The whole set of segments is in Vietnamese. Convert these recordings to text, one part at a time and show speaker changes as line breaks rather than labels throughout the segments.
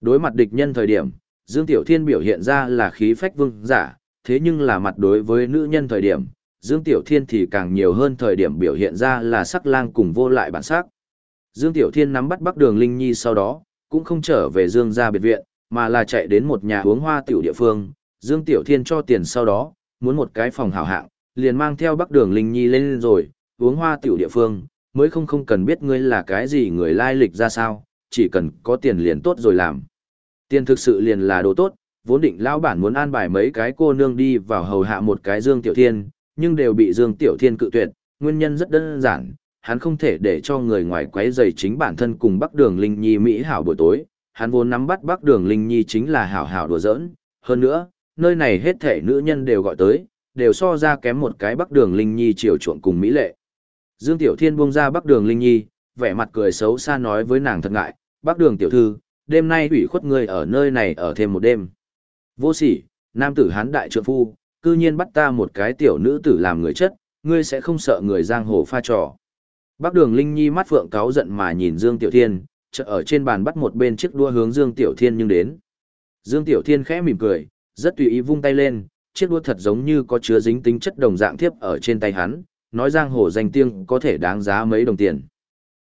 Đối mặt địch nhân thời điểm, Dương Tiểu Thiên biểu hiện ra là khí phách vương giả, thế nhưng là mặt đối với nữ nhân thời điểm, Dương Tiểu Thiên thì càng nhiều hơn thời điểm biểu hiện ra là sắc lang cùng vô lại bản sắc. Dương Tiểu Thiên nắm bắt Bắc Đường Linh Nhi sau đó, cũng không trở về Dương gia biệt viện, mà là chạy đến một nhà uống hoa tiểu địa phương. Dương Tiểu Thiên cho tiền sau đó, muốn một cái phòng hảo hạng, liền mang theo Bắc Đường Linh Nhi lên rồi, uống hoa tiểu địa phương, mới không không cần biết ngươi là cái gì người lai lịch ra sao, chỉ cần có tiền liền tốt rồi làm. Tiền thực sự liền là đồ tốt, vốn định lão bản muốn an bài mấy cái cô nương đi vào hầu hạ một cái Dương Tiểu Thiên, nhưng đều bị Dương Tiểu Thiên cự tuyệt, nguyên nhân rất đơn giản, hắn không thể để cho người ngoài quấy rầy chính bản thân cùng Bắc Đường Linh Nhi mỹ hảo buổi tối, hắn vốn nắm bắt Bắc Đường Linh Nhi chính là hảo hảo đùa giỡn, hơn nữa, nơi này hết thể nữ nhân đều gọi tới, đều so ra kém một cái Bắc Đường Linh Nhi chiều chuộng cùng mỹ lệ. Dương Tiểu Thiên buông ra Bắc Đường Linh Nhi, vẻ mặt cười xấu xa nói với nàng thật ngại, Bắc Đường tiểu thư, đêm nay ủy khuất ngươi ở nơi này ở thêm một đêm. Vô sỉ, nam tử hán đại trượng phu, cư nhiên bắt ta một cái tiểu nữ tử làm người chất, ngươi sẽ không sợ người giang hồ pha trò. Bác đường Linh Nhi mắt phượng cáo giận mà nhìn Dương Tiểu Thiên, chợ ở trên bàn bắt một bên chiếc đua hướng Dương Tiểu Thiên nhưng đến. Dương Tiểu Thiên khẽ mỉm cười, rất tùy ý vung tay lên, chiếc đua thật giống như có chứa dính tính chất đồng dạng thiếp ở trên tay hắn, nói giang hồ danh tiếng có thể đáng giá mấy đồng tiền.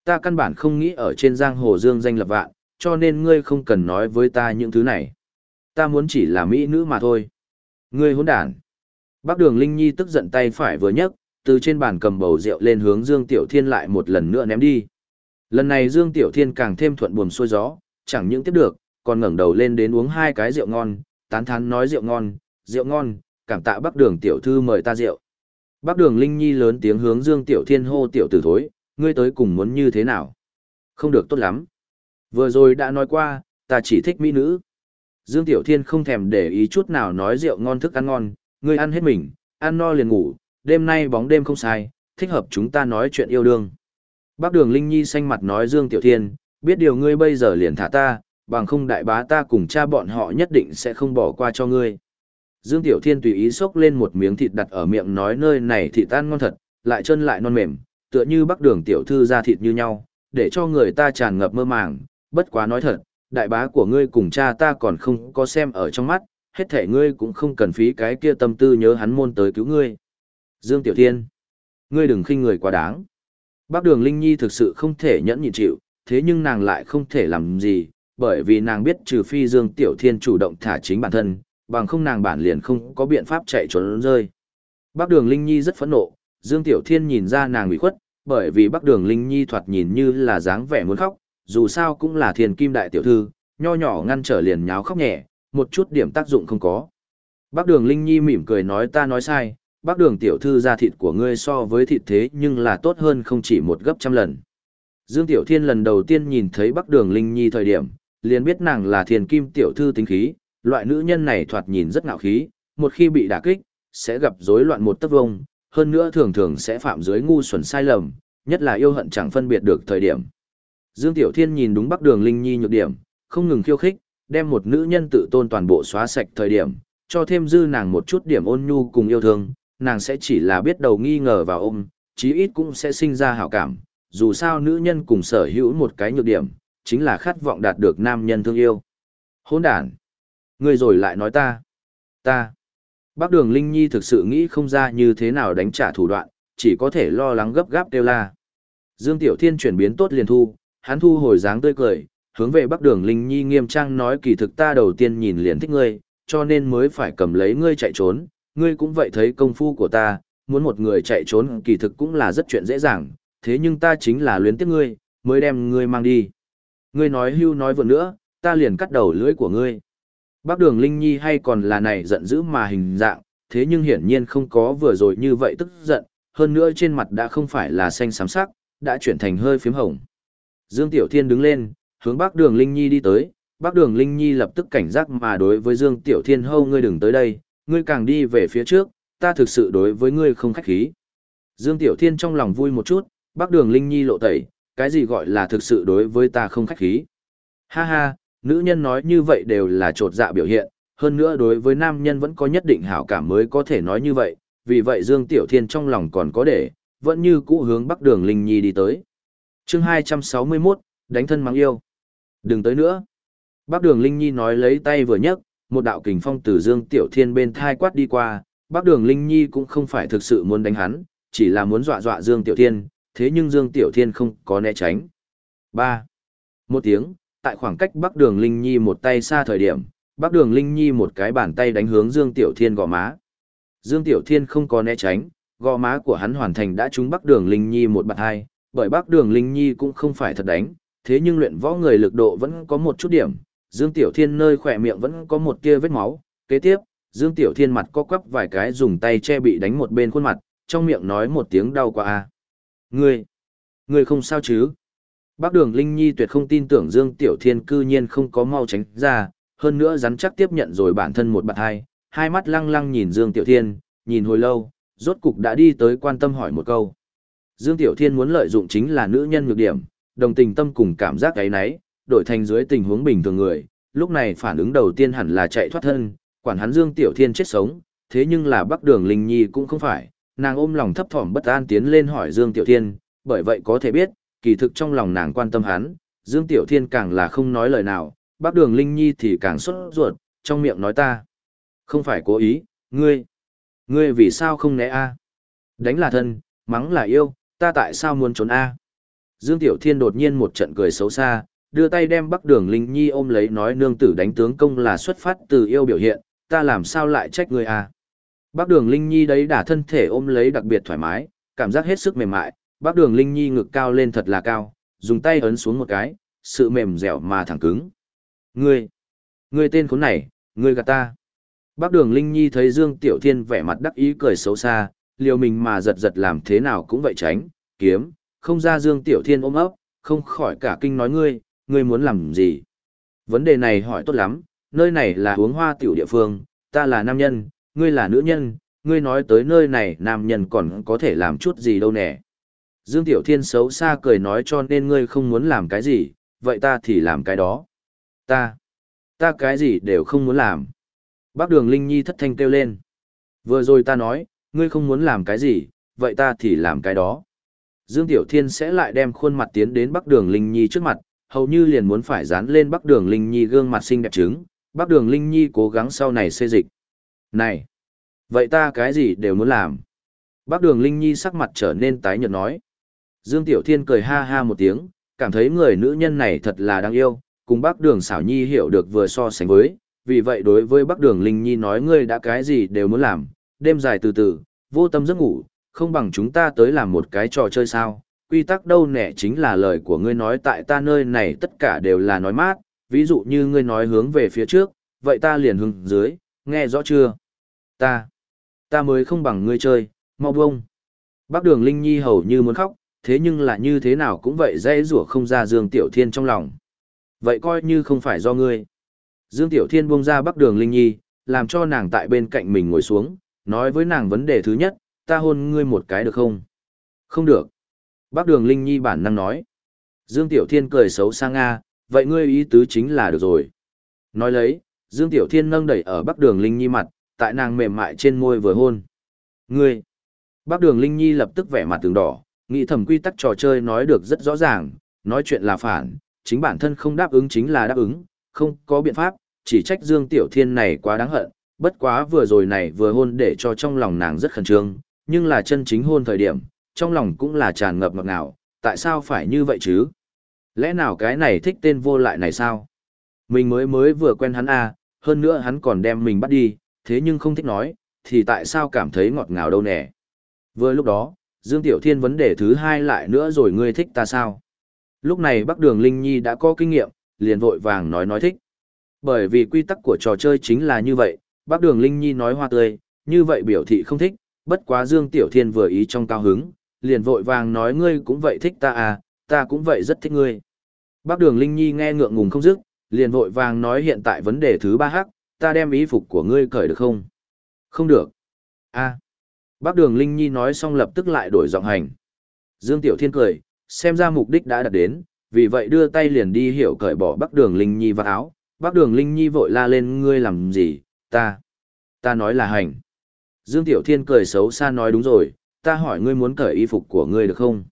Ta căn bản không nghĩ ở trên giang hồ Dương danh lập vạn, cho nên ngươi không cần nói với ta những thứ này. Ta muốn chỉ là mỹ nữ mà thôi. Ngươi hỗn đản. Bác Đường Linh Nhi tức giận tay phải vừa nhấc, từ trên bàn cầm bầu rượu lên hướng Dương Tiểu Thiên lại một lần nữa ném đi. Lần này Dương Tiểu Thiên càng thêm thuận buồm xuôi gió, chẳng những tiếp được, còn ngẩng đầu lên đến uống hai cái rượu ngon, tán thán nói rượu ngon, rượu ngon, cảm tạ Bắc Đường tiểu thư mời ta rượu. Bắc Đường Linh Nhi lớn tiếng hướng Dương Tiểu Thiên hô tiểu tử thối, ngươi tới cùng muốn như thế nào? Không được tốt lắm. Vừa rồi đã nói qua, ta chỉ thích mỹ nữ. Dương Tiểu Thiên không thèm để ý chút nào nói rượu ngon thức ăn ngon, ngươi ăn hết mình, ăn no liền ngủ, đêm nay bóng đêm không sai, thích hợp chúng ta nói chuyện yêu đương. Bác đường Linh Nhi xanh mặt nói Dương Tiểu Thiên, biết điều ngươi bây giờ liền thả ta, bằng không đại bá ta cùng cha bọn họ nhất định sẽ không bỏ qua cho ngươi. Dương Tiểu Thiên tùy ý xốc lên một miếng thịt đặt ở miệng nói nơi này thịt tan ngon thật, lại chân lại non mềm, tựa như bác đường tiểu thư ra thịt như nhau, để cho người ta tràn ngập mơ màng, bất quá nói thật, đại bá của ngươi cùng cha ta còn không có xem ở trong mắt, hết thể ngươi cũng không cần phí cái kia tâm tư nhớ hắn môn tới cứu ngươi. Dương Tiểu Thiên, ngươi đừng khinh người quá đáng. Bác Đường Linh Nhi thực sự không thể nhẫn nhịn chịu, thế nhưng nàng lại không thể làm gì, bởi vì nàng biết trừ phi Dương Tiểu Thiên chủ động thả chính bản thân, bằng không nàng bản liền không có biện pháp chạy trốn rơi. Bác Đường Linh Nhi rất phẫn nộ, Dương Tiểu Thiên nhìn ra nàng ủy khuất, bởi vì Bác Đường Linh Nhi thoạt nhìn như là dáng vẻ muốn khóc, dù sao cũng là thiền kim đại tiểu thư, nho nhỏ ngăn trở liền nháo khóc nhẹ, một chút điểm tác dụng không có. Bác Đường Linh Nhi mỉm cười nói ta nói sai, bác đường tiểu thư ra thịt của ngươi so với thịt thế nhưng là tốt hơn không chỉ một gấp trăm lần. Dương Tiểu Thiên lần đầu tiên nhìn thấy bác đường Linh Nhi thời điểm, liền biết nàng là thiền kim tiểu thư tính khí, loại nữ nhân này thoạt nhìn rất ngạo khí, một khi bị đả kích, sẽ gặp rối loạn một tấc vông, hơn nữa thường thường sẽ phạm dưới ngu xuẩn sai lầm, nhất là yêu hận chẳng phân biệt được thời điểm. Dương Tiểu Thiên nhìn đúng Bắc đường Linh Nhi nhược điểm, không ngừng khiêu khích, đem một nữ nhân tự tôn toàn bộ xóa sạch thời điểm, cho thêm dư nàng một chút điểm ôn nhu cùng yêu thương, nàng sẽ chỉ là biết đầu nghi ngờ vào ôm, chí ít cũng sẽ sinh ra hảo cảm, dù sao nữ nhân cùng sở hữu một cái nhược điểm, chính là khát vọng đạt được nam nhân thương yêu. Hôn đàn! Ngươi rồi lại nói ta! Ta! Bác đường Linh Nhi thực sự nghĩ không ra như thế nào đánh trả thủ đoạn, chỉ có thể lo lắng gấp gáp kêu la. Dương Tiểu Thiên chuyển biến tốt liền thu, hắn thu hồi dáng tươi cười, hướng về Bắc Đường Linh Nhi nghiêm trang nói kỳ thực ta đầu tiên nhìn liền thích ngươi, cho nên mới phải cầm lấy ngươi chạy trốn, ngươi cũng vậy thấy công phu của ta, muốn một người chạy trốn kỳ thực cũng là rất chuyện dễ dàng, thế nhưng ta chính là luyến tiếc ngươi, mới đem ngươi mang đi. Ngươi nói hưu nói vừa nữa, ta liền cắt đầu lưỡi của ngươi. Bác đường Linh Nhi hay còn là này giận dữ mà hình dạng, thế nhưng hiển nhiên không có vừa rồi như vậy tức giận, hơn nữa trên mặt đã không phải là xanh xám sắc, đã chuyển thành hơi phím hồng. Dương Tiểu Thiên đứng lên, hướng bác đường Linh Nhi đi tới, bác đường Linh Nhi lập tức cảnh giác mà đối với Dương Tiểu Thiên hâu ngươi đừng tới đây, ngươi càng đi về phía trước, ta thực sự đối với ngươi không khách khí. Dương Tiểu Thiên trong lòng vui một chút, bác đường Linh Nhi lộ tẩy, cái gì gọi là thực sự đối với ta không khách khí. Ha ha, nữ nhân nói như vậy đều là trột dạ biểu hiện, hơn nữa đối với nam nhân vẫn có nhất định hảo cảm mới có thể nói như vậy, vì vậy Dương Tiểu Thiên trong lòng còn có để, vẫn như cũ hướng bắc đường Linh Nhi đi tới chương 261, đánh thân mắng yêu. Đừng tới nữa. Bác Đường Linh Nhi nói lấy tay vừa nhấc, một đạo kình phong từ Dương Tiểu Thiên bên thai quát đi qua, Bác Đường Linh Nhi cũng không phải thực sự muốn đánh hắn, chỉ là muốn dọa dọa Dương Tiểu Thiên, thế nhưng Dương Tiểu Thiên không có né tránh. 3. Một tiếng, tại khoảng cách Bắc Đường Linh Nhi một tay xa thời điểm, Bắc Đường Linh Nhi một cái bàn tay đánh hướng Dương Tiểu Thiên gò má. Dương Tiểu Thiên không có né tránh, gò má của hắn hoàn thành đã trúng Bắc Đường Linh Nhi một bạt hai, bởi Bắc Đường Linh Nhi cũng không phải thật đánh, thế nhưng luyện võ người lực độ vẫn có một chút điểm, Dương Tiểu Thiên nơi khỏe miệng vẫn có một kia vết máu, kế tiếp, Dương Tiểu Thiên mặt co quắp vài cái dùng tay che bị đánh một bên khuôn mặt, trong miệng nói một tiếng đau quá a. Ngươi, ngươi không sao chứ? Bác Đường Linh Nhi tuyệt không tin tưởng Dương Tiểu Thiên cư nhiên không có mau tránh ra, hơn nữa rắn chắc tiếp nhận rồi bản thân một bạn hai, hai mắt lăng lăng nhìn Dương Tiểu Thiên, nhìn hồi lâu, rốt cục đã đi tới quan tâm hỏi một câu. Dương Tiểu Thiên muốn lợi dụng chính là nữ nhân nhược điểm, đồng tình tâm cùng cảm giác cái nấy, đổi thành dưới tình huống bình thường người, lúc này phản ứng đầu tiên hẳn là chạy thoát thân, quản hắn Dương Tiểu Thiên chết sống, thế nhưng là Bắc Đường Linh Nhi cũng không phải, nàng ôm lòng thấp thỏm bất an tiến lên hỏi Dương Tiểu Thiên, bởi vậy có thể biết, kỳ thực trong lòng nàng quan tâm hắn, Dương Tiểu Thiên càng là không nói lời nào, Bắc Đường Linh Nhi thì càng sốt ruột, trong miệng nói ta. Không phải cố ý, ngươi. Ngươi vì sao không né a? Đánh là thân, mắng là yêu, ta tại sao muốn trốn a? Dương Tiểu Thiên đột nhiên một trận cười xấu xa, đưa tay đem Bắc Đường Linh Nhi ôm lấy nói nương tử đánh tướng công là xuất phát từ yêu biểu hiện, ta làm sao lại trách ngươi a? Bắc Đường Linh Nhi đấy đả thân thể ôm lấy đặc biệt thoải mái, cảm giác hết sức mềm mại, Bắc Đường Linh Nhi ngực cao lên thật là cao, dùng tay ấn xuống một cái, sự mềm dẻo mà thẳng cứng. Ngươi, ngươi tên khốn này, ngươi gạt ta. Bác đường Linh Nhi thấy Dương Tiểu Thiên vẻ mặt đắc ý cười xấu xa, liều mình mà giật giật làm thế nào cũng vậy tránh, kiếm, không ra Dương Tiểu Thiên ôm ấp, không khỏi cả kinh nói ngươi, ngươi muốn làm gì. Vấn đề này hỏi tốt lắm, nơi này là uống hoa tiểu địa phương, ta là nam nhân, ngươi là nữ nhân, ngươi nói tới nơi này nam nhân còn có thể làm chút gì đâu nè. Dương Tiểu Thiên xấu xa cười nói cho nên ngươi không muốn làm cái gì, vậy ta thì làm cái đó. Ta, ta cái gì đều không muốn làm. Bác đường Linh Nhi thất thanh kêu lên. Vừa rồi ta nói, ngươi không muốn làm cái gì, vậy ta thì làm cái đó. Dương Tiểu Thiên sẽ lại đem khuôn mặt tiến đến Bắc Đường Linh Nhi trước mặt, hầu như liền muốn phải dán lên Bắc Đường Linh Nhi gương mặt xinh đẹp trứng. Bắc Đường Linh Nhi cố gắng sau này xê dịch. Này, vậy ta cái gì đều muốn làm. Bắc Đường Linh Nhi sắc mặt trở nên tái nhợt nói. Dương Tiểu Thiên cười ha ha một tiếng, cảm thấy người nữ nhân này thật là đáng yêu, cùng Bắc Đường xảo nhi hiểu được vừa so sánh với, vì vậy đối với Bắc Đường Linh Nhi nói ngươi đã cái gì đều muốn làm, đêm dài từ từ, vô tâm giấc ngủ, không bằng chúng ta tới làm một cái trò chơi sao, quy tắc đâu nẻ chính là lời của ngươi nói tại ta nơi này tất cả đều là nói mát, ví dụ như ngươi nói hướng về phía trước, vậy ta liền hướng dưới, nghe rõ chưa? Ta, ta mới không bằng ngươi chơi, mau bông. Bắc Đường Linh Nhi hầu như muốn khóc, thế nhưng là như thế nào cũng vậy dễ rủa không ra Dương Tiểu Thiên trong lòng. Vậy coi như không phải do ngươi. Dương Tiểu Thiên buông ra bắc đường Linh Nhi, làm cho nàng tại bên cạnh mình ngồi xuống, nói với nàng vấn đề thứ nhất, ta hôn ngươi một cái được không? Không được. Bắc đường Linh Nhi bản năng nói. Dương Tiểu Thiên cười xấu xa Nga, vậy ngươi ý tứ chính là được rồi. Nói lấy, Dương Tiểu Thiên nâng đẩy ở bắc đường Linh Nhi mặt, tại nàng mềm mại trên môi vừa hôn. Ngươi! Bắc đường Linh Nhi lập tức vẻ mặt tường đỏ, nghĩ thầm quy tắc trò chơi nói được rất rõ ràng, nói chuyện là phản, chính bản thân không đáp ứng chính là đáp ứng, không có biện pháp, chỉ trách Dương Tiểu Thiên này quá đáng hận, bất quá vừa rồi này vừa hôn để cho trong lòng nàng rất khẩn trương, nhưng là chân chính hôn thời điểm, trong lòng cũng là tràn ngập ngọt ngào, tại sao phải như vậy chứ? Lẽ nào cái này thích tên vô lại này sao? Mình mới mới vừa quen hắn à, hơn nữa hắn còn đem mình bắt đi, thế nhưng không thích nói, thì tại sao cảm thấy ngọt ngào đâu nè? Vừa lúc đó, Dương Tiểu Thiên vấn đề thứ hai lại nữa rồi ngươi thích ta sao? Lúc này Bắc Đường Linh Nhi đã có kinh nghiệm, liền vội vàng nói nói thích. Bởi vì quy tắc của trò chơi chính là như vậy, Bắc Đường Linh Nhi nói hoa tươi, như vậy biểu thị không thích, bất quá Dương Tiểu Thiên vừa ý trong cao hứng, liền vội vàng nói ngươi cũng vậy thích ta à, ta cũng vậy rất thích ngươi. Bắc Đường Linh Nhi nghe ngượng ngùng không dứt, liền vội vàng nói hiện tại vấn đề thứ ba hắc, ta đem ý phục của ngươi cởi được không? Không được. a à. Bắc Đường Linh Nhi nói xong lập tức lại đổi giọng hành. Dương Tiểu Thiên cười, xem ra mục đích đã đạt đến, vì vậy đưa tay liền đi hiểu cởi bỏ Bắc Đường Linh Nhi vào áo, Bác đường Linh Nhi vội la lên ngươi làm gì, ta, ta nói là hành. Dương Tiểu Thiên cười xấu xa nói đúng rồi, ta hỏi ngươi muốn cởi y phục của ngươi được không?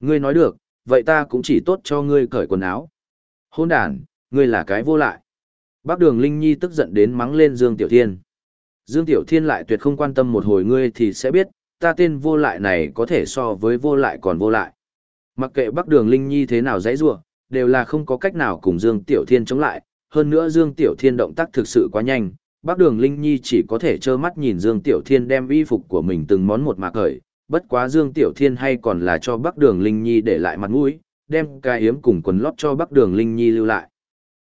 Ngươi nói được, vậy ta cũng chỉ tốt cho ngươi cởi quần áo. Hôn đàn, ngươi là cái vô lại. Bác Đường Linh Nhi tức giận đến mắng lên Dương Tiểu Thiên. Dương Tiểu Thiên lại tuyệt không quan tâm một hồi ngươi thì sẽ biết, ta tên vô lại này có thể so với vô lại còn vô lại. Mặc kệ Bác Đường Linh Nhi thế nào dãy rủa, đều là không có cách nào cùng Dương Tiểu Thiên chống lại, hơn nữa Dương Tiểu Thiên động tác thực sự quá nhanh, Bắc Đường Linh Nhi chỉ có thể trơ mắt nhìn Dương Tiểu Thiên đem y phục của mình từng món một mà cởi, bất quá Dương Tiểu Thiên hay còn là cho Bắc Đường Linh Nhi để lại mặt mũi, đem cái yếm cùng quần lót cho Bắc Đường Linh Nhi lưu lại.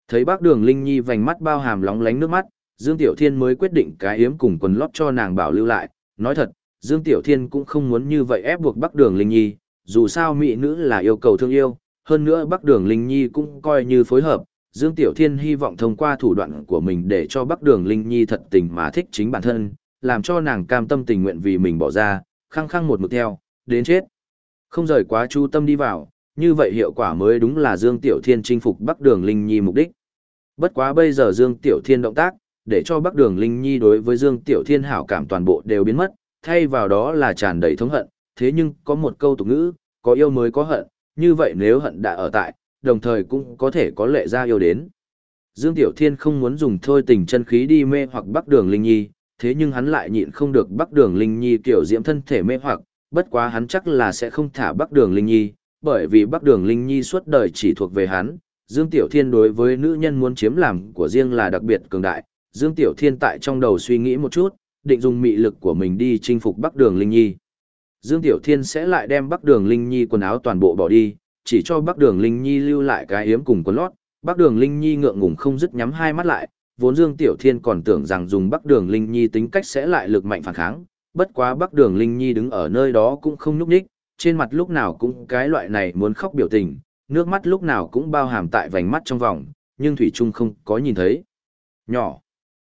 Thấy Bắc Đường Linh Nhi vành mắt bao hàm lóng lánh nước mắt, Dương Tiểu Thiên mới quyết định cái yếm cùng quần lót cho nàng bảo lưu lại, nói thật, Dương Tiểu Thiên cũng không muốn như vậy ép buộc Bắc Đường Linh Nhi, dù sao mỹ nữ là yêu cầu thương yêu, hơn nữa Bắc Đường Linh Nhi cũng coi như phối hợp, Dương Tiểu Thiên hy vọng thông qua thủ đoạn của mình để cho Bắc Đường Linh Nhi thật tình mà thích chính bản thân, làm cho nàng cam tâm tình nguyện vì mình bỏ ra, khăng khăng một mực theo, đến chết. Không rời quá chú tâm đi vào, như vậy hiệu quả mới đúng là Dương Tiểu Thiên chinh phục Bắc Đường Linh Nhi mục đích. Bất quá bây giờ Dương Tiểu Thiên động tác, để cho Bắc Đường Linh Nhi đối với Dương Tiểu Thiên hảo cảm toàn bộ đều biến mất, thay vào đó là tràn đầy thống hận, thế nhưng có một câu tục ngữ, có yêu mới có hận, như vậy nếu hận đã ở tại, đồng thời cũng có thể có lệ ra yêu đến. Dương Tiểu Thiên không muốn dùng thôi tình chân khí đi mê hoặc Bắc Đường Linh Nhi, thế nhưng hắn lại nhịn không được Bắc Đường Linh Nhi kiểu diễm thân thể mê hoặc, bất quá hắn chắc là sẽ không thả Bắc Đường Linh Nhi, bởi vì Bắc Đường Linh Nhi suốt đời chỉ thuộc về hắn. Dương Tiểu Thiên đối với nữ nhân muốn chiếm làm của riêng là đặc biệt cường đại. Dương Tiểu Thiên tại trong đầu suy nghĩ một chút, định dùng mị lực của mình đi chinh phục Bắc Đường Linh Nhi. Dương Tiểu Thiên sẽ lại đem Bắc Đường Linh Nhi quần áo toàn bộ bỏ đi, chỉ cho Bắc Đường Linh Nhi lưu lại cái hiếm cùng quần lót. Bắc Đường Linh Nhi ngượng ngùng không dứt nhắm hai mắt lại, vốn Dương Tiểu Thiên còn tưởng rằng dùng Bắc Đường Linh Nhi tính cách sẽ lại lực mạnh phản kháng, bất quá Bắc Đường Linh Nhi đứng ở nơi đó cũng không nhúc nhích, trên mặt lúc nào cũng cái loại này muốn khóc biểu tình, nước mắt lúc nào cũng bao hàm tại vành mắt trong vòng, nhưng Thủy Trung không có nhìn thấy. Nhỏ.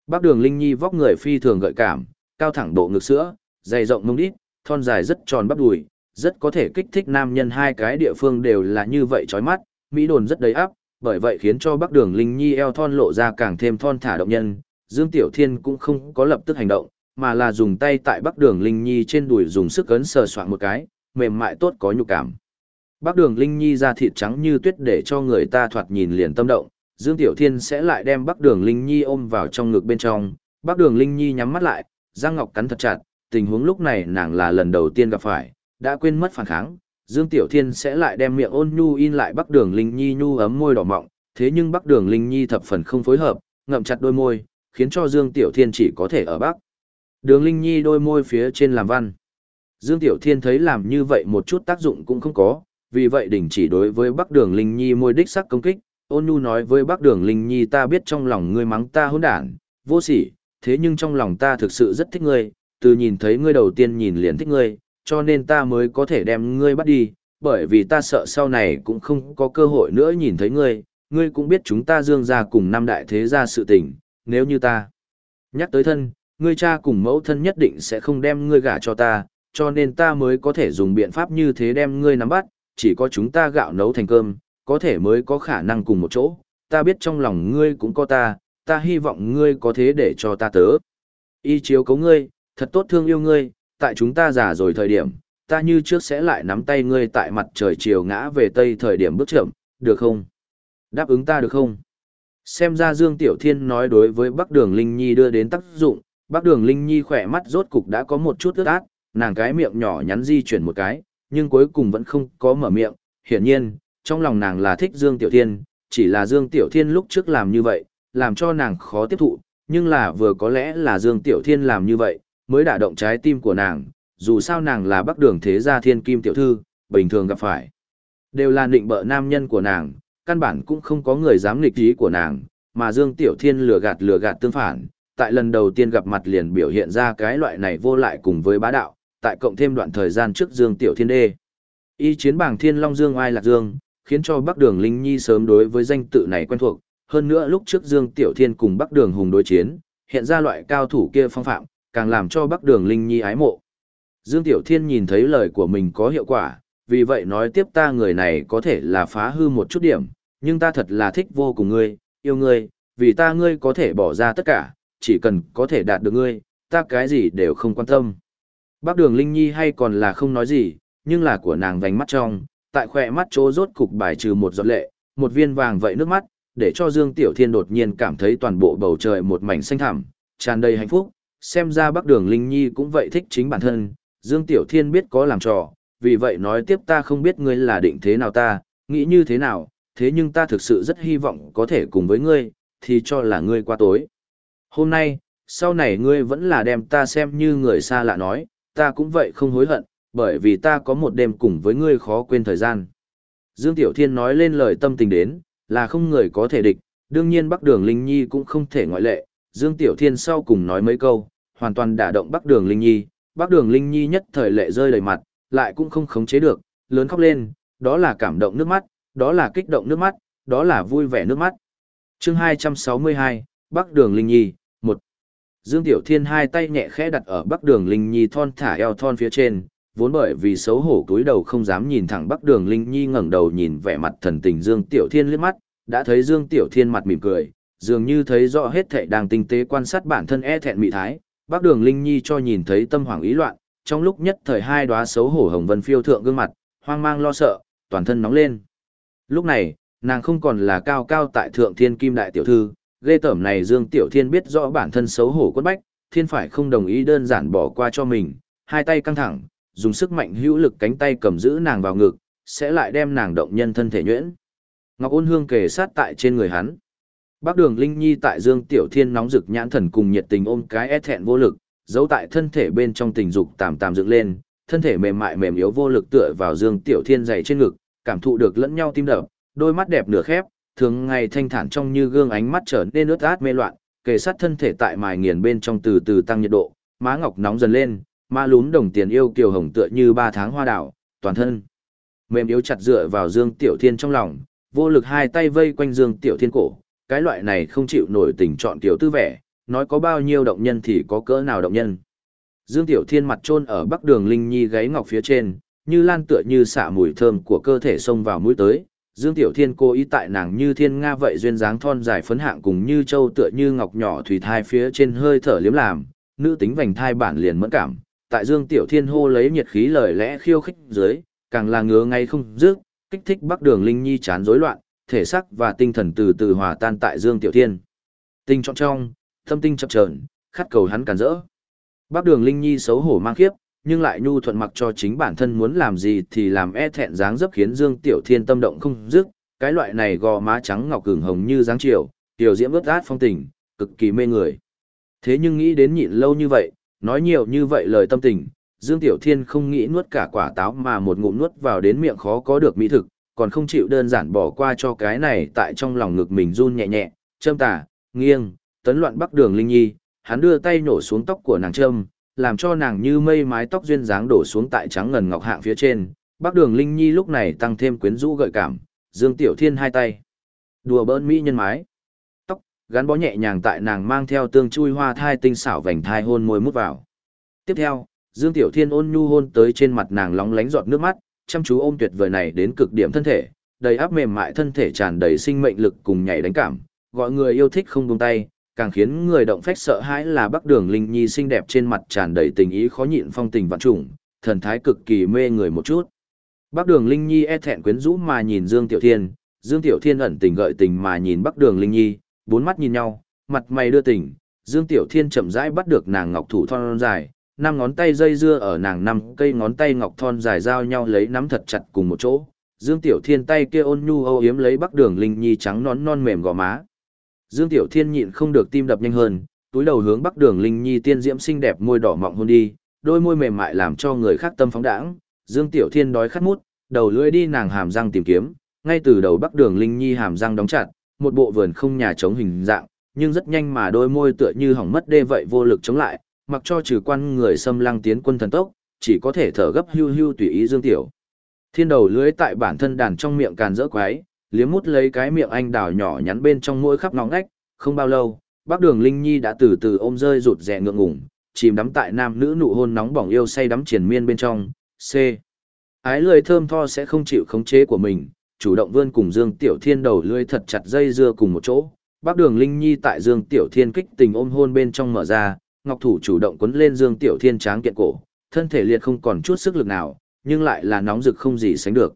Bắc Đường Linh Nhi vóc người phi thường gợi cảm, cao thẳng độ ngực sữa, dày rộng mông đít, thon dài rất tròn bắp đùi, rất có thể kích thích nam nhân hai cái địa phương đều là như vậy chói mắt, mỹ đồn rất đầy áp, bởi vậy khiến cho Bắc Đường Linh Nhi eo thon lộ ra càng thêm thon thả động nhân, Dương Tiểu Thiên cũng không có lập tức hành động, mà là dùng tay tại Bắc Đường Linh Nhi trên đùi dùng sức ấn sờ soạn một cái, mềm mại tốt có nhục cảm. Bắc Đường Linh Nhi da thịt trắng như tuyết để cho người ta thoạt nhìn liền tâm động, Dương Tiểu Thiên sẽ lại đem Bắc Đường Linh Nhi ôm vào trong ngực bên trong, Bắc Đường Linh Nhi nhắm mắt lại, Giang Ngọc cắn thật chặt, tình huống lúc này nàng là lần đầu tiên gặp phải, đã quên mất phản kháng, Dương Tiểu Thiên sẽ lại đem miệng ôn nhu in lại Bắc Đường Linh Nhi nhu ấm môi đỏ mọng, thế nhưng Bắc Đường Linh Nhi thập phần không phối hợp, ngậm chặt đôi môi, khiến cho Dương Tiểu Thiên chỉ có thể ở Bắc. Đường Linh Nhi đôi môi phía trên làm văn. Dương Tiểu Thiên thấy làm như vậy một chút tác dụng cũng không có, vì vậy đình chỉ đối với Bắc Đường Linh Nhi môi đích sắc công kích, ôn nhu nói với Bắc Đường Linh Nhi ta biết trong lòng ngươi mắng ta hỗn đản, vô sỉ, thế nhưng trong lòng ta thực sự rất thích ngươi, từ nhìn thấy ngươi đầu tiên nhìn liền thích ngươi, cho nên ta mới có thể đem ngươi bắt đi, bởi vì ta sợ sau này cũng không có cơ hội nữa nhìn thấy ngươi, ngươi cũng biết chúng ta dương ra cùng năm đại thế gia sự tình, nếu như ta nhắc tới thân, ngươi cha cùng mẫu thân nhất định sẽ không đem ngươi gả cho ta, cho nên ta mới có thể dùng biện pháp như thế đem ngươi nắm bắt, chỉ có chúng ta gạo nấu thành cơm, có thể mới có khả năng cùng một chỗ, ta biết trong lòng ngươi cũng có ta, ta hy vọng ngươi có thế để cho ta tớ. Y chiếu cấu ngươi, thật tốt thương yêu ngươi, tại chúng ta già rồi thời điểm, ta như trước sẽ lại nắm tay ngươi tại mặt trời chiều ngã về tây thời điểm bước chậm, được không? Đáp ứng ta được không? Xem ra Dương Tiểu Thiên nói đối với Bắc Đường Linh Nhi đưa đến tác dụng, Bắc Đường Linh Nhi khỏe mắt rốt cục đã có một chút ướt át, nàng cái miệng nhỏ nhắn di chuyển một cái, nhưng cuối cùng vẫn không có mở miệng, hiển nhiên, trong lòng nàng là thích Dương Tiểu Thiên, chỉ là Dương Tiểu Thiên lúc trước làm như vậy, làm cho nàng khó tiếp thụ, nhưng là vừa có lẽ là Dương Tiểu Thiên làm như vậy, mới đả động trái tim của nàng, dù sao nàng là bắc đường thế gia thiên kim tiểu thư, bình thường gặp phải. Đều là nịnh bợ nam nhân của nàng, căn bản cũng không có người dám nghịch ý của nàng, mà Dương Tiểu Thiên lừa gạt lừa gạt tương phản, tại lần đầu tiên gặp mặt liền biểu hiện ra cái loại này vô lại cùng với bá đạo, tại cộng thêm đoạn thời gian trước Dương Tiểu Thiên đê. Y chiến bảng Thiên Long Dương Ai Lạc Dương, khiến cho Bắc Đường Linh Nhi sớm đối với danh tự này quen thuộc, hơn nữa lúc trước Dương Tiểu Thiên cùng Bắc Đường Hùng đối chiến, hiện ra loại cao thủ kia phong phạm, càng làm cho Bắc Đường Linh Nhi ái mộ. Dương Tiểu Thiên nhìn thấy lời của mình có hiệu quả, vì vậy nói tiếp ta người này có thể là phá hư một chút điểm, nhưng ta thật là thích vô cùng ngươi, yêu ngươi, vì ta ngươi có thể bỏ ra tất cả, chỉ cần có thể đạt được ngươi, ta cái gì đều không quan tâm. Bác đường Linh Nhi hay còn là không nói gì, nhưng là của nàng vành mắt trong, tại khỏe mắt chỗ rốt cục bài trừ một giọt lệ, một viên vàng vậy nước mắt, để cho Dương Tiểu Thiên đột nhiên cảm thấy toàn bộ bầu trời một mảnh xanh thẳm, tràn đầy hạnh phúc, xem ra Bắc Đường Linh Nhi cũng vậy thích chính bản thân, Dương Tiểu Thiên biết có làm trò, vì vậy nói tiếp ta không biết ngươi là định thế nào ta, nghĩ như thế nào, thế nhưng ta thực sự rất hy vọng có thể cùng với ngươi, thì cho là ngươi qua tối. Hôm nay, sau này ngươi vẫn là đem ta xem như người xa lạ nói, ta cũng vậy không hối hận, bởi vì ta có một đêm cùng với ngươi khó quên thời gian. Dương Tiểu Thiên nói lên lời tâm tình đến, là không người có thể địch, đương nhiên Bắc Đường Linh Nhi cũng không thể ngoại lệ, Dương Tiểu Thiên sau cùng nói mấy câu, hoàn toàn đả động Bắc Đường Linh Nhi, Bắc Đường Linh Nhi nhất thời lệ rơi đầy mặt, lại cũng không khống chế được, lớn khóc lên, đó là cảm động nước mắt, đó là kích động nước mắt, đó là vui vẻ nước mắt. Chương 262, Bắc Đường Linh Nhi, 1. Dương Tiểu Thiên hai tay nhẹ khẽ đặt ở Bắc Đường Linh Nhi thon thả eo thon phía trên, vốn bởi vì xấu hổ cúi đầu không dám nhìn thẳng Bắc Đường Linh Nhi ngẩng đầu nhìn vẻ mặt thần tình Dương Tiểu Thiên liếc mắt, đã thấy Dương Tiểu Thiên mặt mỉm cười, dường như thấy rõ hết thảy đang tinh tế quan sát bản thân e thẹn mị thái, Bắc Đường Linh Nhi cho nhìn thấy tâm hoảng ý loạn, trong lúc nhất thời hai đóa xấu hổ hồng vân phiêu thượng gương mặt, hoang mang lo sợ, toàn thân nóng lên. Lúc này, nàng không còn là cao cao tại thượng thiên kim đại tiểu thư, ghê tởm này Dương Tiểu Thiên biết rõ bản thân xấu hổ quất bách, thiên phải không đồng ý đơn giản bỏ qua cho mình, hai tay căng thẳng, dùng sức mạnh hữu lực cánh tay cầm giữ nàng vào ngực, sẽ lại đem nàng động nhân thân thể nhuyễn. Ngọc ôn hương kề sát tại trên người hắn. Bác đường Linh Nhi tại Dương Tiểu Thiên nóng rực nhãn thần cùng nhiệt tình ôm cái e thẹn vô lực, giấu tại thân thể bên trong tình dục tạm tạm dựng lên, thân thể mềm mại mềm yếu vô lực tựa vào Dương Tiểu Thiên dày trên ngực, cảm thụ được lẫn nhau tim đập, đôi mắt đẹp nửa khép, thường ngày thanh thản trong như gương ánh mắt trở nên ướt át mê loạn, kề sát thân thể tại mài nghiền bên trong từ từ tăng nhiệt độ, má ngọc nóng dần lên, má lún đồng tiền yêu kiều hồng tựa như ba tháng hoa đảo, toàn thân mềm yếu chặt dựa vào Dương Tiểu Thiên trong lòng, vô lực hai tay vây quanh Dương Tiểu Thiên cổ, cái loại này không chịu nổi tình chọn tiểu tư vẻ, nói có bao nhiêu động nhân thì có cỡ nào động nhân. Dương Tiểu Thiên mặt trôn ở bắc đường Linh Nhi gáy ngọc phía trên, như lan tựa như xả mùi thơm của cơ thể xông vào mũi tới. Dương Tiểu Thiên cố ý tại nàng như thiên nga vậy duyên dáng thon dài phấn hạng cùng như châu tựa như ngọc nhỏ thủy thai phía trên hơi thở liếm làm, nữ tính vành thai bản liền mẫn cảm. Tại Dương Tiểu Thiên hô lấy nhiệt khí lời lẽ khiêu khích dưới, càng là ngứa ngay không dứt, kích thích bắc đường Linh Nhi chán rối loạn, thể xác và tinh thần từ từ hòa tan tại Dương Tiểu Thiên. Tinh trọng trong, tâm tinh chập chờn, khát cầu hắn cản rỡ. Bác Đường Linh Nhi xấu hổ mang khiếp, nhưng lại nhu thuận mặc cho chính bản thân muốn làm gì thì làm e thẹn dáng dấp khiến Dương Tiểu Thiên tâm động không dứt, cái loại này gò má trắng ngọc cường hồng như dáng chiều, tiểu diễm ướt át phong tình, cực kỳ mê người. Thế nhưng nghĩ đến nhịn lâu như vậy, nói nhiều như vậy lời tâm tình, Dương Tiểu Thiên không nghĩ nuốt cả quả táo mà một ngụm nuốt vào đến miệng khó có được mỹ thực, còn không chịu đơn giản bỏ qua cho cái này tại trong lòng ngực mình run nhẹ nhẹ, châm tả, nghiêng, tấn loạn bắc đường linh nhi, hắn đưa tay nổ xuống tóc của nàng trâm, làm cho nàng như mây mái tóc duyên dáng đổ xuống tại trắng ngần ngọc hạng phía trên. Bắc đường linh nhi lúc này tăng thêm quyến rũ gợi cảm, dương tiểu thiên hai tay. Đùa bỡn mỹ nhân mái. Tóc, gắn bó nhẹ nhàng tại nàng mang theo tương chui hoa thai tinh xảo vành thai hôn môi mút vào. Tiếp theo, Dương Tiểu Thiên ôn nhu hôn tới trên mặt nàng lóng lánh giọt nước mắt, chăm chú ôm tuyệt vời này đến cực điểm thân thể, đầy áp mềm mại thân thể tràn đầy sinh mệnh lực cùng nhảy đánh cảm, gọi người yêu thích không buông tay, càng khiến người động phách sợ hãi là Bắc Đường Linh Nhi xinh đẹp trên mặt tràn đầy tình ý khó nhịn phong tình vạn trùng, thần thái cực kỳ mê người một chút. Bắc Đường Linh Nhi e thẹn quyến rũ mà nhìn Dương Tiểu Thiên, Dương Tiểu Thiên ẩn tình gợi tình mà nhìn Bắc Đường Linh Nhi, bốn mắt nhìn nhau, mặt mày đưa tình, Dương Tiểu Thiên chậm rãi bắt được nàng ngọc thủ thon dài, năm ngón tay dây dưa ở nàng năm cây ngón tay ngọc thon dài giao nhau lấy nắm thật chặt cùng một chỗ. Dương Tiểu Thiên tay kia ôn nhu âu yếm lấy Bắc Đường Linh Nhi trắng nón non mềm gò má, Dương Tiểu Thiên nhịn không được tim đập nhanh hơn, túi đầu hướng Bắc Đường Linh Nhi tiên diễm xinh đẹp môi đỏ mọng hôn đi, đôi môi mềm mại làm cho người khác tâm phóng đãng. Dương Tiểu Thiên đói khát mút, đầu lưỡi đi nàng hàm răng tìm kiếm, ngay từ đầu Bắc Đường Linh Nhi hàm răng đóng chặt, một bộ vườn không nhà chống hình dạng, nhưng rất nhanh mà đôi môi tựa như hỏng mất đê vậy vô lực chống lại, mặc cho trừ quan người xâm lăng tiến quân thần tốc, chỉ có thể thở gấp hưu hưu tùy ý Dương Tiểu. Thiên đầu lưỡi tại bản thân đàn trong miệng càn rỡ quái, liếm mút lấy cái miệng anh đào nhỏ nhắn bên trong mỗi khắp ngóng ngách, không bao lâu, bác đường Linh Nhi đã từ từ ôm rơi rụt rè ngượng ngủng, chìm đắm tại nam nữ nụ hôn nóng bỏng yêu say đắm triền miên bên trong, C. Ái lưới thơm tho sẽ không chịu khống chế của mình, chủ động vươn cùng Dương Tiểu Thiên đầu lưỡi thật chặt dây dưa cùng một chỗ. Bác đường Linh Nhi tại Dương Tiểu Thiên kích tình ôm hôn bên trong mở ra, Ngọc Thủ chủ động quấn lên Dương Tiểu Thiên tráng kiện cổ, thân thể liệt không còn chút sức lực nào, nhưng lại là nóng rực không gì sánh được.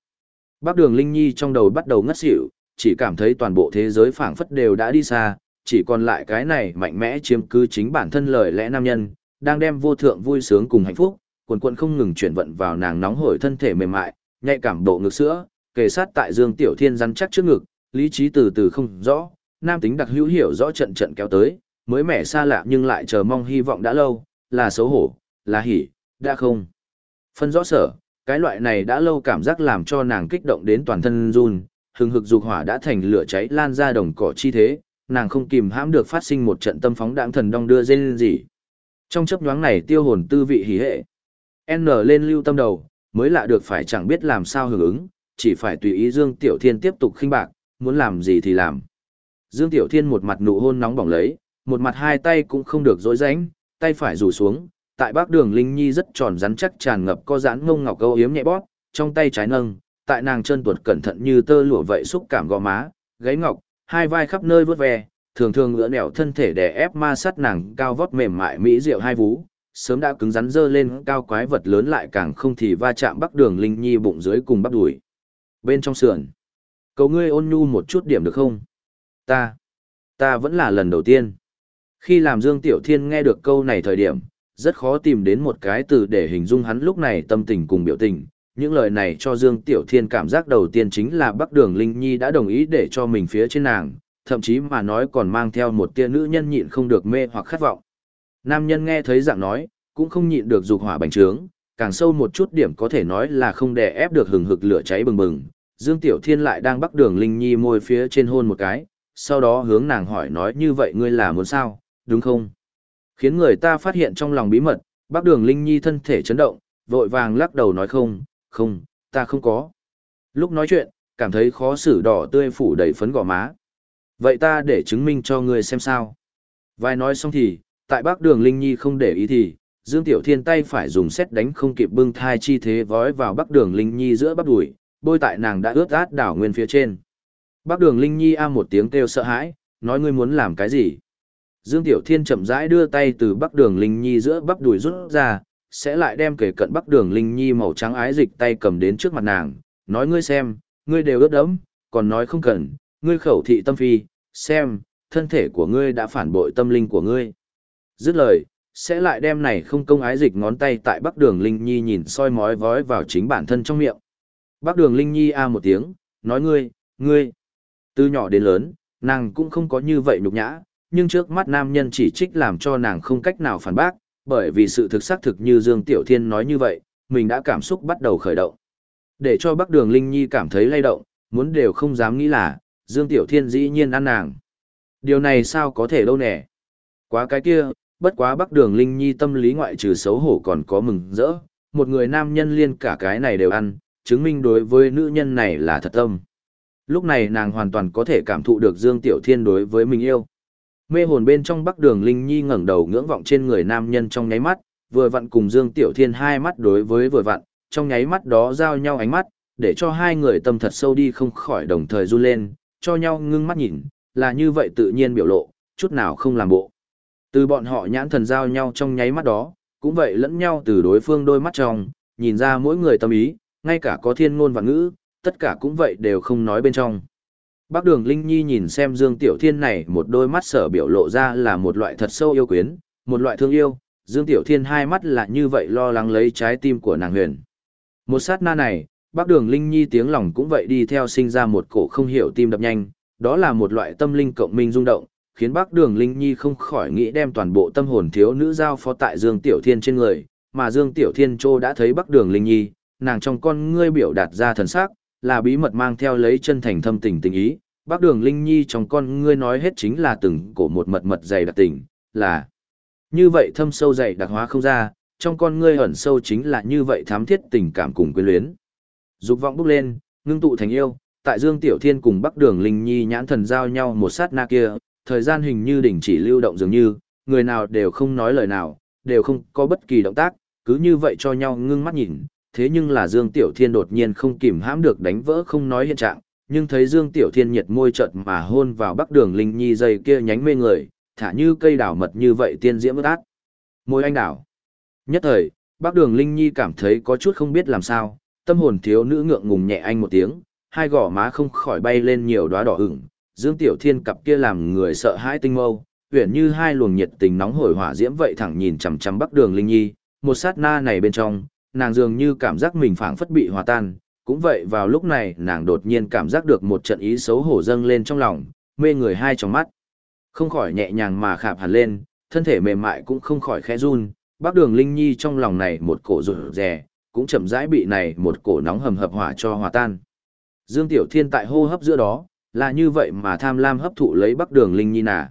Bác đường Linh Nhi trong đầu bắt đầu ngất xỉu, chỉ cảm thấy toàn bộ thế giới phảng phất đều đã đi xa, chỉ còn lại cái này mạnh mẽ chiếm cứ chính bản thân lời lẽ nam nhân, đang đem vô thượng vui sướng cùng hạnh phúc, quần quần không ngừng chuyển vận vào nàng nóng hổi thân thể mềm mại, nhạy cảm độ ngực sữa, kề sát tại Dương Tiểu Thiên rắn chắc trước ngực, lý trí từ từ không rõ, nam tính đặc hữu hiểu rõ trận trận kéo tới, mới mẻ xa lạ nhưng lại chờ mong hy vọng đã lâu, là xấu hổ, là hỉ, đã không. Phân rõ sở, cái loại này đã lâu cảm giác làm cho nàng kích động đến toàn thân run, hừng hực dục hỏa đã thành lửa cháy lan ra đồng cỏ chi thế, nàng không kìm hãm được phát sinh một trận tâm phóng đãng thần đong đưa dên gì. Trong chấp nhoáng này tiêu hồn tư vị hỉ hệ. N lên lưu tâm đầu, mới lạ được phải chẳng biết làm sao hưởng ứng, chỉ phải tùy ý Dương Tiểu Thiên tiếp tục khinh bạc, muốn làm gì thì làm. Dương Tiểu Thiên một mặt nụ hôn nóng bỏng lấy, một mặt hai tay cũng không được dối rãnh, tay phải rủ xuống, tại bác đường Linh Nhi rất tròn rắn chắc tràn ngập có giãn ngông ngọc câu yếm nhẹ bóp, trong tay trái nâng, tại nàng chân tuột cẩn thận như tơ lụa vậy xúc cảm gò má, gáy ngọc, hai vai khắp nơi vớt ve, thường thường ngựa nẻo thân thể để ép ma sát nàng cao vót mềm mại mỹ diệu hai vú, sớm đã cứng rắn dơ lên cao quái vật lớn lại càng không thì va chạm bắc đường Linh Nhi bụng dưới cùng bắp đùi. Bên trong sườn, cầu ngươi ôn nhu một chút điểm được không? Ta, ta vẫn là lần đầu tiên. Khi làm Dương Tiểu Thiên nghe được câu này thời điểm, rất khó tìm đến một cái từ để hình dung hắn lúc này tâm tình cùng biểu tình. Những lời này cho Dương Tiểu Thiên cảm giác đầu tiên chính là Bắc Đường Linh Nhi đã đồng ý để cho mình phía trên nàng, thậm chí mà nói còn mang theo một tia nữ nhân nhịn không được mê hoặc khát vọng. Nam nhân nghe thấy dạng nói, cũng không nhịn được dục hỏa bành trướng, càng sâu một chút điểm có thể nói là không đè ép được hừng hực lửa cháy bừng bừng. Dương Tiểu Thiên lại đang Bắc Đường Linh Nhi môi phía trên hôn một cái, sau đó hướng nàng hỏi nói như vậy ngươi là muốn sao, đúng không? Khiến người ta phát hiện trong lòng bí mật, bác đường Linh Nhi thân thể chấn động, vội vàng lắc đầu nói không, không, ta không có. Lúc nói chuyện, cảm thấy khó xử đỏ tươi phủ đầy phấn gò má. Vậy ta để chứng minh cho ngươi xem sao. Vài nói xong thì, tại bác đường Linh Nhi không để ý thì, Dương Tiểu Thiên tay phải dùng xét đánh không kịp bưng thai chi thế vói vào bác đường Linh Nhi giữa bắp đùi, bôi tại nàng đã ướt át đảo nguyên phía trên. Bác đường Linh Nhi a một tiếng kêu sợ hãi, nói ngươi muốn làm cái gì. Dương Tiểu Thiên chậm rãi đưa tay từ bắc đường Linh Nhi giữa bắp đùi rút ra, sẽ lại đem kể cận bắc đường Linh Nhi màu trắng ái dịch tay cầm đến trước mặt nàng, nói ngươi xem, ngươi đều ướt đẫm, còn nói không cần, ngươi khẩu thị tâm phi, xem, thân thể của ngươi đã phản bội tâm linh của ngươi. Dứt lời, sẽ lại đem này không công ái dịch ngón tay tại bắc đường Linh Nhi nhìn soi mói vói vào chính bản thân trong miệng. Bắc đường Linh Nhi a một tiếng, nói ngươi, ngươi. Từ nhỏ đến lớn, nàng cũng không có như vậy nhục nhã, nhưng trước mắt nam nhân chỉ trích làm cho nàng không cách nào phản bác, bởi vì sự thực xác thực như Dương Tiểu Thiên nói như vậy, mình đã cảm xúc bắt đầu khởi động. Để cho Bắc Đường Linh Nhi cảm thấy lay động, muốn đều không dám nghĩ là, Dương Tiểu Thiên dĩ nhiên ăn nàng. Điều này sao có thể đâu nè. Quá cái kia, bất quá Bắc Đường Linh Nhi tâm lý ngoại trừ xấu hổ còn có mừng rỡ, một người nam nhân liên cả cái này đều ăn, chứng minh đối với nữ nhân này là thật tâm. Lúc này nàng hoàn toàn có thể cảm thụ được Dương Tiểu Thiên đối với mình yêu. Mê hồn bên trong Bắc Đường Linh Nhi ngẩng đầu ngưỡng vọng trên người nam nhân trong nháy mắt, vừa vặn cùng Dương Tiểu Thiên hai mắt đối với vừa vặn, trong nháy mắt đó giao nhau ánh mắt, để cho hai người tâm thật sâu đi không khỏi đồng thời run lên, cho nhau ngưng mắt nhìn, là như vậy tự nhiên biểu lộ, chút nào không làm bộ. Từ bọn họ nhãn thần giao nhau trong nháy mắt đó, cũng vậy lẫn nhau từ đối phương đôi mắt trong, nhìn ra mỗi người tâm ý, ngay cả có thiên ngôn và ngữ, tất cả cũng vậy đều không nói bên trong. Bác Đường Linh Nhi nhìn xem Dương Tiểu Thiên này một đôi mắt sở biểu lộ ra là một loại thật sâu yêu quyến, một loại thương yêu, Dương Tiểu Thiên hai mắt là như vậy lo lắng lấy trái tim của nàng huyền. Một sát na này, Bác Đường Linh Nhi tiếng lòng cũng vậy đi theo sinh ra một cổ không hiểu tim đập nhanh, đó là một loại tâm linh cộng minh rung động, khiến Bác Đường Linh Nhi không khỏi nghĩ đem toàn bộ tâm hồn thiếu nữ giao phó tại Dương Tiểu Thiên trên người, mà Dương Tiểu Thiên Trô đã thấy Bác Đường Linh Nhi, nàng trong con ngươi biểu đạt ra thần sắc, là bí mật mang theo lấy chân thành thâm tình tình ý. Bác đường Linh Nhi trong con ngươi nói hết chính là từng cổ một mật mật dày đặc tình, là như vậy thâm sâu dày đặc hóa không ra, trong con ngươi ẩn sâu chính là như vậy thám thiết tình cảm cùng quyến luyến. Dục vọng bốc lên, ngưng tụ thành yêu, tại Dương Tiểu Thiên cùng Bắc Đường Linh Nhi nhãn thần giao nhau một sát na kia, thời gian hình như đỉnh chỉ lưu động dường như, người nào đều không nói lời nào, đều không có bất kỳ động tác, cứ như vậy cho nhau ngưng mắt nhìn, thế nhưng là Dương Tiểu Thiên đột nhiên không kìm hãm được đánh vỡ không nói hiện trạng, nhưng thấy Dương Tiểu Thiên nhiệt môi chợt mà hôn vào bắc đường linh nhi dây kia nhánh mê người, thả như cây đảo mật như vậy tiên diễm ướt át. Môi anh đảo. Nhất thời, bắc đường linh nhi cảm thấy có chút không biết làm sao, tâm hồn thiếu nữ ngượng ngùng nhẹ anh một tiếng, hai gò má không khỏi bay lên nhiều đóa đỏ ửng, Dương Tiểu Thiên cặp kia làm người sợ hãi tinh mâu, uyển như hai luồng nhiệt tình nóng hổi hỏa diễm vậy thẳng nhìn chằm chằm Bắc Đường Linh Nhi, một sát na này bên trong, nàng dường như cảm giác mình phảng phất bị hòa tan, cũng vậy vào lúc này nàng đột nhiên cảm giác được một trận ý xấu hổ dâng lên trong lòng, mê người hai trong mắt. Không khỏi nhẹ nhàng mà khạp hẳn lên, thân thể mềm mại cũng không khỏi khẽ run, Bắc Đường Linh Nhi trong lòng này một cổ rụt rè, cũng chậm rãi bị này một cổ nóng hầm hập hỏa cho hòa tan. Dương Tiểu Thiên tại hô hấp giữa đó, là như vậy mà tham lam hấp thụ lấy Bắc Đường Linh Nhi nà.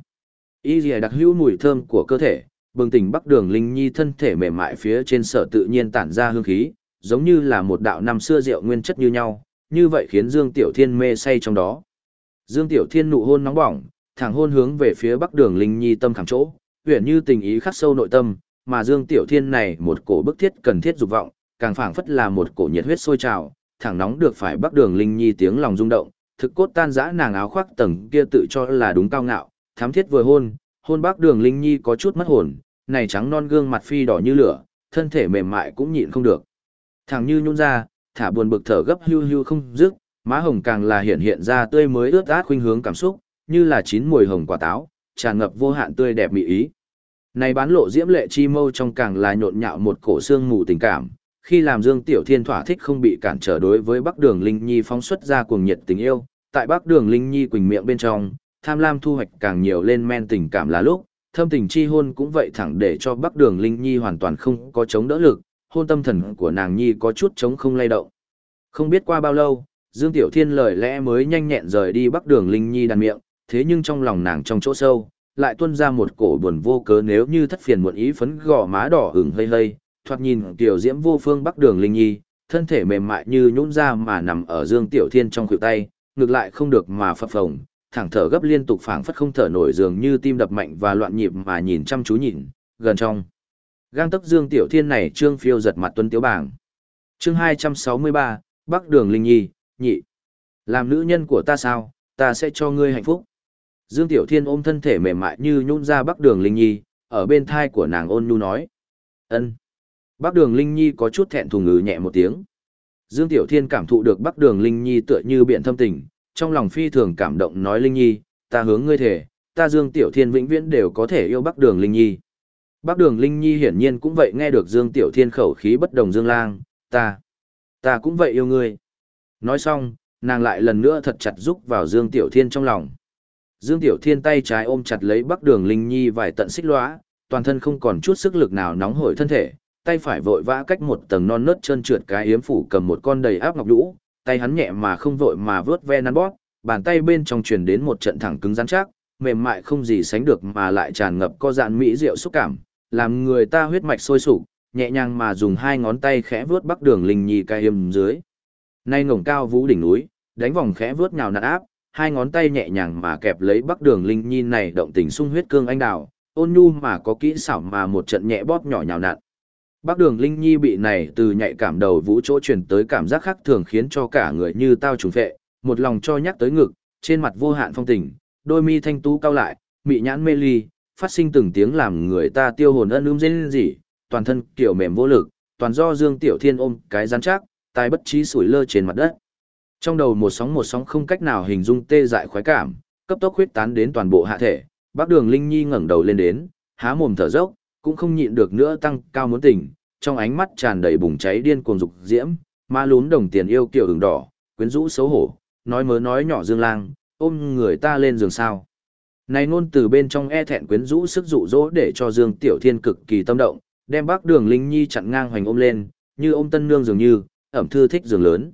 Y dì đặc hữu mùi thơm của cơ thể, bừng tỉnh Bắc Đường Linh Nhi thân thể mềm mại phía trên sở tự nhiên tản ra hương khí, giống như là một đạo năm xưa rượu nguyên chất như nhau, như vậy khiến Dương Tiểu Thiên mê say trong đó. Dương Tiểu Thiên nụ hôn nóng bỏng, thẳng hôn hướng về phía Bắc Đường Linh Nhi tâm khảm chỗ, huyền như tình ý khắc sâu nội tâm, mà Dương Tiểu Thiên này một cổ bức thiết cần thiết dục vọng, càng phảng phất là một cổ nhiệt huyết sôi trào, thẳng nóng được phải Bắc Đường Linh Nhi tiếng lòng rung động, thực cốt tan rã nàng áo khoác tầng kia tự cho là đúng cao ngạo, thám thiết vừa hôn, hôn Bắc Đường Linh Nhi có chút mất hồn, này trắng non gương mặt phi đỏ như lửa, thân thể mềm mại cũng nhịn không được. Thẳng như nhún ra, thả buồn bực thở gấp hưu hưu không dứt, má hồng càng là hiện hiện ra tươi mới ướt át khuynh hướng cảm xúc, như là chín mùi hồng quả táo, tràn ngập vô hạn tươi đẹp mỹ ý. Này bán lộ diễm lệ chi mâu trong càng là nhộn nhạo một cổ xương mù tình cảm, khi làm Dương Tiểu Thiên thỏa thích không bị cản trở đối với Bắc Đường Linh Nhi phóng xuất ra cuồng nhiệt tình yêu, tại Bắc Đường Linh Nhi quỳnh miệng bên trong, tham lam thu hoạch càng nhiều lên men tình cảm là lúc, thâm tình chi hôn cũng vậy thẳng để cho Bắc Đường Linh Nhi hoàn toàn không có chống đỡ lực, hôn tâm thần của nàng nhi có chút chống không lay động. Không biết qua bao lâu, Dương Tiểu Thiên lời lẽ mới nhanh nhẹn rời đi Bắc Đường Linh Nhi đàn miệng, thế nhưng trong lòng nàng trong chỗ sâu, lại tuôn ra một cổ buồn vô cớ nếu như thất phiền muộn ý phấn gò má đỏ hừng hơi hơi, thoạt nhìn tiểu diễm vô phương Bắc Đường Linh Nhi, thân thể mềm mại như nhũn ra mà nằm ở Dương Tiểu Thiên trong khuỷu tay, ngược lại không được mà phập phồng, thẳng thở gấp liên tục phảng phất không thở nổi dường như tim đập mạnh và loạn nhịp mà nhìn chăm chú nhìn, gần trong. Gang tấc Dương Tiểu Thiên này trương phiêu giật mặt tuân tiếu bảng. Chương 263, Bắc Đường Linh Nhi, nhị. Làm nữ nhân của ta sao, ta sẽ cho ngươi hạnh phúc. Dương Tiểu Thiên ôm thân thể mềm mại như nhún ra Bắc Đường Linh Nhi, ở bên thai của nàng ôn nhu nói. ân. Bắc Đường Linh Nhi có chút thẹn thùng ngừ nhẹ một tiếng. Dương Tiểu Thiên cảm thụ được Bắc Đường Linh Nhi tựa như biện thâm tình, trong lòng phi thường cảm động nói Linh Nhi, ta hướng ngươi thể, ta Dương Tiểu Thiên vĩnh viễn đều có thể yêu Bắc Đường Linh Nhi. Bắc Đường Linh Nhi hiển nhiên cũng vậy nghe được Dương Tiểu Thiên khẩu khí bất đồng Dương Lang, ta, ta cũng vậy yêu ngươi. Nói xong, nàng lại lần nữa thật chặt rúc vào Dương Tiểu Thiên trong lòng. Dương Tiểu Thiên tay trái ôm chặt lấy Bắc Đường Linh Nhi vài tận xích lõa, toàn thân không còn chút sức lực nào nóng hổi thân thể, tay phải vội vã cách một tầng non nớt trơn trượt cái yếm phủ cầm một con đầy áp ngọc lũ, tay hắn nhẹ mà không vội mà vớt ve nắn bóp, bàn tay bên trong truyền đến một trận thẳng cứng rắn chắc, mềm mại không gì sánh được mà lại tràn ngập co dạn mỹ diệu xúc cảm, làm người ta huyết mạch sôi sục, nhẹ nhàng mà dùng hai ngón tay khẽ vướt bắc đường linh nhi cai hiểm dưới. Nay ngổng cao vũ đỉnh núi, đánh vòng khẽ vướt nhào nặn áp, hai ngón tay nhẹ nhàng mà kẹp lấy bắc đường linh nhi này động tình sung huyết cương anh đào, ôn nhu mà có kỹ xảo mà một trận nhẹ bóp nhỏ nhào nặn. Bắc đường linh nhi bị này từ nhạy cảm đầu vũ chỗ truyền tới cảm giác khác thường khiến cho cả người như tao trùng phệ, một lòng cho nhắc tới ngực, trên mặt vô hạn phong tình, đôi mi thanh tú cao lại, mị nhãn mê ly, phát sinh từng tiếng làm người ta tiêu hồn ân ưm dên gì, toàn thân kiểu mềm vô lực, toàn do Dương Tiểu Thiên ôm cái rắn chắc, tai bất trí sủi lơ trên mặt đất. Trong đầu một sóng một sóng không cách nào hình dung tê dại khoái cảm, cấp tốc huyết tán đến toàn bộ hạ thể. Bác Đường Linh Nhi ngẩng đầu lên đến, há mồm thở dốc, cũng không nhịn được nữa tăng cao muốn tỉnh, trong ánh mắt tràn đầy bùng cháy điên cuồng dục diễm, ma lún đồng tiền yêu kiểu ửng đỏ, quyến rũ xấu hổ, nói mớ nói nhỏ Dương Lang, ôm người ta lên giường sao. Này ngôn từ bên trong e thẹn quyến rũ sức dụ dỗ để cho Dương Tiểu Thiên cực kỳ tâm động, đem bác đường Linh Nhi chặn ngang hoành ôm lên, như ôm tân nương dường như, ẩm thư thích giường lớn.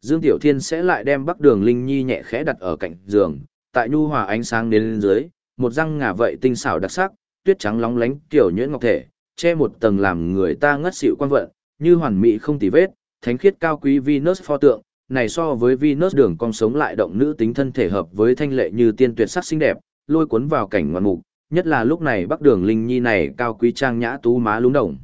Dương Tiểu Thiên sẽ lại đem bác đường Linh Nhi nhẹ khẽ đặt ở cạnh giường, tại nhu hòa ánh sáng đến lên dưới, một răng ngà vậy tinh xảo đặc sắc, tuyết trắng lóng lánh tiểu nhuyễn ngọc thể, che một tầng làm người ta ngất xỉu quan vận, như hoàn mỹ không tì vết, thánh khiết cao quý Venus pho tượng, này so với Venus đường cong sống lại động nữ tính thân thể hợp với thanh lệ như tiên tuyệt sắc xinh đẹp, lôi cuốn vào cảnh ngoạn mục, nhất là lúc này bắc đường linh nhi này cao quý trang nhã tú má lúng đồng.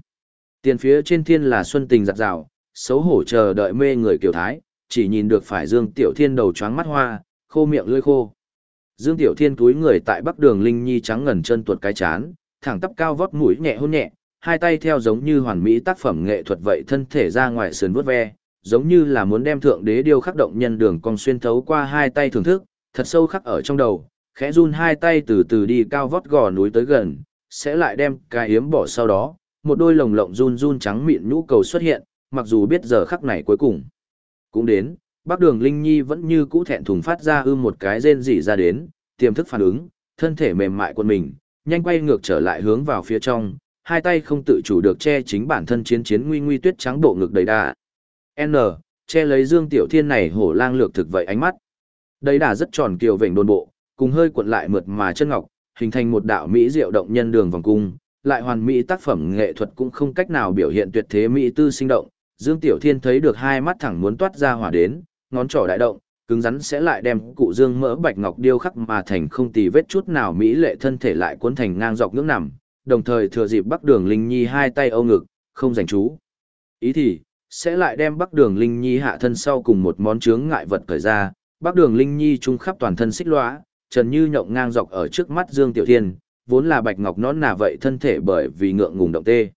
Tiền phía trên thiên là xuân tình giặt rào, xấu hổ chờ đợi mê người kiểu thái, chỉ nhìn được phải Dương Tiểu Thiên đầu choáng mắt hoa, khô miệng lưỡi khô. Dương Tiểu Thiên túi người tại bắc đường linh nhi trắng ngần chân tuột cái chán, thẳng tắp cao vót mũi nhẹ hôn nhẹ, hai tay theo giống như hoàn mỹ tác phẩm nghệ thuật vậy thân thể ra ngoài sườn vuốt ve, giống như là muốn đem thượng đế điêu khắc động nhân đường cong xuyên thấu qua hai tay thưởng thức, thật sâu khắc ở trong đầu, khẽ run hai tay từ từ đi cao vót gò núi tới gần, sẽ lại đem cái yếm bỏ sau đó, một đôi lồng lộng run run trắng mịn nhũ cầu xuất hiện, mặc dù biết giờ khắc này cuối cùng. Cũng đến, bác đường Linh Nhi vẫn như cũ thẹn thùng phát ra ư một cái rên rỉ ra đến, tiềm thức phản ứng, thân thể mềm mại quân mình, nhanh quay ngược trở lại hướng vào phía trong, hai tay không tự chủ được che chính bản thân chiến chiến nguy nguy tuyết trắng bộ ngực đầy đà. N, che lấy Dương Tiểu Thiên này hổ lang lược thực vậy ánh mắt. Đầy đà rất tròn kiều vểnh đồn bộ, cùng hơi cuộn lại mượt mà chân ngọc, hình thành một đạo mỹ diệu động nhân đường vòng cung, lại hoàn mỹ tác phẩm nghệ thuật cũng không cách nào biểu hiện tuyệt thế mỹ tư sinh động. Dương Tiểu Thiên thấy được hai mắt thẳng muốn toát ra hỏa đến, ngón trỏ đại động, cứng rắn sẽ lại đem cụ dương mỡ bạch ngọc điêu khắc mà thành không tì vết chút nào mỹ lệ thân thể lại cuốn thành ngang dọc ngưỡng nằm, đồng thời thừa dịp Bắc Đường Linh Nhi hai tay âu ngực, không dành chú. Ý thì, sẽ lại đem Bắc Đường Linh Nhi hạ thân sau cùng một món chướng ngại vật cởi ra, Bắc Đường Linh Nhi trung khắp toàn thân xích lóa, trần như nhộng ngang dọc ở trước mắt Dương Tiểu Thiên, vốn là bạch ngọc nón nà vậy thân thể bởi vì ngượng ngùng động tê.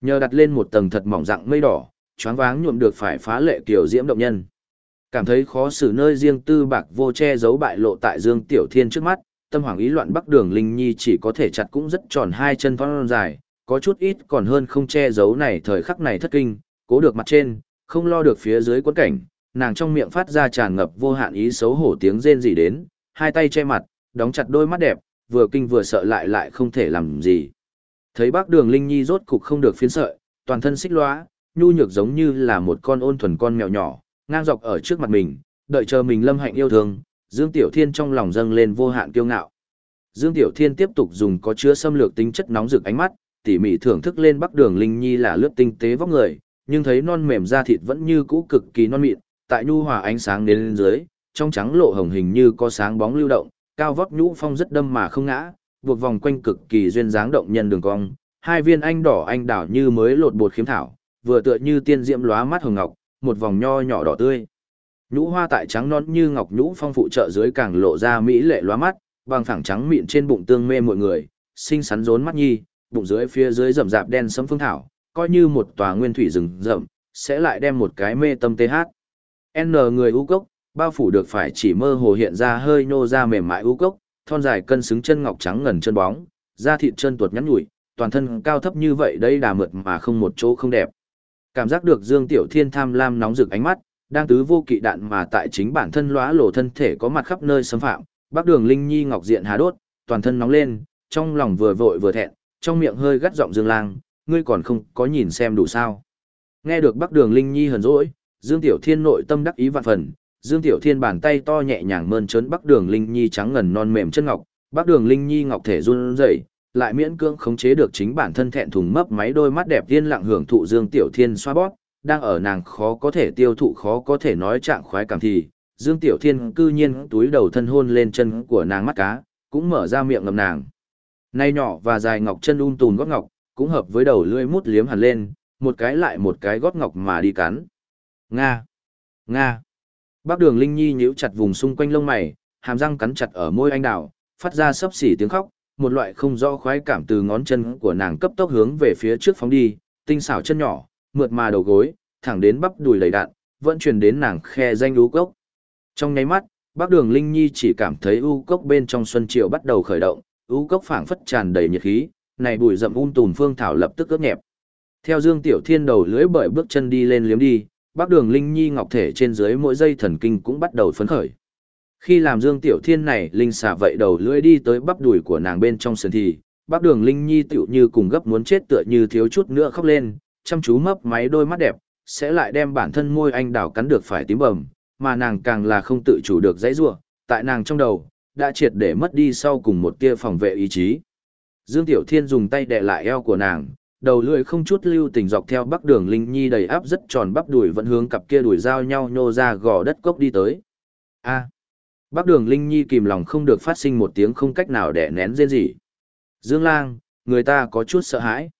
Nhờ đặt lên một tầng thật mỏng dạng mây đỏ, choáng váng nhuộm được phải phá lệ kiểu diễm động nhân. Cảm thấy khó xử nơi riêng tư bạc vô che giấu bại lộ tại Dương Tiểu Thiên trước mắt, tâm hoàng ý loạn bắc đường Linh Nhi chỉ có thể chặt cũng rất tròn hai chân thon dài, có chút ít còn hơn không che giấu này thời khắc này thất kinh, cố được mặt trên, không lo được phía dưới quấn cảnh, nàng trong miệng phát ra tràn ngập vô hạn ý xấu hổ tiếng rên gì đến, hai tay che mặt, đóng chặt đôi mắt đẹp, vừa kinh vừa sợ lại lại không thể làm gì. Thấy bác đường Linh Nhi rốt cục không được phiến sợi, toàn thân xích lóa, nhu nhược giống như là một con ôn thuần con mèo nhỏ, ngang dọc ở trước mặt mình, đợi chờ mình lâm hạnh yêu thương, Dương Tiểu Thiên trong lòng dâng lên vô hạn kiêu ngạo. Dương Tiểu Thiên tiếp tục dùng có chứa xâm lược tính chất nóng rực ánh mắt, tỉ mỉ thưởng thức lên Bắc Đường Linh Nhi là lướt tinh tế vóc người, nhưng thấy non mềm da thịt vẫn như cũ cực kỳ non mịn, tại nhu hòa ánh sáng đến lên dưới, trong trắng lộ hồng hình như có sáng bóng lưu động, cao vóc nhũ phong rất đâm mà không ngã, buộc vòng quanh cực kỳ duyên dáng động nhân đường cong, hai viên anh đỏ anh đảo như mới lột bột khiếm thảo, vừa tựa như tiên diễm lóa mắt hồng ngọc, một vòng nho nhỏ đỏ tươi. Nhũ hoa tại trắng non như ngọc nhũ phong phụ trợ dưới càng lộ ra mỹ lệ lóa mắt, bằng phẳng trắng mịn trên bụng tương mê mọi người, xinh xắn rốn mắt nhi, bụng dưới phía dưới rậm rạp đen sẫm phương thảo, coi như một tòa nguyên thủy rừng rậm, sẽ lại đem một cái mê tâm tê hát. N người u cốc, bao phủ được phải chỉ mơ hồ hiện ra hơi nô ra mềm mại u cốc, thon dài cân xứng chân ngọc trắng ngần chân bóng, da thịt chân tuột nhắn nhủi, toàn thân cao thấp như vậy đây đà mượt mà không một chỗ không đẹp. Cảm giác được Dương Tiểu Thiên tham lam nóng rực ánh mắt, đang tứ vô kỵ đạn mà tại chính bản thân lóa lộ thân thể có mặt khắp nơi xâm phạm, Bắc Đường Linh Nhi ngọc diện hà đốt, toàn thân nóng lên, trong lòng vừa vội vừa thẹn, trong miệng hơi gắt giọng Dương Lang, ngươi còn không có nhìn xem đủ sao? Nghe được Bắc Đường Linh Nhi hờn dỗi, Dương Tiểu Thiên nội tâm đắc ý vạn phần, Dương Tiểu Thiên bàn tay to nhẹ nhàng mơn trớn Bắc Đường Linh Nhi trắng ngần non mềm chân ngọc, Bắc Đường Linh Nhi ngọc thể run rẩy, lại miễn cưỡng khống chế được chính bản thân thẹn thùng mấp máy đôi mắt đẹp tiên lặng hưởng thụ Dương Tiểu Thiên xoa bóp, đang ở nàng khó có thể tiêu thụ khó có thể nói trạng khoái cảm thì, Dương Tiểu Thiên cư nhiên túi đầu thân hôn lên chân của nàng mắt cá, cũng mở ra miệng ngậm nàng. Nay nhỏ và dài ngọc chân um tùn gót ngọc, cũng hợp với đầu lưỡi mút liếm hẳn lên, một cái lại một cái gót ngọc mà đi cắn. Nga! Nga! Bác đường Linh Nhi nhíu chặt vùng xung quanh lông mày, hàm răng cắn chặt ở môi anh đào, phát ra sấp xỉ tiếng khóc, một loại không rõ khoái cảm từ ngón chân của nàng cấp tốc hướng về phía trước phóng đi, tinh xảo chân nhỏ, mượt mà đầu gối, thẳng đến bắp đùi lầy đạn, vẫn truyền đến nàng khe danh u cốc. Trong nháy mắt, bác đường Linh Nhi chỉ cảm thấy u cốc bên trong xuân triều bắt đầu khởi động, u cốc phảng phất tràn đầy nhiệt khí, này bụi rậm um tùm phương thảo lập tức ướt nhẹp. Theo Dương Tiểu Thiên đầu lưỡi bởi bước chân đi lên liếm đi, bác đường Linh Nhi ngọc thể trên dưới mỗi dây thần kinh cũng bắt đầu phấn khởi. Khi làm Dương Tiểu Thiên này linh xả vậy đầu lưỡi đi tới bắp đùi của nàng bên trong sườn thì, bắp đường Linh Nhi tiểu như cùng gấp muốn chết tựa như thiếu chút nữa khóc lên, chăm chú mấp máy đôi mắt đẹp, sẽ lại đem bản thân môi anh đào cắn được phải tím bầm, mà nàng càng là không tự chủ được dãy rủa, tại nàng trong đầu đã triệt để mất đi sau cùng một tia phòng vệ ý chí. Dương Tiểu Thiên dùng tay đè lại eo của nàng, đầu lưỡi không chút lưu tình dọc theo bắc đường linh nhi đầy áp rất tròn bắp đùi vẫn hướng cặp kia đùi giao nhau nhô ra gò đất cốc đi tới. A. Bắc đường linh nhi kìm lòng không được phát sinh một tiếng không cách nào để nén rên gì. Dương Lang, người ta có chút sợ hãi.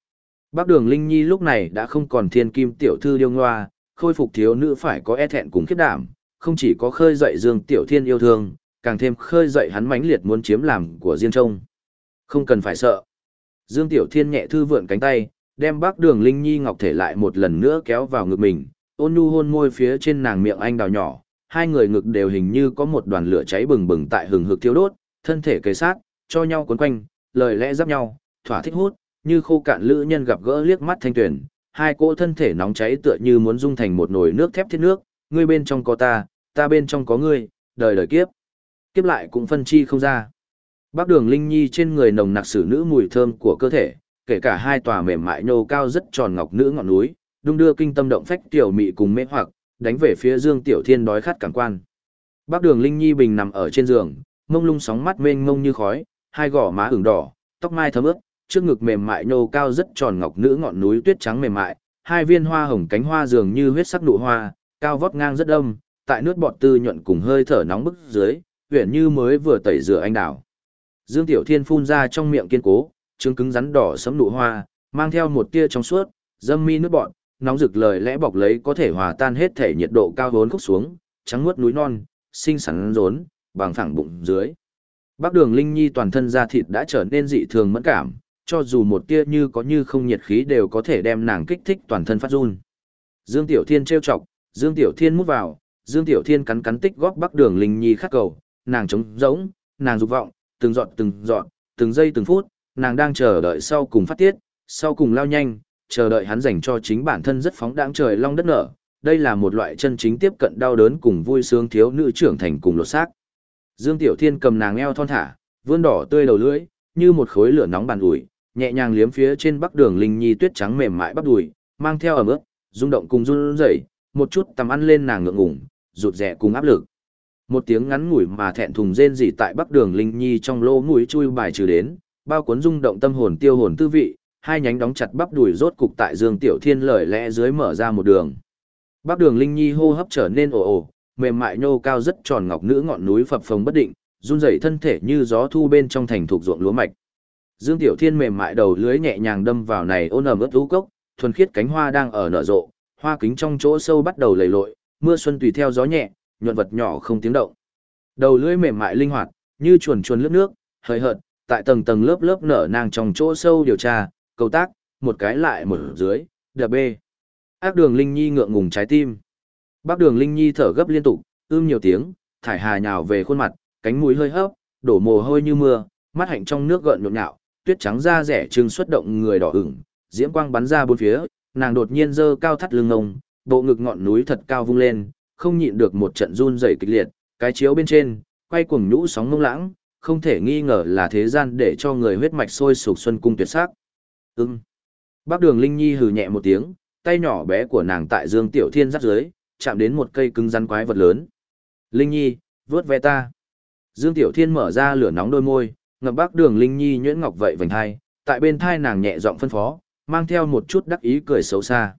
Bắc đường linh nhi lúc này đã không còn thiên kim tiểu thư điêu ngoa, khôi phục thiếu nữ phải có e thẹn cùng khiếp đảm, không chỉ có khơi dậy Dương Tiểu Thiên yêu thương, càng thêm khơi dậy hắn mãnh liệt muốn chiếm làm của riêng trông. Không cần phải sợ. Dương Tiểu Thiên nhẹ thư vượn cánh tay, đem bác đường Linh Nhi Ngọc thể lại một lần nữa kéo vào ngực mình, ôn nhu hôn môi phía trên nàng miệng anh đào nhỏ, hai người ngực đều hình như có một đoàn lửa cháy bừng bừng tại hừng hực thiêu đốt, thân thể kề sát, cho nhau cuốn quanh, lời lẽ giáp nhau, thỏa thích hút, như khô cạn lữ nhân gặp gỡ liếc mắt thanh tuyển, hai cỗ thân thể nóng cháy tựa như muốn dung thành một nồi nước thép thiết nước, ngươi bên trong có ta, ta bên trong có ngươi, đời đời kiếp. Kiếp lại cũng phân chi không ra. Bác đường Linh Nhi trên người nồng nặc sử nữ mùi thơm của cơ thể, kể cả hai tòa mềm mại nhô cao rất tròn ngọc nữ ngọn núi, đung đưa kinh tâm động phách tiểu mị cùng mê hoặc, đánh về phía Dương Tiểu Thiên đói khát cảm quan. Bác đường Linh Nhi bình nằm ở trên giường, mông lung sóng mắt mênh mông như khói, hai gò má ửng đỏ, tóc mai thấm ướt, trước ngực mềm mại nhô cao rất tròn ngọc nữ ngọn núi tuyết trắng mềm mại, hai viên hoa hồng cánh hoa dường như huyết sắc nụ hoa, cao vót ngang rất âm, tại nước bọt tư nhuận cùng hơi thở nóng bức dưới, huyền như mới vừa tẩy rửa anh đào. Dương Tiểu Thiên phun ra trong miệng kiên cố, trứng cứng rắn đỏ sẫm nụ hoa, mang theo một tia trong suốt, dâm mi nước bọt, nóng rực lời lẽ bọc lấy có thể hòa tan hết thể nhiệt độ cao vốn khúc xuống, trắng muốt núi non, xinh xắn rốn, bằng phẳng bụng dưới. Bác Đường Linh Nhi toàn thân da thịt đã trở nên dị thường mẫn cảm, cho dù một tia như có như không nhiệt khí đều có thể đem nàng kích thích toàn thân phát run. Dương Tiểu Thiên trêu chọc, Dương Tiểu Thiên mút vào, Dương Tiểu Thiên cắn cắn tích góp Bắc Đường Linh Nhi khát cầu, nàng trống rỗng, nàng dục vọng, từng giọt từng giọt, từng giây từng phút, nàng đang chờ đợi sau cùng phát tiết, sau cùng lao nhanh, chờ đợi hắn dành cho chính bản thân rất phóng đáng trời long đất nở. Đây là một loại chân chính tiếp cận đau đớn cùng vui sướng thiếu nữ trưởng thành cùng lột xác. Dương Tiểu Thiên cầm nàng eo thon thả, vươn đỏ tươi đầu lưỡi, như một khối lửa nóng bàn ủi, nhẹ nhàng liếm phía trên bắc đường linh nhi tuyết trắng mềm mại bắp đùi, mang theo ẩm ướt, rung động cùng run rẩy, một chút tầm ăn lên nàng ngượng ngùng, rụt rè cùng áp lực. Một tiếng ngắn ngủi mà thẹn thùng rên rỉ tại bắc đường linh nhi trong lỗ mũi chui bài trừ đến, bao cuốn rung động tâm hồn tiêu hồn tư vị, hai nhánh đóng chặt bắp đùi rốt cục tại Dương Tiểu Thiên lời lẽ dưới mở ra một đường. Bắc đường linh nhi hô hấp trở nên ồ ồ, mềm mại nhô cao rất tròn ngọc nữ ngọn núi phập phồng bất định, run rẩy thân thể như gió thu bên trong thành thuộc ruộng lúa mạch. Dương Tiểu Thiên mềm mại đầu lưới nhẹ nhàng đâm vào này ôn ẩm ướt ú cốc, thuần khiết cánh hoa đang ở nở rộ, hoa kính trong chỗ sâu bắt đầu lầy lội, mưa xuân tùy theo gió nhẹ, nhuận vật nhỏ không tiếng động. Đầu lưỡi mềm mại linh hoạt, như chuồn chuồn lướt nước, hơi hợt, tại tầng tầng lớp lớp nở nàng trong chỗ sâu điều tra, cầu tác, một cái lại một dưới, đập bê. Ác đường Linh Nhi ngượng ngùng trái tim. Bác đường Linh Nhi thở gấp liên tục, ưm nhiều tiếng, thải hà nhào về khuôn mặt, cánh mũi hơi hấp, đổ mồ hôi như mưa, mắt hạnh trong nước gợn nhộn nhạo, tuyết trắng da rẻ trưng xuất động người đỏ ửng, diễm quang bắn ra bốn phía, nàng đột nhiên dơ cao thắt lưng ngông, bộ ngực ngọn núi thật cao vung lên, không nhịn được một trận run rẩy kịch liệt, cái chiếu bên trên, quay cuồng nhũ sóng ngông lãng, không thể nghi ngờ là thế gian để cho người huyết mạch sôi sục xuân cung tuyệt sắc. Ừm. Bác Đường Linh Nhi hừ nhẹ một tiếng, tay nhỏ bé của nàng tại Dương Tiểu Thiên giáp dưới, chạm đến một cây cứng rắn quái vật lớn. Linh Nhi, vớt ve ta. Dương Tiểu Thiên mở ra lửa nóng đôi môi, ngập bác đường Linh Nhi nhuyễn ngọc vậy vành hai, tại bên thai nàng nhẹ giọng phân phó, mang theo một chút đắc ý cười xấu xa.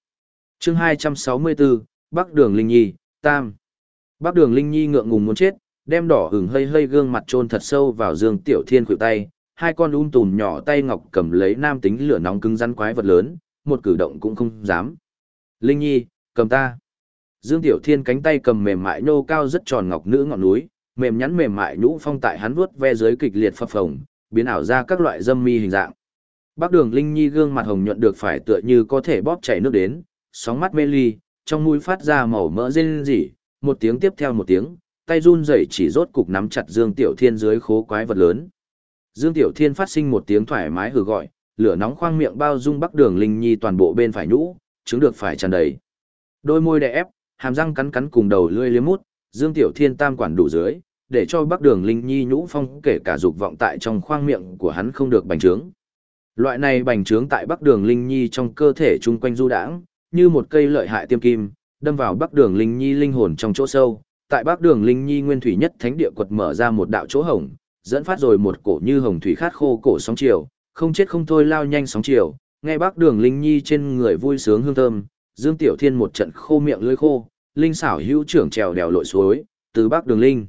chương 264, Bắc đường Linh Nhi, Tam. Bắc đường Linh Nhi ngượng ngùng muốn chết, đem đỏ hừng hơi hơi gương mặt trôn thật sâu vào Dương Tiểu Thiên khuỷu tay, hai con un tùm nhỏ tay ngọc cầm lấy nam tính lửa nóng cứng rắn quái vật lớn, một cử động cũng không dám. Linh Nhi, cầm ta. Dương Tiểu Thiên cánh tay cầm mềm mại nô cao rất tròn ngọc nữ ngọn núi, mềm nhắn mềm mại nhũ phong tại hắn vuốt ve dưới kịch liệt phập phồng, biến ảo ra các loại dâm mi hình dạng. Bác Đường Linh Nhi gương mặt hồng nhuận được phải tựa như có thể bóp chảy nước đến, sóng mắt mê ly, trong mũi phát ra màu mỡ rên rỉ, một tiếng tiếp theo một tiếng, tay run rẩy chỉ rốt cục nắm chặt Dương Tiểu Thiên dưới khố quái vật lớn. Dương Tiểu Thiên phát sinh một tiếng thoải mái hừ gọi, lửa nóng khoang miệng bao dung Bắc Đường Linh Nhi toàn bộ bên phải nhũ, chứng được phải tràn đầy. Đôi môi đè ép, hàm răng cắn cắn cùng đầu lưỡi liếm mút, Dương Tiểu Thiên tam quản đủ dưới, để cho Bắc Đường Linh Nhi nhũ phong kể cả dục vọng tại trong khoang miệng của hắn không được bành trướng. Loại này bành trướng tại Bắc Đường Linh Nhi trong cơ thể chung quanh du đãng, như một cây lợi hại tiêm kim, đâm vào Bắc Đường Linh Nhi linh hồn trong chỗ sâu. Tại Bắc Đường Linh Nhi nguyên thủy nhất thánh địa quật mở ra một đạo chỗ hổng, dẫn phát rồi một cổ như hồng thủy khát khô cổ sóng chiều, không chết không thôi lao nhanh sóng chiều. Nghe Bắc Đường Linh Nhi trên người vui sướng hương thơm, Dương Tiểu Thiên một trận khô miệng lưỡi khô, linh xảo hữu trưởng trèo đèo lội suối, từ Bắc Đường Linh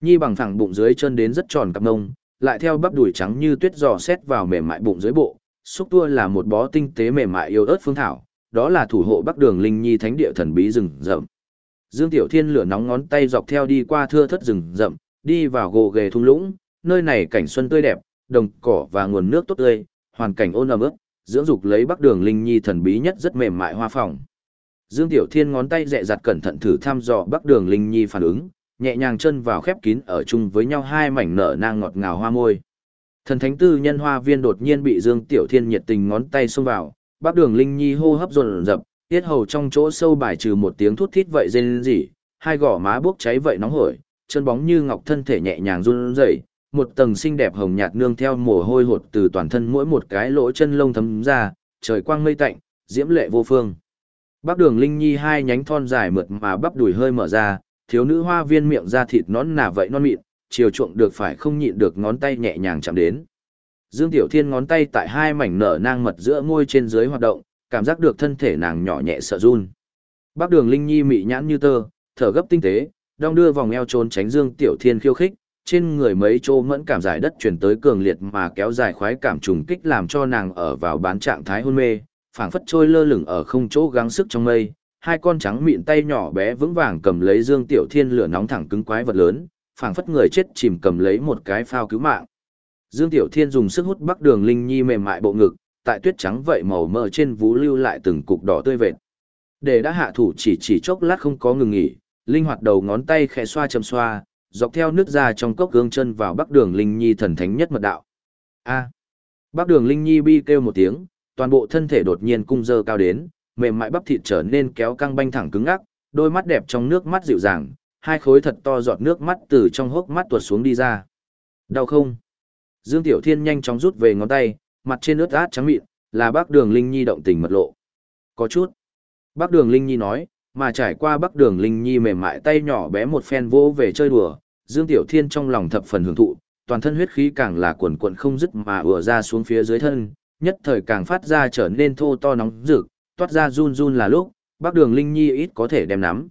Nhi bằng phẳng bụng dưới chân đến rất tròn cặp nông, lại theo bắp đùi trắng như tuyết giò xét vào mềm mại bụng dưới bộ, xúc tua là một bó tinh tế mềm mại yêu ớt phương thảo, đó là thủ hộ Bắc Đường Linh Nhi thánh địa thần bí rừng rậm. Dương Tiểu Thiên lửa nóng ngón tay dọc theo đi qua thưa thất rừng rậm, đi vào gồ ghề thung lũng, nơi này cảnh xuân tươi đẹp, đồng cỏ và nguồn nước tốt tươi, hoàn cảnh ôn ẩm ướt, dưỡng dục lấy Bắc Đường Linh Nhi thần bí nhất rất mềm mại hoa phòng. Dương Tiểu Thiên ngón tay dẹ dặt cẩn thận thử thăm dò Bắc Đường Linh Nhi phản ứng, nhẹ nhàng chân vào khép kín ở chung với nhau hai mảnh nở nang ngọt ngào hoa môi. Thần thánh tư nhân hoa viên đột nhiên bị Dương Tiểu Thiên nhiệt tình ngón tay xông vào, Bắc Đường Linh Nhi hô hấp dồn dập, tiết hầu trong chỗ sâu bài trừ một tiếng thút thít vậy rên rỉ, hai gò má bốc cháy vậy nóng hổi, chân bóng như ngọc thân thể nhẹ nhàng run rẩy, một tầng xinh đẹp hồng nhạt nương theo mồ hôi hột từ toàn thân mỗi một cái lỗ chân lông thấm ra, trời quang mây tạnh, diễm lệ vô phương. Bắc Đường Linh Nhi hai nhánh thon dài mượt mà bắp đùi hơi mở ra, thiếu nữ hoa viên miệng ra thịt nón nà vậy non mịn, chiều chuộng được phải không nhịn được ngón tay nhẹ nhàng chạm đến. Dương Tiểu Thiên ngón tay tại hai mảnh nở nang mật giữa môi trên dưới hoạt động, cảm giác được thân thể nàng nhỏ nhẹ sợ run. Bác Đường Linh Nhi mị nhãn như tơ, thở gấp tinh tế, đong đưa vòng eo trốn tránh Dương Tiểu Thiên khiêu khích, trên người mấy chỗ mẫn cảm giải đất chuyển tới cường liệt mà kéo dài khoái cảm trùng kích làm cho nàng ở vào bán trạng thái hôn mê, phảng phất trôi lơ lửng ở không chỗ gắng sức trong mây. Hai con trắng mịn tay nhỏ bé vững vàng cầm lấy Dương Tiểu Thiên lửa nóng thẳng cứng quái vật lớn, phảng phất người chết chìm cầm lấy một cái phao cứu mạng. Dương Tiểu Thiên dùng sức hút Bắc Đường Linh Nhi mềm mại bộ ngực, tại tuyết trắng vậy màu mờ trên vú lưu lại từng cục đỏ tươi vệt. Để đã hạ thủ chỉ chỉ chốc lát không có ngừng nghỉ, linh hoạt đầu ngón tay khẽ xoa chầm xoa, dọc theo nước ra trong cốc gương chân vào Bắc Đường Linh Nhi thần thánh nhất mật đạo. A. Bắc Đường Linh Nhi bi kêu một tiếng, toàn bộ thân thể đột nhiên cung dơ cao đến, mềm mại bắp thịt trở nên kéo căng banh thẳng cứng ngắc, đôi mắt đẹp trong nước mắt dịu dàng, hai khối thật to giọt nước mắt từ trong hốc mắt tuột xuống đi ra. Đau không? Dương Tiểu Thiên nhanh chóng rút về ngón tay, mặt trên ướt át trắng mịn, là bác đường Linh Nhi động tình mật lộ. Có chút. Bác đường Linh Nhi nói, mà trải qua Bắc đường Linh Nhi mềm mại tay nhỏ bé một phen vỗ về chơi đùa, Dương Tiểu Thiên trong lòng thập phần hưởng thụ, toàn thân huyết khí càng là cuồn cuộn không dứt mà ùa ra xuống phía dưới thân, nhất thời càng phát ra trở nên thô to nóng rực, toát ra run run là lúc, Bắc đường Linh Nhi ít có thể đem nắm.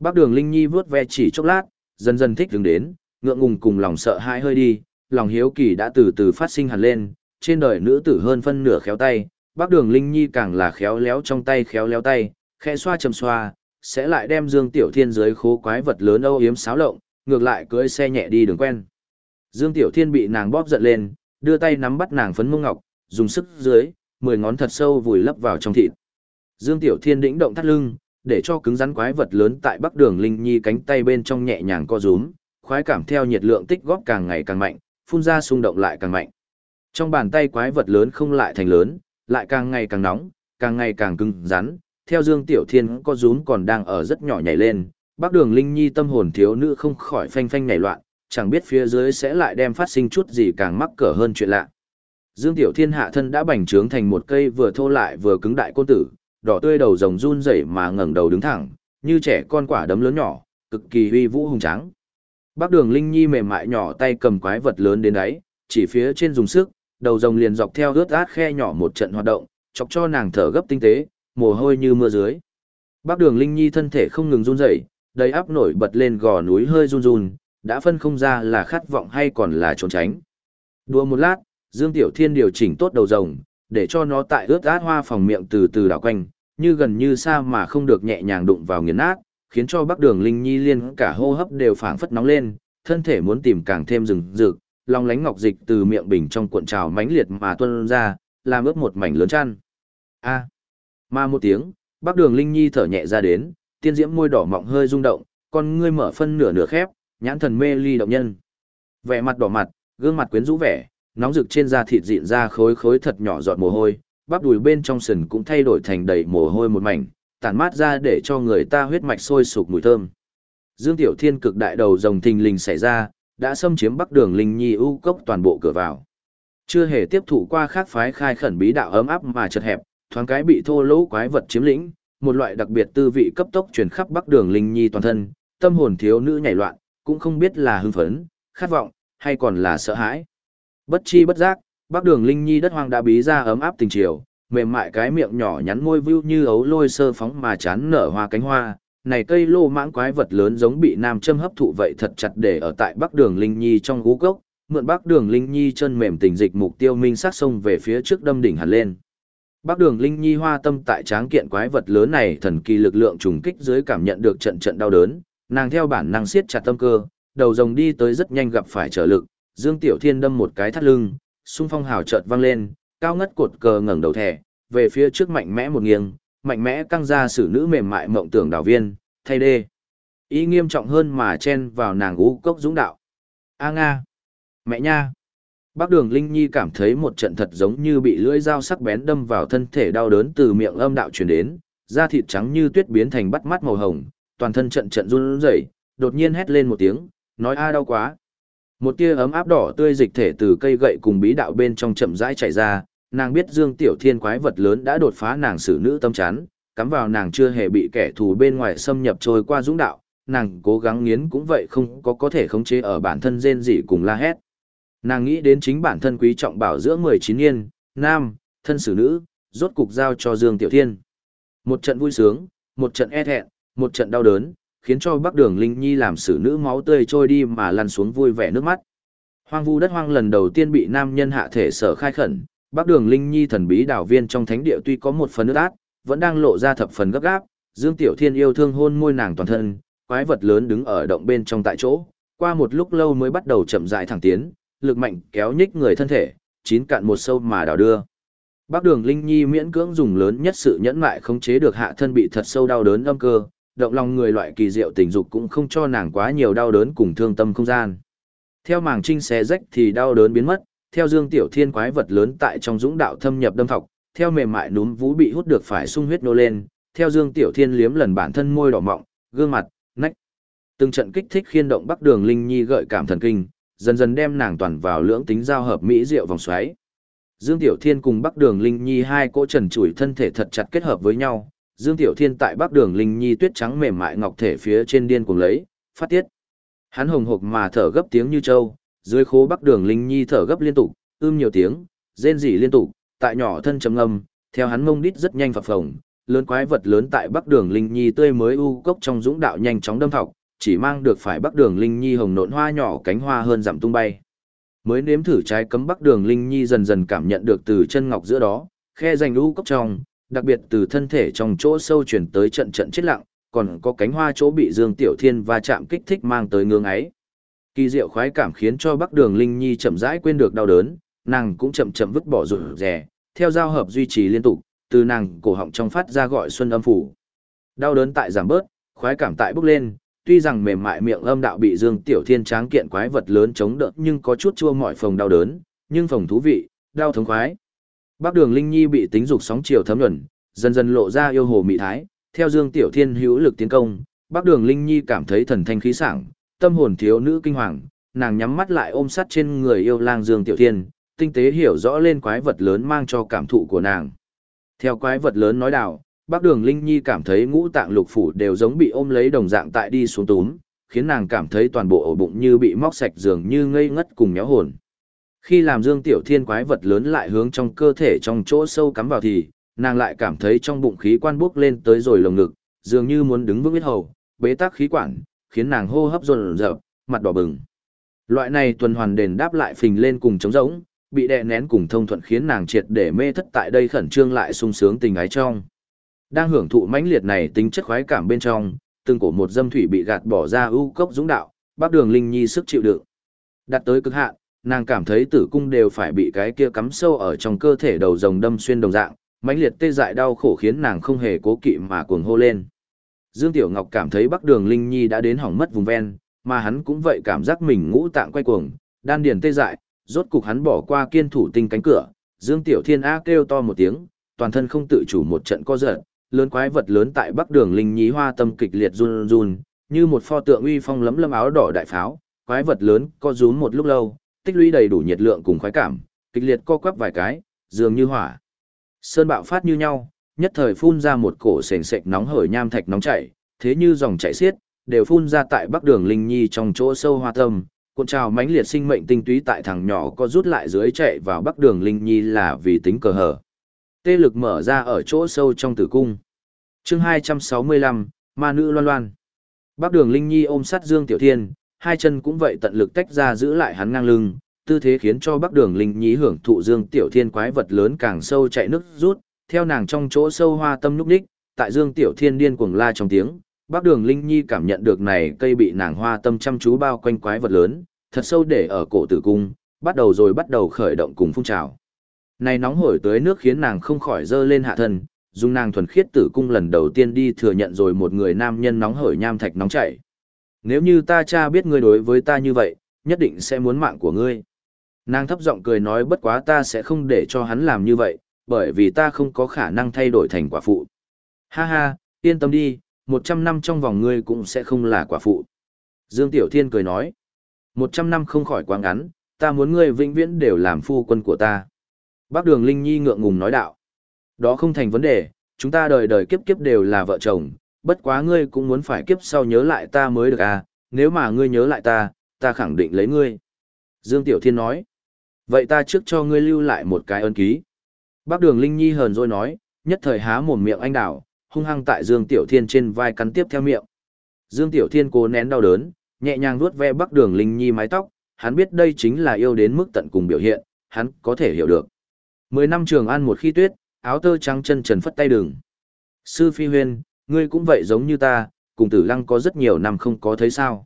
Bắc đường Linh Nhi vuốt ve chỉ chốc lát, dần dần thích đứng đến, ngượng ngùng cùng lòng sợ hãi hơi đi, lòng hiếu kỳ đã từ từ phát sinh hẳn lên, trên đời nữ tử hơn phân nửa khéo tay, Bắc đường Linh Nhi càng là khéo léo trong tay khéo léo tay, khẽ xoa chầm xoa, sẽ lại đem Dương Tiểu Thiên dưới khố quái vật lớn âu yếm xáo lộng, ngược lại cưỡi xe nhẹ đi đường quen. Dương Tiểu Thiên bị nàng bóp giận lên, đưa tay nắm bắt nàng phấn mông ngọc, dùng sức dưới, mười ngón thật sâu vùi lấp vào trong thịt. Dương Tiểu Thiên đĩnh động thắt lưng, để cho cứng rắn quái vật lớn tại bắc đường Linh Nhi cánh tay bên trong nhẹ nhàng co rúm, khoái cảm theo nhiệt lượng tích góp càng ngày càng mạnh, phun ra xung động lại càng mạnh. Trong bàn tay quái vật lớn không lại thành lớn, lại càng ngày càng nóng, càng ngày càng cứng rắn, theo Dương Tiểu Thiên có rúm còn đang ở rất nhỏ nhảy lên, bác đường Linh Nhi tâm hồn thiếu nữ không khỏi phanh phanh nhảy loạn, chẳng biết phía dưới sẽ lại đem phát sinh chút gì càng mắc cỡ hơn chuyện lạ. Dương Tiểu Thiên hạ thân đã bành trướng thành một cây vừa thô lại vừa cứng đại côn tử, đỏ tươi đầu rồng run rẩy mà ngẩng đầu đứng thẳng, như trẻ con quả đấm lớn nhỏ, cực kỳ uy vũ hùng tráng. Bác đường Linh Nhi mềm mại nhỏ tay cầm quái vật lớn đến đấy, chỉ phía trên dùng sức, đầu rồng liền dọc theo ướt át khe nhỏ một trận hoạt động, chọc cho nàng thở gấp tinh tế, mồ hôi như mưa dưới. Bác đường Linh Nhi thân thể không ngừng run rẩy, đầy áp nổi bật lên gò núi hơi run run, đã phân không ra là khát vọng hay còn là trốn tránh. Đùa một lát, Dương Tiểu Thiên điều chỉnh tốt đầu rồng, để cho nó tại ướt át hoa phòng miệng từ từ đảo quanh, như gần như xa mà không được nhẹ nhàng đụng vào nghiền nát, khiến cho Bắc Đường Linh Nhi liên cả hô hấp đều phảng phất nóng lên, thân thể muốn tìm càng thêm rừng rực, long lánh ngọc dịch từ miệng bình trong cuộn trào mãnh liệt mà tuôn ra, làm ướt một mảnh lớn chăn. A mà một tiếng, Bắc Đường Linh Nhi thở nhẹ ra đến, tiên diễm môi đỏ mọng hơi rung động, con ngươi mở phân nửa nửa khép, nhãn thần mê ly động nhân. Vẻ mặt đỏ mặt, gương mặt quyến rũ vẻ, nóng rực trên da thịt dịn ra khối khối thật nhỏ giọt mồ hôi, bắp đùi bên trong sườn cũng thay đổi thành đầy mồ hôi một mảnh, tản mát ra để cho người ta huyết mạch sôi sục mùi thơm. Dương Tiểu Thiên cực đại đầu rồng thình lình xảy ra, đã xâm chiếm bắc đường linh nhi ưu cốc toàn bộ cửa vào. Chưa hề tiếp thụ qua khác phái khai khẩn bí đạo ấm áp mà chật hẹp, thoáng cái bị thô lỗ quái vật chiếm lĩnh, một loại đặc biệt tư vị cấp tốc truyền khắp bắc đường linh nhi toàn thân, tâm hồn thiếu nữ nhảy loạn, cũng không biết là hưng phấn, khát vọng, hay còn là sợ hãi. Bất chi bất giác, bắc đường linh nhi đất hoang đã bí ra ấm áp tình chiều, mềm mại cái miệng nhỏ nhắn môi view như ấu lôi sơ phóng mà chán nở hoa cánh hoa. Này cây lô mãng quái vật lớn giống bị nam châm hấp thụ vậy thật chặt để ở tại bắc đường linh nhi trong gú gốc, mượn bắc đường linh nhi chân mềm tình dịch mục tiêu minh sát sông về phía trước đâm đỉnh hẳn lên. Bắc đường linh nhi hoa tâm tại tráng kiện quái vật lớn này thần kỳ lực lượng trùng kích dưới cảm nhận được trận trận đau đớn, nàng theo bản năng siết chặt tâm cơ, đầu rồng đi tới rất nhanh gặp phải trở lực, Dương Tiểu Thiên đâm một cái thắt lưng, xung phong hào chợt vang lên, cao ngất cột cờ ngẩng đầu thẻ, về phía trước mạnh mẽ một nghiêng, mạnh mẽ căng ra xử nữ mềm mại mộng tưởng đảo viên, thay đê. Ý nghiêm trọng hơn mà chen vào nàng ú cốc dũng đạo. A Nga! Mẹ nha! Bác đường Linh Nhi cảm thấy một trận thật giống như bị lưỡi dao sắc bén đâm vào thân thể đau đớn từ miệng âm đạo truyền đến, da thịt trắng như tuyết biến thành bắt mắt màu hồng, toàn thân trận trận run rẩy, đột nhiên hét lên một tiếng, nói a đau quá. Một tia ấm áp đỏ tươi dịch thể từ cây gậy cùng bí đạo bên trong chậm rãi chảy ra, nàng biết Dương Tiểu Thiên quái vật lớn đã đột phá nàng xử nữ tâm chán, cắm vào nàng chưa hề bị kẻ thù bên ngoài xâm nhập trôi qua dũng đạo, nàng cố gắng nghiến cũng vậy không có có thể khống chế ở bản thân rên rỉ cùng la hét. Nàng nghĩ đến chính bản thân quý trọng bảo giữa 19 niên, nam, thân xử nữ, rốt cục giao cho Dương Tiểu Thiên. Một trận vui sướng, một trận e thẹn, một trận đau đớn, khiến cho Bắc Đường Linh Nhi làm xử nữ máu tươi trôi đi mà lăn xuống vui vẻ nước mắt. Hoang vu đất hoang lần đầu tiên bị nam nhân hạ thể sở khai khẩn, Bắc Đường Linh Nhi thần bí đảo viên trong thánh địa tuy có một phần nước át, vẫn đang lộ ra thập phần gấp gáp, Dương Tiểu Thiên yêu thương hôn môi nàng toàn thân, quái vật lớn đứng ở động bên trong tại chỗ, qua một lúc lâu mới bắt đầu chậm rãi thẳng tiến, lực mạnh kéo nhích người thân thể, chín cạn một sâu mà đào đưa. Bác Đường Linh Nhi miễn cưỡng dùng lớn nhất sự nhẫn mại khống chế được hạ thân bị thật sâu đau đớn âm cơ, động lòng người loại kỳ diệu tình dục cũng không cho nàng quá nhiều đau đớn cùng thương tâm không gian. Theo màng trinh xé rách thì đau đớn biến mất, theo Dương Tiểu Thiên quái vật lớn tại trong dũng đạo thâm nhập đâm phọc, theo mềm mại núm vú bị hút được phải sung huyết nô lên, theo Dương Tiểu Thiên liếm lần bản thân môi đỏ mọng, gương mặt, nách. Từng trận kích thích khiên động Bắc Đường Linh Nhi gợi cảm thần kinh, dần dần đem nàng toàn vào lưỡng tính giao hợp mỹ diệu vòng xoáy. Dương Tiểu Thiên cùng Bắc Đường Linh Nhi hai cỗ trần trụi thân thể thật chặt kết hợp với nhau. Dương Tiểu Thiên tại Bắc Đường Linh Nhi tuyết trắng mềm mại ngọc thể phía trên điên cuồng lấy, phát tiết. Hắn hồng hộc mà thở gấp tiếng như trâu, dưới khố Bắc Đường Linh Nhi thở gấp liên tục, ưm nhiều tiếng, rên rỉ liên tục, tại nhỏ thân trầm ngâm, theo hắn mông đít rất nhanh phập phồng, lớn quái vật lớn tại Bắc Đường Linh Nhi tươi mới u cốc trong dũng đạo nhanh chóng đâm thọc, chỉ mang được phải Bắc Đường Linh Nhi hồng nộn hoa nhỏ cánh hoa hơn dặm tung bay. Mới nếm thử trái cấm Bắc Đường Linh Nhi dần dần cảm nhận được từ chân ngọc giữa đó, khe dành lũ cốc trong, đặc biệt từ thân thể trong chỗ sâu chuyển tới trận trận chết lặng, còn có cánh hoa chỗ bị Dương Tiểu Thiên va chạm kích thích mang tới ngưỡng ấy. Kỳ diệu khoái cảm khiến cho Bắc Đường Linh Nhi chậm rãi quên được đau đớn, nàng cũng chậm chậm vứt bỏ rụt rè, theo giao hợp duy trì liên tục, từ nàng cổ họng trong phát ra gọi xuân âm phủ. Đau đớn tại giảm bớt, khoái cảm tại bốc lên, tuy rằng mềm mại miệng âm đạo bị Dương Tiểu Thiên tráng kiện quái vật lớn chống đỡ nhưng có chút chua mỏi phòng đau đớn, nhưng phòng thú vị, đau thống khoái. Bác Đường Linh Nhi bị tính dục sóng chiều thấm nhuần, dần dần lộ ra yêu hồ mị thái, theo Dương Tiểu Thiên hữu lực tiến công, Bác Đường Linh Nhi cảm thấy thần thanh khí sảng, tâm hồn thiếu nữ kinh hoàng, nàng nhắm mắt lại ôm sát trên người yêu lang Dương Tiểu Thiên, tinh tế hiểu rõ lên quái vật lớn mang cho cảm thụ của nàng. Theo quái vật lớn nói đảo, bác đường Linh Nhi cảm thấy ngũ tạng lục phủ đều giống bị ôm lấy đồng dạng tại đi xuống túm, khiến nàng cảm thấy toàn bộ ổ bụng như bị móc sạch dường như ngây ngất cùng méo hồn. Khi làm dương tiểu thiên quái vật lớn lại hướng trong cơ thể trong chỗ sâu cắm vào thì, nàng lại cảm thấy trong bụng khí quan bốc lên tới rồi lồng ngực, dường như muốn đứng vững biết hầu, bế tắc khí quản, khiến nàng hô hấp dồn rợp, mặt đỏ bừng. Loại này tuần hoàn đền đáp lại phình lên cùng trống rỗng, bị đè nén cùng thông thuận khiến nàng triệt để mê thất tại đây khẩn trương lại sung sướng tình ái trong. Đang hưởng thụ mãnh liệt này tính chất khoái cảm bên trong, từng cổ một dâm thủy bị gạt bỏ ra ưu cốc dũng đạo, bác đường linh nhi sức chịu đựng. Đặt tới cực hạn, nàng cảm thấy tử cung đều phải bị cái kia cắm sâu ở trong cơ thể đầu rồng đâm xuyên đồng dạng, mãnh liệt tê dại đau khổ khiến nàng không hề cố kỵ mà cuồng hô lên. Dương Tiểu Ngọc cảm thấy Bắc Đường Linh Nhi đã đến hỏng mất vùng ven, mà hắn cũng vậy cảm giác mình ngũ tạng quay cuồng, đan điền tê dại, rốt cục hắn bỏ qua kiên thủ tinh cánh cửa, Dương Tiểu Thiên A kêu to một tiếng, toàn thân không tự chủ một trận co giật, lớn quái vật lớn tại bắc đường linh nhí hoa tâm kịch liệt run run, như một pho tượng uy phong lấm lâm áo đỏ đại pháo, quái vật lớn co rúm một lúc lâu, tích lũy đầy đủ nhiệt lượng cùng khoái cảm, kịch liệt co quắp vài cái, dường như hỏa. Sơn bạo phát như nhau, nhất thời phun ra một cổ sền sệt nóng hởi nham thạch nóng chảy, thế như dòng chảy xiết, đều phun ra tại bắc đường linh nhi trong chỗ sâu hoa tâm, cuộn trào mãnh liệt sinh mệnh tinh túy tại thằng nhỏ có rút lại dưới chạy vào bắc đường linh nhi là vì tính cờ hở. Tê lực mở ra ở chỗ sâu trong tử cung chương 265, ma nữ loan loan. Bác đường Linh Nhi ôm sát Dương Tiểu Thiên, hai chân cũng vậy tận lực tách ra giữ lại hắn ngang lưng, tư thế khiến cho bác đường Linh Nhi hưởng thụ Dương Tiểu Thiên quái vật lớn càng sâu chạy nước rút, theo nàng trong chỗ sâu hoa tâm núp đích, tại Dương Tiểu Thiên điên cuồng la trong tiếng, bác đường Linh Nhi cảm nhận được này cây bị nàng hoa tâm chăm chú bao quanh quái vật lớn, thật sâu để ở cổ tử cung, bắt đầu rồi bắt đầu khởi động cùng phun trào. Này nóng hổi tới nước khiến nàng không khỏi dơ lên hạ thân, dùng nàng thuần khiết tử cung lần đầu tiên đi thừa nhận rồi một người nam nhân nóng hởi nham thạch nóng chảy. Nếu như ta cha biết ngươi đối với ta như vậy, nhất định sẽ muốn mạng của ngươi. Nàng thấp giọng cười nói bất quá ta sẽ không để cho hắn làm như vậy, bởi vì ta không có khả năng thay đổi thành quả phụ. Ha ha, yên tâm đi, một trăm năm trong vòng ngươi cũng sẽ không là quả phụ. Dương Tiểu Thiên cười nói, một trăm năm không khỏi quá ngắn, ta muốn ngươi vĩnh viễn đều làm phu quân của ta. Bác Đường Linh Nhi ngượng ngùng nói đạo, đó không thành vấn đề, chúng ta đời đời kiếp kiếp đều là vợ chồng, bất quá ngươi cũng muốn phải kiếp sau nhớ lại ta mới được à, nếu mà ngươi nhớ lại ta, ta khẳng định lấy ngươi. Dương Tiểu Thiên nói, vậy ta trước cho ngươi lưu lại một cái ân ký. Bác Đường Linh Nhi hờn rồi nói, nhất thời há mồm miệng anh đảo, hung hăng tại Dương Tiểu Thiên trên vai cắn tiếp theo miệng. Dương Tiểu Thiên cố nén đau đớn, nhẹ nhàng vuốt ve Bắc Đường Linh Nhi mái tóc, hắn biết đây chính là yêu đến mức tận cùng biểu hiện, hắn có thể hiểu được. Mười năm trường ăn một khi tuyết, áo tơ trắng chân trần phất tay đường. Sư Phi Huyên, ngươi cũng vậy giống như ta, cùng tử lăng có rất nhiều năm không có thấy sao.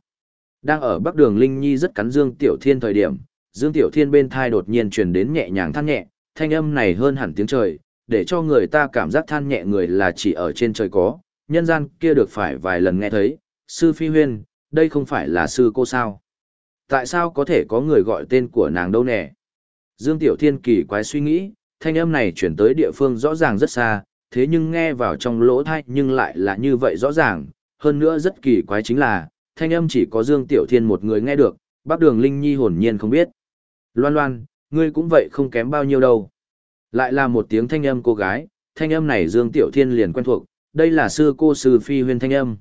Đang ở Bắc Đường Linh Nhi rất cắn Dương Tiểu Thiên thời điểm, Dương Tiểu Thiên bên thai đột nhiên truyền đến nhẹ nhàng than nhẹ, thanh âm này hơn hẳn tiếng trời, để cho người ta cảm giác than nhẹ người là chỉ ở trên trời có, nhân gian kia được phải vài lần nghe thấy, sư phi huyên, đây không phải là sư cô sao? Tại sao có thể có người gọi tên của nàng đâu nè? Dương Tiểu Thiên kỳ quái suy nghĩ, thanh âm này chuyển tới địa phương rõ ràng rất xa, thế nhưng nghe vào trong lỗ thai nhưng lại là như vậy rõ ràng, hơn nữa rất kỳ quái chính là, thanh âm chỉ có Dương Tiểu Thiên một người nghe được, bác đường Linh Nhi hồn nhiên không biết. Loan loan, ngươi cũng vậy không kém bao nhiêu đâu. Lại là một tiếng thanh âm cô gái, thanh âm này Dương Tiểu Thiên liền quen thuộc, đây là sư cô sư phi huyên thanh âm.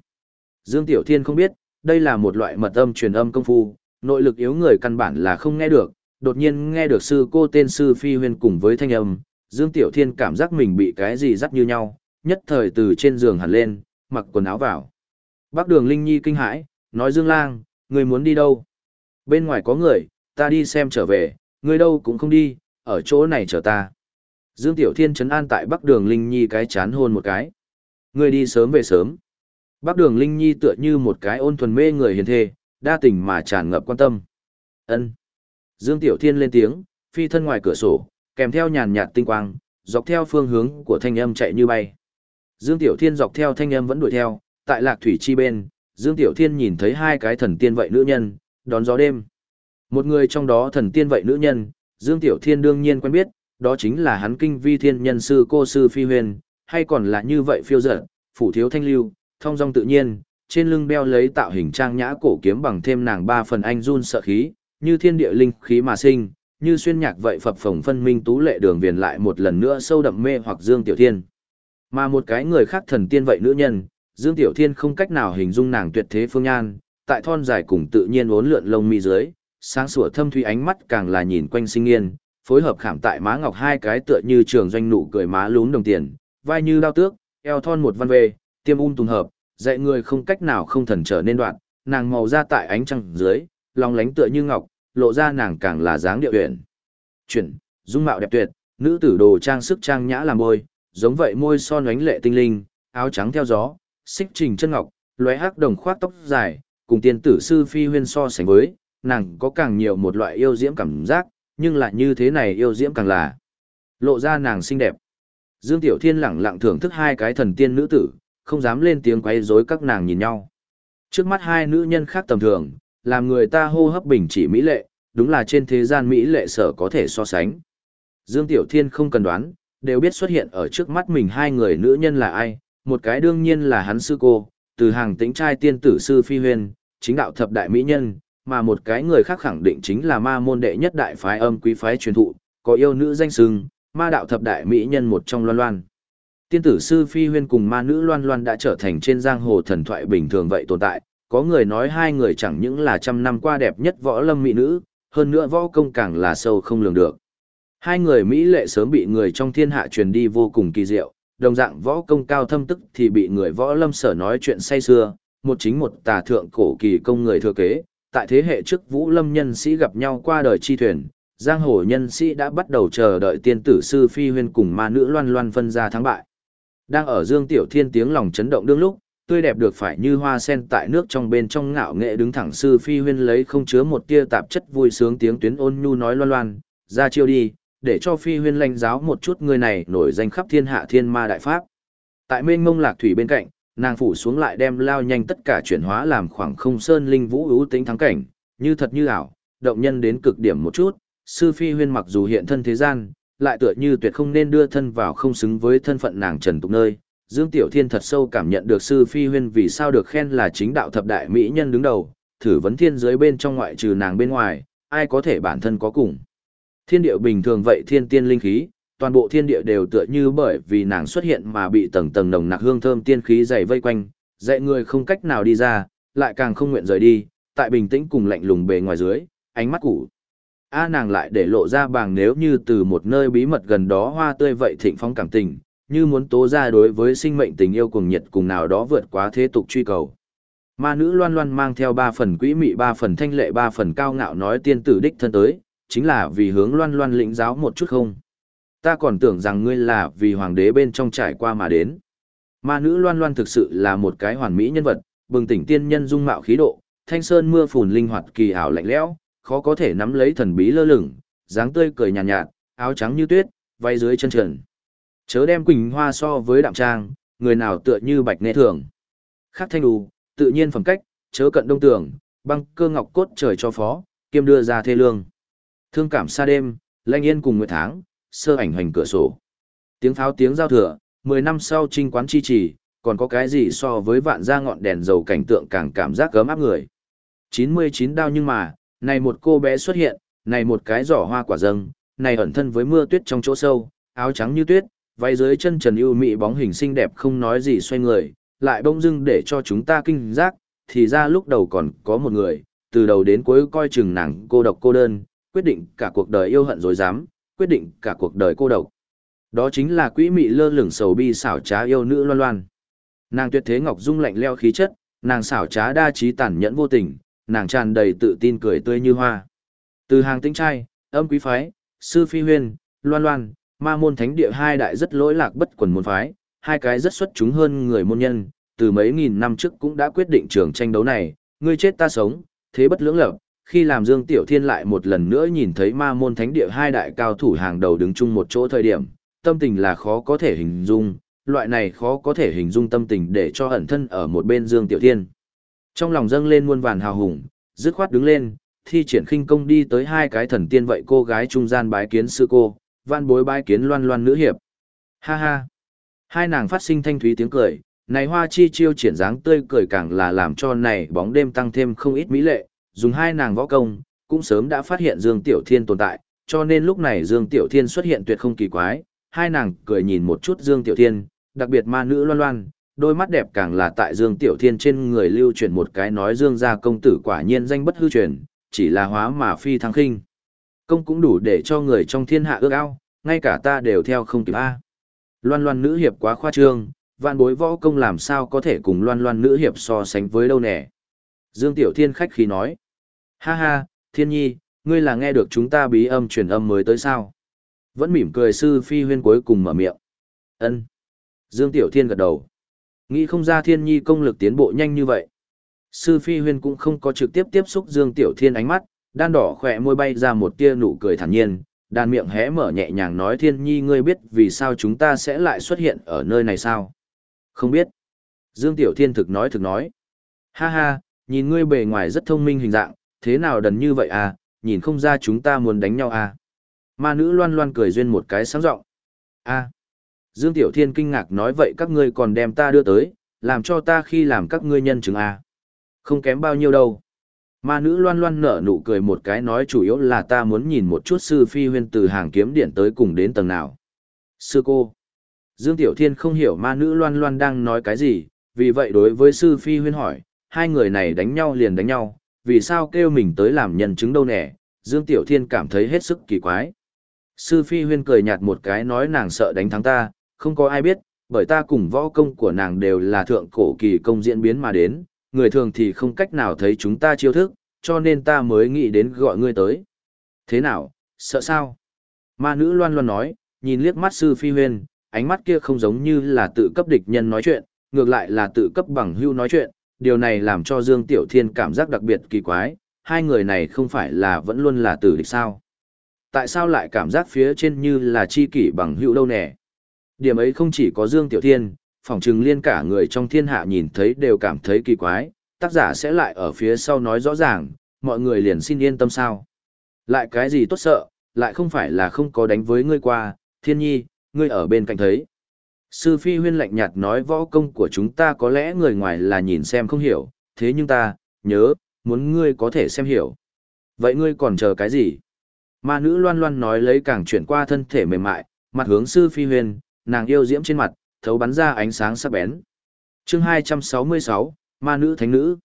Dương Tiểu Thiên không biết, đây là một loại mật âm truyền âm công phu, nội lực yếu người căn bản là không nghe được, đột nhiên nghe được sư cô tên sư phi huyên cùng với thanh âm, Dương Tiểu Thiên cảm giác mình bị cái gì dắt như nhau, nhất thời từ trên giường hẳn lên, mặc quần áo vào. Bác đường Linh Nhi kinh hãi, nói Dương Lang, người muốn đi đâu? Bên ngoài có người, ta đi xem trở về, người đâu cũng không đi, ở chỗ này chờ ta. Dương Tiểu Thiên trấn an tại Bắc Đường Linh Nhi cái chán hôn một cái. Người đi sớm về sớm. Bắc Đường Linh Nhi tựa như một cái ôn thuần mê người hiền thê, đa tình mà tràn ngập quan tâm. Ân. Dương Tiểu Thiên lên tiếng, phi thân ngoài cửa sổ, kèm theo nhàn nhạt tinh quang, dọc theo phương hướng của thanh âm chạy như bay. Dương Tiểu Thiên dọc theo thanh âm vẫn đuổi theo, tại Lạc Thủy chi bên, Dương Tiểu Thiên nhìn thấy hai cái thần tiên vậy nữ nhân, đón gió đêm. Một người trong đó thần tiên vậy nữ nhân, Dương Tiểu Thiên đương nhiên quen biết, đó chính là hắn kinh vi thiên nhân sư cô sư phi huyền, hay còn là như vậy phiêu dở, phủ thiếu thanh lưu, thông dong tự nhiên, trên lưng đeo lấy tạo hình trang nhã cổ kiếm bằng thêm nàng ba phần anh run sợ khí, như thiên địa linh khí mà sinh, như xuyên nhạc vậy phập phồng phân minh tú lệ đường viền lại một lần nữa sâu đậm mê hoặc Dương Tiểu Thiên. Mà một cái người khác thần tiên vậy nữ nhân, Dương Tiểu Thiên không cách nào hình dung nàng tuyệt thế phương nhan, tại thon dài cùng tự nhiên uốn lượn lông mi dưới, sáng sủa thâm thủy ánh mắt càng là nhìn quanh sinh nghiên, phối hợp khảm tại má ngọc hai cái tựa như trường doanh nụ cười má lún đồng tiền, vai như đao tước, eo thon một văn về, tiêm um tùng hợp, dạy người không cách nào không thần trở nên đoạn, nàng màu da tại ánh trăng dưới, lòng lánh tựa như ngọc, lộ ra nàng càng là dáng điệu huyền. Chuyển, dung mạo đẹp tuyệt, nữ tử đồ trang sức trang nhã làm môi, giống vậy môi son ánh lệ tinh linh, áo trắng theo gió, xích trình chân ngọc, lóe hắc đồng khoác tóc dài, cùng tiên tử sư phi huyên so sánh với, nàng có càng nhiều một loại yêu diễm cảm giác, nhưng lại như thế này yêu diễm càng là lộ ra nàng xinh đẹp. Dương Tiểu Thiên lẳng lặng thưởng thức hai cái thần tiên nữ tử, không dám lên tiếng quấy rối các nàng nhìn nhau. Trước mắt hai nữ nhân khác tầm thường, làm người ta hô hấp bình chỉ mỹ lệ, đúng là trên thế gian mỹ lệ sở có thể so sánh. Dương Tiểu Thiên không cần đoán, đều biết xuất hiện ở trước mắt mình hai người nữ nhân là ai, một cái đương nhiên là hắn sư cô, từ hàng tĩnh trai tiên tử sư Phi Huyền, chính đạo thập đại mỹ nhân, mà một cái người khác khẳng định chính là ma môn đệ nhất đại phái âm quý phái truyền thụ, có yêu nữ danh sừng, ma đạo thập đại mỹ nhân một trong loan loan. Tiên tử sư Phi Huyên cùng ma nữ loan loan đã trở thành trên giang hồ thần thoại bình thường vậy tồn tại, có người nói hai người chẳng những là trăm năm qua đẹp nhất võ lâm mỹ nữ, hơn nữa võ công càng là sâu không lường được. Hai người Mỹ lệ sớm bị người trong thiên hạ truyền đi vô cùng kỳ diệu, đồng dạng võ công cao thâm tức thì bị người võ lâm sở nói chuyện say xưa, một chính một tà thượng cổ kỳ công người thừa kế, tại thế hệ trước Vũ Lâm nhân sĩ gặp nhau qua đời chi thuyền, giang hồ nhân sĩ đã bắt đầu chờ đợi tiên tử sư Phi Huyên cùng ma nữ loan loan phân ra thắng bại. Đang ở Dương Tiểu Thiên tiếng lòng chấn động đương lúc, tươi đẹp được phải như hoa sen tại nước trong bên trong ngạo nghệ đứng thẳng sư Phi Huyên lấy không chứa một tia tạp chất vui sướng tiếng tuyến ôn nhu nói loan loan, ra chiêu đi, để cho Phi Huyên lãnh giáo một chút người này nổi danh khắp thiên hạ thiên ma đại pháp. Tại mênh mông lạc thủy bên cạnh, nàng phủ xuống lại đem lao nhanh tất cả chuyển hóa làm khoảng không sơn linh vũ ưu tính thắng cảnh, như thật như ảo, động nhân đến cực điểm một chút, sư phi huyên mặc dù hiện thân thế gian, lại tựa như tuyệt không nên đưa thân vào không xứng với thân phận nàng trần tục nơi. Dương Tiểu Thiên thật sâu cảm nhận được sư phi huyên vì sao được khen là chính đạo thập đại mỹ nhân đứng đầu, thử vấn thiên giới bên trong ngoại trừ nàng bên ngoài, ai có thể bản thân có cùng. Thiên điệu bình thường vậy thiên tiên linh khí, toàn bộ thiên địa đều tựa như bởi vì nàng xuất hiện mà bị tầng tầng nồng nặc hương thơm tiên khí dày vây quanh, dạy người không cách nào đi ra, lại càng không nguyện rời đi, tại bình tĩnh cùng lạnh lùng bề ngoài dưới, ánh mắt cũ. A nàng lại để lộ ra bàng nếu như từ một nơi bí mật gần đó hoa tươi vậy thịnh phong cảm tình, như muốn tố ra đối với sinh mệnh tình yêu cùng nhiệt cùng nào đó vượt quá thế tục truy cầu. Ma nữ loan loan mang theo ba phần quỹ mị ba phần thanh lệ ba phần cao ngạo nói tiên tử đích thân tới, chính là vì hướng loan loan lĩnh giáo một chút không. Ta còn tưởng rằng ngươi là vì hoàng đế bên trong trải qua mà đến. Ma nữ loan loan thực sự là một cái hoàn mỹ nhân vật, bừng tỉnh tiên nhân dung mạo khí độ, thanh sơn mưa phùn linh hoạt kỳ ảo lạnh lẽo, khó có thể nắm lấy thần bí lơ lửng, dáng tươi cười nhàn nhạt, nhạt, áo trắng như tuyết, váy dưới chân trần. Chớ đem quỳnh hoa so với đạm trang, người nào tựa như bạch nghệ thường. Khắc thanh đủ, tự nhiên phẩm cách, chớ cận đông tường, băng cơ ngọc cốt trời cho phó, kiêm đưa ra thê lương. Thương cảm xa đêm, lanh yên cùng nguyệt tháng, sơ ảnh hoành cửa sổ. Tiếng pháo tiếng giao thừa, 10 năm sau trinh quán chi trì, còn có cái gì so với vạn gia ngọn đèn dầu cảnh tượng càng cảm giác gớm áp người. 99 đao nhưng mà, này một cô bé xuất hiện, này một cái giỏ hoa quả dâng, này ẩn thân với mưa tuyết trong chỗ sâu, áo trắng như tuyết, váy dưới chân trần ưu mị bóng hình xinh đẹp không nói gì xoay người, lại bỗng dưng để cho chúng ta kinh giác, thì ra lúc đầu còn có một người, từ đầu đến cuối coi chừng nàng cô độc cô đơn, quyết định cả cuộc đời yêu hận rồi dám, quyết định cả cuộc đời cô độc. Đó chính là quỹ mị lơ lửng sầu bi xảo trá yêu nữ loan loan. Nàng tuyệt thế ngọc dung lạnh leo khí chất, nàng xảo trá đa trí tàn nhẫn vô tình, nàng tràn đầy tự tin cười tươi như hoa. Từ hàng tinh trai, âm quý phái, sư phi huyên, loan loan, ma môn thánh địa hai đại rất lỗi lạc bất quần môn phái, hai cái rất xuất chúng hơn người môn nhân, từ mấy nghìn năm trước cũng đã quyết định trường tranh đấu này, ngươi chết ta sống, thế bất lưỡng lập. Khi làm Dương Tiểu Thiên lại một lần nữa nhìn thấy ma môn thánh địa hai đại cao thủ hàng đầu đứng chung một chỗ thời điểm, tâm tình là khó có thể hình dung, loại này khó có thể hình dung tâm tình để cho ẩn thân ở một bên Dương Tiểu Thiên. Trong lòng dâng lên muôn vàn hào hùng, dứt khoát đứng lên, thi triển khinh công đi tới hai cái thần tiên vậy cô gái trung gian bái kiến sư cô, van bối bái kiến loan loan nữ hiệp. Ha ha. Hai nàng phát sinh thanh thúy tiếng cười, này hoa chi chiêu triển dáng tươi cười càng là làm cho này bóng đêm tăng thêm không ít mỹ lệ, dùng hai nàng võ công, cũng sớm đã phát hiện Dương Tiểu Thiên tồn tại, cho nên lúc này Dương Tiểu Thiên xuất hiện tuyệt không kỳ quái, hai nàng cười nhìn một chút Dương Tiểu Thiên, đặc biệt ma nữ loan loan, đôi mắt đẹp càng là tại Dương Tiểu Thiên trên người lưu truyền một cái nói Dương gia công tử quả nhiên danh bất hư truyền, chỉ là hóa mà phi thăng khinh. Công cũng đủ để cho người trong thiên hạ ước ao, ngay cả ta đều theo không kịp A. Loan loan nữ hiệp quá khoa trương, vạn bối võ công làm sao có thể cùng loan loan nữ hiệp so sánh với đâu nè. Dương Tiểu Thiên khách khí nói. Ha ha, Thiên Nhi, ngươi là nghe được chúng ta bí âm truyền âm mới tới sao? Vẫn mỉm cười sư phi huyên cuối cùng mở miệng. Ân. Dương Tiểu Thiên gật đầu. Nghĩ không ra Thiên Nhi công lực tiến bộ nhanh như vậy. Sư phi huyên cũng không có trực tiếp tiếp xúc Dương Tiểu Thiên ánh mắt, đan đỏ khỏe môi bay ra một tia nụ cười thản nhiên, đan miệng hé mở nhẹ nhàng nói thiên nhi ngươi biết vì sao chúng ta sẽ lại xuất hiện ở nơi này sao? Không biết. Dương Tiểu Thiên thực nói thực nói. Ha ha, nhìn ngươi bề ngoài rất thông minh hình dạng, thế nào đần như vậy à, nhìn không ra chúng ta muốn đánh nhau à. Ma nữ loan loan cười duyên một cái sáng rộng. a Dương Tiểu Thiên kinh ngạc nói vậy các ngươi còn đem ta đưa tới, làm cho ta khi làm các ngươi nhân chứng à. Không kém bao nhiêu đâu. Ma nữ loan loan nở nụ cười một cái nói chủ yếu là ta muốn nhìn một chút sư phi huyên từ hàng kiếm điện tới cùng đến tầng nào. Sư cô. Dương Tiểu Thiên không hiểu ma nữ loan loan đang nói cái gì, vì vậy đối với sư phi huyên hỏi, hai người này đánh nhau liền đánh nhau, vì sao kêu mình tới làm nhân chứng đâu nè, Dương Tiểu Thiên cảm thấy hết sức kỳ quái. Sư phi huyên cười nhạt một cái nói nàng sợ đánh thắng ta, không có ai biết, bởi ta cùng võ công của nàng đều là thượng cổ kỳ công diễn biến mà đến, người thường thì không cách nào thấy chúng ta chiêu thức, cho nên ta mới nghĩ đến gọi ngươi tới. Thế nào, sợ sao? Ma nữ loan loan nói, nhìn liếc mắt sư phi huyên, ánh mắt kia không giống như là tự cấp địch nhân nói chuyện, ngược lại là tự cấp bằng hưu nói chuyện, điều này làm cho Dương Tiểu Thiên cảm giác đặc biệt kỳ quái, hai người này không phải là vẫn luôn là tử địch sao? Tại sao lại cảm giác phía trên như là chi kỷ bằng hữu đâu nè? Điểm ấy không chỉ có Dương Tiểu Thiên, phỏng chừng liên cả người trong thiên hạ nhìn thấy đều cảm thấy kỳ quái, tác giả sẽ lại ở phía sau nói rõ ràng, mọi người liền xin yên tâm sao. Lại cái gì tốt sợ, lại không phải là không có đánh với ngươi qua, thiên nhi, ngươi ở bên cạnh thấy. Sư Phi Huyên lạnh nhạt nói võ công của chúng ta có lẽ người ngoài là nhìn xem không hiểu, thế nhưng ta, nhớ, muốn ngươi có thể xem hiểu. Vậy ngươi còn chờ cái gì? Ma nữ loan loan nói lấy càng chuyển qua thân thể mềm mại, mặt hướng Sư Phi Huyên, nàng yêu diễm trên mặt, thấu bắn ra ánh sáng sắc bén. chương 266, Ma nữ thánh nữ.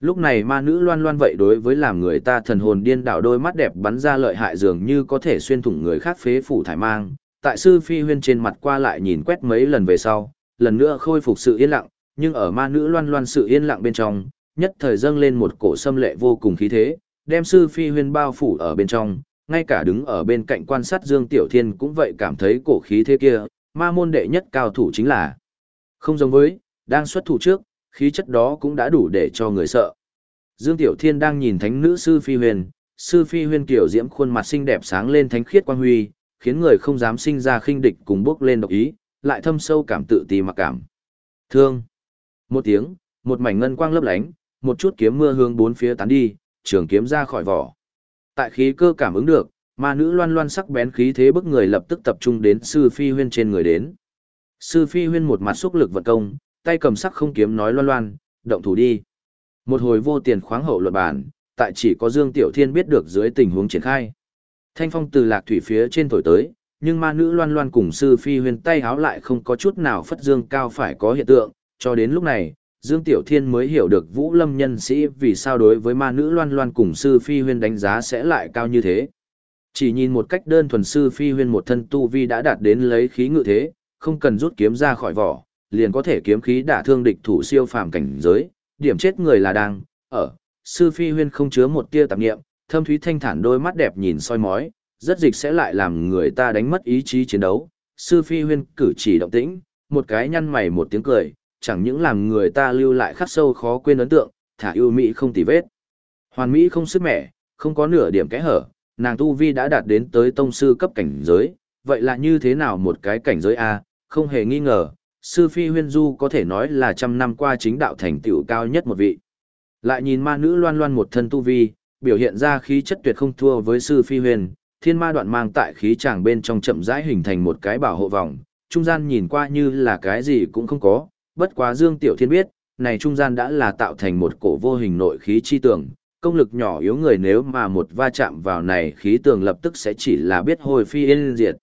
Lúc này ma nữ loan loan vậy đối với làm người ta thần hồn điên đảo đôi mắt đẹp bắn ra lợi hại dường như có thể xuyên thủng người khác phế phủ thải mang, tại sư phi huyên trên mặt qua lại nhìn quét mấy lần về sau, lần nữa khôi phục sự yên lặng, nhưng ở ma nữ loan loan sự yên lặng bên trong, nhất thời dâng lên một cổ xâm lệ vô cùng khí thế, đem sư phi huyên bao phủ ở bên trong, ngay cả đứng ở bên cạnh quan sát Dương Tiểu Thiên cũng vậy cảm thấy cổ khí thế kia, ma môn đệ nhất cao thủ chính là không giống với, đang xuất thủ trước, khí chất đó cũng đã đủ để cho người sợ. Dương Tiểu Thiên đang nhìn thánh nữ sư phi huyền, sư phi huyền kiểu diễm khuôn mặt xinh đẹp sáng lên thánh khiết quang huy, khiến người không dám sinh ra khinh địch cùng bước lên độc ý, lại thâm sâu cảm tự ti mặc cảm. Thương. Một tiếng, một mảnh ngân quang lấp lánh, một chút kiếm mưa hướng bốn phía tán đi, trường kiếm ra khỏi vỏ. Tại khí cơ cảm ứng được, ma nữ loan loan sắc bén khí thế bức người lập tức tập trung đến sư phi huyên trên người đến. Sư phi huyên một mặt xúc lực vận công, tay cầm sắc không kiếm nói loan loan, động thủ đi. Một hồi vô tiền khoáng hậu luận bản, tại chỉ có Dương Tiểu Thiên biết được dưới tình huống triển khai. Thanh phong từ lạc thủy phía trên thổi tới, nhưng ma nữ loan loan cùng sư phi huyên tay háo lại không có chút nào phất dương cao phải có hiện tượng, cho đến lúc này, Dương Tiểu Thiên mới hiểu được Vũ Lâm nhân sĩ vì sao đối với ma nữ loan loan cùng sư phi huyên đánh giá sẽ lại cao như thế. Chỉ nhìn một cách đơn thuần sư phi huyên một thân tu vi đã đạt đến lấy khí ngự thế, không cần rút kiếm ra khỏi vỏ, liền có thể kiếm khí đả thương địch thủ siêu phàm cảnh giới, điểm chết người là đang, ở, sư phi huyên không chứa một tia tạp nghiệm, thâm thúy thanh thản đôi mắt đẹp nhìn soi mói, rất dịch sẽ lại làm người ta đánh mất ý chí chiến đấu. Sư phi huyên cử chỉ động tĩnh, một cái nhăn mày một tiếng cười, chẳng những làm người ta lưu lại khắc sâu khó quên ấn tượng, thả yêu mỹ không tì vết. Hoàn mỹ không sức mẻ, không có nửa điểm kẽ hở, nàng tu vi đã đạt đến tới tông sư cấp cảnh giới, vậy là như thế nào một cái cảnh giới A, không hề nghi ngờ, sư phi huyên du có thể nói là trăm năm qua chính đạo thành tựu cao nhất một vị. Lại nhìn ma nữ loan loan một thân tu vi, biểu hiện ra khí chất tuyệt không thua với sư phi huyền, thiên ma đoạn mang tại khí tràng bên trong chậm rãi hình thành một cái bảo hộ vòng, trung gian nhìn qua như là cái gì cũng không có, bất quá Dương Tiểu Thiên biết, này trung gian đã là tạo thành một cổ vô hình nội khí chi tưởng công lực nhỏ yếu người nếu mà một va chạm vào này khí tường lập tức sẽ chỉ là biết hồi phi yên diệt.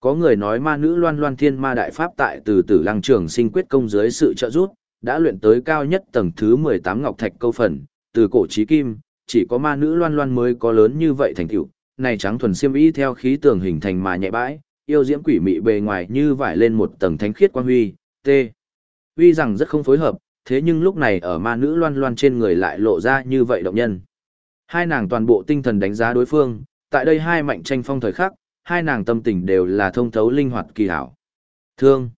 Có người nói ma nữ loan loan thiên ma đại pháp tại từ tử lăng trường sinh quyết công dưới sự trợ giúp, đã luyện tới cao nhất tầng thứ 18 ngọc thạch câu phần, từ cổ chí kim, chỉ có ma nữ loan loan mới có lớn như vậy thành tựu. Này trắng thuần xiêm y theo khí tường hình thành mà nhẹ bãi, yêu diễm quỷ mị bề ngoài như vải lên một tầng thánh khiết quan huy, t. Huy rằng rất không phối hợp, thế nhưng lúc này ở ma nữ loan loan trên người lại lộ ra như vậy động nhân. Hai nàng toàn bộ tinh thần đánh giá đối phương, tại đây hai mạnh tranh phong thời khắc, hai nàng tâm tình đều là thông thấu linh hoạt kỳ hảo. Thương.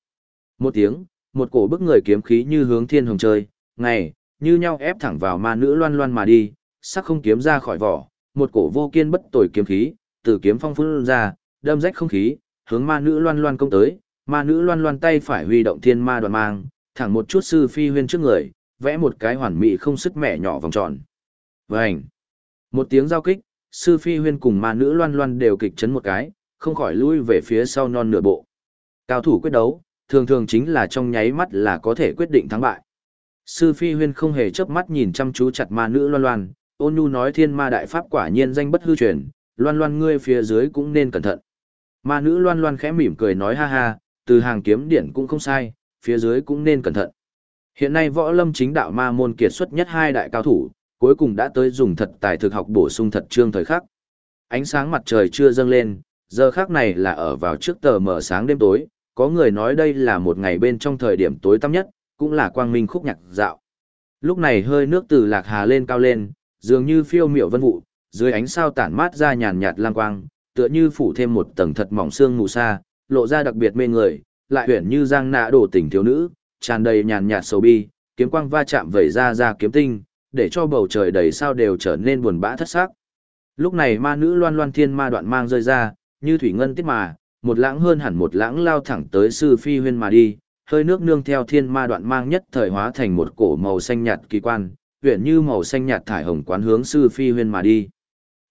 Một tiếng, một cổ bức người kiếm khí như hướng thiên hồng chơi, ngày, như nhau ép thẳng vào ma nữ loan loan mà đi, sắc không kiếm ra khỏi vỏ, một cổ vô kiên bất tồi kiếm khí, từ kiếm phong phương ra, đâm rách không khí, hướng ma nữ loan loan công tới, ma nữ loan loan tay phải huy động thiên ma đoàn mang, thẳng một chút sư phi huyên trước người, vẽ một cái hoàn mỹ không sức mẻ nhỏ vòng tròn. Vành. Một tiếng giao kích, sư phi huyên cùng ma nữ loan loan đều kịch chấn một cái, không khỏi lui về phía sau non nửa bộ. Cao thủ quyết đấu, thường thường chính là trong nháy mắt là có thể quyết định thắng bại. Sư Phi Huyên không hề chớp mắt nhìn chăm chú chặt ma nữ Loan Loan, ôn nhu nói thiên ma đại pháp quả nhiên danh bất hư truyền, Loan Loan ngươi phía dưới cũng nên cẩn thận. Ma nữ Loan Loan khẽ mỉm cười nói ha ha, từ hàng kiếm điển cũng không sai, phía dưới cũng nên cẩn thận. Hiện nay võ lâm chính đạo ma môn kiệt xuất nhất hai đại cao thủ, cuối cùng đã tới dùng thật tài thực học bổ sung thật trương thời khắc. Ánh sáng mặt trời chưa dâng lên, giờ khắc này là ở vào trước tờ mở sáng đêm tối, có người nói đây là một ngày bên trong thời điểm tối tăm nhất, cũng là quang minh khúc nhạc dạo. Lúc này hơi nước từ lạc hà lên cao lên, dường như phiêu miểu vân vụ, dưới ánh sao tản mát ra nhàn nhạt lang quang, tựa như phủ thêm một tầng thật mỏng xương mù sa, lộ ra đặc biệt mê người, lại huyền như giang nạ đổ tình thiếu nữ, tràn đầy nhàn nhạt sầu bi, kiếm quang va chạm vẩy ra ra kiếm tinh, để cho bầu trời đầy sao đều trở nên buồn bã thất sắc. Lúc này ma nữ loan loan thiên ma đoạn mang rơi ra, như thủy ngân tiết mà, một lãng hơn hẳn một lãng lao thẳng tới sư phi huyên mà đi, hơi nước nương theo thiên ma đoạn mang nhất thời hóa thành một cổ màu xanh nhạt kỳ quan, huyện như màu xanh nhạt thải hồng quán hướng sư phi huyên mà đi.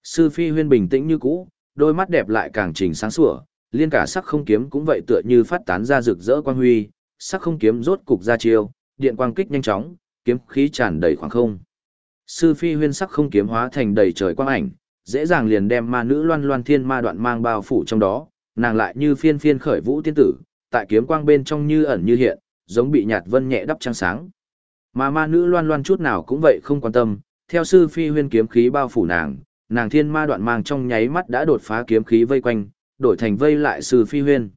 Sư phi huyên bình tĩnh như cũ, đôi mắt đẹp lại càng trình sáng sủa, liên cả sắc không kiếm cũng vậy tựa như phát tán ra rực rỡ quang huy, sắc không kiếm rốt cục ra chiêu, điện quang kích nhanh chóng, kiếm khí tràn đầy khoảng không. Sư phi huyên sắc không kiếm hóa thành đầy trời quang ảnh, dễ dàng liền đem ma nữ loan loan thiên ma đoạn mang bao phủ trong đó, nàng lại như phiên phiên khởi vũ tiên tử, tại kiếm quang bên trong như ẩn như hiện, giống bị nhạt vân nhẹ đắp trăng sáng. Mà ma nữ loan loan chút nào cũng vậy không quan tâm, theo sư phi huyên kiếm khí bao phủ nàng, nàng thiên ma đoạn mang trong nháy mắt đã đột phá kiếm khí vây quanh, đổi thành vây lại sư phi huyên.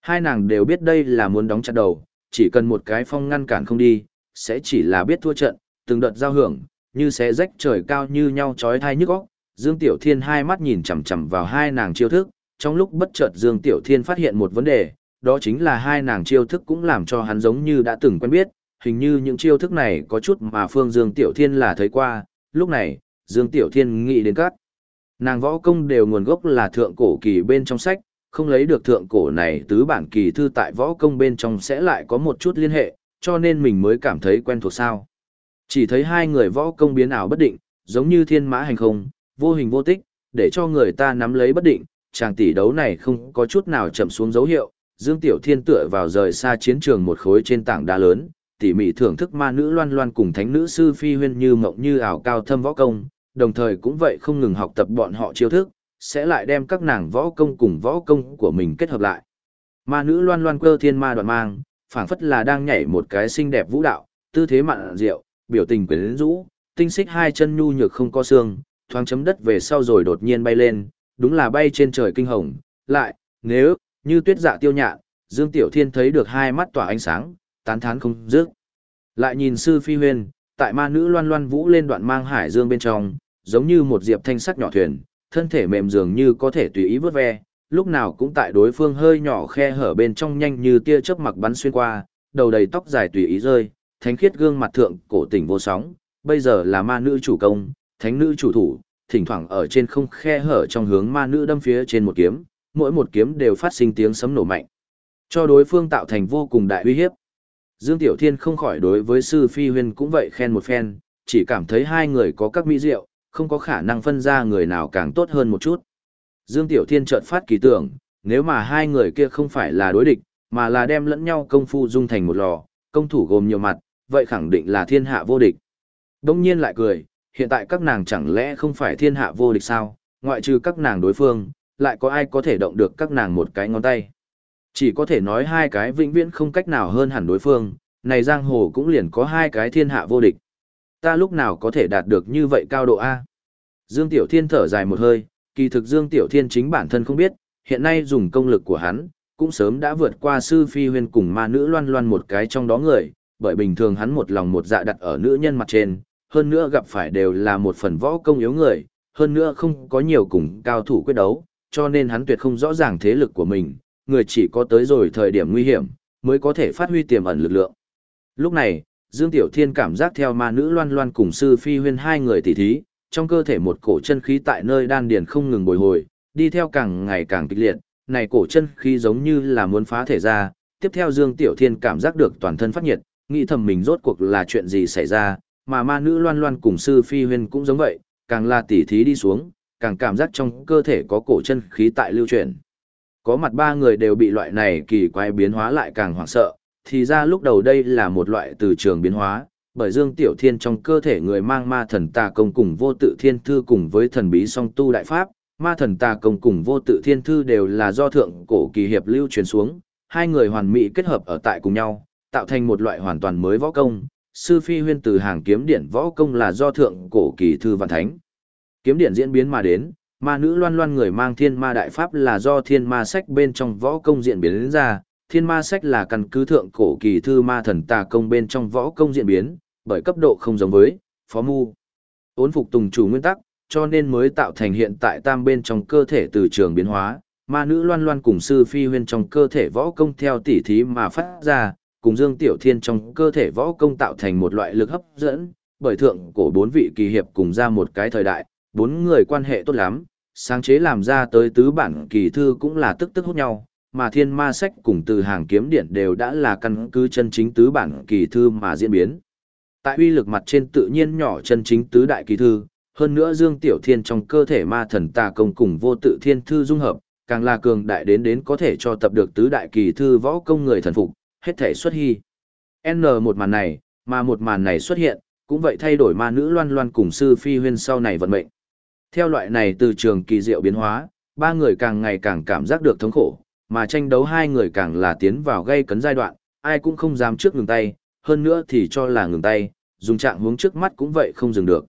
Hai nàng đều biết đây là muốn đóng chặt đầu, chỉ cần một cái phong ngăn cản không đi, sẽ chỉ là biết thua trận, từng đợt giao hưởng, như sẽ rách trời cao như nhau chói thai nhức óc. Dương Tiểu Thiên hai mắt nhìn chằm chằm vào hai nàng chiêu thức, trong lúc bất chợt Dương Tiểu Thiên phát hiện một vấn đề, đó chính là hai nàng chiêu thức cũng làm cho hắn giống như đã từng quen biết, hình như những chiêu thức này có chút mà Phương Dương Tiểu Thiên là thấy qua, lúc này, Dương Tiểu Thiên nghĩ đến các. Nàng võ công đều nguồn gốc là thượng cổ kỳ bên trong sách, không lấy được thượng cổ này tứ bản kỳ thư tại võ công bên trong sẽ lại có một chút liên hệ, cho nên mình mới cảm thấy quen thuộc sao. Chỉ thấy hai người võ công biến ảo bất định, giống như thiên mã hành không, vô hình vô tích, để cho người ta nắm lấy bất định, chàng tỷ đấu này không có chút nào chậm xuống dấu hiệu, Dương Tiểu Thiên tựa vào rời xa chiến trường một khối trên tảng đá lớn, tỉ mỉ thưởng thức ma nữ loan loan cùng thánh nữ sư phi huyên như mộng như ảo cao thâm võ công, đồng thời cũng vậy không ngừng học tập bọn họ chiêu thức, sẽ lại đem các nàng võ công cùng võ công của mình kết hợp lại. Ma nữ loan loan cơ thiên ma đoạn mang, phảng phất là đang nhảy một cái xinh đẹp vũ đạo, tư thế mặn rượu, biểu tình quyến rũ, tinh xích hai chân nhu nhược không có xương, thoáng chấm đất về sau rồi đột nhiên bay lên, đúng là bay trên trời kinh hồng, lại, nếu, như tuyết dạ tiêu nhạn, Dương Tiểu Thiên thấy được hai mắt tỏa ánh sáng, tán thán không dứt. Lại nhìn sư phi huyền, tại ma nữ loan loan vũ lên đoạn mang hải dương bên trong, giống như một diệp thanh sắc nhỏ thuyền, thân thể mềm dường như có thể tùy ý vớt ve, lúc nào cũng tại đối phương hơi nhỏ khe hở bên trong nhanh như tia chớp mặc bắn xuyên qua, đầu đầy tóc dài tùy ý rơi, thánh khiết gương mặt thượng cổ tỉnh vô sóng, bây giờ là ma nữ chủ công, thánh nữ chủ thủ, thỉnh thoảng ở trên không khe hở trong hướng ma nữ đâm phía trên một kiếm, mỗi một kiếm đều phát sinh tiếng sấm nổ mạnh, cho đối phương tạo thành vô cùng đại uy hiếp. Dương Tiểu Thiên không khỏi đối với sư phi huyên cũng vậy khen một phen, chỉ cảm thấy hai người có các mỹ diệu, không có khả năng phân ra người nào càng tốt hơn một chút. Dương Tiểu Thiên chợt phát kỳ tưởng, nếu mà hai người kia không phải là đối địch, mà là đem lẫn nhau công phu dung thành một lò, công thủ gồm nhiều mặt, vậy khẳng định là thiên hạ vô địch. Đông nhiên lại cười, hiện tại các nàng chẳng lẽ không phải thiên hạ vô địch sao, ngoại trừ các nàng đối phương, lại có ai có thể động được các nàng một cái ngón tay. Chỉ có thể nói hai cái vĩnh viễn không cách nào hơn hẳn đối phương, này giang hồ cũng liền có hai cái thiên hạ vô địch. Ta lúc nào có thể đạt được như vậy cao độ A. Dương Tiểu Thiên thở dài một hơi, kỳ thực Dương Tiểu Thiên chính bản thân không biết, hiện nay dùng công lực của hắn, cũng sớm đã vượt qua sư phi huyên cùng ma nữ loan loan một cái trong đó người, bởi bình thường hắn một lòng một dạ đặt ở nữ nhân mặt trên, hơn nữa gặp phải đều là một phần võ công yếu người, hơn nữa không có nhiều cùng cao thủ quyết đấu, cho nên hắn tuyệt không rõ ràng thế lực của mình, người chỉ có tới rồi thời điểm nguy hiểm, mới có thể phát huy tiềm ẩn lực lượng. Lúc này, Dương Tiểu Thiên cảm giác theo ma nữ loan loan cùng sư phi huyên hai người tỉ thí, trong cơ thể một cổ chân khí tại nơi đan điền không ngừng bồi hồi, đi theo càng ngày càng kịch liệt, này cổ chân khí giống như là muốn phá thể ra, tiếp theo Dương Tiểu Thiên cảm giác được toàn thân phát nhiệt, nghĩ thầm mình rốt cuộc là chuyện gì xảy ra, mà ma nữ loan loan cùng sư phi huyên cũng giống vậy, càng là tỉ thí đi xuống, càng cảm giác trong cơ thể có cổ chân khí tại lưu chuyển. Có mặt ba người đều bị loại này kỳ quái biến hóa lại càng hoảng sợ, thì ra lúc đầu đây là một loại từ trường biến hóa, bởi Dương Tiểu Thiên trong cơ thể người mang ma thần tà công cùng vô tự thiên thư cùng với thần bí song tu đại pháp, ma thần tà công cùng vô tự thiên thư đều là do thượng cổ kỳ hiệp lưu truyền xuống, hai người hoàn mỹ kết hợp ở tại cùng nhau, tạo thành một loại hoàn toàn mới võ công. Sư Phi Huyên từ hàng kiếm điển võ công là do thượng cổ kỳ thư văn thánh. Kiếm điển diễn biến mà đến, ma nữ loan loan người mang thiên ma đại pháp là do thiên ma sách bên trong võ công diễn biến ra, thiên ma sách là căn cứ thượng cổ kỳ thư ma thần tà công bên trong võ công diễn biến, bởi cấp độ không giống với, phó mu. Ốn phục tùng chủ nguyên tắc, cho nên mới tạo thành hiện tại tam bên trong cơ thể từ trường biến hóa, ma nữ loan loan cùng sư phi huyên trong cơ thể võ công theo tỉ thí mà phát ra, cùng dương tiểu thiên trong cơ thể võ công tạo thành một loại lực hấp dẫn, bởi thượng cổ bốn vị kỳ hiệp cùng ra một cái thời đại, bốn người quan hệ tốt lắm, sáng chế làm ra tới tứ bản kỳ thư cũng là tức tức hút nhau, mà thiên ma sách cùng từ hàng kiếm điện đều đã là căn cứ chân chính tứ bản kỳ thư mà diễn biến. Tại uy lực mặt trên tự nhiên nhỏ chân chính tứ đại kỳ thư, hơn nữa Dương Tiểu Thiên trong cơ thể ma thần tà công cùng vô tự thiên thư dung hợp, càng là cường đại đến đến có thể cho tập được tứ đại kỳ thư võ công người thần phục, hết thể xuất hy. N một màn này, mà một màn này xuất hiện, cũng vậy thay đổi ma nữ loan loan cùng sư phi huyên sau này vận mệnh. Theo loại này từ trường kỳ diệu biến hóa, ba người càng ngày càng cảm giác được thống khổ, mà tranh đấu hai người càng là tiến vào gây cấn giai đoạn, ai cũng không dám trước ngừng tay, hơn nữa thì cho là ngừng tay, dùng trạng hướng trước mắt cũng vậy không dừng được.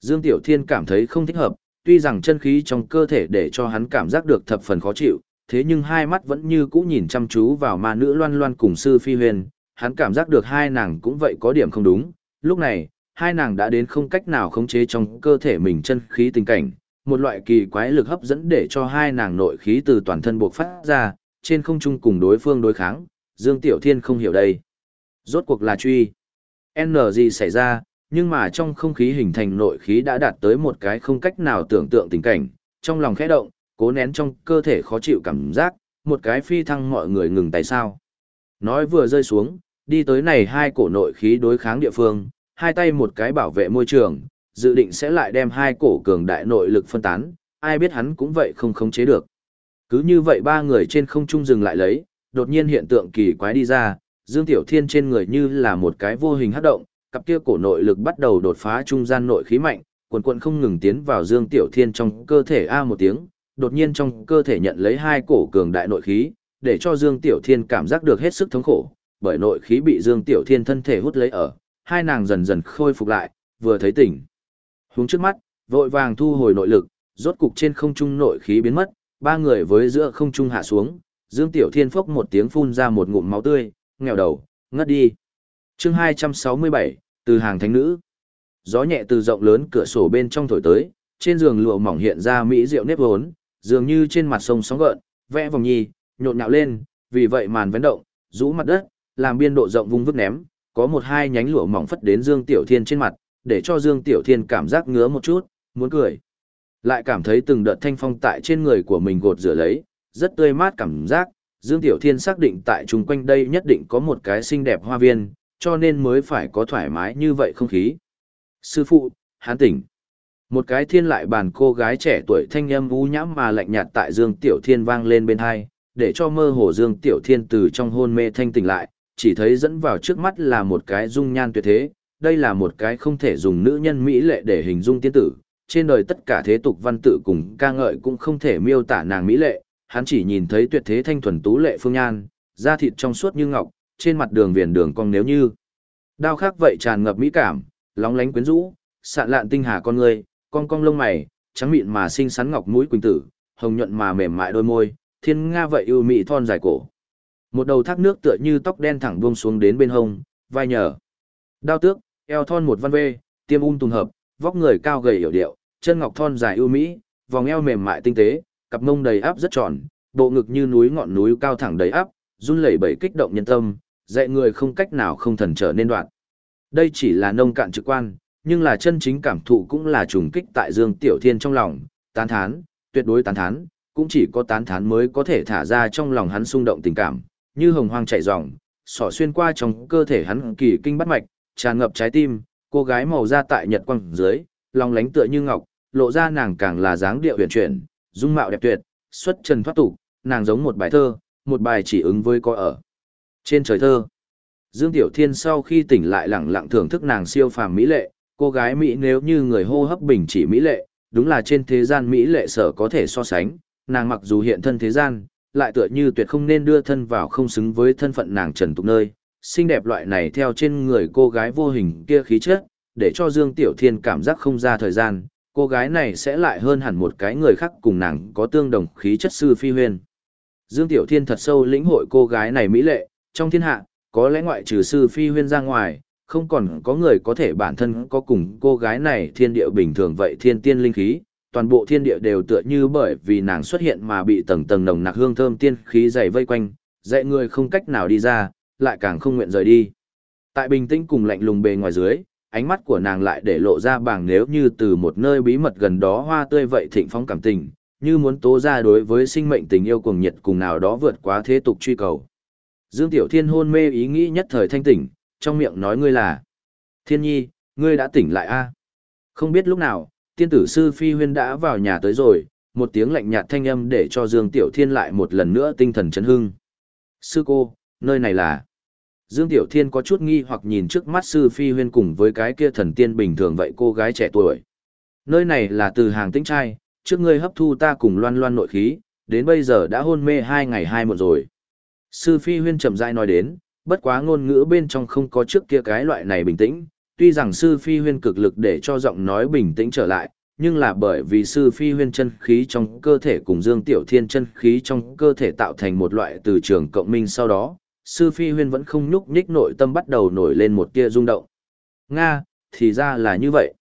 Dương Tiểu Thiên cảm thấy không thích hợp, tuy rằng chân khí trong cơ thể để cho hắn cảm giác được thập phần khó chịu, thế nhưng hai mắt vẫn như cũ nhìn chăm chú vào ma nữ loan loan cùng sư phi huyền, hắn cảm giác được hai nàng cũng vậy có điểm không đúng. Lúc này, hai nàng đã đến không cách nào khống chế trong cơ thể mình chân khí tình cảnh, một loại kỳ quái lực hấp dẫn để cho hai nàng nội khí từ toàn thân buộc phát ra, trên không trung cùng đối phương đối kháng, Dương Tiểu Thiên không hiểu đây. Rốt cuộc là truy. N gì xảy ra, nhưng mà trong không khí hình thành nội khí đã đạt tới một cái không cách nào tưởng tượng tình cảnh, trong lòng khẽ động, cố nén trong cơ thể khó chịu cảm giác, một cái phi thăng mọi người ngừng tại sao. Nói vừa rơi xuống, đi tới này hai cổ nội khí đối kháng địa phương, hai tay một cái bảo vệ môi trường, dự định sẽ lại đem hai cổ cường đại nội lực phân tán, ai biết hắn cũng vậy không khống chế được. Cứ như vậy ba người trên không trung dừng lại lấy, đột nhiên hiện tượng kỳ quái đi ra, Dương Tiểu Thiên trên người như là một cái vô hình hấp động, cặp kia cổ nội lực bắt đầu đột phá trung gian nội khí mạnh, quần quần không ngừng tiến vào Dương Tiểu Thiên trong cơ thể a một tiếng, đột nhiên trong cơ thể nhận lấy hai cổ cường đại nội khí, để cho Dương Tiểu Thiên cảm giác được hết sức thống khổ, bởi nội khí bị Dương Tiểu Thiên thân thể hút lấy ở, hai nàng dần dần khôi phục lại, vừa thấy tỉnh. Hướng trước mắt, vội vàng thu hồi nội lực, rốt cục trên không trung nội khí biến mất, ba người với giữa không trung hạ xuống, Dương Tiểu Thiên phốc một tiếng phun ra một ngụm máu tươi, nghèo đầu, ngất đi. Chương 267, từ hàng thánh nữ. Gió nhẹ từ rộng lớn cửa sổ bên trong thổi tới, trên giường lụa mỏng hiện ra mỹ rượu nếp vốn, dường như trên mặt sông sóng gợn, vẽ vòng nhì, nhộn nhạo lên, vì vậy màn vén động, rũ mặt đất, làm biên độ rộng vung vứt ném, có một hai nhánh lụa mỏng phất đến Dương Tiểu Thiên trên mặt, để cho Dương Tiểu Thiên cảm giác ngứa một chút, muốn cười. Lại cảm thấy từng đợt thanh phong tại trên người của mình gột rửa lấy, rất tươi mát cảm giác, Dương Tiểu Thiên xác định tại chung quanh đây nhất định có một cái xinh đẹp hoa viên, cho nên mới phải có thoải mái như vậy không khí. Sư phụ, hán tỉnh. Một cái thiên lại bàn cô gái trẻ tuổi thanh âm u nhãm mà lạnh nhạt tại Dương Tiểu Thiên vang lên bên hai, để cho mơ hồ Dương Tiểu Thiên từ trong hôn mê thanh tỉnh lại, chỉ thấy dẫn vào trước mắt là một cái dung nhan tuyệt thế, đây là một cái không thể dùng nữ nhân mỹ lệ để hình dung tiên tử, trên đời tất cả thế tục văn tự cùng ca ngợi cũng không thể miêu tả nàng mỹ lệ, hắn chỉ nhìn thấy tuyệt thế thanh thuần tú lệ phương nhan, da thịt trong suốt như ngọc, trên mặt đường viền đường cong nếu như đao khác vậy tràn ngập mỹ cảm, lóng lánh quyến rũ, sạn lạn tinh hà con người, cong cong lông mày, trắng mịn mà xinh xắn ngọc mũi quỳnh tử, hồng nhuận mà mềm mại đôi môi, thiên nga vậy ưu mỹ thon dài cổ. Một đầu thác nước tựa như tóc đen thẳng buông xuống đến bên hông, vai nhờ. Đao tước, eo thon một văn vê, tiêm un tùng hợp, vóc người cao gầy hiểu điệu, chân ngọc thon dài ưu mỹ, vòng eo mềm mại tinh tế, cặp mông đầy áp rất tròn, bộ ngực như núi ngọn núi cao thẳng đầy áp, run lẩy bẩy kích động nhân tâm, dạy người không cách nào không thần trở nên đoạn. Đây chỉ là nông cạn trực quan, nhưng là chân chính cảm thụ cũng là trùng kích tại Dương Tiểu Thiên trong lòng, tán thán, tuyệt đối tán thán, cũng chỉ có tán thán mới có thể thả ra trong lòng hắn xung động tình cảm, như hồng hoang chảy ròng, sỏ xuyên qua trong cơ thể hắn kỳ kinh bắt mạch, tràn ngập trái tim, cô gái màu da tại nhật quang dưới, lòng lánh tựa như ngọc, lộ ra nàng càng là dáng điệu huyền chuyển, dung mạo đẹp tuyệt, xuất trần thoát tục, nàng giống một bài thơ, một bài chỉ ứng với có ở. Trên trời thơ, Dương Tiểu Thiên sau khi tỉnh lại lặng lặng thưởng thức nàng siêu phàm mỹ lệ, cô gái Mỹ nếu như người hô hấp bình chỉ mỹ lệ, đúng là trên thế gian Mỹ lệ sở có thể so sánh, nàng mặc dù hiện thân thế gian, lại tựa như tuyệt không nên đưa thân vào không xứng với thân phận nàng trần tục nơi, xinh đẹp loại này theo trên người cô gái vô hình kia khí chất, để cho Dương Tiểu Thiên cảm giác không ra thời gian, cô gái này sẽ lại hơn hẳn một cái người khác cùng nàng có tương đồng khí chất sư phi huyền. Dương Tiểu Thiên thật sâu lĩnh hội cô gái này mỹ lệ, trong thiên hạ, có lẽ ngoại trừ sư phi huyên ra ngoài, không còn có người có thể bản thân có cùng cô gái này thiên địa bình thường vậy thiên tiên linh khí, toàn bộ thiên địa đều tựa như bởi vì nàng xuất hiện mà bị tầng tầng nồng nặc hương thơm tiên khí dày vây quanh, dạy người không cách nào đi ra, lại càng không nguyện rời đi. Tại bình tĩnh cùng lạnh lùng bề ngoài dưới, ánh mắt của nàng lại để lộ ra bảng nếu như từ một nơi bí mật gần đó hoa tươi vậy thịnh phóng cảm tình, như muốn tố ra đối với sinh mệnh tình yêu cuồng nhiệt cùng nào đó vượt quá thế tục truy cầu. Dương Tiểu Thiên hôn mê ý nghĩ nhất thời thanh tỉnh, trong miệng nói ngươi là Thiên Nhi, ngươi đã tỉnh lại a? Không biết lúc nào, tiên tử sư Phi Huyên đã vào nhà tới rồi, một tiếng lạnh nhạt thanh âm để cho Dương Tiểu Thiên lại một lần nữa tinh thần chấn hưng. Sư cô, nơi này là... Dương Tiểu Thiên có chút nghi hoặc nhìn trước mắt sư Phi Huyên cùng với cái kia thần tiên bình thường vậy cô gái trẻ tuổi. Nơi này là từ hàng tĩnh trai, trước ngươi hấp thu ta cùng loan loan nội khí, đến bây giờ đã hôn mê hai ngày hai một rồi. Sư Phi Huyên chậm rãi nói đến, bất quá ngôn ngữ bên trong không có trước kia cái loại này bình tĩnh, tuy rằng Sư Phi Huyên cực lực để cho giọng nói bình tĩnh trở lại, nhưng là bởi vì Sư Phi Huyên chân khí trong cơ thể cùng Dương Tiểu Thiên chân khí trong cơ thể tạo thành một loại từ trường cộng minh sau đó, Sư Phi Huyên vẫn không nhúc nhích nội tâm bắt đầu nổi lên một tia rung động. Nga, thì ra là như vậy.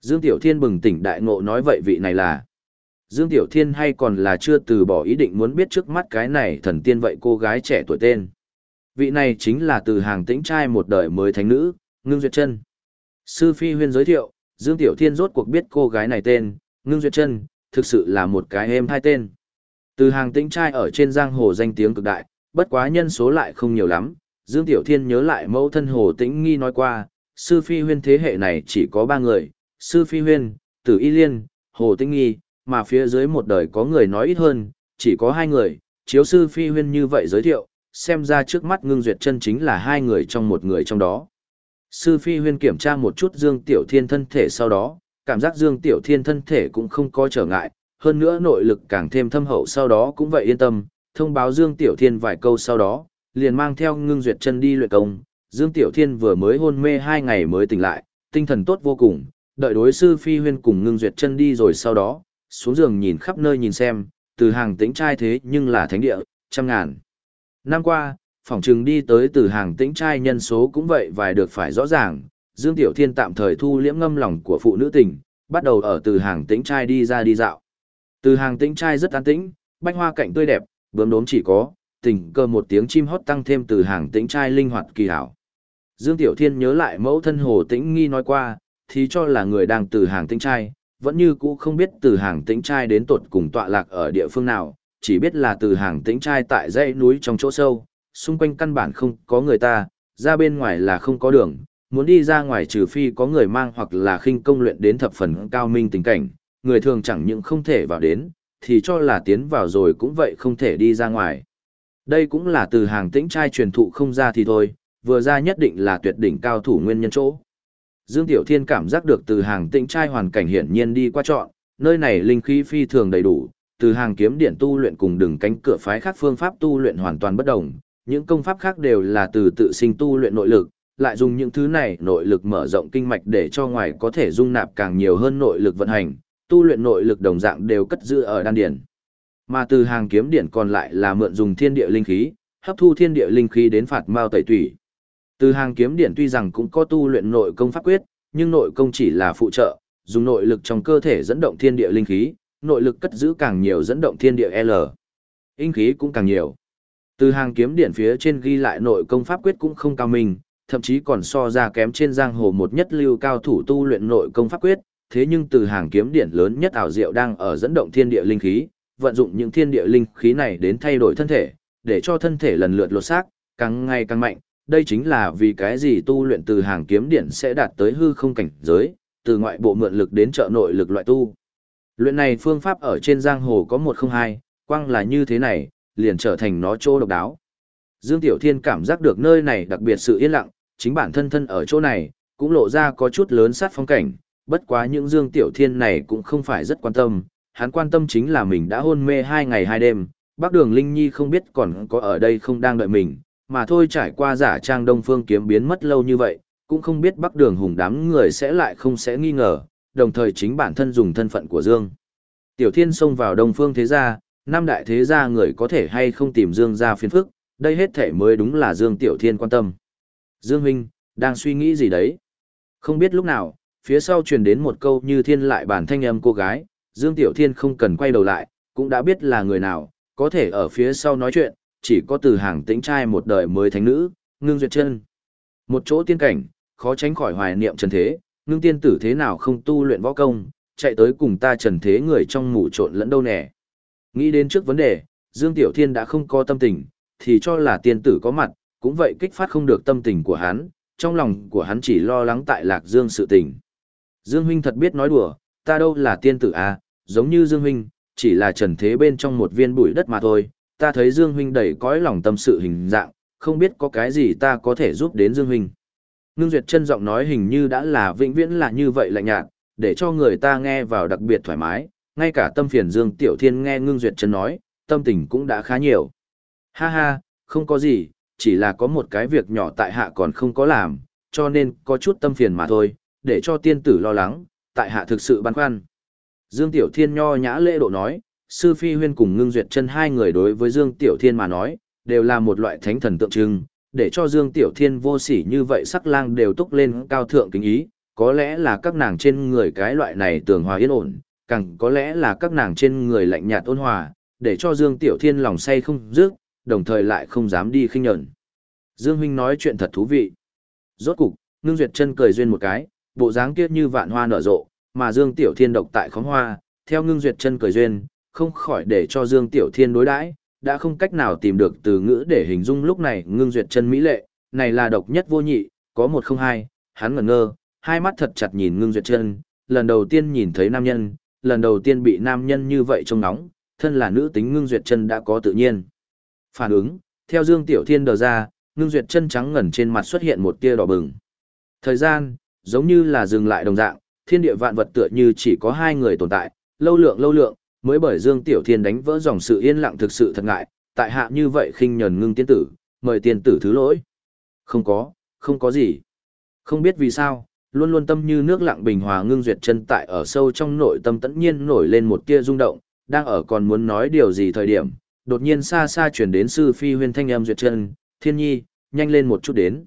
Dương Tiểu Thiên bừng tỉnh đại ngộ nói vậy vị này là Dương Tiểu Thiên hay còn là chưa từ bỏ ý định muốn biết trước mắt cái này thần tiên vậy cô gái trẻ tuổi tên. Vị này chính là từ hàng tĩnh trai một đời mới thánh nữ, Ngưng Duyệt Trân. Sư Phi Huyên giới thiệu, Dương Tiểu Thiên rốt cuộc biết cô gái này tên, Ngưng Duyệt Trân, thực sự là một cái êm hai tên. Từ hàng tĩnh trai ở trên giang hồ danh tiếng cực đại, bất quá nhân số lại không nhiều lắm. Dương Tiểu Thiên nhớ lại mẫu thân hồ tĩnh nghi nói qua, Sư Phi Huyên thế hệ này chỉ có ba người, Sư Phi Huyên, Tử Y Liên, Hồ Tĩnh Nghi, mà phía dưới một đời có người nói ít hơn, chỉ có hai người, chiếu sư phi huyên như vậy giới thiệu, xem ra trước mắt ngưng duyệt chân chính là hai người trong một người trong đó. Sư phi huyên kiểm tra một chút Dương Tiểu Thiên thân thể sau đó, cảm giác Dương Tiểu Thiên thân thể cũng không có trở ngại, hơn nữa nội lực càng thêm thâm hậu sau đó cũng vậy yên tâm, thông báo Dương Tiểu Thiên vài câu sau đó, liền mang theo ngưng duyệt chân đi luyện công. Dương Tiểu Thiên vừa mới hôn mê hai ngày mới tỉnh lại, tinh thần tốt vô cùng, đợi đối sư phi huyên cùng ngưng duyệt chân đi rồi sau đó, xuống giường nhìn khắp nơi nhìn xem, từ hàng tĩnh trai thế nhưng là thánh địa, trăm ngàn. Năm qua, Phỏng chừng đi tới từ hàng tĩnh trai nhân số cũng vậy vài được phải rõ ràng, Dương Tiểu Thiên tạm thời thu liễm ngâm lòng của phụ nữ tình, bắt đầu ở từ hàng tĩnh trai đi ra đi dạo. Từ hàng tĩnh trai rất an tĩnh, bách hoa cảnh tươi đẹp, bướm đốm chỉ có, tình cơ một tiếng chim hót tăng thêm từ hàng tĩnh trai linh hoạt kỳ hảo. Dương Tiểu Thiên nhớ lại mẫu thân hồ tĩnh nghi nói qua, thì cho là người đang từ hàng tĩnh trai, vẫn như cũ không biết từ hàng tĩnh trai đến tột cùng tọa lạc ở địa phương nào, chỉ biết là từ hàng tĩnh trai tại dãy núi trong chỗ sâu, xung quanh căn bản không có người ta, ra bên ngoài là không có đường, muốn đi ra ngoài trừ phi có người mang hoặc là khinh công luyện đến thập phần cao minh tình cảnh, người thường chẳng những không thể vào đến, thì cho là tiến vào rồi cũng vậy không thể đi ra ngoài. Đây cũng là từ hàng tĩnh trai truyền thụ không ra thì thôi, vừa ra nhất định là tuyệt đỉnh cao thủ nguyên nhân chỗ. Dương Tiểu Thiên cảm giác được từ hàng tĩnh trai hoàn cảnh hiển nhiên đi qua chọn, nơi này linh khí phi thường đầy đủ, từ hàng kiếm điện tu luyện cùng đường cánh cửa phái khác phương pháp tu luyện hoàn toàn bất đồng, những công pháp khác đều là từ tự sinh tu luyện nội lực, lại dùng những thứ này nội lực mở rộng kinh mạch để cho ngoài có thể dung nạp càng nhiều hơn nội lực vận hành, tu luyện nội lực đồng dạng đều cất giữ ở đan điển. Mà từ hàng kiếm điển còn lại là mượn dùng thiên địa linh khí, hấp thu thiên địa linh khí đến phạt mao tẩy tủy. Từ hàng kiếm điển tuy rằng cũng có tu luyện nội công pháp quyết, nhưng nội công chỉ là phụ trợ, dùng nội lực trong cơ thể dẫn động thiên địa linh khí, nội lực cất giữ càng nhiều dẫn động thiên địa L. Linh khí cũng càng nhiều. Từ hàng kiếm điện phía trên ghi lại nội công pháp quyết cũng không cao minh, thậm chí còn so ra kém trên giang hồ một nhất lưu cao thủ tu luyện nội công pháp quyết, thế nhưng từ hàng kiếm điện lớn nhất ảo diệu đang ở dẫn động thiên địa linh khí, vận dụng những thiên địa linh khí này đến thay đổi thân thể, để cho thân thể lần lượt lột xác, càng ngày càng mạnh, đây chính là vì cái gì tu luyện từ hàng kiếm điện sẽ đạt tới hư không cảnh giới, từ ngoại bộ mượn lực đến trợ nội lực loại tu. Luyện này phương pháp ở trên giang hồ có một không hai, quang là như thế này, liền trở thành nó chỗ độc đáo. Dương Tiểu Thiên cảm giác được nơi này đặc biệt sự yên lặng, chính bản thân thân ở chỗ này, cũng lộ ra có chút lớn sát phong cảnh, bất quá những Dương Tiểu Thiên này cũng không phải rất quan tâm, hắn quan tâm chính là mình đã hôn mê hai ngày hai đêm, bác đường Linh Nhi không biết còn có ở đây không đang đợi mình, mà thôi trải qua giả trang đông phương kiếm biến mất lâu như vậy, cũng không biết bắc đường hùng đám người sẽ lại không sẽ nghi ngờ, đồng thời chính bản thân dùng thân phận của Dương. Tiểu thiên xông vào đông phương thế gia, năm đại thế gia người có thể hay không tìm Dương ra phiền phức, đây hết thể mới đúng là Dương Tiểu Thiên quan tâm. Dương Huynh, đang suy nghĩ gì đấy? Không biết lúc nào, phía sau truyền đến một câu như thiên lại bản thanh âm cô gái, Dương Tiểu Thiên không cần quay đầu lại, cũng đã biết là người nào, có thể ở phía sau nói chuyện, chỉ có từ hàng tĩnh trai một đời mới thánh nữ, ngưng duyệt chân. Một chỗ tiên cảnh, khó tránh khỏi hoài niệm trần thế, ngưng tiên tử thế nào không tu luyện võ công, chạy tới cùng ta trần thế người trong mù trộn lẫn đâu nè. Nghĩ đến trước vấn đề, Dương Tiểu Thiên đã không có tâm tình, thì cho là tiên tử có mặt, cũng vậy kích phát không được tâm tình của hắn, trong lòng của hắn chỉ lo lắng tại Lạc Dương sự tình. Dương Huynh thật biết nói đùa, ta đâu là tiên tử à, giống như Dương Huynh, chỉ là trần thế bên trong một viên bụi đất mà thôi, ta thấy Dương Huynh đầy cõi lòng tâm sự hình dạng, không biết có cái gì ta có thể giúp đến Dương Huynh. Ngưng Duyệt chân giọng nói hình như đã là vĩnh viễn là như vậy lạnh nhạt, để cho người ta nghe vào đặc biệt thoải mái, ngay cả tâm phiền Dương Tiểu Thiên nghe Ngưng Duyệt chân nói, tâm tình cũng đã khá nhiều. Ha ha, không có gì, chỉ là có một cái việc nhỏ tại hạ còn không có làm, cho nên có chút tâm phiền mà thôi, để cho tiên tử lo lắng, tại hạ thực sự băn khoăn. Dương Tiểu Thiên nho nhã lễ độ nói, sư phi huyên cùng ngưng duyệt chân hai người đối với Dương Tiểu Thiên mà nói, đều là một loại thánh thần tượng trưng, để cho Dương Tiểu Thiên vô sỉ như vậy sắc lang đều túc lên cao thượng kính ý, có lẽ là các nàng trên người cái loại này tường hòa yên ổn, càng có lẽ là các nàng trên người lạnh nhạt ôn hòa, để cho Dương Tiểu Thiên lòng say không dứt, đồng thời lại không dám đi khinh nhẫn. Dương huynh nói chuyện thật thú vị. Rốt cục, Ngưng Duyệt chân cười duyên một cái, bộ dáng kiết như vạn hoa nở rộ, mà Dương Tiểu Thiên độc tại khóm hoa, theo Ngưng Duyệt chân cười duyên, không khỏi để cho Dương Tiểu Thiên đối đãi, đã không cách nào tìm được từ ngữ để hình dung lúc này Ngưng Duyệt chân mỹ lệ, này là độc nhất vô nhị, có một không hai, hắn ngẩn ngơ, hai mắt thật chặt nhìn Ngưng Duyệt chân, lần đầu tiên nhìn thấy nam nhân, lần đầu tiên bị nam nhân như vậy trông nóng, thân là nữ tính Ngưng Duyệt chân đã có tự nhiên. Phản ứng, theo Dương Tiểu Thiên đờ ra, Ngưng Duyệt chân trắng ngẩn trên mặt xuất hiện một tia đỏ bừng. Thời gian, giống như là dừng lại đồng dạng, thiên địa vạn vật tựa như chỉ có hai người tồn tại, lâu lượng lâu lượng, mới bởi Dương Tiểu Thiên đánh vỡ dòng sự yên lặng thực sự thật ngại, tại hạ như vậy khinh nhẫn ngưng tiên tử, mời tiên tử thứ lỗi. Không có, không có gì. Không biết vì sao, luôn luôn tâm như nước lặng bình hòa ngưng duyệt chân tại ở sâu trong nội tâm tẫn nhiên nổi lên một tia rung động, đang ở còn muốn nói điều gì thời điểm, đột nhiên xa xa chuyển đến sư phi huyên thanh âm duyệt chân, thiên nhi, nhanh lên một chút đến.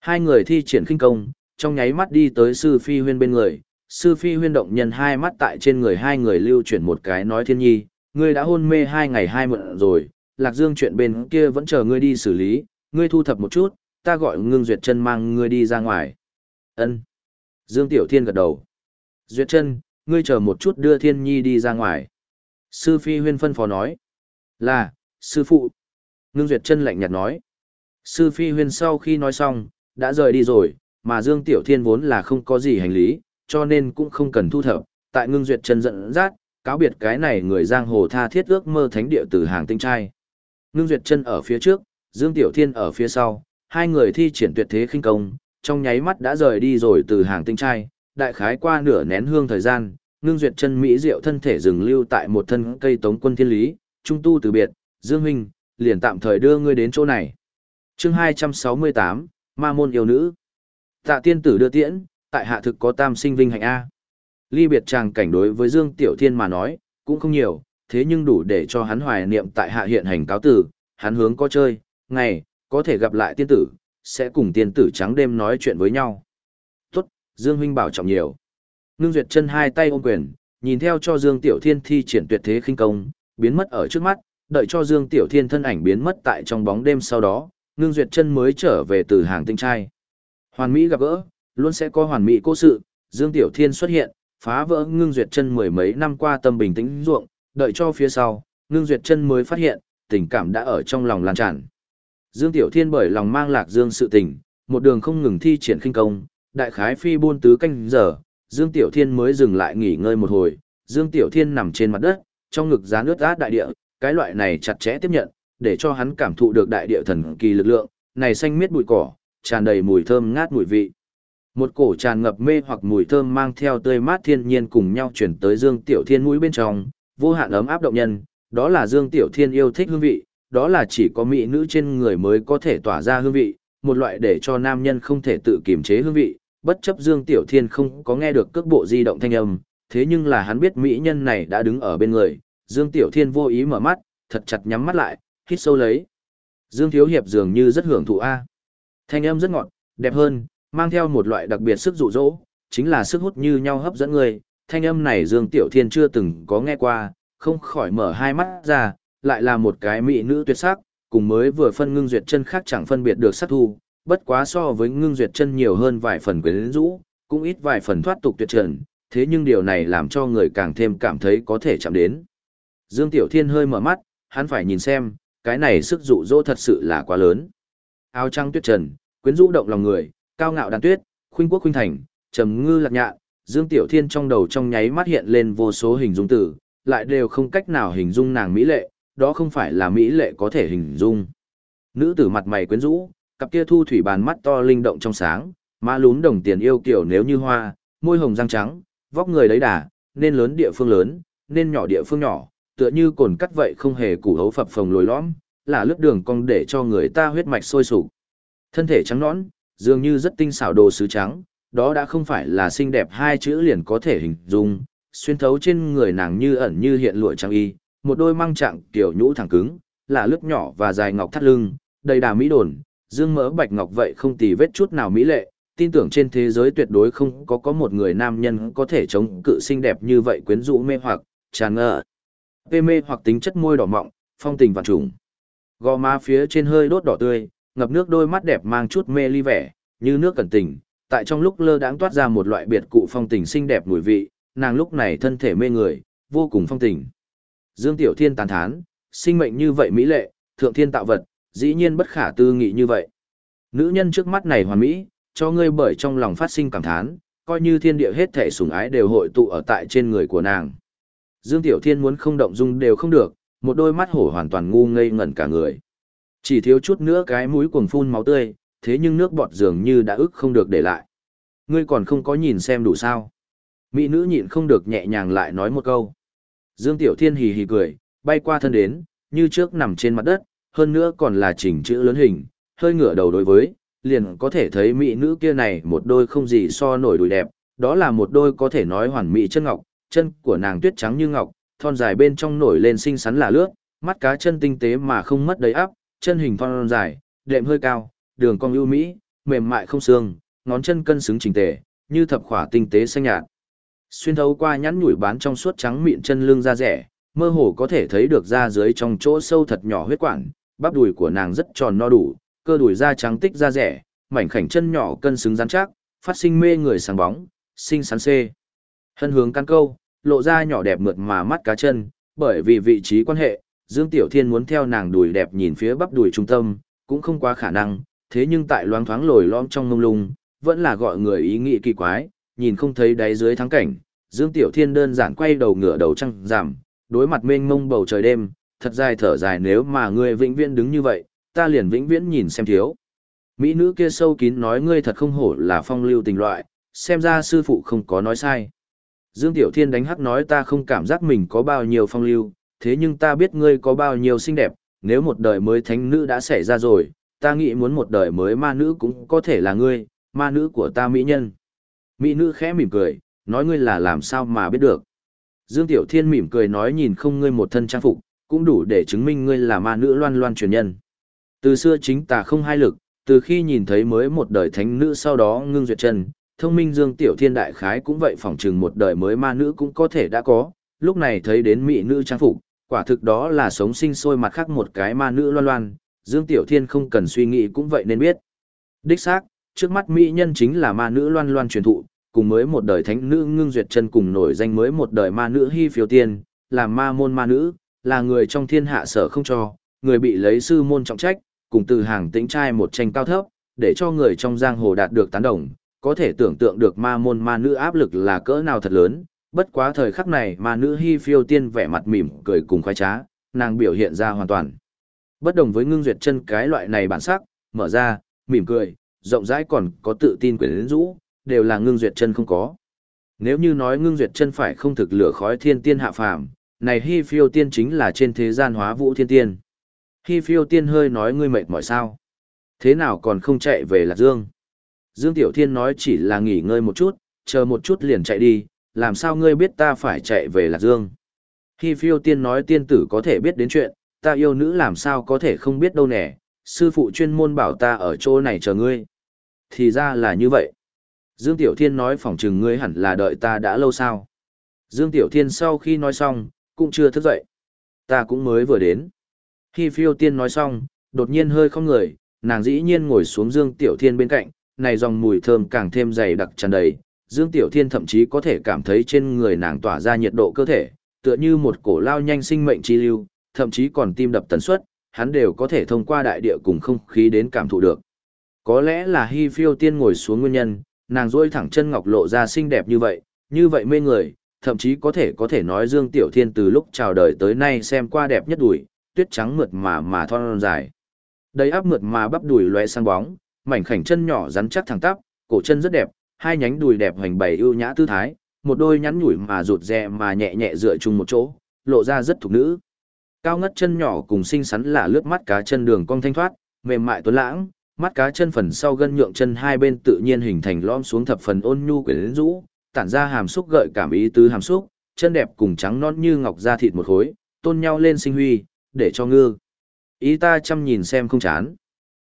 Hai người thi triển khinh công, trong nháy mắt đi tới sư phi huyên bên người, sư phi huyên động nhân hai mắt tại trên người hai người lưu chuyển một cái nói thiên nhi, ngươi đã hôn mê hai ngày hai mượn rồi, lạc dương chuyện bên kia vẫn chờ ngươi đi xử lý, ngươi thu thập một chút, ta gọi ngưng duyệt chân mang ngươi đi ra ngoài. ân Dương Tiểu Thiên gật đầu. Duyệt chân, ngươi chờ một chút đưa thiên nhi đi ra ngoài. Sư phi huyên phân phó nói. Là, sư phụ. Ngưng duyệt chân lạnh nhạt nói. Sư phi huyên sau khi nói xong, đã rời đi rồi, mà Dương Tiểu Thiên vốn là không có gì hành lý, cho nên cũng không cần thu thập, tại ngưng duyệt chân giận dắt, cáo biệt cái này người giang hồ tha thiết ước mơ thánh địa từ hàng tinh trai. Ngưng duyệt chân ở phía trước, Dương Tiểu Thiên ở phía sau, hai người thi triển tuyệt thế khinh công, trong nháy mắt đã rời đi rồi từ hàng tinh trai, đại khái qua nửa nén hương thời gian, ngưng duyệt chân mỹ diệu thân thể dừng lưu tại một thân cây tống quân thiên lý, trung tu từ biệt, Dương huynh, liền tạm thời đưa ngươi đến chỗ này. Chương 268, Ma môn yêu nữ. Tạ tiên tử đưa tiễn, tại hạ thực có tam sinh vinh hạnh A. Ly biệt chàng cảnh đối với Dương Tiểu Thiên mà nói, cũng không nhiều, thế nhưng đủ để cho hắn hoài niệm tại hạ hiện hành cáo tử, hắn hướng có chơi, ngày, có thể gặp lại tiên tử, sẽ cùng tiên tử trắng đêm nói chuyện với nhau. Tốt, Dương huynh bảo trọng nhiều. Ngưng duyệt chân hai tay ôm quyền, nhìn theo cho Dương Tiểu Thiên thi triển tuyệt thế khinh công, biến mất ở trước mắt, đợi cho Dương Tiểu Thiên thân ảnh biến mất tại trong bóng đêm sau đó, ngưng duyệt chân mới trở về từ hàng tinh trai. Hoàn Mỹ gặp gỡ, luôn sẽ có hoàn mỹ cố sự, Dương Tiểu Thiên xuất hiện, phá vỡ ngưng duyệt chân mười mấy năm qua tâm bình tĩnh ruộng, đợi cho phía sau, ngưng duyệt chân mới phát hiện, tình cảm đã ở trong lòng lan tràn. Dương Tiểu Thiên bởi lòng mang lạc Dương sự tình, một đường không ngừng thi triển khinh công, đại khái phi buôn tứ canh giờ, Dương Tiểu Thiên mới dừng lại nghỉ ngơi một hồi, Dương Tiểu Thiên nằm trên mặt đất, trong ngực giá nước át đại địa, cái loại này chặt chẽ tiếp nhận, để cho hắn cảm thụ được đại địa thần kỳ lực lượng, này xanh miết bụi cỏ, tràn đầy mùi thơm ngát mùi vị. Một cổ tràn ngập mê hoặc mùi thơm mang theo tươi mát thiên nhiên cùng nhau chuyển tới Dương Tiểu Thiên mũi bên trong, vô hạn ấm áp động nhân, đó là Dương Tiểu Thiên yêu thích hương vị, đó là chỉ có mỹ nữ trên người mới có thể tỏa ra hương vị, một loại để cho nam nhân không thể tự kiềm chế hương vị, bất chấp Dương Tiểu Thiên không có nghe được cước bộ di động thanh âm, thế nhưng là hắn biết mỹ nhân này đã đứng ở bên người, Dương Tiểu Thiên vô ý mở mắt, thật chặt nhắm mắt lại, hít sâu lấy. Dương Thiếu Hiệp dường như rất hưởng thụ A. Thanh âm rất ngọt, đẹp hơn, mang theo một loại đặc biệt sức dụ dỗ, chính là sức hút như nhau hấp dẫn người. Thanh âm này Dương Tiểu Thiên chưa từng có nghe qua, không khỏi mở hai mắt ra, lại là một cái mỹ nữ tuyệt sắc, cùng mới vừa phân ngưng duyệt chân khác chẳng phân biệt được sát thu, bất quá so với ngưng duyệt chân nhiều hơn vài phần quyến rũ, cũng ít vài phần thoát tục tuyệt trần, thế nhưng điều này làm cho người càng thêm cảm thấy có thể chạm đến. Dương Tiểu Thiên hơi mở mắt, hắn phải nhìn xem, cái này sức dụ dỗ thật sự là quá lớn. Áo trăng tuyết trần, quyến rũ động lòng người, cao ngạo đàn tuyết, khuynh quốc khuynh thành, trầm ngư lạc nhạ, Dương Tiểu Thiên trong đầu trong nháy mắt hiện lên vô số hình dung tử, lại đều không cách nào hình dung nàng mỹ lệ, đó không phải là mỹ lệ có thể hình dung. Nữ tử mặt mày quyến rũ, cặp kia thu thủy bàn mắt to linh động trong sáng, má lún đồng tiền yêu kiểu nếu như hoa, môi hồng răng trắng, vóc người đấy đà, nên lớn địa phương lớn, nên nhỏ địa phương nhỏ, tựa như cồn cắt vậy không hề củ hấu phập phồng lồi lõm, là lướt đường cong để cho người ta huyết mạch sôi sục. Thân thể trắng nõn, dường như rất tinh xảo đồ sứ trắng, đó đã không phải là xinh đẹp hai chữ liền có thể hình dung, xuyên thấu trên người nàng như ẩn như hiện lụa trang y, một đôi măng trạng kiểu nhũ thẳng cứng, là lướt nhỏ và dài ngọc thắt lưng, đầy đà mỹ đồn, dương mỡ bạch ngọc vậy không tì vết chút nào mỹ lệ, tin tưởng trên thế giới tuyệt đối không có có một người nam nhân có thể chống cự xinh đẹp như vậy quyến rũ mê hoặc, tràn ngờ. Vê mê hoặc tính chất môi đỏ mọng, phong tình vạn trùng. Gò má phía trên hơi đốt đỏ tươi, ngập nước đôi mắt đẹp mang chút mê ly vẻ, như nước cẩn tình, tại trong lúc lơ đãng toát ra một loại biệt cụ phong tình xinh đẹp mùi vị, nàng lúc này thân thể mê người, vô cùng phong tình. Dương Tiểu Thiên tán thán, sinh mệnh như vậy mỹ lệ, thượng thiên tạo vật, dĩ nhiên bất khả tư nghị như vậy. Nữ nhân trước mắt này hoàn mỹ, cho ngươi bởi trong lòng phát sinh cảm thán, coi như thiên địa hết thể sủng ái đều hội tụ ở tại trên người của nàng. Dương Tiểu Thiên muốn không động dung đều không được, một đôi mắt hổ hoàn toàn ngu ngây ngẩn cả người. Chỉ thiếu chút nữa cái mũi cuồng phun máu tươi, thế nhưng nước bọt dường như đã ức không được để lại. Ngươi còn không có nhìn xem đủ sao. Mỹ nữ nhịn không được nhẹ nhàng lại nói một câu. Dương Tiểu Thiên hì hì cười, bay qua thân đến, như trước nằm trên mặt đất, hơn nữa còn là chỉnh chữ lớn hình, hơi ngửa đầu đối với, liền có thể thấy mỹ nữ kia này một đôi không gì so nổi đùi đẹp, đó là một đôi có thể nói hoàn mỹ chân ngọc, chân của nàng tuyết trắng như ngọc, thon dài bên trong nổi lên xinh xắn là lướt, mắt cá chân tinh tế mà không mất đầy áp, chân hình thon dài, đệm hơi cao, đường cong ưu mỹ, mềm mại không xương, ngón chân cân xứng chỉnh tề, như thập khỏa tinh tế xanh nhạt. Xuyên thấu qua nhắn nhủi bán trong suốt trắng mịn chân lưng da rẻ, mơ hồ có thể thấy được da dưới trong chỗ sâu thật nhỏ huyết quản, bắp đùi của nàng rất tròn no đủ, cơ đùi da trắng tích da rẻ, mảnh khảnh chân nhỏ cân xứng rắn chắc, phát sinh mê người sáng bóng, xinh xắn xê. Hân hướng căn câu, lộ ra nhỏ đẹp mượt mà mắt cá chân, bởi vì vị trí quan hệ, Dương Tiểu Thiên muốn theo nàng đùi đẹp nhìn phía bắp đùi trung tâm, cũng không quá khả năng, thế nhưng tại loáng thoáng lồi lõm trong ngông lung, vẫn là gọi người ý nghĩ kỳ quái, nhìn không thấy đáy dưới thắng cảnh, Dương Tiểu Thiên đơn giản quay đầu ngửa đầu trăng giảm, đối mặt mênh mông bầu trời đêm, thật dài thở dài nếu mà ngươi vĩnh viễn đứng như vậy, ta liền vĩnh viễn nhìn xem thiếu. Mỹ nữ kia sâu kín nói ngươi thật không hổ là phong lưu tình loại, xem ra sư phụ không có nói sai. Dương Tiểu Thiên đánh hắc nói ta không cảm giác mình có bao nhiêu phong lưu, thế nhưng ta biết ngươi có bao nhiêu xinh đẹp, nếu một đời mới thánh nữ đã xảy ra rồi, ta nghĩ muốn một đời mới ma nữ cũng có thể là ngươi, ma nữ của ta mỹ nhân. Mỹ nữ khẽ mỉm cười, nói ngươi là làm sao mà biết được. Dương Tiểu Thiên mỉm cười nói nhìn không ngươi một thân trang phục, cũng đủ để chứng minh ngươi là ma nữ loan loan truyền nhân. Từ xưa chính ta không hai lực, từ khi nhìn thấy mới một đời thánh nữ sau đó ngưng duyệt chân, thông minh Dương Tiểu Thiên đại khái cũng vậy phỏng chừng một đời mới ma nữ cũng có thể đã có, lúc này thấy đến mỹ nữ trang phục, quả thực đó là sống sinh sôi mặt khác một cái ma nữ loan loan, Dương Tiểu Thiên không cần suy nghĩ cũng vậy nên biết. Đích xác, trước mắt mỹ nhân chính là ma nữ loan loan truyền thụ, cùng mới một đời thánh nữ ngưng duyệt chân cùng nổi danh mới một đời ma nữ hy phiếu tiên, là ma môn ma nữ, là người trong thiên hạ sở không cho, người bị lấy sư môn trọng trách, cùng từ hàng tĩnh trai một tranh cao thấp, để cho người trong giang hồ đạt được tán đồng, có thể tưởng tượng được ma môn ma nữ áp lực là cỡ nào thật lớn, bất quá thời khắc này ma nữ hy phiêu tiên vẻ mặt mỉm cười cùng khoái trá, nàng biểu hiện ra hoàn toàn. Bất đồng với ngưng duyệt chân cái loại này bản sắc, mở ra, mỉm cười, rộng rãi còn có tự tin quyền rũ, đều là ngưng duyệt chân không có. Nếu như nói ngưng duyệt chân phải không thực lửa khói thiên tiên hạ phàm, này hy phiêu tiên chính là trên thế gian hóa vũ thiên tiên. Hy phiêu tiên hơi nói ngươi mệt mỏi sao. Thế nào còn không chạy về Lạc Dương? Dương Tiểu Thiên nói chỉ là nghỉ ngơi một chút, chờ một chút liền chạy đi, làm sao ngươi biết ta phải chạy về Lạc Dương? Hy phiêu tiên nói tiên tử có thể biết đến chuyện, ta yêu nữ làm sao có thể không biết đâu nè, sư phụ chuyên môn bảo ta ở chỗ này chờ ngươi. Thì ra là như vậy. Dương Tiểu Thiên nói phỏng chừng ngươi hẳn là đợi ta đã lâu sao. Dương Tiểu Thiên sau khi nói xong, cũng chưa thức dậy. Ta cũng mới vừa đến. Khi phiêu tiên nói xong, đột nhiên hơi không người, nàng dĩ nhiên ngồi xuống Dương Tiểu Thiên bên cạnh, này dòng mùi thơm càng thêm dày đặc tràn đầy, Dương Tiểu Thiên thậm chí có thể cảm thấy trên người nàng tỏa ra nhiệt độ cơ thể, tựa như một cổ lao nhanh sinh mệnh chi lưu, thậm chí còn tim đập tần suất, hắn đều có thể thông qua đại địa cùng không khí đến cảm thụ được. Có lẽ là Hi Phiêu Tiên ngồi xuống nguyên nhân, nàng duỗi thẳng chân ngọc lộ ra xinh đẹp như vậy, như vậy mê người, thậm chí có thể có thể nói Dương Tiểu Thiên từ lúc chào đời tới nay xem qua đẹp nhất đùi, tuyết trắng mượt mà mà thon dài. Đầy áp mượt mà bắp đùi loe sang bóng, mảnh khảnh chân nhỏ rắn chắc thẳng tắp, cổ chân rất đẹp, hai nhánh đùi đẹp hoành bày ưu nhã tư thái, một đôi nhắn nhủi mà rụt rè mà nhẹ nhẹ dựa chung một chỗ, lộ ra rất thục nữ. Cao ngất chân nhỏ cùng xinh xắn là lướt mắt cá chân đường cong thanh thoát, mềm mại tuấn lãng, mắt cá chân phần sau gân nhượng chân hai bên tự nhiên hình thành lõm xuống thập phần ôn nhu quyến rũ, tản ra hàm xúc gợi cảm ý tứ hàm xúc, chân đẹp cùng trắng non như ngọc da thịt một khối, tôn nhau lên sinh huy, để cho ngư. Ý ta chăm nhìn xem không chán.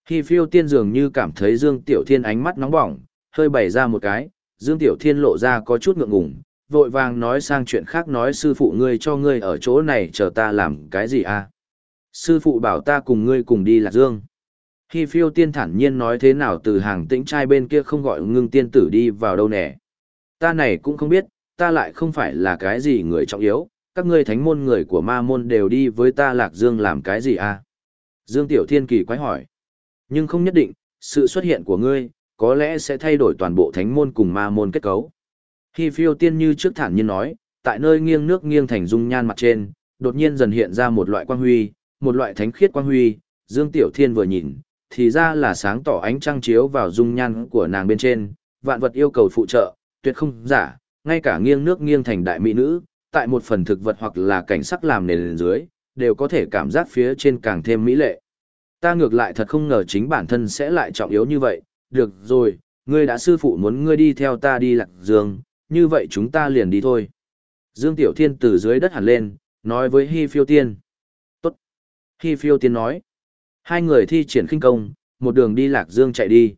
Khi phiêu tiên dường như cảm thấy Dương Tiểu Thiên ánh mắt nóng bỏng, hơi bày ra một cái, Dương Tiểu Thiên lộ ra có chút ngượng ngùng, vội vàng nói sang chuyện khác nói sư phụ ngươi cho ngươi ở chỗ này chờ ta làm cái gì à? Sư phụ bảo ta cùng ngươi cùng đi lạc dương. Khi phiêu tiên thản nhiên nói thế nào từ hàng tĩnh trai bên kia không gọi ngưng tiên tử đi vào đâu nè. Ta này cũng không biết, ta lại không phải là cái gì người trọng yếu, các ngươi thánh môn người của ma môn đều đi với ta lạc dương làm cái gì à? Dương Tiểu Thiên kỳ quái hỏi. Nhưng không nhất định, sự xuất hiện của ngươi, có lẽ sẽ thay đổi toàn bộ thánh môn cùng ma môn kết cấu. Khi phiêu tiên như trước thản nhiên nói, tại nơi nghiêng nước nghiêng thành dung nhan mặt trên, đột nhiên dần hiện ra một loại quang huy, một loại thánh khiết quang huy, Dương Tiểu Thiên vừa nhìn, thì ra là sáng tỏ ánh trăng chiếu vào dung nhan của nàng bên trên, vạn vật yêu cầu phụ trợ, tuyệt không giả, ngay cả nghiêng nước nghiêng thành đại mỹ nữ, tại một phần thực vật hoặc là cảnh sắc làm nền dưới, đều có thể cảm giác phía trên càng thêm mỹ lệ. Ta ngược lại thật không ngờ chính bản thân sẽ lại trọng yếu như vậy, được rồi, ngươi đã sư phụ muốn ngươi đi theo ta đi lạc dương, như vậy chúng ta liền đi thôi. Dương Tiểu Thiên từ dưới đất hẳn lên, nói với Hi Phiêu Tiên. Tốt. Hi Phiêu Tiên nói. Hai người thi triển khinh công, một đường đi Lạc Dương chạy đi.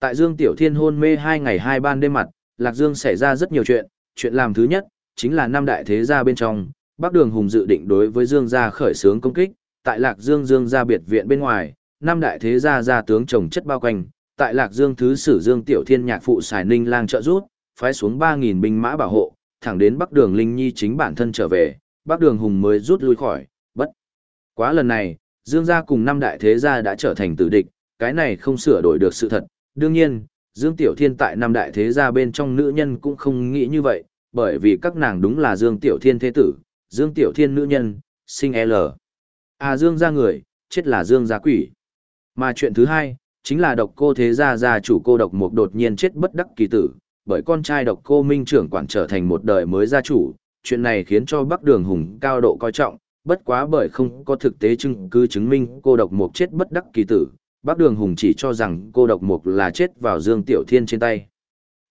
Tại Dương Tiểu Thiên hôn mê hai ngày hai ban đêm mặt, Lạc Dương xảy ra rất nhiều chuyện. Chuyện làm thứ nhất, chính là năm đại thế gia bên trong, Bắc Đường Hùng dự định đối với Dương gia khởi xướng công kích. Tại Lạc Dương Dương gia biệt viện bên ngoài, năm đại thế gia gia tướng chồng chất bao quanh. Tại Lạc Dương thứ sử Dương Tiểu Thiên nhạc phụ Sài Ninh lang trợ rút, phái xuống 3.000 binh mã bảo hộ, thẳng đến Bắc Đường Linh Nhi chính bản thân trở về, Bắc Đường Hùng mới rút lui khỏi, bất. Quá lần này, Dương gia cùng năm đại thế gia đã trở thành tử địch, cái này không sửa đổi được sự thật. Đương nhiên, Dương Tiểu Thiên tại năm đại thế gia bên trong nữ nhân cũng không nghĩ như vậy, bởi vì các nàng đúng là Dương Tiểu Thiên thế tử, Dương Tiểu Thiên nữ nhân, sinh L. À Dương gia người, chết là Dương gia quỷ. Mà chuyện thứ hai, chính là độc cô thế gia gia chủ cô độc mục đột nhiên chết bất đắc kỳ tử, bởi con trai độc cô minh trưởng quản trở thành một đời mới gia chủ, chuyện này khiến cho Bắc Đường Hùng cao độ coi trọng, bất quá bởi không có thực tế chứng cứ chứng minh cô độc mục chết bất đắc kỳ tử, bác Đường Hùng chỉ cho rằng cô độc mục là chết vào Dương Tiểu Thiên trên tay.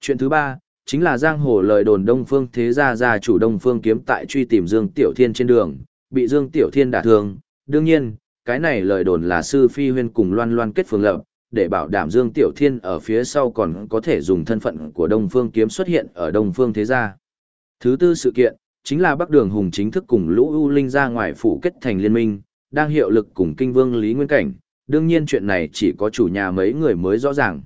Chuyện thứ ba, chính là giang hồ lời đồn Đông Phương thế gia gia chủ Đông Phương kiếm tại truy tìm Dương Tiểu Thiên trên đường, bị Dương Tiểu Thiên đả thương, đương nhiên, cái này lời đồn là sư phi huyên cùng loan loan kết phương lập, để bảo đảm Dương Tiểu Thiên ở phía sau còn có thể dùng thân phận của Đông Phương Kiếm xuất hiện ở Đông Phương Thế Gia. Thứ tư sự kiện, chính là Bắc Đường Hùng chính thức cùng Lũ U Linh ra ngoài phủ kết thành liên minh, đang hiệu lực cùng Kinh Vương Lý Nguyên Cảnh, đương nhiên chuyện này chỉ có chủ nhà mấy người mới rõ ràng.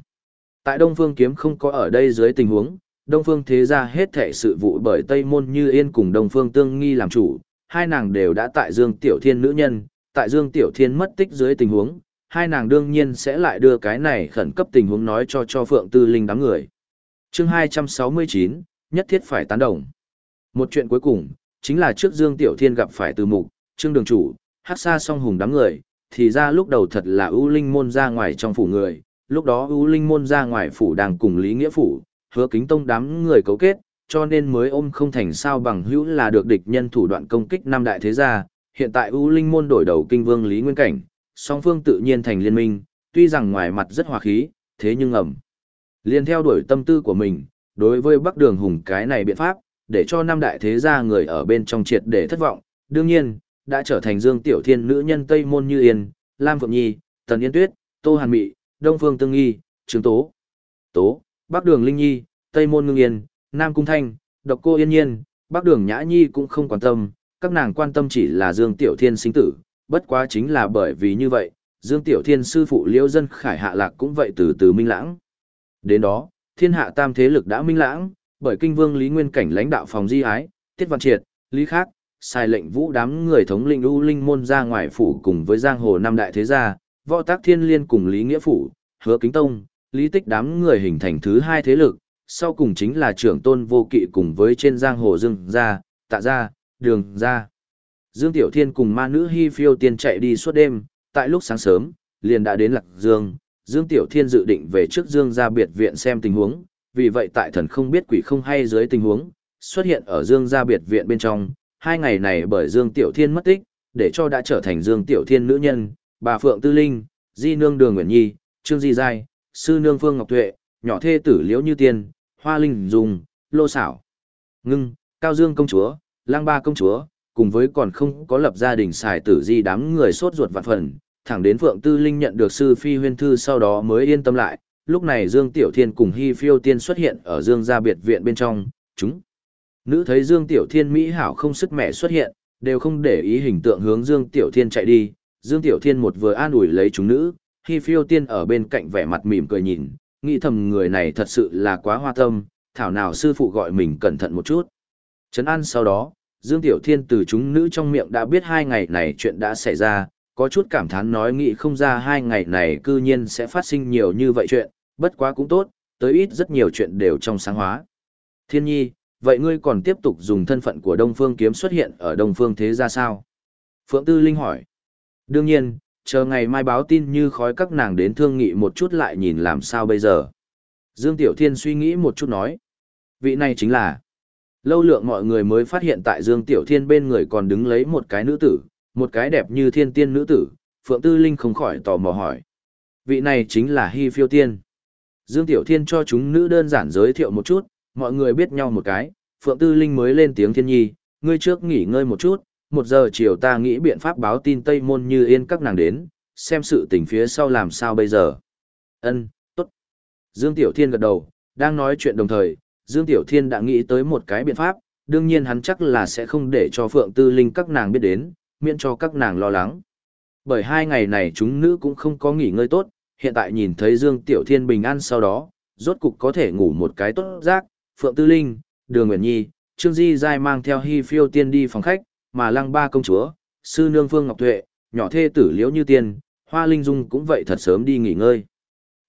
Tại Đông Phương Kiếm không có ở đây dưới tình huống, Đông Phương Thế Gia hết thảy sự vụ bởi Tây Môn Như Yên cùng Đông Phương Tương Nghi làm chủ, hai nàng đều đã tại Dương Tiểu Thiên nữ nhân, tại Dương Tiểu Thiên mất tích dưới tình huống, hai nàng đương nhiên sẽ lại đưa cái này khẩn cấp tình huống nói cho cho Phượng Tư Linh đám người. chương 269, nhất thiết phải tán đồng. Một chuyện cuối cùng, chính là trước Dương Tiểu Thiên gặp phải từ mục, trương đường chủ, hát xa song hùng đám người, thì ra lúc đầu thật là ưu linh môn ra ngoài trong phủ người, lúc đó ưu linh môn ra ngoài phủ đang cùng Lý Nghĩa Phủ, hứa kính tông đám người cấu kết, cho nên mới ôm không thành sao bằng hữu là được địch nhân thủ đoạn công kích năm đại thế gia, hiện tại ưu linh môn đổi đầu kinh vương Lý Nguyên Cảnh, song phương tự nhiên thành liên minh, tuy rằng ngoài mặt rất hòa khí, thế nhưng ẩm. Liên theo đuổi tâm tư của mình, đối với Bắc Đường Hùng cái này biện pháp, để cho năm đại thế gia người ở bên trong triệt để thất vọng, đương nhiên, đã trở thành Dương Tiểu Thiên nữ nhân Tây Môn Như Yên, Lam Phượng Nhi, Tần Yên Tuyết, Tô Hàn Mị, Đông Phương Tương Nghi, Trương Tố, Tố, Bắc Đường Linh Nhi, Tây Môn Ngưng Yên, Nam Cung Thanh, Độc Cô Yên Nhiên, Bắc Đường Nhã Nhi cũng không quan tâm, các nàng quan tâm chỉ là Dương Tiểu Thiên sinh tử, bất quá chính là bởi vì như vậy, Dương Tiểu Thiên sư phụ Liễu Dân Khải hạ lạc cũng vậy từ từ minh lãng. Đến đó, thiên hạ tam thế lực đã minh lãng, bởi kinh vương Lý Nguyên Cảnh lãnh đạo phòng di ái, Tiết Văn Triệt, Lý Khác, sai lệnh vũ đám người thống linh U Linh môn ra ngoài phủ cùng với giang hồ năm đại thế gia, võ tác thiên liên cùng Lý Nghĩa Phủ, hứa kính tông, Lý Tích đám người hình thành thứ hai thế lực, sau cùng chính là trưởng tôn vô kỵ cùng với trên giang hồ dương gia, tạ gia, đường gia. Dương Tiểu Thiên cùng ma nữ Hi phiêu tiên chạy đi suốt đêm, tại lúc sáng sớm, liền đã đến Lạc Dương, Dương Tiểu Thiên dự định về trước Dương gia biệt viện xem tình huống, vì vậy tại thần không biết quỷ không hay dưới tình huống, xuất hiện ở Dương gia biệt viện bên trong, hai ngày này bởi Dương Tiểu Thiên mất tích, để cho đã trở thành Dương Tiểu Thiên nữ nhân, bà Phượng Tư Linh, Di Nương Đường Nguyễn Nhi, Trương Di Giai, Sư Nương Phương Ngọc Tuệ, nhỏ thê tử Liễu Như Tiên, Hoa Linh Dùng, Lô Xảo, Ngưng, Cao Dương Công Chúa, Lang Ba Công Chúa, cùng với còn không có lập gia đình xài tử di đám người sốt ruột vạn phần, thẳng đến Phượng Tư Linh nhận được sư phi huyên thư sau đó mới yên tâm lại, lúc này Dương Tiểu Thiên cùng Hi Phiêu Tiên xuất hiện ở Dương gia biệt viện bên trong, chúng. Nữ thấy Dương Tiểu Thiên Mỹ hảo không sức mẹ xuất hiện, đều không để ý hình tượng hướng Dương Tiểu Thiên chạy đi, Dương Tiểu Thiên một vừa an ủi lấy chúng nữ, Hi Phiêu Tiên ở bên cạnh vẻ mặt mỉm cười nhìn, nghĩ thầm người này thật sự là quá hoa tâm, thảo nào sư phụ gọi mình cẩn thận một chút. Trấn an sau đó, Dương Tiểu Thiên từ chúng nữ trong miệng đã biết hai ngày này chuyện đã xảy ra, có chút cảm thán nói nghĩ không ra hai ngày này cư nhiên sẽ phát sinh nhiều như vậy chuyện, bất quá cũng tốt, tới ít rất nhiều chuyện đều trong sáng hóa. Thiên nhi, vậy ngươi còn tiếp tục dùng thân phận của Đông Phương Kiếm xuất hiện ở Đông Phương Thế ra sao? Phượng Tư Linh hỏi. Đương nhiên, chờ ngày mai báo tin như khói các nàng đến thương nghị một chút lại nhìn làm sao bây giờ. Dương Tiểu Thiên suy nghĩ một chút nói. Vị này chính là Lâu lượng mọi người mới phát hiện tại Dương Tiểu Thiên bên người còn đứng lấy một cái nữ tử, một cái đẹp như thiên tiên nữ tử, Phượng Tư Linh không khỏi tò mò hỏi. Vị này chính là Hy Phiêu Tiên. Dương Tiểu Thiên cho chúng nữ đơn giản giới thiệu một chút, mọi người biết nhau một cái, Phượng Tư Linh mới lên tiếng thiên nhi, ngươi trước nghỉ ngơi một chút, một giờ chiều ta nghĩ biện pháp báo tin Tây Môn như yên các nàng đến, xem sự tình phía sau làm sao bây giờ. Ân, tốt. Dương Tiểu Thiên gật đầu, đang nói chuyện đồng thời, Dương Tiểu Thiên đã nghĩ tới một cái biện pháp, đương nhiên hắn chắc là sẽ không để cho Phượng Tư Linh các nàng biết đến, miễn cho các nàng lo lắng. Bởi hai ngày này chúng nữ cũng không có nghỉ ngơi tốt, hiện tại nhìn thấy Dương Tiểu Thiên bình an sau đó, rốt cục có thể ngủ một cái tốt giác, Phượng Tư Linh, Đường Nguyễn Nhi, Trương Di Giai mang theo Hi Phiêu Tiên đi phòng khách, mà Lăng Ba công chúa, sư nương Phương Ngọc Tuệ, nhỏ thê tử Liễu Như Tiên, Hoa Linh Dung cũng vậy thật sớm đi nghỉ ngơi.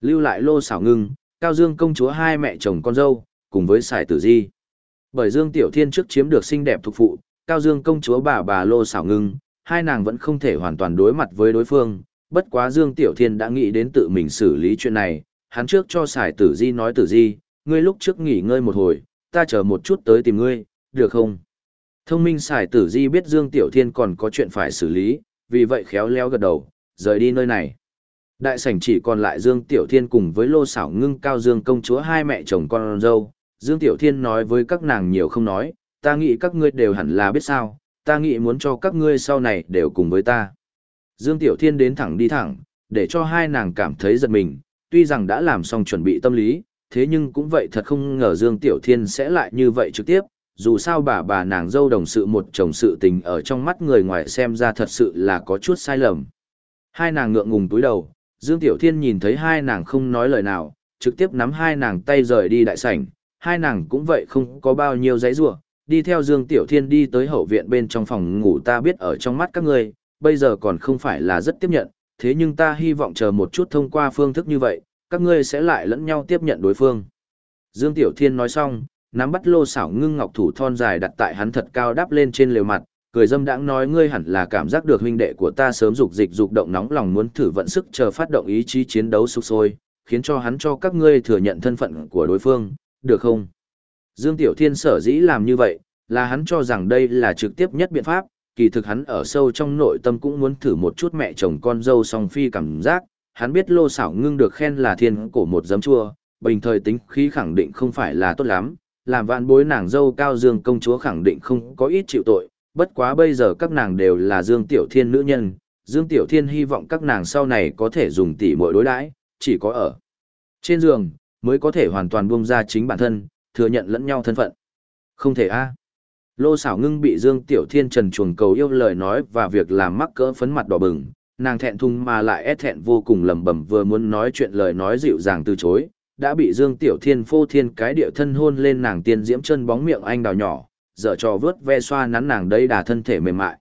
Lưu lại Lô Xảo Ngưng, Cao Dương công chúa hai mẹ chồng con dâu, cùng với sải tử di. Bởi Dương Tiểu Thiên trước chiếm được xinh đẹp thuộc phụ, Cao Dương công chúa bà bà Lô xảo ngưng, hai nàng vẫn không thể hoàn toàn đối mặt với đối phương, bất quá Dương Tiểu Thiên đã nghĩ đến tự mình xử lý chuyện này, hắn trước cho sải tử di nói tử di, ngươi lúc trước nghỉ ngơi một hồi, ta chờ một chút tới tìm ngươi, được không? Thông minh sải tử di biết Dương Tiểu Thiên còn có chuyện phải xử lý, vì vậy khéo léo gật đầu, rời đi nơi này. Đại sảnh chỉ còn lại Dương Tiểu Thiên cùng với Lô Sảo Ngưng Cao Dương công chúa hai mẹ chồng con dâu, Dương Tiểu Thiên nói với các nàng nhiều không nói, ta nghĩ các ngươi đều hẳn là biết sao, ta nghĩ muốn cho các ngươi sau này đều cùng với ta. Dương Tiểu Thiên đến thẳng đi thẳng, để cho hai nàng cảm thấy giật mình, tuy rằng đã làm xong chuẩn bị tâm lý, thế nhưng cũng vậy thật không ngờ Dương Tiểu Thiên sẽ lại như vậy trực tiếp, dù sao bà bà nàng dâu đồng sự một chồng sự tình ở trong mắt người ngoài xem ra thật sự là có chút sai lầm. Hai nàng ngượng ngùng túi đầu, Dương Tiểu Thiên nhìn thấy hai nàng không nói lời nào, trực tiếp nắm hai nàng tay rời đi đại sảnh, hai nàng cũng vậy không có bao nhiêu giấy rủa đi theo Dương Tiểu Thiên đi tới hậu viện bên trong phòng ngủ ta biết ở trong mắt các ngươi, bây giờ còn không phải là rất tiếp nhận, thế nhưng ta hy vọng chờ một chút thông qua phương thức như vậy, các ngươi sẽ lại lẫn nhau tiếp nhận đối phương. Dương Tiểu Thiên nói xong, nắm bắt lô xảo ngưng ngọc thủ thon dài đặt tại hắn thật cao đắp lên trên lều mặt, cười dâm đãng nói ngươi hẳn là cảm giác được huynh đệ của ta sớm dục dịch dục động nóng lòng muốn thử vận sức chờ phát động ý chí chiến đấu sục sôi, khiến cho hắn cho các ngươi thừa nhận thân phận của đối phương, được không? Dương Tiểu Thiên sở dĩ làm như vậy, là hắn cho rằng đây là trực tiếp nhất biện pháp, kỳ thực hắn ở sâu trong nội tâm cũng muốn thử một chút mẹ chồng con dâu song phi cảm giác, hắn biết lô xảo ngưng được khen là thiên cổ một giấm chua, bình thời tính khí khẳng định không phải là tốt lắm, làm vạn bối nàng dâu cao dương công chúa khẳng định không có ít chịu tội, bất quá bây giờ các nàng đều là Dương Tiểu Thiên nữ nhân, Dương Tiểu Thiên hy vọng các nàng sau này có thể dùng tỷ muội đối đãi, chỉ có ở trên giường, mới có thể hoàn toàn buông ra chính bản thân, thừa nhận lẫn nhau thân phận. Không thể a. Lô xảo ngưng bị Dương Tiểu Thiên trần chuồng cầu yêu lời nói và việc làm mắc cỡ phấn mặt đỏ bừng, nàng thẹn thùng mà lại ép thẹn vô cùng lầm bầm vừa muốn nói chuyện lời nói dịu dàng từ chối, đã bị Dương Tiểu Thiên phô thiên cái điệu thân hôn lên nàng tiên diễm chân bóng miệng anh đào nhỏ, dở trò vướt ve xoa nắn nàng đây đà thân thể mềm mại.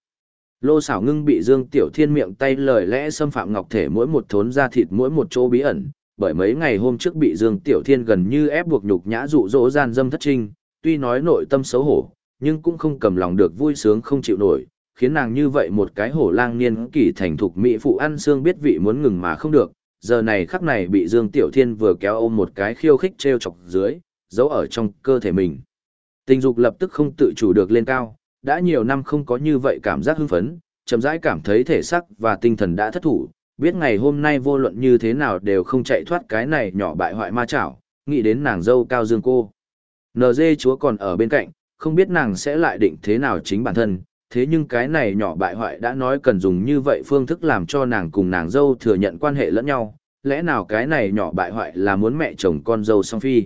Lô xảo ngưng bị Dương Tiểu Thiên miệng tay lời lẽ xâm phạm ngọc thể mỗi một thốn da thịt mỗi một chỗ bí ẩn, bởi mấy ngày hôm trước bị Dương Tiểu Thiên gần như ép buộc nhục nhã dụ dỗ gian dâm thất trinh, tuy nói nội tâm xấu hổ, nhưng cũng không cầm lòng được vui sướng không chịu nổi, khiến nàng như vậy một cái hổ lang niên kỷ thành thục mỹ phụ ăn xương biết vị muốn ngừng mà không được, giờ này khắc này bị Dương Tiểu Thiên vừa kéo ôm một cái khiêu khích treo chọc dưới, giấu ở trong cơ thể mình. Tình dục lập tức không tự chủ được lên cao, đã nhiều năm không có như vậy cảm giác hưng phấn, chậm rãi cảm thấy thể xác và tinh thần đã thất thủ, biết ngày hôm nay vô luận như thế nào đều không chạy thoát cái này nhỏ bại hoại ma chảo, nghĩ đến nàng dâu cao dương cô. NG chúa còn ở bên cạnh, không biết nàng sẽ lại định thế nào chính bản thân, thế nhưng cái này nhỏ bại hoại đã nói cần dùng như vậy phương thức làm cho nàng cùng nàng dâu thừa nhận quan hệ lẫn nhau, lẽ nào cái này nhỏ bại hoại là muốn mẹ chồng con dâu song phi.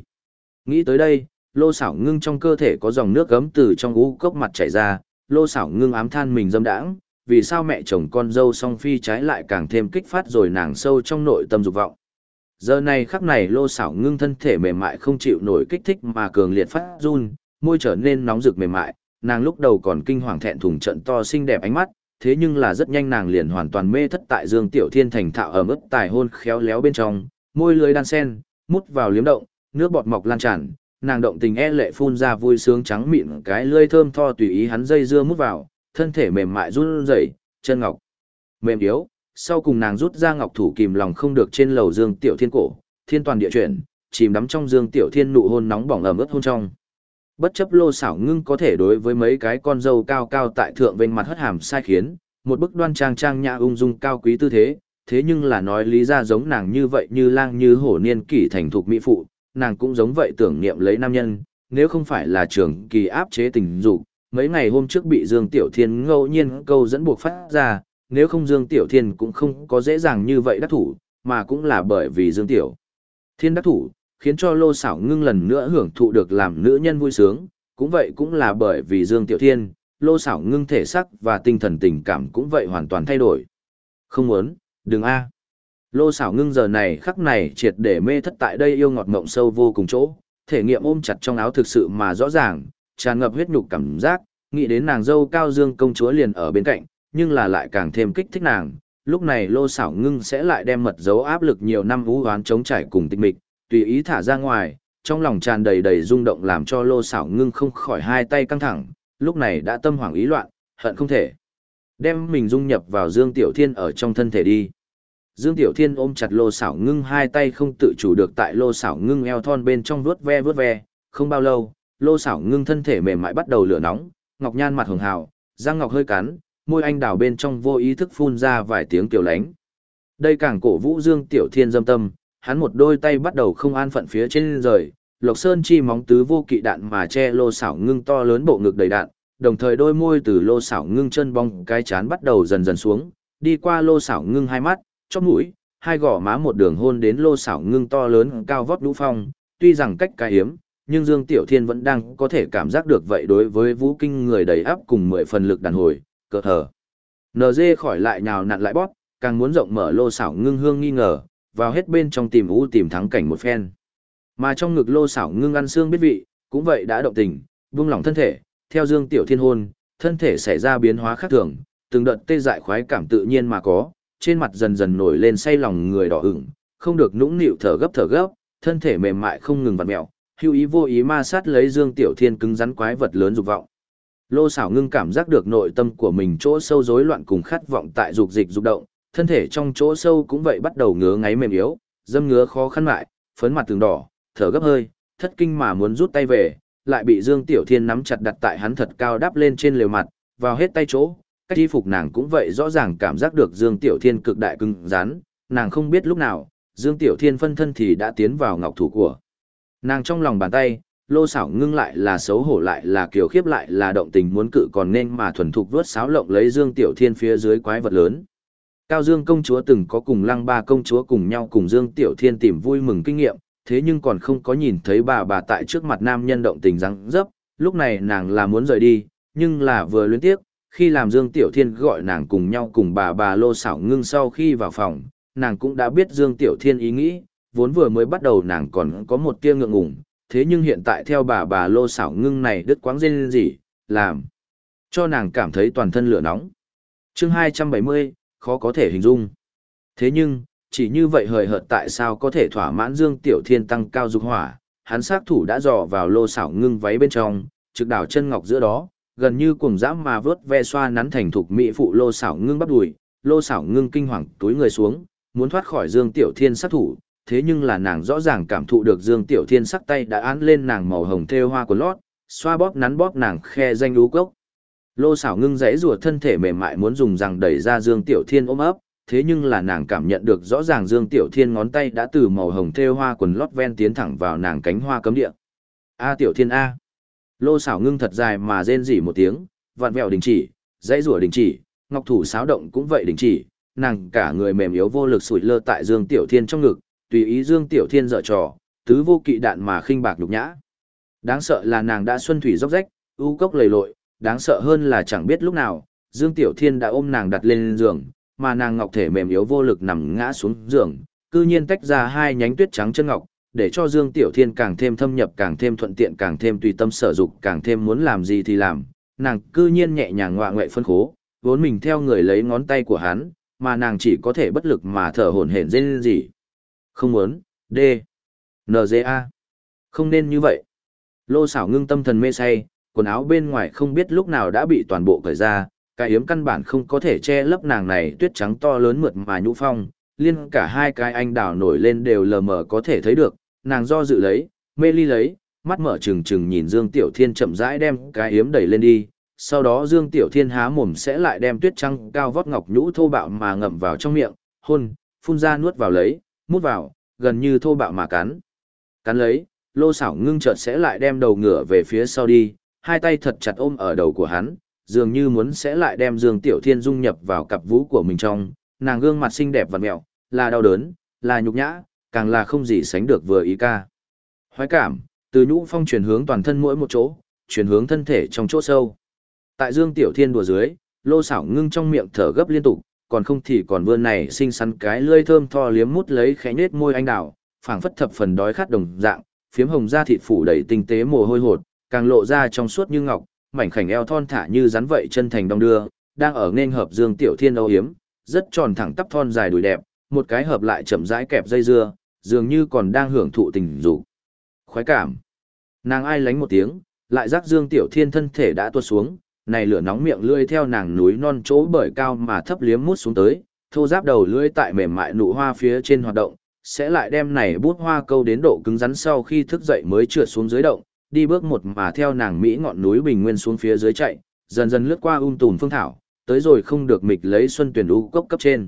Nghĩ tới đây, lô xảo ngưng trong cơ thể có dòng nước gấm từ trong ú cốc mặt chảy ra, lô xảo ngưng ám than mình dâm đãng, vì sao mẹ chồng con dâu song phi trái lại càng thêm kích phát rồi nàng sâu trong nội tâm dục vọng. Giờ này khắc này lô xảo ngưng thân thể mềm mại không chịu nổi kích thích mà cường liệt phát run, môi trở nên nóng rực mềm mại, nàng lúc đầu còn kinh hoàng thẹn thùng trận to xinh đẹp ánh mắt, thế nhưng là rất nhanh nàng liền hoàn toàn mê thất tại Dương Tiểu Thiên thành thạo ở mức tài hôn khéo léo bên trong, môi lưới đan sen, mút vào liếm động, nước bọt mọc lan tràn, nàng động tình e lệ phun ra vui sướng trắng mịn cái lưỡi thơm tho tùy ý hắn dây dưa mút vào, thân thể mềm mại run rẩy, chân ngọc mềm yếu, sau cùng nàng rút ra ngọc thủ kìm lòng không được trên lầu Dương Tiểu Thiên cổ, thiên toàn địa chuyển, chìm đắm trong Dương Tiểu Thiên nụ hôn nóng bỏng ẩm ướt hôn trong. Bất chấp lô xảo ngưng có thể đối với mấy cái con dâu cao cao tại thượng vênh mặt hất hàm sai khiến, một bức đoan trang trang nhã ung dung cao quý tư thế, thế nhưng là nói lý ra giống nàng như vậy như lang như hổ niên kỷ thành thục mỹ phụ, nàng cũng giống vậy tưởng niệm lấy nam nhân, nếu không phải là trường kỳ áp chế tình dục, mấy ngày hôm trước bị Dương Tiểu Thiên ngẫu nhiên câu dẫn buộc phát ra, nếu không Dương Tiểu Thiên cũng không có dễ dàng như vậy đắc thủ, mà cũng là bởi vì Dương Tiểu Thiên đắc thủ, khiến cho Lô Sảo Ngưng lần nữa hưởng thụ được làm nữ nhân vui sướng, cũng vậy cũng là bởi vì Dương Tiểu Thiên, Lô Sảo Ngưng thể sắc và tinh thần tình cảm cũng vậy hoàn toàn thay đổi. Không muốn, đừng a. Lô Sảo Ngưng giờ này khắc này triệt để mê thất tại đây yêu ngọt mộng sâu vô cùng chỗ, thể nghiệm ôm chặt trong áo thực sự mà rõ ràng, tràn ngập huyết nhục cảm giác, nghĩ đến nàng dâu cao dương công chúa liền ở bên cạnh, nhưng là lại càng thêm kích thích nàng. Lúc này lô xảo ngưng sẽ lại đem mật dấu áp lực nhiều năm vũ hoán chống trải cùng tịch mịch, tùy ý thả ra ngoài, trong lòng tràn đầy đầy rung động làm cho lô xảo ngưng không khỏi hai tay căng thẳng, lúc này đã tâm hoảng ý loạn, hận không thể. Đem mình dung nhập vào Dương Tiểu Thiên ở trong thân thể đi. Dương Tiểu Thiên ôm chặt lô xảo ngưng hai tay không tự chủ được tại lô xảo ngưng eo thon bên trong vuốt ve vuốt ve, không bao lâu, lô xảo ngưng thân thể mềm mại bắt đầu lửa nóng, ngọc nhan mặt hường hào, răng ngọc hơi cắn, môi anh đào bên trong vô ý thức phun ra vài tiếng tiểu lánh. Đây càng cổ vũ Dương Tiểu Thiên dâm tâm, hắn một đôi tay bắt đầu không an phận phía trên rời, Lộc Sơn chi móng tứ vô kỵ đạn mà che lô xảo ngưng to lớn bộ ngực đầy đạn, đồng thời đôi môi từ lô xảo ngưng chân bong cái chán bắt đầu dần dần xuống, đi qua lô xảo ngưng hai mắt, chóp mũi, hai gò má một đường hôn đến lô xảo ngưng to lớn cao vót đũ phong, tuy rằng cách cái hiếm, nhưng Dương Tiểu Thiên vẫn đang có thể cảm giác được vậy đối với vũ kinh người đầy áp cùng mười phần lực đàn hồi, cờ thở. NG khỏi lại nhào nặn lại bóp, càng muốn rộng mở lô xảo ngưng hương nghi ngờ, vào hết bên trong tìm u tìm thắng cảnh một phen. Mà trong ngực lô xảo ngưng ăn xương biết vị, cũng vậy đã động tình, buông lỏng thân thể, theo Dương Tiểu Thiên hôn, thân thể xảy ra biến hóa khác thường, từng đợt tê dại khoái cảm tự nhiên mà có, trên mặt dần dần nổi lên say lòng người đỏ ửng, không được nũng nịu thở gấp thở gấp, thân thể mềm mại không ngừng vặn mèo, hữu ý vô ý ma sát lấy Dương Tiểu Thiên cứng rắn quái vật lớn dục vọng. Lô xảo ngưng cảm giác được nội tâm của mình chỗ sâu rối loạn cùng khát vọng tại dục dịch dục động, thân thể trong chỗ sâu cũng vậy bắt đầu ngứa ngáy mềm yếu, dâm ngứa khó khăn lại, phấn mặt từng đỏ, thở gấp hơi, thất kinh mà muốn rút tay về, lại bị Dương Tiểu Thiên nắm chặt đặt tại hắn thật cao đắp lên trên lều mặt, vào hết tay chỗ, cách y phục nàng cũng vậy rõ ràng cảm giác được Dương Tiểu Thiên cực đại cứng rắn, nàng không biết lúc nào, Dương Tiểu Thiên phân thân thì đã tiến vào ngọc thủ của. Nàng trong lòng bàn tay, lô xảo ngưng lại là xấu hổ lại là kiều khiếp lại là động tình muốn cự còn nên mà thuần thục vớt sáo lộng lấy Dương Tiểu Thiên phía dưới quái vật lớn. Cao Dương công chúa từng có cùng lăng ba công chúa cùng nhau cùng Dương Tiểu Thiên tìm vui mừng kinh nghiệm, thế nhưng còn không có nhìn thấy bà bà tại trước mặt nam nhân động tình răng dấp, lúc này nàng là muốn rời đi, nhưng là vừa luyến tiếc, khi làm Dương Tiểu Thiên gọi nàng cùng nhau cùng bà bà lô xảo ngưng sau khi vào phòng, nàng cũng đã biết Dương Tiểu Thiên ý nghĩ, vốn vừa mới bắt đầu nàng còn có một tia ngượng ngùng, thế nhưng hiện tại theo bà bà lô xảo ngưng này đứt quáng dên gì, làm cho nàng cảm thấy toàn thân lửa nóng. chương 270, khó có thể hình dung. Thế nhưng, chỉ như vậy hời hợt tại sao có thể thỏa mãn Dương Tiểu Thiên tăng cao dục hỏa, hắn sát thủ đã dò vào lô xảo ngưng váy bên trong, trực đảo chân ngọc giữa đó, gần như cuồng dã mà vớt ve xoa nắn thành thục mỹ phụ lô xảo ngưng bắt đùi, lô xảo ngưng kinh hoàng túi người xuống, muốn thoát khỏi Dương Tiểu Thiên sát thủ, thế nhưng là nàng rõ ràng cảm thụ được Dương Tiểu Thiên sắc tay đã án lên nàng màu hồng thêu hoa của lót, xoa bóp nắn bóp nàng khe danh lú cốc. Lô xảo ngưng rẽ rùa thân thể mềm mại muốn dùng rằng đẩy ra Dương Tiểu Thiên ôm ấp, thế nhưng là nàng cảm nhận được rõ ràng Dương Tiểu Thiên ngón tay đã từ màu hồng thêu hoa quần lót ven tiến thẳng vào nàng cánh hoa cấm địa. A Tiểu Thiên A. Lô xảo ngưng thật dài mà rên rỉ một tiếng, vặn vẹo đình chỉ, dãy rủa đình chỉ, ngọc thủ xáo động cũng vậy đình chỉ, nàng cả người mềm yếu vô lực sủi lơ tại Dương Tiểu Thiên trong ngực, tùy ý Dương Tiểu Thiên dở trò, tứ vô kỵ đạn mà khinh bạc nhục nhã. Đáng sợ là nàng đã xuân thủy róc rách, u cốc lầy lội, đáng sợ hơn là chẳng biết lúc nào, Dương Tiểu Thiên đã ôm nàng đặt lên giường, mà nàng ngọc thể mềm yếu vô lực nằm ngã xuống giường, cư nhiên tách ra hai nhánh tuyết trắng chân ngọc, để cho Dương Tiểu Thiên càng thêm thâm nhập càng thêm thuận tiện càng thêm tùy tâm sở dục càng thêm muốn làm gì thì làm, nàng cư nhiên nhẹ nhàng ngoạ ngoại phân khố, vốn mình theo người lấy ngón tay của hắn, mà nàng chỉ có thể bất lực mà thở hổn hển rên gì. Không muốn, D. NGA. Không nên như vậy. Lô xảo ngưng tâm thần mê say, quần áo bên ngoài không biết lúc nào đã bị toàn bộ cởi ra, cái yếm căn bản không có thể che lấp nàng này tuyết trắng to lớn mượt mà nhũ phong, liên cả hai cái anh đào nổi lên đều lờ mờ có thể thấy được, nàng do dự lấy, mê ly lấy, mắt mở trừng trừng nhìn Dương Tiểu Thiên chậm rãi đem cái yếm đẩy lên đi, sau đó Dương Tiểu Thiên há mồm sẽ lại đem tuyết trắng cao vót ngọc nhũ thô bạo mà ngậm vào trong miệng, hôn, phun ra nuốt vào lấy, mút vào, gần như thô bạo mà cắn. Cắn lấy, lô xảo ngưng chợt sẽ lại đem đầu ngửa về phía sau đi, hai tay thật chặt ôm ở đầu của hắn, dường như muốn sẽ lại đem Dương Tiểu Thiên dung nhập vào cặp vũ của mình trong, nàng gương mặt xinh đẹp và mẹo, là đau đớn, là nhục nhã, càng là không gì sánh được vừa ý ca. Hoái cảm, từ nhũ phong chuyển hướng toàn thân mỗi một chỗ, chuyển hướng thân thể trong chỗ sâu. Tại Dương Tiểu Thiên đùa dưới, lô xảo ngưng trong miệng thở gấp liên tục, còn không thì còn vươn này xinh xắn cái lưỡi thơm tho liếm mút lấy khẽ nết môi anh đào, phảng phất thập phần đói khát đồng dạng, phiếm hồng da thịt phủ đầy tinh tế mồ hôi hột, càng lộ ra trong suốt như ngọc, mảnh khảnh eo thon thả như rắn vậy chân thành đong đưa, đang ở nên hợp Dương Tiểu Thiên âu hiếm, rất tròn thẳng tắp thon dài đùi đẹp, một cái hợp lại chậm rãi kẹp dây dưa, dường như còn đang hưởng thụ tình dục. Khoái cảm. Nàng ai lánh một tiếng, lại giác Dương Tiểu Thiên thân thể đã tuột xuống, này lửa nóng miệng lưỡi theo nàng núi non chỗ bởi cao mà thấp liếm mút xuống tới, thô giáp đầu lưỡi tại mềm mại nụ hoa phía trên hoạt động, sẽ lại đem này bút hoa câu đến độ cứng rắn sau khi thức dậy mới trượt xuống dưới động, đi bước một mà theo nàng Mỹ ngọn núi bình nguyên xuống phía dưới chạy, dần dần lướt qua um tùm phương thảo, tới rồi không được mịch lấy xuân tuyển u cốc cấp trên.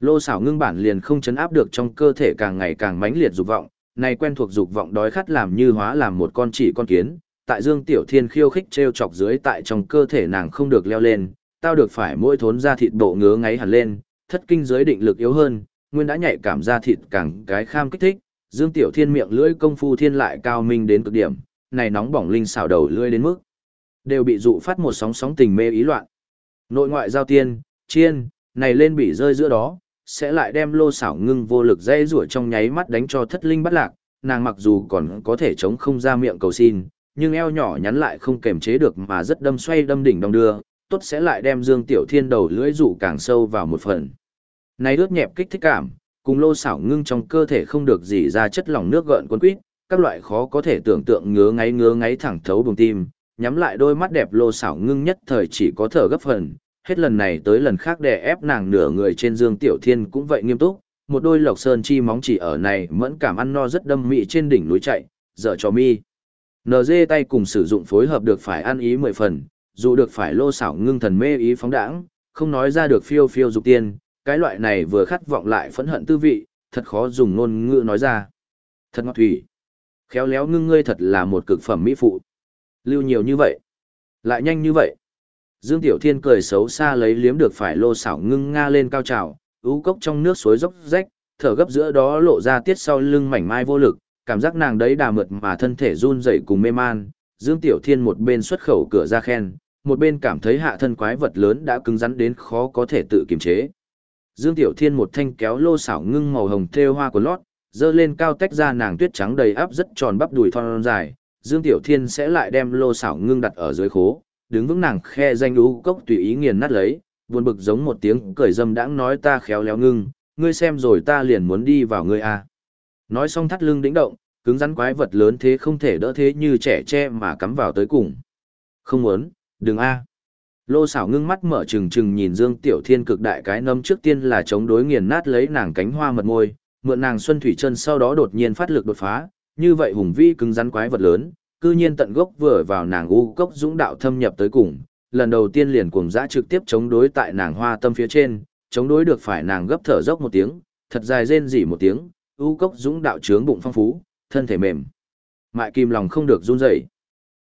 Lô xảo ngưng bản liền không chấn áp được trong cơ thể càng ngày càng mãnh liệt dục vọng, này quen thuộc dục vọng đói khát làm như hóa làm một con chỉ con kiến, tại Dương Tiểu Thiên khiêu khích treo chọc dưới tại trong cơ thể nàng không được leo lên, tao được phải mỗi thốn ra thịt bộ ngứa ngáy hẳn lên, thất kinh giới định lực yếu hơn, nguyên đã nhạy cảm ra thịt càng cái kham kích thích, Dương Tiểu Thiên miệng lưỡi công phu thiên lại cao minh đến cực điểm, này nóng bỏng linh xảo đầu lưỡi đến mức đều bị dụ phát một sóng sóng tình mê ý loạn. Nội ngoại giao tiên, chiên, này lên bị rơi giữa đó, sẽ lại đem lô xảo ngưng vô lực dây rủa trong nháy mắt đánh cho thất linh bắt lạc, nàng mặc dù còn có thể chống không ra miệng cầu xin, nhưng eo nhỏ nhắn lại không kềm chế được mà rất đâm xoay đâm đỉnh đong đưa, tốt sẽ lại đem Dương Tiểu Thiên đầu lưỡi rủ càng sâu vào một phần. Này ướt nhẹp kích thích cảm, cùng lô xảo ngưng trong cơ thể không được gì ra chất lỏng nước gợn cuốn quýt, các loại khó có thể tưởng tượng ngứa ngáy ngứa ngáy thẳng thấu bùng tim, nhắm lại đôi mắt đẹp lô xảo ngưng nhất thời chỉ có thở gấp phần, hết lần này tới lần khác đè ép nàng nửa người trên Dương Tiểu Thiên cũng vậy nghiêm túc, một đôi lộc sơn chi móng chỉ ở này mẫn cảm ăn no rất đâm mị trên đỉnh núi chạy, dở cho mi. NG tay cùng sử dụng phối hợp được phải ăn ý mười phần, dù được phải lô xảo ngưng thần mê ý phóng đãng, không nói ra được phiêu phiêu dục tiên, cái loại này vừa khát vọng lại phẫn hận tư vị, thật khó dùng ngôn ngữ nói ra. Thật ngọt thủy. Khéo léo ngưng ngươi thật là một cực phẩm mỹ phụ. Lưu nhiều như vậy. Lại nhanh như vậy. Dương Tiểu Thiên cười xấu xa lấy liếm được phải lô xảo ngưng nga lên cao trào, ú cốc trong nước suối dốc rách, thở gấp giữa đó lộ ra tiết sau lưng mảnh mai vô lực, cảm giác nàng đấy đà mượt mà thân thể run rẩy cùng mê man, Dương Tiểu Thiên một bên xuất khẩu cửa ra khen, một bên cảm thấy hạ thân quái vật lớn đã cứng rắn đến khó có thể tự kiềm chế. Dương Tiểu Thiên một thanh kéo lô xảo ngưng màu hồng thêu hoa của lót, dơ lên cao tách ra nàng tuyết trắng đầy áp rất tròn bắp đùi thon dài, Dương Tiểu Thiên sẽ lại đem lô xảo ngưng đặt ở dưới khố, đứng vững nàng khe danh lũ cốc tùy ý nghiền nát lấy, buồn bực giống một tiếng cười dâm đãng nói ta khéo léo ngưng, ngươi xem rồi ta liền muốn đi vào ngươi a. Nói xong thắt lưng đĩnh động, cứng rắn quái vật lớn thế không thể đỡ thế như trẻ tre mà cắm vào tới cùng. Không muốn, đừng a. Lô xảo ngưng mắt mở trừng trừng nhìn Dương Tiểu Thiên cực đại cái nâm trước tiên là chống đối nghiền nát lấy nàng cánh hoa mật môi, mượn nàng xuân thủy chân sau đó đột nhiên phát lực đột phá, như vậy hùng vi cứng rắn quái vật lớn, cư nhiên tận gốc vừa vào nàng u cốc dũng đạo thâm nhập tới cùng, lần đầu tiên liền cuồng dã trực tiếp chống đối tại nàng hoa tâm phía trên, chống đối được phải nàng gấp thở dốc một tiếng, thật dài rên rỉ một tiếng, u cốc dũng đạo trướng bụng phong phú, thân thể mềm. Mại kim lòng không được run rẩy.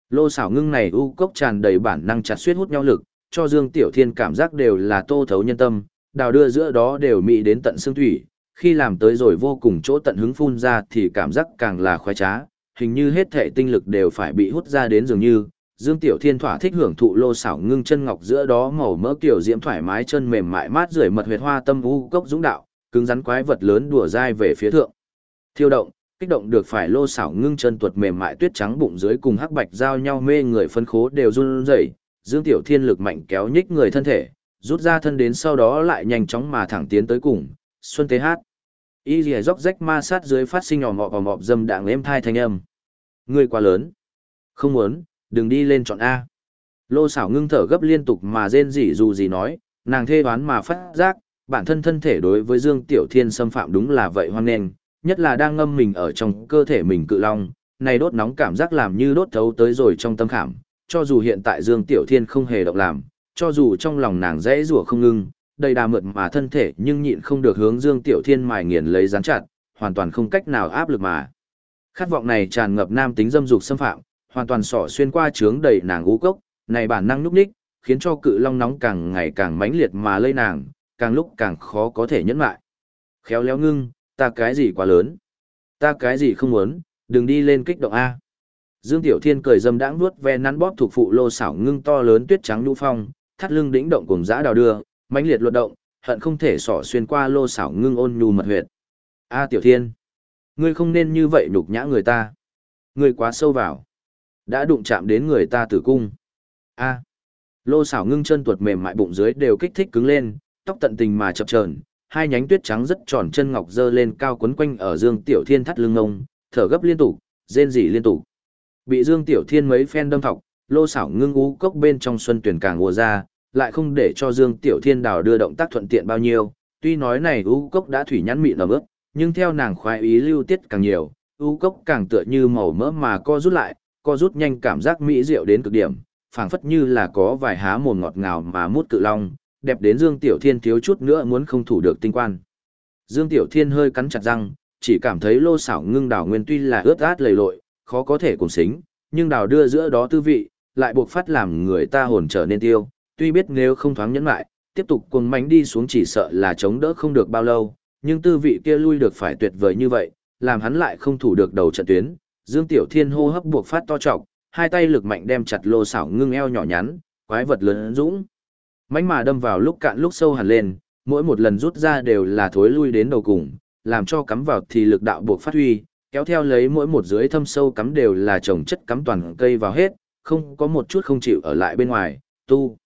Lô xảo ngưng này u cốc tràn đầy bản năng chặt xuyết hút nhau lực, cho Dương Tiểu Thiên cảm giác đều là tô thấu nhân tâm, đào đưa giữa đó đều mị đến tận xương thủy, khi làm tới rồi vô cùng chỗ tận hứng phun ra thì cảm giác càng là khoái trá, hình như hết thể tinh lực đều phải bị hút ra đến dường như. Dương Tiểu Thiên thỏa thích hưởng thụ lô xảo ngưng chân ngọc giữa đó màu mỡ kiểu diễm thoải mái chân mềm mại mát rượi mật huyệt hoa tâm u cốc dũng đạo, cứng rắn quái vật lớn đùa dai về phía thượng. Thiêu động, kích động được phải lô xảo ngưng chân tuột mềm mại tuyết trắng bụng dưới cùng hắc bạch giao nhau mê người phân khố đều run rẩy, Dương Tiểu Thiên lực mạnh kéo nhích người thân thể, rút ra thân đến sau đó lại nhanh chóng mà thẳng tiến tới cùng, Xuân Tế Hát. Y rìa róc rách ma sát dưới phát sinh nhỏ mọ vào mọp dâm đạng êm thai thanh âm. Ngươi quá lớn. Không muốn, đừng đi lên chọn A. Lô xảo ngưng thở gấp liên tục mà rên rỉ dù gì nói, nàng thê đoán mà phát giác, bản thân thân thể đối với Dương Tiểu Thiên xâm phạm đúng là vậy hoan nghênh, nhất là đang ngâm mình ở trong cơ thể mình cự long, này đốt nóng cảm giác làm như đốt thấu tới rồi trong tâm khảm, cho dù hiện tại Dương Tiểu Thiên không hề động làm, cho dù trong lòng nàng dễ rủa không ngưng, đầy đà mượt mà thân thể nhưng nhịn không được hướng Dương Tiểu Thiên mài nghiền lấy rắn chặt, hoàn toàn không cách nào áp lực mà. Khát vọng này tràn ngập nam tính dâm dục xâm phạm, hoàn toàn sỏ xuyên qua trướng đầy nàng u cốc, này bản năng núp ních, khiến cho cự long nóng càng ngày càng mãnh liệt mà lây nàng, càng lúc càng khó có thể nhẫn lại. Khéo léo ngưng, ta cái gì quá lớn? Ta cái gì không muốn, đừng đi lên kích động A. Dương Tiểu Thiên cười dâm đãng nuốt ve nắn bóp thuộc phụ lô xảo ngưng to lớn tuyết trắng lũ phong, thắt lưng đĩnh động cùng dã đào đưa, mãnh liệt luật động, hận không thể xỏ xuyên qua lô xảo ngưng ôn nhu mật huyệt. A Tiểu Thiên, ngươi không nên như vậy nhục nhã người ta. Ngươi quá sâu vào, đã đụng chạm đến người ta tử cung. A. Lô xảo ngưng chân tuột mềm mại bụng dưới đều kích thích cứng lên, tóc tận tình mà chập chờn, hai nhánh tuyết trắng rất tròn chân ngọc dơ lên cao quấn quanh ở Dương Tiểu Thiên thắt lưng ngông, thở gấp liên tục, rên rỉ liên tục. Bị Dương Tiểu Thiên mấy phen đâm thọc, lô xảo ngưng ú cốc bên trong xuân tuyển càng ùa ra, lại không để cho Dương Tiểu Thiên đào đưa động tác thuận tiện bao nhiêu. Tuy nói này U cốc đã thủy nhắn mịn ở ướt, nhưng theo nàng khoái ý lưu tiết càng nhiều, U cốc càng tựa như màu mỡ mà co rút lại, co rút nhanh cảm giác mỹ diệu đến cực điểm, phảng phất như là có vài há mồm ngọt ngào mà mút cự long, đẹp đến Dương Tiểu Thiên thiếu chút nữa muốn không thủ được tinh quan. Dương Tiểu Thiên hơi cắn chặt răng, chỉ cảm thấy lô xảo ngưng đào nguyên tuy là ướt át lầy lội, khó có thể cùng xính, nhưng đào đưa giữa đó tư vị, lại buộc phát làm người ta hồn trở nên tiêu, tuy biết nếu không thoáng nhẫn lại, tiếp tục cuồng mánh đi xuống chỉ sợ là chống đỡ không được bao lâu, nhưng tư vị kia lui được phải tuyệt vời như vậy, làm hắn lại không thủ được đầu trận tuyến. Dương Tiểu Thiên hô hấp buộc phát to trọng, hai tay lực mạnh đem chặt lô xảo ngưng eo nhỏ nhắn, quái vật lớn dũng. Mánh mà đâm vào lúc cạn lúc sâu hẳn lên, mỗi một lần rút ra đều là thối lui đến đầu cùng, làm cho cắm vào thì lực đạo buộc phát huy, kéo theo lấy mỗi một dưới thâm sâu cắm đều là trồng chất cắm toàn cây vào hết, không có một chút không chịu ở lại bên ngoài, tu.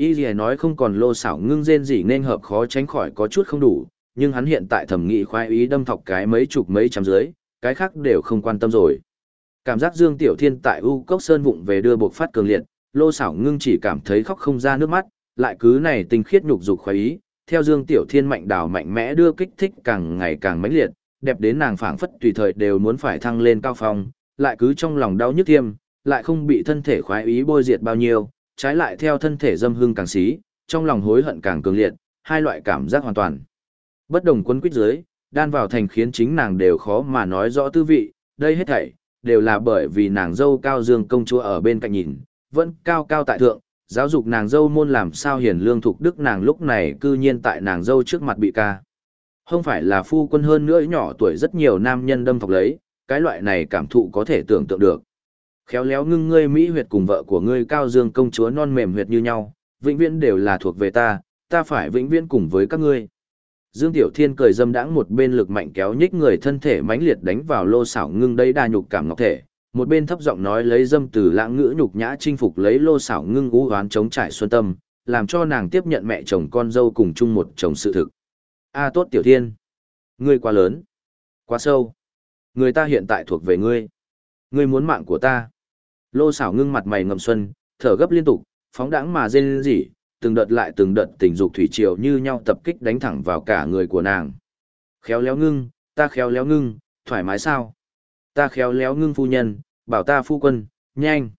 Y gì nói không còn lô xảo ngưng rên gì nên hợp khó tránh khỏi có chút không đủ, nhưng hắn hiện tại thẩm nghị khoái ý đâm thọc cái mấy chục mấy trăm dưới, cái khác đều không quan tâm rồi. Cảm giác Dương Tiểu Thiên tại U Cốc Sơn vụng về đưa buộc phát cường liệt, lô xảo ngưng chỉ cảm thấy khóc không ra nước mắt, lại cứ này tinh khiết nhục dục khoái ý, theo Dương Tiểu Thiên mạnh đào mạnh mẽ đưa kích thích càng ngày càng mãnh liệt, đẹp đến nàng phảng phất tùy thời đều muốn phải thăng lên cao phong, lại cứ trong lòng đau nhức thiêm, lại không bị thân thể khoái ý bôi diệt bao nhiêu, trái lại theo thân thể dâm hưng càng xí, trong lòng hối hận càng cường liệt, hai loại cảm giác hoàn toàn. Bất đồng quân quyết dưới, đan vào thành khiến chính nàng đều khó mà nói rõ tư vị, đây hết thảy, đều là bởi vì nàng dâu cao dương công chúa ở bên cạnh nhìn, vẫn cao cao tại thượng, giáo dục nàng dâu môn làm sao hiền lương thục đức nàng lúc này cư nhiên tại nàng dâu trước mặt bị ca. Không phải là phu quân hơn nữa nhỏ tuổi rất nhiều nam nhân đâm thọc lấy, cái loại này cảm thụ có thể tưởng tượng được. Khéo léo ngưng ngươi Mỹ huyệt cùng vợ của ngươi cao dương công chúa non mềm huyệt như nhau, vĩnh viễn đều là thuộc về ta, ta phải vĩnh viễn cùng với các ngươi. Dương Tiểu Thiên cười dâm đãng một bên lực mạnh kéo nhích người thân thể mãnh liệt đánh vào lô xảo ngưng đấy đa nhục cảm ngọc thể, một bên thấp giọng nói lấy dâm từ lãng ngữ nhục nhã chinh phục lấy lô xảo ngưng u hoán chống trải xuân tâm, làm cho nàng tiếp nhận mẹ chồng con dâu cùng chung một chồng sự thực. A tốt Tiểu Thiên, ngươi quá lớn, quá sâu, người ta hiện tại thuộc về ngươi, ngươi muốn mạng của ta. Lô xảo ngưng mặt mày ngầm xuân, thở gấp liên tục, phóng đãng mà rên rỉ, từng đợt lại từng đợt tình dục thủy triều như nhau tập kích đánh thẳng vào cả người của nàng. Khéo léo ngưng, ta khéo léo ngưng, thoải mái sao? Ta khéo léo ngưng phu nhân, bảo ta phu quân, nhanh.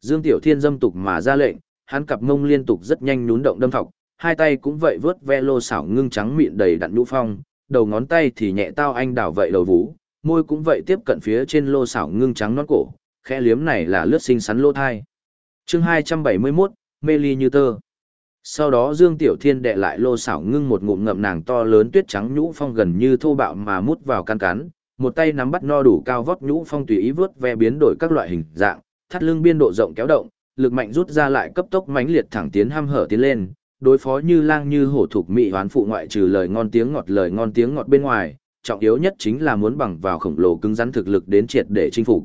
Dương Tiểu Thiên dâm tục mà ra lệnh, hắn cặp mông liên tục rất nhanh nhún động đâm thọc, hai tay cũng vậy vớt ve lô xảo ngưng trắng mịn đầy đặn nhũ phong, đầu ngón tay thì nhẹ tao anh đảo vậy đầu vũ, môi cũng vậy tiếp cận phía trên lô xảo ngưng trắng nón cổ, khẽ liếm này là lướt sinh sắn lỗ thai. Chương 271, mê ly như tơ. Sau đó Dương Tiểu Thiên đệ lại lô xảo ngưng một ngụm ngậm nàng to lớn tuyết trắng nhũ phong gần như thô bạo mà mút vào can cán một tay nắm bắt no đủ cao vót nhũ phong tùy ý vớt ve biến đổi các loại hình dạng, thắt lưng biên độ rộng kéo động, lực mạnh rút ra lại cấp tốc mãnh liệt thẳng tiến ham hở tiến lên, đối phó như lang như hổ thuộc mị hoán phụ ngoại trừ lời ngon tiếng ngọt lời ngon tiếng ngọt bên ngoài, trọng yếu nhất chính là muốn bằng vào khổng lồ cứng rắn thực lực đến triệt để chinh phục.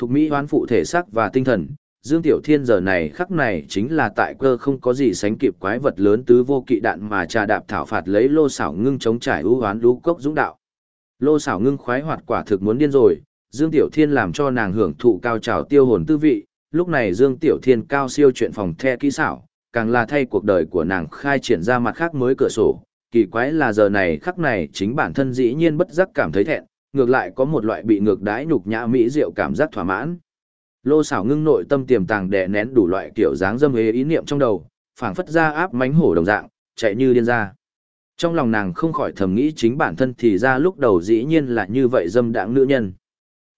Thuộc mỹ hoán phụ thể xác và tinh thần, Dương Tiểu Thiên giờ này khắc này chính là tại cơ không có gì sánh kịp quái vật lớn tứ vô kỵ đạn mà trà đạp thảo phạt lấy lô xảo ngưng chống trải ưu hoán lũ cốc dũng đạo. Lô xảo ngưng khoái hoạt quả thực muốn điên rồi, Dương Tiểu Thiên làm cho nàng hưởng thụ cao trào tiêu hồn tư vị, lúc này Dương Tiểu Thiên cao siêu chuyện phòng the kỹ xảo, càng là thay cuộc đời của nàng khai triển ra mặt khác mới cửa sổ. Kỳ quái là giờ này khắc này chính bản thân dĩ nhiên bất giác cảm thấy thẹn, ngược lại có một loại bị ngược đãi nhục nhã mỹ diệu cảm giác thỏa mãn. Lô xảo ngưng nội tâm tiềm tàng đè nén đủ loại kiểu dáng dâm hế ý niệm trong đầu, phảng phất ra áp mánh hổ đồng dạng, chạy như điên ra. Trong lòng nàng không khỏi thầm nghĩ chính bản thân thì ra lúc đầu dĩ nhiên là như vậy dâm đãng nữ nhân.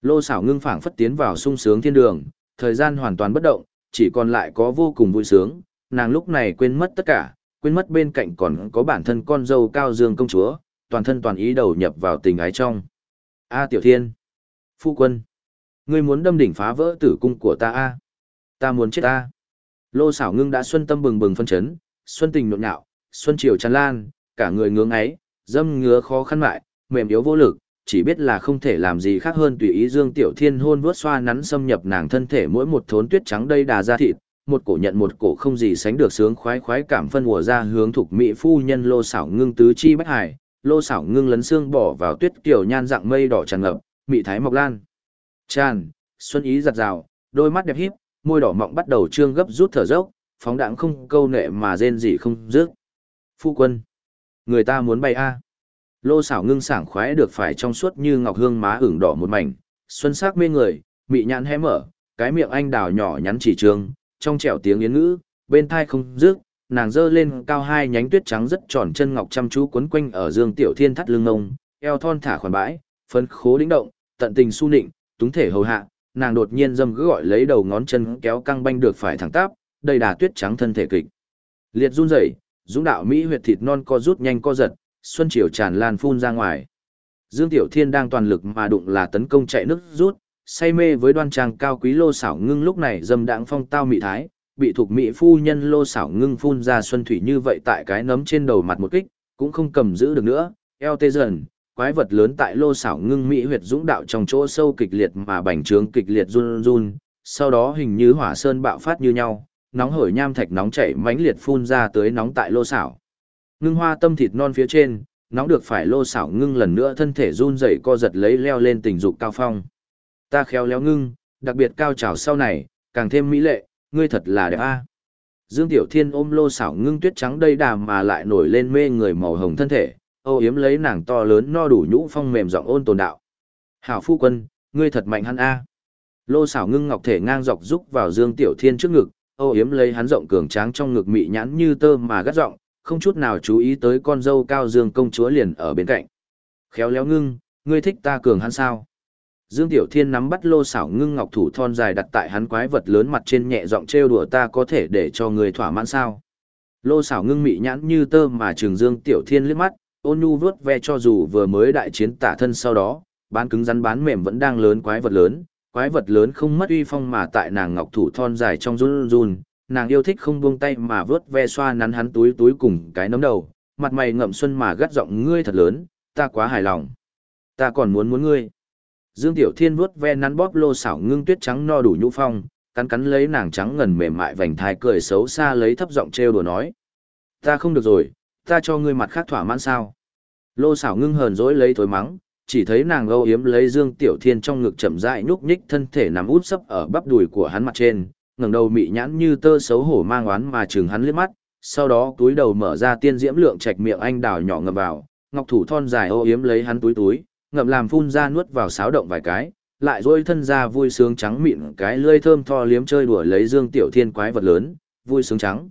Lô xảo ngưng phảng phất tiến vào sung sướng thiên đường, thời gian hoàn toàn bất động, chỉ còn lại có vô cùng vui sướng, nàng lúc này quên mất tất cả, quên mất bên cạnh còn có bản thân con dâu cao dương công chúa, toàn thân toàn ý đầu nhập vào tình ái trong. A tiểu thiên, phu quân, Ngươi muốn đâm đỉnh phá vỡ tử cung của ta a Ta muốn chết ta. Lô xảo ngưng đã xuân tâm bừng bừng phân chấn, xuân tình nhộn nhạo, xuân chiều tràn lan, cả người ngưỡng ấy, dâm ngứa khó khăn mại, mềm yếu vô lực, chỉ biết là không thể làm gì khác hơn tùy ý Dương Tiểu Thiên hôn vuốt xoa nắn xâm nhập nàng thân thể mỗi một thốn tuyết trắng đây đà ra thịt, một cổ nhận một cổ không gì sánh được sướng khoái khoái cảm phân mùa ra hướng thuộc mỹ phu nhân lô xảo ngưng tứ chi bách hải, lô xảo ngưng lấn xương bỏ vào tuyết kiểu nhan dạng mây đỏ tràn ngập, mị thái mọc lan. Tràn, xuân ý giặt rào, đôi mắt đẹp híp, môi đỏ mọng bắt đầu trương gấp rút thở dốc, phóng đãng không câu nệ mà rên gì không dứt. Phu quân, người ta muốn bay a. Lô xảo ngưng sảng khoái được phải trong suốt như ngọc hương má ửng đỏ một mảnh, xuân sắc mê người, mị nhãn hé mở, cái miệng anh đào nhỏ nhắn chỉ trường, trong trẻo tiếng yến ngữ, bên thai không dứt, nàng giơ lên cao hai nhánh tuyết trắng rất tròn chân ngọc chăm chú quấn quanh ở Dương Tiểu Thiên thắt lưng ngông, eo thon thả khoản bãi, phấn khố đĩnh động, tận tình su nịnh, túng thể hầu hạ, nàng đột nhiên dâm cứ gọi lấy đầu ngón chân kéo căng banh được phải thẳng tắp, đầy đà tuyết trắng thân thể kịch. Liệt run rẩy, dũng đạo mỹ huyệt thịt non co rút nhanh co giật, xuân chiều tràn lan phun ra ngoài. Dương Tiểu Thiên đang toàn lực mà đụng là tấn công chạy nước rút, say mê với đoan trang cao quý lô xảo ngưng lúc này dâm đãng phong tao mị thái, bị thuộc mỹ phu nhân lô xảo ngưng phun ra xuân thủy như vậy tại cái nấm trên đầu mặt một kích, cũng không cầm giữ được nữa, eo tê dần, quái vật lớn tại lô xảo ngưng mỹ huyệt dũng đạo trong chỗ sâu kịch liệt mà bành trướng kịch liệt run run, sau đó hình như hỏa sơn bạo phát như nhau, nóng hổi nham thạch nóng chảy mãnh liệt phun ra tới nóng tại lô xảo. Ngưng hoa tâm thịt non phía trên, nóng được phải lô xảo ngưng lần nữa thân thể run rẩy co giật lấy leo lên tình dục cao phong. Ta khéo léo ngưng, đặc biệt cao trào sau này, càng thêm mỹ lệ, ngươi thật là đẹp a. Dương Tiểu Thiên ôm lô xảo ngưng tuyết trắng đầy đàm mà lại nổi lên mê người màu hồng thân thể, âu yếm lấy nàng to lớn no đủ nhũ phong mềm giọng ôn tồn đạo. Hảo phu quân, ngươi thật mạnh hắn a. Lô xảo ngưng ngọc thể ngang dọc rúc vào Dương Tiểu Thiên trước ngực, âu yếm lấy hắn rộng cường tráng trong ngực mị nhãn như tơ mà gắt giọng, không chút nào chú ý tới con dâu cao Dương công chúa liền ở bên cạnh. Khéo léo ngưng, ngươi thích ta cường hắn sao? Dương Tiểu Thiên nắm bắt lô xảo ngưng ngọc thủ thon dài đặt tại hắn quái vật lớn mặt trên nhẹ giọng trêu đùa ta có thể để cho người thỏa mãn sao? Lô xảo ngưng mị nhãn như tơ mà trường Dương Tiểu Thiên liếc mắt, ôn nhu vớt ve cho dù vừa mới đại chiến tả thân sau đó, bán cứng rắn bán mềm vẫn đang lớn quái vật lớn, quái vật lớn không mất uy phong mà tại nàng ngọc thủ thon dài trong run run, nàng yêu thích không buông tay mà vớt ve xoa nắn hắn túi túi cùng cái nấm đầu, mặt mày ngậm xuân mà gắt giọng ngươi thật lớn, ta quá hài lòng. Ta còn muốn muốn ngươi. Dương Tiểu Thiên vuốt ve nắn bóp lô xảo ngưng tuyết trắng no đủ nhũ phong, cắn cắn lấy nàng trắng ngần mềm mại vành thai cười xấu xa lấy thấp giọng trêu đùa nói. Ta không được rồi, ta cho ngươi mặt khác thỏa mãn sao. Lô xảo ngưng hờn dỗi lấy thối mắng, chỉ thấy nàng âu yếm lấy Dương Tiểu Thiên trong ngực chậm rãi nhúc nhích thân thể nằm út sấp ở bắp đùi của hắn mặt trên, ngẩng đầu mị nhãn như tơ xấu hổ mang oán mà trừng hắn liếc mắt, sau đó túi đầu mở ra tiên diễm lượng trạch miệng anh đào nhỏ ngập vào, ngọc thủ thon dài âu yếm lấy hắn túi túi, ngậm làm phun ra nuốt vào sáo động vài cái, lại rôi thân ra vui sướng trắng mịn cái lưỡi thơm tho liếm chơi đùa lấy Dương Tiểu Thiên quái vật lớn, vui sướng trắng.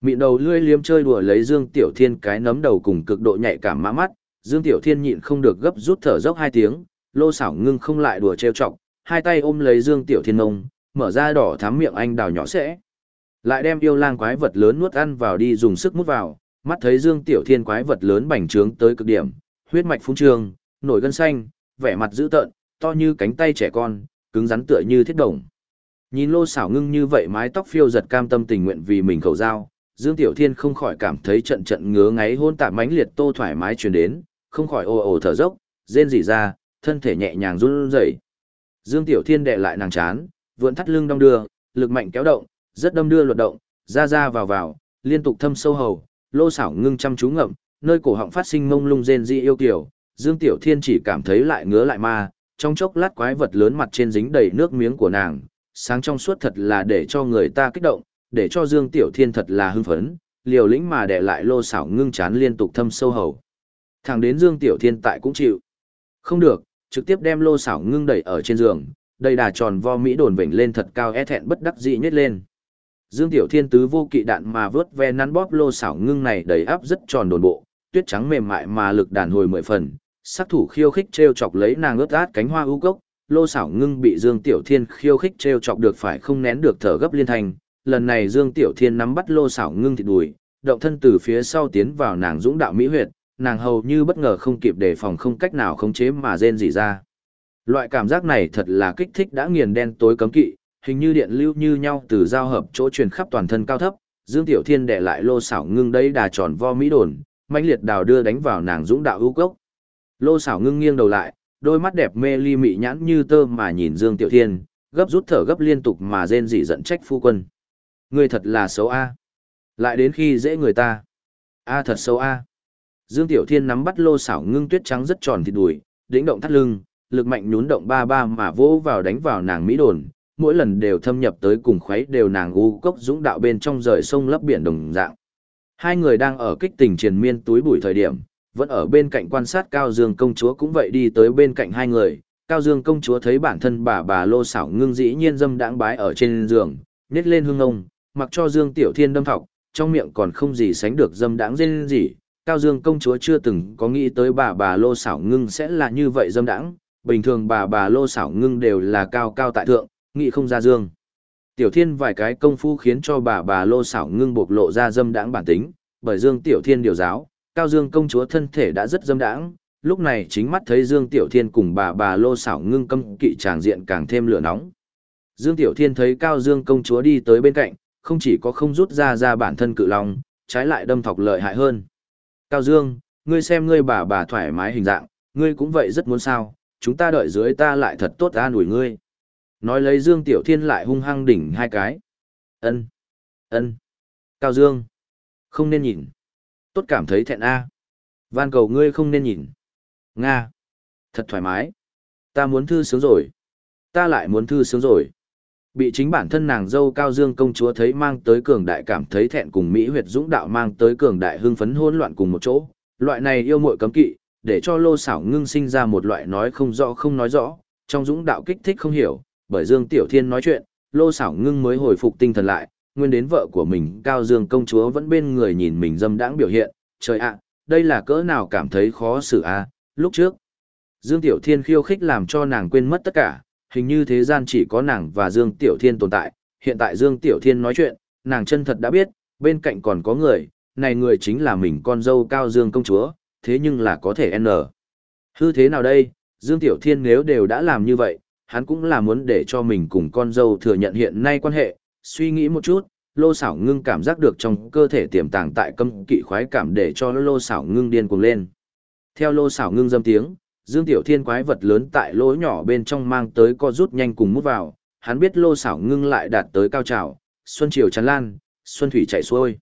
Mịn đầu lưỡi liếm chơi đùa lấy Dương Tiểu Thiên cái nấm đầu cùng cực độ nhạy cảm mã mắt, Dương Tiểu Thiên nhịn không được gấp rút thở dốc hai tiếng, lô xảo ngưng không lại đùa trêu chọc, hai tay ôm lấy Dương Tiểu Thiên ngông, mở ra đỏ thắm miệng anh đào nhỏ sẽ. Lại đem yêu lang quái vật lớn nuốt ăn vào đi dùng sức mút vào, mắt thấy Dương Tiểu Thiên quái vật lớn bành trướng tới cực điểm, huyết mạch phúng trương, nổi gân xanh, vẻ mặt dữ tợn, to như cánh tay trẻ con, cứng rắn tựa như thiết đồng. Nhìn lô xảo ngưng như vậy mái tóc phiêu giật cam tâm tình nguyện vì mình khẩu dao, Dương Tiểu Thiên không khỏi cảm thấy trận trận ngứa ngáy hôn tạm mãnh liệt tô thoải mái truyền đến, không khỏi ồ ồ thở dốc, rên rỉ ra, thân thể nhẹ nhàng run rẩy. Dương Tiểu Thiên đè lại nàng chán, vượn thắt lưng đong đưa, lực mạnh kéo động, rất đâm đưa luật động, ra ra vào vào, liên tục thâm sâu hầu, lô xảo ngưng chăm chú ngậm, nơi cổ họng phát sinh mông lung rên rỉ yêu kiều, Dương Tiểu Thiên chỉ cảm thấy lại ngứa lại ma, trong chốc lát quái vật lớn mặt trên dính đầy nước miếng của nàng, sáng trong suốt thật là để cho người ta kích động, để cho Dương Tiểu Thiên thật là hưng phấn, liều lĩnh mà để lại lô xảo ngưng chán liên tục thâm sâu hầu. Thẳng đến Dương Tiểu Thiên tại cũng chịu. Không được, trực tiếp đem lô xảo ngưng đẩy ở trên giường, đầy đà tròn vo mỹ đồn vểnh lên thật cao é thẹn bất đắc dĩ nhất lên. Dương Tiểu Thiên tứ vô kỵ đạn mà vớt ve nắn bóp lô xảo ngưng này đầy áp rất tròn đồn bộ, tuyết trắng mềm mại mà lực đàn hồi mười phần, Sát thủ khiêu khích treo chọc lấy nàng ướt át cánh hoa ưu cốc, lô xảo ngưng bị Dương Tiểu Thiên khiêu khích treo chọc được phải không nén được thở gấp liên thành, lần này Dương Tiểu Thiên nắm bắt lô xảo ngưng thịt đùi, động thân từ phía sau tiến vào nàng dũng đạo mỹ huyệt, nàng hầu như bất ngờ không kịp đề phòng không cách nào khống chế mà rên rỉ ra. Loại cảm giác này thật là kích thích đã nghiền đen tối cấm kỵ, hình như điện lưu như nhau từ giao hợp chỗ truyền khắp toàn thân cao thấp, Dương Tiểu Thiên đè lại lô xảo ngưng đây đà tròn vo mỹ đồn, mãnh liệt đào đưa đánh vào nàng dũng đạo ưu cốc. Lô xảo ngưng nghiêng đầu lại, đôi mắt đẹp mê ly mị nhãn như tơ mà nhìn Dương Tiểu Thiên, gấp rút thở gấp liên tục mà rên rỉ giận trách phu quân. Người thật là xấu a. Lại đến khi dễ người ta. A thật xấu a. Dương Tiểu Thiên nắm bắt lô xảo ngưng tuyết trắng rất tròn thịt đùi, đĩnh động thắt lưng, lực mạnh nhún động ba ba mà vỗ vào đánh vào nàng mỹ đồn, mỗi lần đều thâm nhập tới cùng khuấy đều nàng u cốc dũng đạo bên trong rời sông lấp biển đồng dạng. Hai người đang ở kích tình triền miên túi bụi thời điểm, vẫn ở bên cạnh quan sát Cao Dương công chúa cũng vậy đi tới bên cạnh hai người. Cao Dương công chúa thấy bản thân bà bà lô xảo ngưng dĩ nhiên dâm đãng bái ở trên giường, nhét lên hương ông, mặc cho Dương Tiểu Thiên đâm thọc, trong miệng còn không gì sánh được dâm đãng rên gì. Cao Dương công chúa chưa từng có nghĩ tới bà bà lô xảo ngưng sẽ là như vậy dâm đãng, bình thường bà bà lô xảo ngưng đều là cao cao tại thượng, nghĩ không ra dương. Tiểu Thiên vài cái công phu khiến cho bà bà lô xảo ngưng bộc lộ ra dâm đãng bản tính, bởi Dương Tiểu Thiên điều giáo, Cao Dương công chúa thân thể đã rất dâm đãng, lúc này chính mắt thấy Dương Tiểu Thiên cùng bà bà lô xảo ngưng câm kỵ tràng diện càng thêm lửa nóng. Dương Tiểu Thiên thấy Cao Dương công chúa đi tới bên cạnh, không chỉ có không rút ra ra bản thân cự lòng, trái lại đâm thọc lợi hại hơn. Cao Dương, ngươi xem ngươi bà bà thoải mái hình dạng, ngươi cũng vậy rất muốn sao, chúng ta đợi dưới ta lại thật tốt an ủi ngươi. Nói lấy Dương Tiểu Thiên lại hung hăng đỉnh hai cái. Ân, ân, Cao Dương, không nên nhìn. Tốt cảm thấy thẹn a. Van cầu ngươi không nên nhìn. Nga, thật thoải mái. Ta muốn thư sướng rồi. Ta lại muốn thư sướng rồi. Bị chính bản thân nàng dâu Cao Dương công chúa thấy mang tới cường đại cảm thấy thẹn cùng Mỹ huyệt dũng đạo mang tới cường đại hưng phấn hỗn loạn cùng một chỗ. Loại này yêu muội cấm kỵ, để cho lô xảo ngưng sinh ra một loại nói không rõ không nói rõ, trong dũng đạo kích thích không hiểu, bởi Dương Tiểu Thiên nói chuyện, lô xảo ngưng mới hồi phục tinh thần lại, nguyên đến vợ của mình Cao Dương công chúa vẫn bên người nhìn mình dâm đãng biểu hiện, trời ạ, đây là cỡ nào cảm thấy khó xử a lúc trước. Dương Tiểu Thiên khiêu khích làm cho nàng quên mất tất cả, hình như thế gian chỉ có nàng và Dương Tiểu Thiên tồn tại, hiện tại Dương Tiểu Thiên nói chuyện, nàng chân thật đã biết, bên cạnh còn có người, này người chính là mình con dâu Cao Dương công chúa, thế nhưng là có thể N. Hư thế nào đây, Dương Tiểu Thiên nếu đều đã làm như vậy, hắn cũng là muốn để cho mình cùng con dâu thừa nhận hiện nay quan hệ, suy nghĩ một chút, lô xảo ngưng cảm giác được trong cơ thể tiềm tàng tại cấm kỵ khoái cảm để cho lô xảo ngưng điên cuồng lên. Theo lô xảo ngưng dâm tiếng, Dương Tiểu Thiên quái vật lớn tại lỗ nhỏ bên trong mang tới co rút nhanh cùng mút vào, hắn biết lô xảo ngưng lại đạt tới cao trào, xuân chiều tràn lan, xuân thủy chạy xuôi.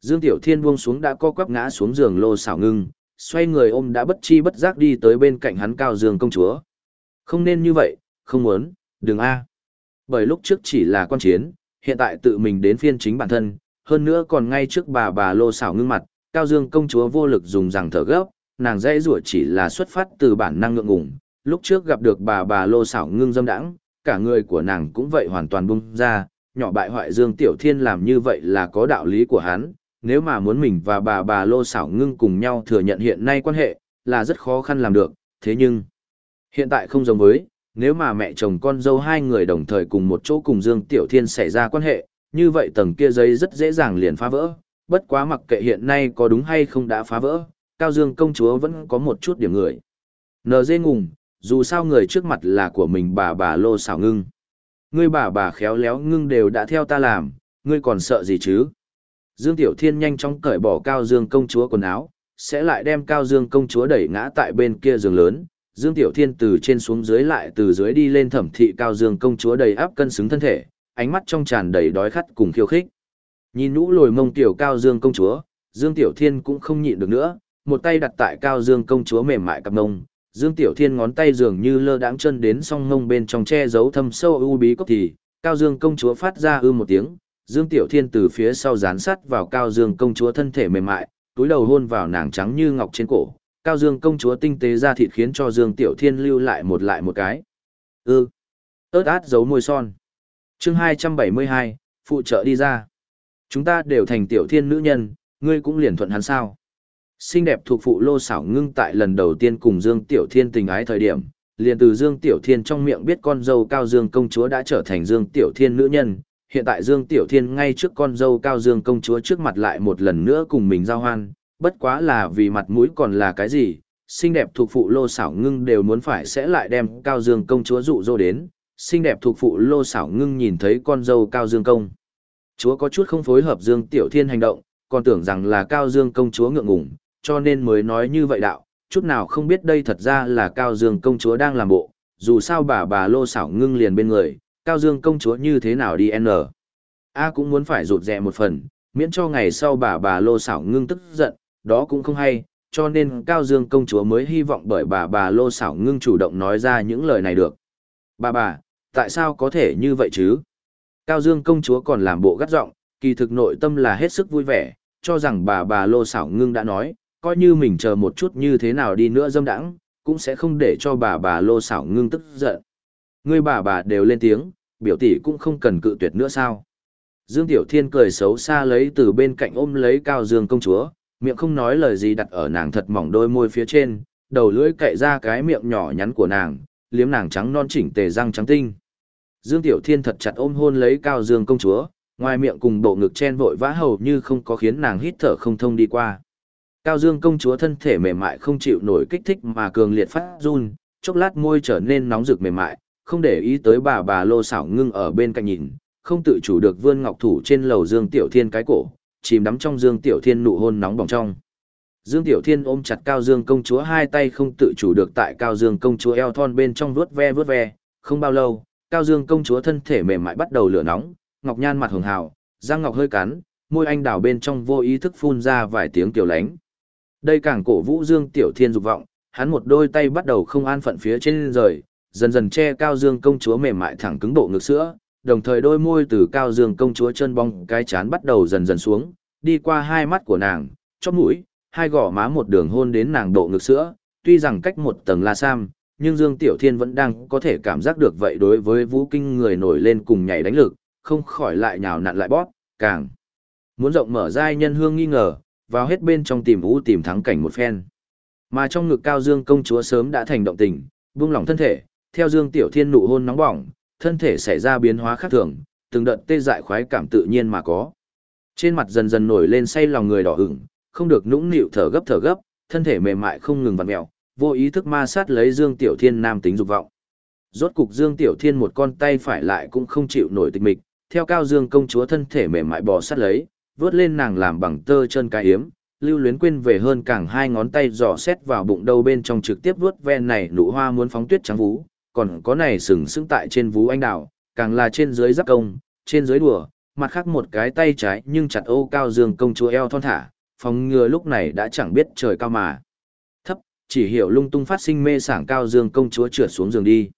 Dương Tiểu Thiên buông xuống đã co quắp ngã xuống giường lô xảo ngưng, xoay người ôm đã bất chi bất giác đi tới bên cạnh hắn cao giường công chúa. Không nên như vậy, không muốn, đừng a. Bởi lúc trước chỉ là quan chiến, hiện tại tự mình đến phiên chính bản thân, hơn nữa còn ngay trước bà bà lô xảo ngưng mặt, cao dương công chúa vô lực dùng rằng thở gấp, nàng dễ rủa chỉ là xuất phát từ bản năng ngượng ngùng, lúc trước gặp được bà bà lô xảo ngưng dâm đãng, cả người của nàng cũng vậy hoàn toàn bung ra, nhỏ bại hoại Dương Tiểu Thiên làm như vậy là có đạo lý của hắn, nếu mà muốn mình và bà bà lô xảo ngưng cùng nhau thừa nhận hiện nay quan hệ, là rất khó khăn làm được, thế nhưng, hiện tại không giống với, nếu mà mẹ chồng con dâu hai người đồng thời cùng một chỗ cùng Dương Tiểu Thiên xảy ra quan hệ, như vậy tầng kia giấy rất dễ dàng liền phá vỡ, bất quá mặc kệ hiện nay có đúng hay không đã phá vỡ, Cao Dương công chúa vẫn có một chút điểm người. NG ngùng, dù sao người trước mặt là của mình bà bà lô xảo ngưng. Ngươi bà bà khéo léo ngưng đều đã theo ta làm, ngươi còn sợ gì chứ? Dương Tiểu Thiên nhanh chóng cởi bỏ Cao Dương công chúa quần áo, sẽ lại đem Cao Dương công chúa đẩy ngã tại bên kia giường lớn. Dương Tiểu Thiên từ trên xuống dưới lại từ dưới đi lên thẩm thị Cao Dương công chúa đầy áp cân xứng thân thể, ánh mắt trong tràn đầy đói khát cùng khiêu khích. Nhìn nũ lồi mông tiểu Cao Dương công chúa, Dương Tiểu Thiên cũng không nhịn được nữa, một tay đặt tại Cao Dương công chúa mềm mại cặp mông, Dương Tiểu Thiên ngón tay dường như lơ đãng chân đến song mông bên trong che giấu thâm sâu u bí cốc thì, Cao Dương công chúa phát ra ư một tiếng, Dương Tiểu Thiên từ phía sau dán sát vào Cao Dương công chúa thân thể mềm mại, túi đầu hôn vào nàng trắng như ngọc trên cổ. Cao Dương công chúa tinh tế ra thịt khiến cho Dương Tiểu Thiên lưu lại một lại một cái. Ư. Ừ. ớt át giấu môi son. chương 272, phụ trợ đi ra. Chúng ta đều thành Tiểu Thiên nữ nhân, ngươi cũng liền thuận hắn sao. Xinh đẹp thuộc phụ lô xảo ngưng tại lần đầu tiên cùng Dương Tiểu Thiên tình ái thời điểm, liền từ Dương Tiểu Thiên trong miệng biết con dâu Cao Dương công chúa đã trở thành Dương Tiểu Thiên nữ nhân, hiện tại Dương Tiểu Thiên ngay trước con dâu Cao Dương công chúa trước mặt lại một lần nữa cùng mình giao hoan, bất quá là vì mặt mũi còn là cái gì, xinh đẹp thuộc phụ lô xảo ngưng đều muốn phải sẽ lại đem Cao Dương công chúa dụ dỗ đến, xinh đẹp thuộc phụ lô xảo ngưng nhìn thấy con dâu Cao Dương công. Chúa có chút không phối hợp Dương Tiểu Thiên hành động, còn tưởng rằng là Cao Dương công chúa ngượng ngùng, cho nên mới nói như vậy đạo, chút nào không biết đây thật ra là Cao Dương công chúa đang làm bộ, dù sao bà bà lô xảo ngưng liền bên người, Cao Dương công chúa như thế nào đi N. A cũng muốn phải rụt rè một phần, miễn cho ngày sau bà bà lô xảo ngưng tức giận, đó cũng không hay, cho nên Cao Dương công chúa mới hy vọng bởi bà bà lô xảo ngưng chủ động nói ra những lời này được. Bà bà, tại sao có thể như vậy chứ? Cao Dương công chúa còn làm bộ gắt giọng, kỳ thực nội tâm là hết sức vui vẻ, cho rằng bà bà lô xảo ngưng đã nói, coi như mình chờ một chút như thế nào đi nữa dâm đãng, cũng sẽ không để cho bà bà lô xảo ngưng tức giận. Người bà bà đều lên tiếng, biểu tỷ cũng không cần cự tuyệt nữa sao. Dương Tiểu Thiên cười xấu xa lấy từ bên cạnh ôm lấy Cao Dương công chúa, miệng không nói lời gì đặt ở nàng thật mỏng đôi môi phía trên, đầu lưỡi cậy ra cái miệng nhỏ nhắn của nàng, liếm nàng trắng non chỉnh tề răng trắng tinh. Dương Tiểu Thiên thật chặt ôm hôn lấy Cao Dương công chúa, ngoài miệng cùng bộ ngực chen vội vã hầu như không có khiến nàng hít thở không thông đi qua. Cao Dương công chúa thân thể mềm mại không chịu nổi kích thích mà cường liệt phát run, chốc lát môi trở nên nóng rực mềm mại, không để ý tới bà bà lô xảo ngưng ở bên cạnh nhìn, không tự chủ được vươn ngọc thủ trên lầu Dương Tiểu Thiên cái cổ, chìm đắm trong Dương Tiểu Thiên nụ hôn nóng bỏng trong. Dương Tiểu Thiên ôm chặt Cao Dương công chúa hai tay không tự chủ được tại Cao Dương công chúa eo thon bên trong vuốt ve vuốt ve, không bao lâu, Cao Dương công chúa thân thể mềm mại bắt đầu lửa nóng, ngọc nhan mặt hường hào, răng ngọc hơi cắn, môi anh đào bên trong vô ý thức phun ra vài tiếng kiều lánh. Đây càng cổ vũ Dương Tiểu Thiên dục vọng, hắn một đôi tay bắt đầu không an phận phía trên rời, dần dần che cao Dương công chúa mềm mại thẳng cứng bộ ngực sữa, đồng thời đôi môi từ cao Dương công chúa chân bong cái chán bắt đầu dần dần xuống, đi qua hai mắt của nàng, chóp mũi, hai gò má một đường hôn đến nàng độ ngực sữa, tuy rằng cách một tầng la sam, nhưng Dương Tiểu Thiên vẫn đang có thể cảm giác được vậy đối với vũ kinh người nổi lên cùng nhảy đánh lực, không khỏi lại nhào nặn lại bóp, càng muốn rộng mở giai nhân hương nghi ngờ, vào hết bên trong tìm vũ tìm thắng cảnh một phen. Mà trong ngực cao Dương công chúa sớm đã thành động tình, buông lỏng thân thể, theo Dương Tiểu Thiên nụ hôn nóng bỏng, thân thể xảy ra biến hóa khác thường, từng đợt tê dại khoái cảm tự nhiên mà có. Trên mặt dần dần nổi lên say lòng người đỏ ửng, không được nũng nịu thở gấp thở gấp, thân thể mềm mại không ngừng vặn mèo, vô ý thức ma sát lấy Dương Tiểu Thiên nam tính dục vọng. Rốt cục Dương Tiểu Thiên một con tay phải lại cũng không chịu nổi tịch mịch, theo Cao Dương công chúa thân thể mềm mại bò sát lấy, vớt lên nàng làm bằng tơ chân cái hiếm, lưu luyến quên về hơn càng hai ngón tay dò xét vào bụng đâu bên trong trực tiếp vớt ven này nụ hoa muốn phóng tuyết trắng vú, còn có này sừng sững tại trên vú anh đào, càng là trên dưới giáp công, trên dưới đùa, mặt khác một cái tay trái nhưng chặt ô Cao Dương công chúa eo thon thả, phòng ngừa lúc này đã chẳng biết trời cao mà. Thấp, chỉ hiểu lung tung phát sinh mê sảng Cao Dương công chúa trượt xuống giường đi.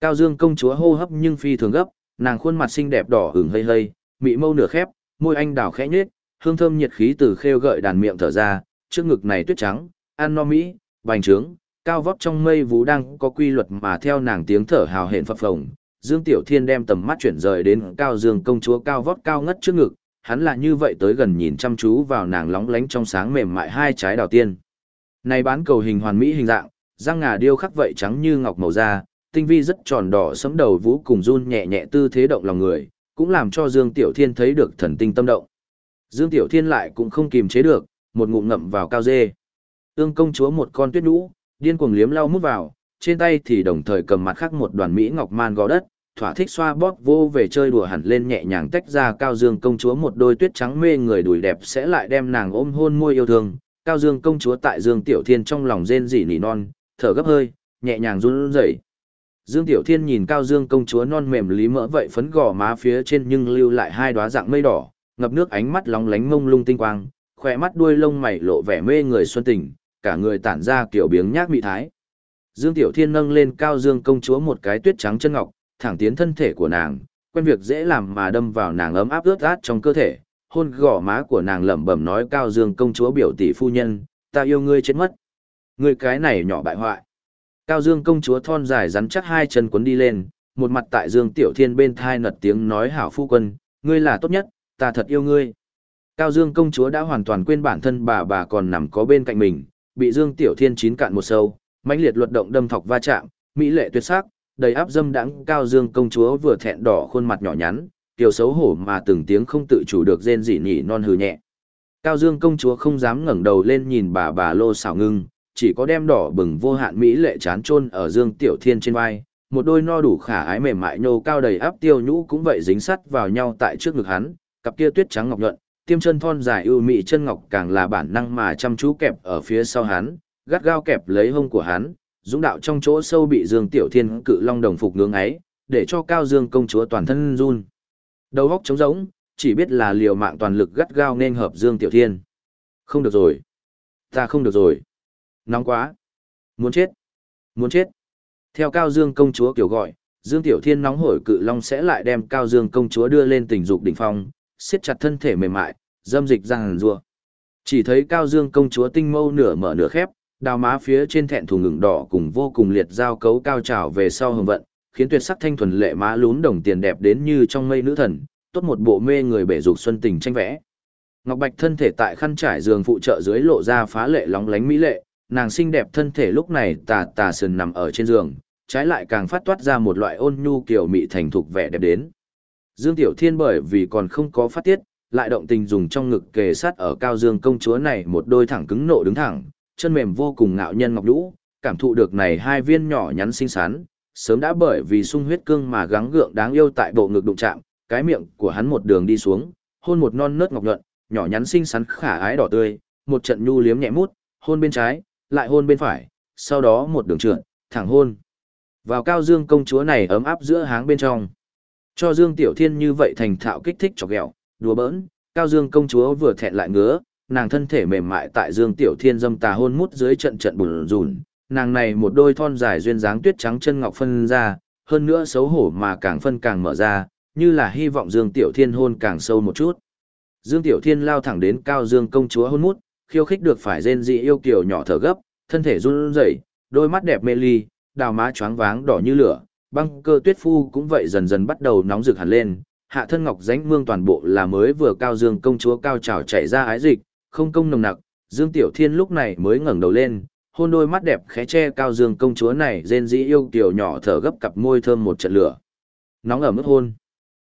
Cao Dương công chúa hô hấp nhưng phi thường gấp, nàng khuôn mặt xinh đẹp đỏ ửng hơi hơi, mị mâu nửa khép, môi anh đào khẽ nhếch, hương thơm nhiệt khí từ khêu gợi đàn miệng thở ra, trước ngực này tuyết trắng, ăn no mỹ, bành trướng, cao vóc trong mây vú đang có quy luật mà theo nàng tiếng thở hào hển phập phồng. Dương Tiểu Thiên đem tầm mắt chuyển rời đến Cao Dương công chúa cao vót cao ngất trước ngực, hắn là như vậy tới gần nhìn chăm chú vào nàng lóng lánh trong sáng mềm mại hai trái đào tiên. Này bán cầu hình hoàn mỹ hình dạng, răng ngà điêu khắc vậy trắng như ngọc màu da, tinh vi rất tròn đỏ sẫm đầu vũ cùng run nhẹ nhẹ tư thế động lòng người, cũng làm cho Dương Tiểu Thiên thấy được thần tinh tâm động. Dương Tiểu Thiên lại cũng không kìm chế được, một ngụm ngậm vào cao dê. Ương công chúa một con tuyết nhũ, điên cuồng liếm lau mút vào, trên tay thì đồng thời cầm mặt khác một đoàn mỹ ngọc man gò đất, thỏa thích xoa bóp vô về chơi đùa hẳn lên nhẹ nhàng tách ra cao dương công chúa một đôi tuyết trắng mê người đùi đẹp sẽ lại đem nàng ôm hôn môi yêu thương. Cao dương công chúa tại dương tiểu thiên trong lòng rên rỉ nỉ non, thở gấp hơi, nhẹ nhàng run rẩy. Dương Tiểu Thiên nhìn Cao Dương công chúa non mềm lý mỡ vậy phấn gò má phía trên nhưng lưu lại hai đóa dạng mây đỏ, ngập nước ánh mắt lóng lánh mông lung tinh quang, khoe mắt đuôi lông mày lộ vẻ mê người xuân tình, cả người tản ra kiểu biếng nhác mị thái. Dương Tiểu Thiên nâng lên Cao Dương công chúa một cái tuyết trắng chân ngọc, thẳng tiến thân thể của nàng, quen việc dễ làm mà đâm vào nàng ấm áp ướt át trong cơ thể, hôn gò má của nàng lẩm bẩm nói Cao Dương công chúa biểu tỷ phu nhân, ta yêu ngươi chết mất. Ngươi cái này nhỏ bại hoại. Cao Dương công chúa thon dài rắn chắc hai chân quấn đi lên, một mặt tại Dương Tiểu Thiên bên thai nật tiếng nói hảo phu quân, ngươi là tốt nhất, ta thật yêu ngươi. Cao Dương công chúa đã hoàn toàn quên bản thân bà bà còn nằm có bên cạnh mình, bị Dương Tiểu Thiên chín cạn một sâu, mãnh liệt luật động đâm thọc va chạm, mỹ lệ tuyệt sắc, đầy áp dâm đãng Cao Dương công chúa vừa thẹn đỏ khuôn mặt nhỏ nhắn, kiều xấu hổ mà từng tiếng không tự chủ được rên rỉ nhỉ non hừ nhẹ. Cao Dương công chúa không dám ngẩng đầu lên nhìn bà bà Lô xảo ngưng, chỉ có đem đỏ bừng vô hạn mỹ lệ chán chôn ở Dương Tiểu Thiên trên vai, một đôi no đủ khả ái mềm mại nhô cao đầy áp tiêu nhũ cũng vậy dính sắt vào nhau tại trước ngực hắn, cặp kia tuyết trắng ngọc nhuận, tiêm chân thon dài ưu mị chân ngọc càng là bản năng mà chăm chú kẹp ở phía sau hắn, gắt gao kẹp lấy hông của hắn, dũng đạo trong chỗ sâu bị Dương Tiểu Thiên cự long đồng phục ngưỡng ấy, để cho Cao Dương công chúa toàn thân run. Đầu góc trống rỗng, chỉ biết là liều mạng toàn lực gắt gao nên hợp Dương Tiểu Thiên. Không được rồi. Ta không được rồi. Nóng quá. Muốn chết. Muốn chết. Theo Cao Dương công chúa kiểu gọi, Dương Tiểu Thiên nóng hổi cự long sẽ lại đem Cao Dương công chúa đưa lên tình dục đỉnh phong, siết chặt thân thể mềm mại, dâm dịch răng rùa. Chỉ thấy Cao Dương công chúa tinh mâu nửa mở nửa khép, đào má phía trên thẹn thùng ngừng đỏ cùng vô cùng liệt giao cấu cao trào về sau hồng vận, khiến tuyệt sắc thanh thuần lệ má lún đồng tiền đẹp đến như trong mây nữ thần, tốt một bộ mê người bể dục xuân tình tranh vẽ. Ngọc Bạch thân thể tại khăn trải giường phụ trợ dưới lộ ra phá lệ lóng lánh mỹ lệ, nàng xinh đẹp thân thể lúc này tà tà sườn nằm ở trên giường, trái lại càng phát toát ra một loại ôn nhu kiểu mị thành thục vẻ đẹp đến. Dương Tiểu Thiên bởi vì còn không có phát tiết, lại động tình dùng trong ngực kề sát ở cao dương công chúa này một đôi thẳng cứng nộ đứng thẳng, chân mềm vô cùng ngạo nhân ngọc lũ, cảm thụ được này hai viên nhỏ nhắn xinh xắn, sớm đã bởi vì sung huyết cương mà gắng gượng đáng yêu tại bộ ngực đụng chạm, cái miệng của hắn một đường đi xuống, hôn một non nớt ngọc nhuận, nhỏ nhắn xinh xắn khả ái đỏ tươi, một trận nhu liếm nhẹ mút, hôn bên trái, lại hôn bên phải, sau đó một đường trượt, thẳng hôn. Vào cao dương công chúa này ấm áp giữa háng bên trong. Cho Dương Tiểu Thiên như vậy thành thạo kích thích chọc ghẹo, đùa bỡn, cao dương công chúa vừa thẹn lại ngứa, nàng thân thể mềm mại tại Dương Tiểu Thiên dâm tà hôn mút dưới trận trận bùn rùn, nàng này một đôi thon dài duyên dáng tuyết trắng chân ngọc phân ra, hơn nữa xấu hổ mà càng phân càng mở ra, như là hy vọng Dương Tiểu Thiên hôn càng sâu một chút. Dương Tiểu Thiên lao thẳng đến cao Dương công chúa hôn mút, khiêu khích được phải rên dị yêu kiều nhỏ thở gấp, thân thể run rẩy, đôi mắt đẹp mê ly, đào má choáng váng đỏ như lửa, băng cơ tuyết phu cũng vậy dần dần bắt đầu nóng rực hẳn lên, hạ thân ngọc rãnh mương toàn bộ là mới vừa cao dương công chúa cao trào chảy ra ái dịch, không công nồng nặc, Dương Tiểu Thiên lúc này mới ngẩng đầu lên, hôn đôi mắt đẹp khẽ che cao dương công chúa này rên dĩ yêu kiều nhỏ thở gấp cặp môi thơm một trận lửa. Nóng ở mức hôn.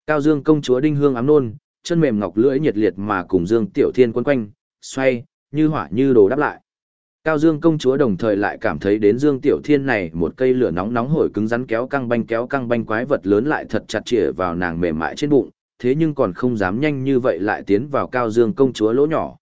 Cao dương công chúa đinh hương ám nôn, chân mềm ngọc lưỡi nhiệt liệt mà cùng Dương Tiểu Thiên quấn quanh, xoay, như hỏa như đồ đáp lại. Cao Dương công chúa đồng thời lại cảm thấy đến Dương Tiểu Thiên này một cây lửa nóng nóng hổi cứng rắn kéo căng banh kéo căng banh quái vật lớn lại thật chặt chĩa vào nàng mềm mại trên bụng, thế nhưng còn không dám nhanh như vậy lại tiến vào Cao Dương công chúa lỗ nhỏ.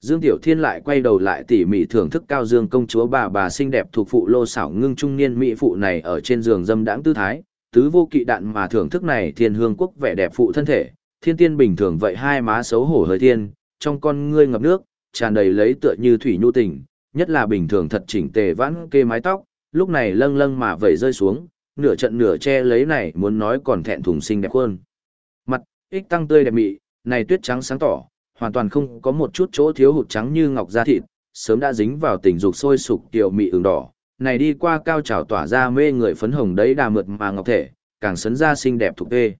Dương Tiểu Thiên lại quay đầu lại tỉ mỉ thưởng thức Cao Dương công chúa bà bà xinh đẹp thuộc phụ lô xảo ngưng trung niên mỹ phụ này ở trên giường dâm đãng tư thái, tứ vô kỵ đạn mà thưởng thức này thiên hương quốc vẻ đẹp phụ thân thể, thiên tiên bình thường vậy hai má xấu hổ hơi thiên, trong con ngươi ngập nước, tràn đầy lấy tựa như thủy nhu tình, nhất là bình thường thật chỉnh tề vãn kê mái tóc, lúc này lâng lâng mà vẩy rơi xuống, nửa trận nửa che lấy này muốn nói còn thẹn thùng xinh đẹp hơn. Mặt, ích tăng tươi đẹp mị, này tuyết trắng sáng tỏ, hoàn toàn không có một chút chỗ thiếu hụt trắng như ngọc da thịt, sớm đã dính vào tình dục sôi sục tiểu mị ửng đỏ, này đi qua cao trào tỏa ra mê người phấn hồng đấy đà mượt mà ngọc thể, càng sấn ra xinh đẹp thuộc tê.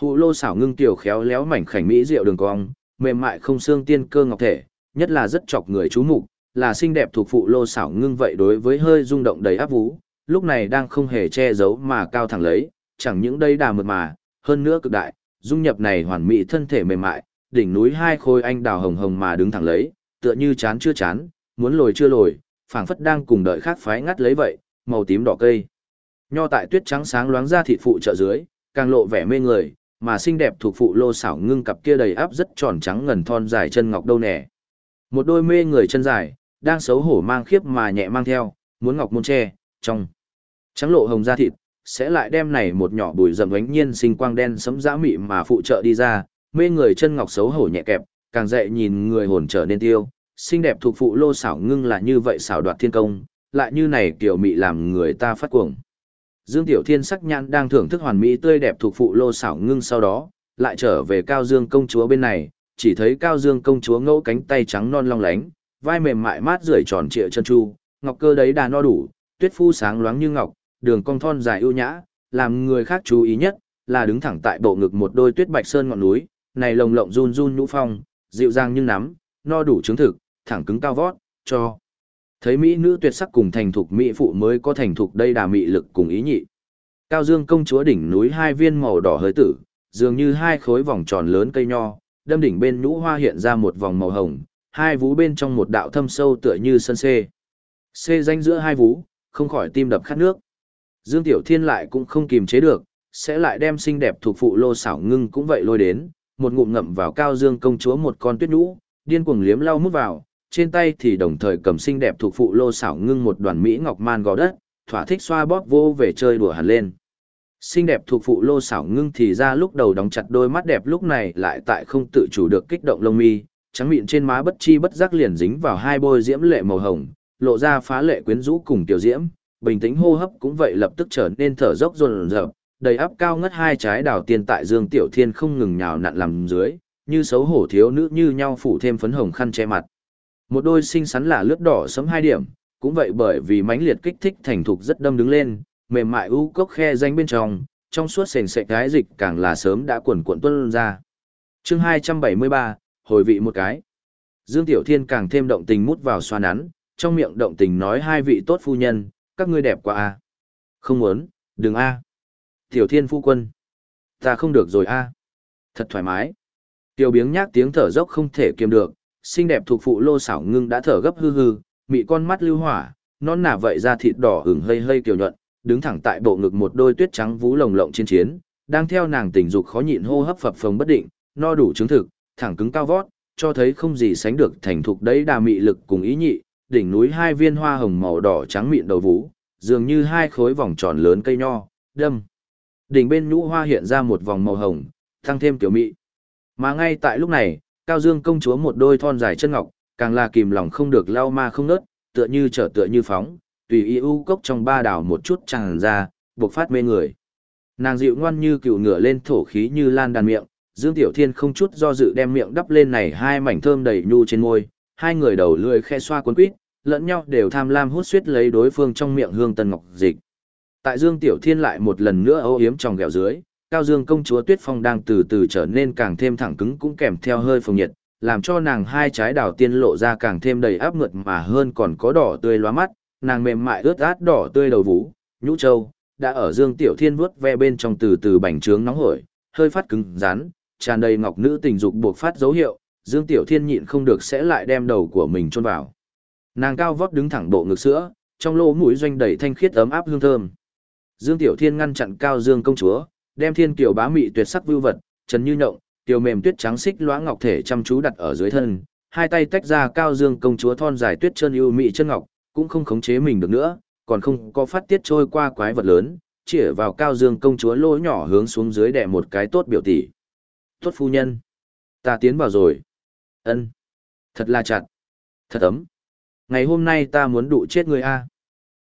Hụ lô xảo ngưng tiểu khéo léo mảnh khảnh mỹ diệu đường cong, mềm mại không xương tiên cơ ngọc thể, nhất là rất chọc người chú mục, là xinh đẹp thuộc phụ lô xảo ngưng vậy đối với hơi rung động đầy áp vũ, lúc này đang không hề che giấu mà cao thẳng lấy, chẳng những đây đà mượt mà, hơn nữa cực đại, dung nhập này hoàn mỹ thân thể mềm mại, đỉnh núi hai khôi anh đào hồng hồng mà đứng thẳng lấy, tựa như chán chưa chán, muốn lồi chưa lồi, phảng phất đang cùng đợi khác phái ngắt lấy vậy, màu tím đỏ cây. Nho tại tuyết trắng sáng loáng ra thịt phụ trợ dưới, càng lộ vẻ mê người, mà xinh đẹp thuộc phụ lô xảo ngưng cặp kia đầy áp rất tròn trắng ngần thon dài chân ngọc đâu nè. Một đôi mê người chân dài, đang xấu hổ mang khiếp mà nhẹ mang theo, muốn ngọc môn tre, trong trắng lộ hồng da thịt, sẽ lại đem này một nhỏ bùi rậm ánh nhiên sinh quang đen sấm dã mị mà phụ trợ đi ra, mê người chân ngọc xấu hổ nhẹ kẹp, càng dậy nhìn người hồn trở nên tiêu, xinh đẹp thuộc phụ lô xảo ngưng là như vậy xảo đoạt thiên công, lại như này kiểu mị làm người ta phát cuồng. Dương Tiểu Thiên sắc nhãn đang thưởng thức hoàn mỹ tươi đẹp thuộc phụ lô xảo ngưng sau đó, lại trở về Cao Dương công chúa bên này, chỉ thấy Cao Dương công chúa ngẫu cánh tay trắng non long lánh, vai mềm mại mát rượi tròn trịa chân chu, ngọc cơ đấy đà no đủ, tuyết phu sáng loáng như ngọc, đường cong thon dài ưu nhã, làm người khác chú ý nhất là đứng thẳng tại bộ ngực một đôi tuyết bạch sơn ngọn núi, này lồng lộng run run nhũ phong, dịu dàng như nắm, no đủ chứng thực, thẳng cứng cao vót, cho. Thấy mỹ nữ tuyệt sắc cùng thành thục mỹ phụ mới có thành thục đây đà mị lực cùng ý nhị. Cao Dương công chúa đỉnh núi hai viên màu đỏ hơi tử, dường như hai khối vòng tròn lớn cây nho, đâm đỉnh bên nhũ hoa hiện ra một vòng màu hồng, hai vú bên trong một đạo thâm sâu tựa như sân xê. Xê danh giữa hai vú, không khỏi tim đập khát nước. Dương Tiểu Thiên lại cũng không kìm chế được, sẽ lại đem xinh đẹp thuộc phụ lô xảo ngưng cũng vậy lôi đến, một ngụm ngậm vào cao dương công chúa một con tuyết nhũ, điên cuồng liếm lau mút vào, trên tay thì đồng thời cầm xinh đẹp thuộc phụ lô xảo ngưng một đoàn mỹ ngọc man gò đất, thỏa thích xoa bóp vô về chơi đùa hẳn lên. Xinh đẹp thuộc phụ lô xảo ngưng thì ra lúc đầu đóng chặt đôi mắt đẹp lúc này lại tại không tự chủ được kích động lông mi, trắng mịn trên má bất chi bất giác liền dính vào hai bôi diễm lệ màu hồng, lộ ra phá lệ quyến rũ cùng tiểu diễm, bình tĩnh hô hấp cũng vậy lập tức trở nên thở dốc rồn rợp, đầy áp cao ngất hai trái đào tiên tại Dương Tiểu Thiên không ngừng nhào nặn làm dưới, như xấu hổ thiếu nữ như nhau phủ thêm phấn hồng khăn che mặt. Một đôi xinh xắn là lướt đỏ sấm hai điểm, cũng vậy bởi vì mãnh liệt kích thích thành thục rất đâm đứng lên, mềm mại u cốc khe danh bên trong, trong suốt sền sệt cái dịch càng là sớm đã cuộn cuộn tuôn ra. Chương 273, hồi vị một cái. Dương Tiểu Thiên càng thêm động tình mút vào xoa nắn, trong miệng động tình nói hai vị tốt phu nhân, các ngươi đẹp quá a. Không muốn, đừng a. Tiểu Thiên phu quân. Ta không được rồi a. Thật thoải mái. Tiểu biếng nhác tiếng thở dốc không thể kiềm được, xinh đẹp thuộc phụ lô xảo ngưng đã thở gấp hư hư, mị con mắt lưu hỏa, non nả vậy ra thịt đỏ hửng hơi hơi kiều nhuận, đứng thẳng tại bộ ngực một đôi tuyết trắng vú lồng lộng trên chiến, đang theo nàng tình dục khó nhịn hô hấp phập phồng bất định, no đủ chứng thực, thẳng cứng cao vót, cho thấy không gì sánh được thành thục đấy đà mị lực cùng ý nhị, đỉnh núi hai viên hoa hồng màu đỏ trắng mịn đầu vú, dường như hai khối vòng tròn lớn cây nho, đâm. Đỉnh bên nhũ hoa hiện ra một vòng màu hồng, tăng thêm tiểu mị. Mà ngay tại lúc này, Cao Dương công chúa một đôi thon dài chân ngọc, càng là kìm lòng không được lau ma không nớt, tựa như trở tựa như phóng, tùy ý u cốc trong ba đảo một chút tràn ra, buộc phát mê người. Nàng dịu ngoan như cựu ngựa lên thổ khí như lan đàn miệng, Dương Tiểu Thiên không chút do dự đem miệng đắp lên này hai mảnh thơm đầy nhu trên môi, hai người đầu lưỡi khe xoa cuốn quýt, lẫn nhau đều tham lam hút suýt lấy đối phương trong miệng hương tân ngọc dịch. Tại Dương Tiểu Thiên lại một lần nữa âu yếm trong gẹo dưới, Cao Dương công chúa Tuyết Phong đang từ từ trở nên càng thêm thẳng cứng cũng kèm theo hơi phồng nhiệt, làm cho nàng hai trái đào tiên lộ ra càng thêm đầy áp ngượt mà hơn còn có đỏ tươi lóa mắt, nàng mềm mại ướt át đỏ tươi đầu vũ, nhũ châu, đã ở Dương Tiểu Thiên vuốt ve bên trong từ từ bành trướng nóng hổi, hơi phát cứng rắn, tràn đầy ngọc nữ tình dục buộc phát dấu hiệu, Dương Tiểu Thiên nhịn không được sẽ lại đem đầu của mình chôn vào. Nàng cao vóc đứng thẳng bộ ngực sữa, trong lỗ mũi doanh đầy thanh khiết ấm áp hương thơm. Dương Tiểu Thiên ngăn chặn Cao Dương công chúa, đem thiên kiều bá mị tuyệt sắc vưu vật, trần như nhộng, tiểu mềm tuyết trắng xích loã ngọc thể chăm chú đặt ở dưới thân, hai tay tách ra cao dương công chúa thon dài tuyết chân ưu mị chân ngọc, cũng không khống chế mình được nữa, còn không có phát tiết trôi qua quái vật lớn, chỉ vào cao dương công chúa lỗ nhỏ hướng xuống dưới đè một cái tốt biểu tỷ. Tốt phu nhân. Ta tiến vào rồi. ân Thật là chặt. Thật ấm. Ngày hôm nay ta muốn đụ chết người A.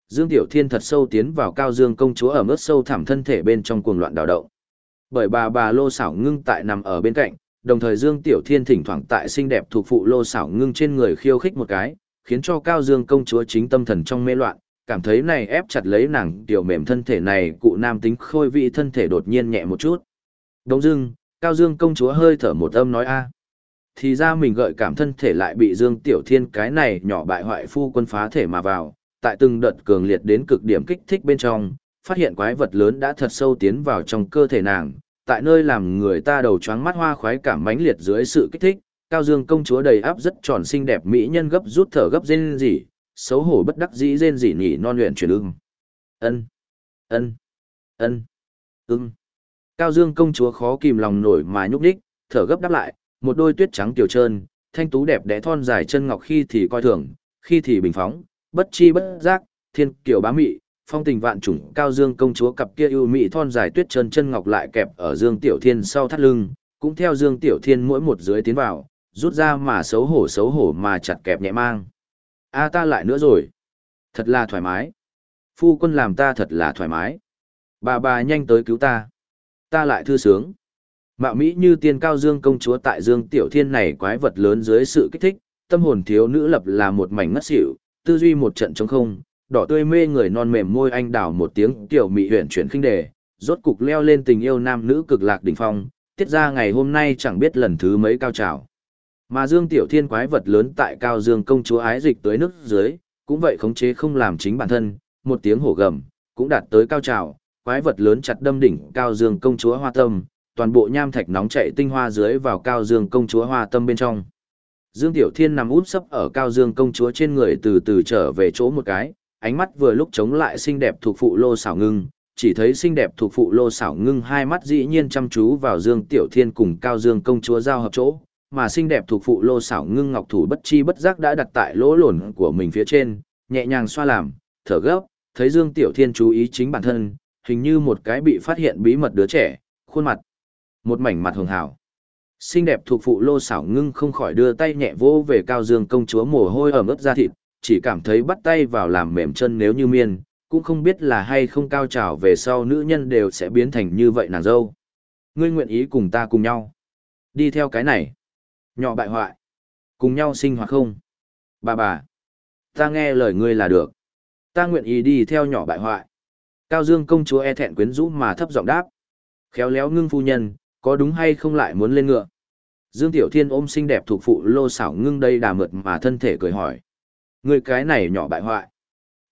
Dương Tiểu Thiên thật sâu tiến vào cao dương công chúa ở mức sâu thẳm thân thể bên trong cuồng loạn đào động. Bởi bà bà lô sảo ngưng tại nằm ở bên cạnh, đồng thời Dương Tiểu Thiên thỉnh thoảng tại xinh đẹp thuộc phụ lô sảo ngưng trên người khiêu khích một cái, khiến cho cao dương công chúa chính tâm thần trong mê loạn, cảm thấy này ép chặt lấy nàng tiểu mềm thân thể này cụ nam tính khôi vị thân thể đột nhiên nhẹ một chút. Đông dưng, cao dương công chúa hơi thở một âm nói a thì ra mình gợi cảm thân thể lại bị Dương Tiểu Thiên cái này nhỏ bại hoại phu quân phá thể mà vào, tại từng đợt cường liệt đến cực điểm kích thích bên trong, phát hiện quái vật lớn đã thật sâu tiến vào trong cơ thể nàng, tại nơi làm người ta đầu choáng mắt hoa khoái cảm mãnh liệt dưới sự kích thích, Cao Dương công chúa đầy áp rất tròn xinh đẹp mỹ nhân gấp rút thở gấp rên rỉ, xấu hổ bất đắc dĩ rên rỉ nhỉ non luyện chuyển ưng. Ân, ân, ân, ưng. Cao Dương công chúa khó kìm lòng nổi mà nhúc nhích, thở gấp đáp lại, một đôi tuyết trắng tiểu trơn, thanh tú đẹp đẽ thon dài chân ngọc khi thì coi thường, khi thì bình phóng, bất chi bất giác, thiên kiều bá mị, phong tình vạn trùng cao dương công chúa cặp kia ưu mị thon dài tuyết chân chân ngọc lại kẹp ở dương tiểu thiên sau thắt lưng, cũng theo dương tiểu thiên mỗi một dưới tiến vào, rút ra mà xấu hổ xấu hổ mà chặt kẹp nhẹ mang. A ta lại nữa rồi. Thật là thoải mái. Phu quân làm ta thật là thoải mái. Bà bà nhanh tới cứu ta. Ta lại thư sướng. Mạo Mỹ như tiên cao dương công chúa tại dương tiểu thiên này quái vật lớn dưới sự kích thích, tâm hồn thiếu nữ lập là một mảnh ngất xỉu, tư duy một trận trống không, đỏ tươi mê người non mềm môi anh đào một tiếng tiểu mị huyền chuyển khinh đề, rốt cục leo lên tình yêu nam nữ cực lạc đỉnh phong, tiết ra ngày hôm nay chẳng biết lần thứ mấy cao trào. Mà Dương Tiểu Thiên quái vật lớn tại cao dương công chúa ái dịch tới nước dưới, cũng vậy khống chế không làm chính bản thân, một tiếng hổ gầm, cũng đạt tới cao trào, quái vật lớn chặt đâm đỉnh cao dương công chúa hoa tâm, toàn bộ nham thạch nóng chạy tinh hoa dưới vào cao dương công chúa hoa tâm bên trong. Dương Tiểu Thiên nằm út sấp ở cao dương công chúa trên người từ từ trở về chỗ một cái, ánh mắt vừa lúc chống lại xinh đẹp thuộc phụ lô xảo ngưng, chỉ thấy xinh đẹp thuộc phụ lô xảo ngưng hai mắt dĩ nhiên chăm chú vào Dương Tiểu Thiên cùng cao dương công chúa giao hợp chỗ, mà xinh đẹp thuộc phụ lô xảo ngưng ngọc thủ bất chi bất giác đã đặt tại lỗ lổn của mình phía trên, nhẹ nhàng xoa làm, thở gấp, thấy Dương Tiểu Thiên chú ý chính bản thân, hình như một cái bị phát hiện bí mật đứa trẻ, khuôn mặt một mảnh mặt hường hảo. Xinh đẹp thuộc phụ lô xảo ngưng không khỏi đưa tay nhẹ vô về cao dương công chúa mồ hôi ở ướt da thịt, chỉ cảm thấy bắt tay vào làm mềm chân nếu như miên, cũng không biết là hay không cao trào về sau nữ nhân đều sẽ biến thành như vậy nàng dâu. Ngươi nguyện ý cùng ta cùng nhau. Đi theo cái này. Nhỏ bại hoại. Cùng nhau sinh hoạt không? Bà bà. Ta nghe lời ngươi là được. Ta nguyện ý đi theo nhỏ bại hoại. Cao Dương công chúa e thẹn quyến rũ mà thấp giọng đáp. Khéo léo ngưng phu nhân, có đúng hay không lại muốn lên ngựa? Dương Tiểu Thiên ôm xinh đẹp thuộc phụ lô xảo ngưng đây đà mượt mà thân thể cười hỏi. Người cái này nhỏ bại hoại.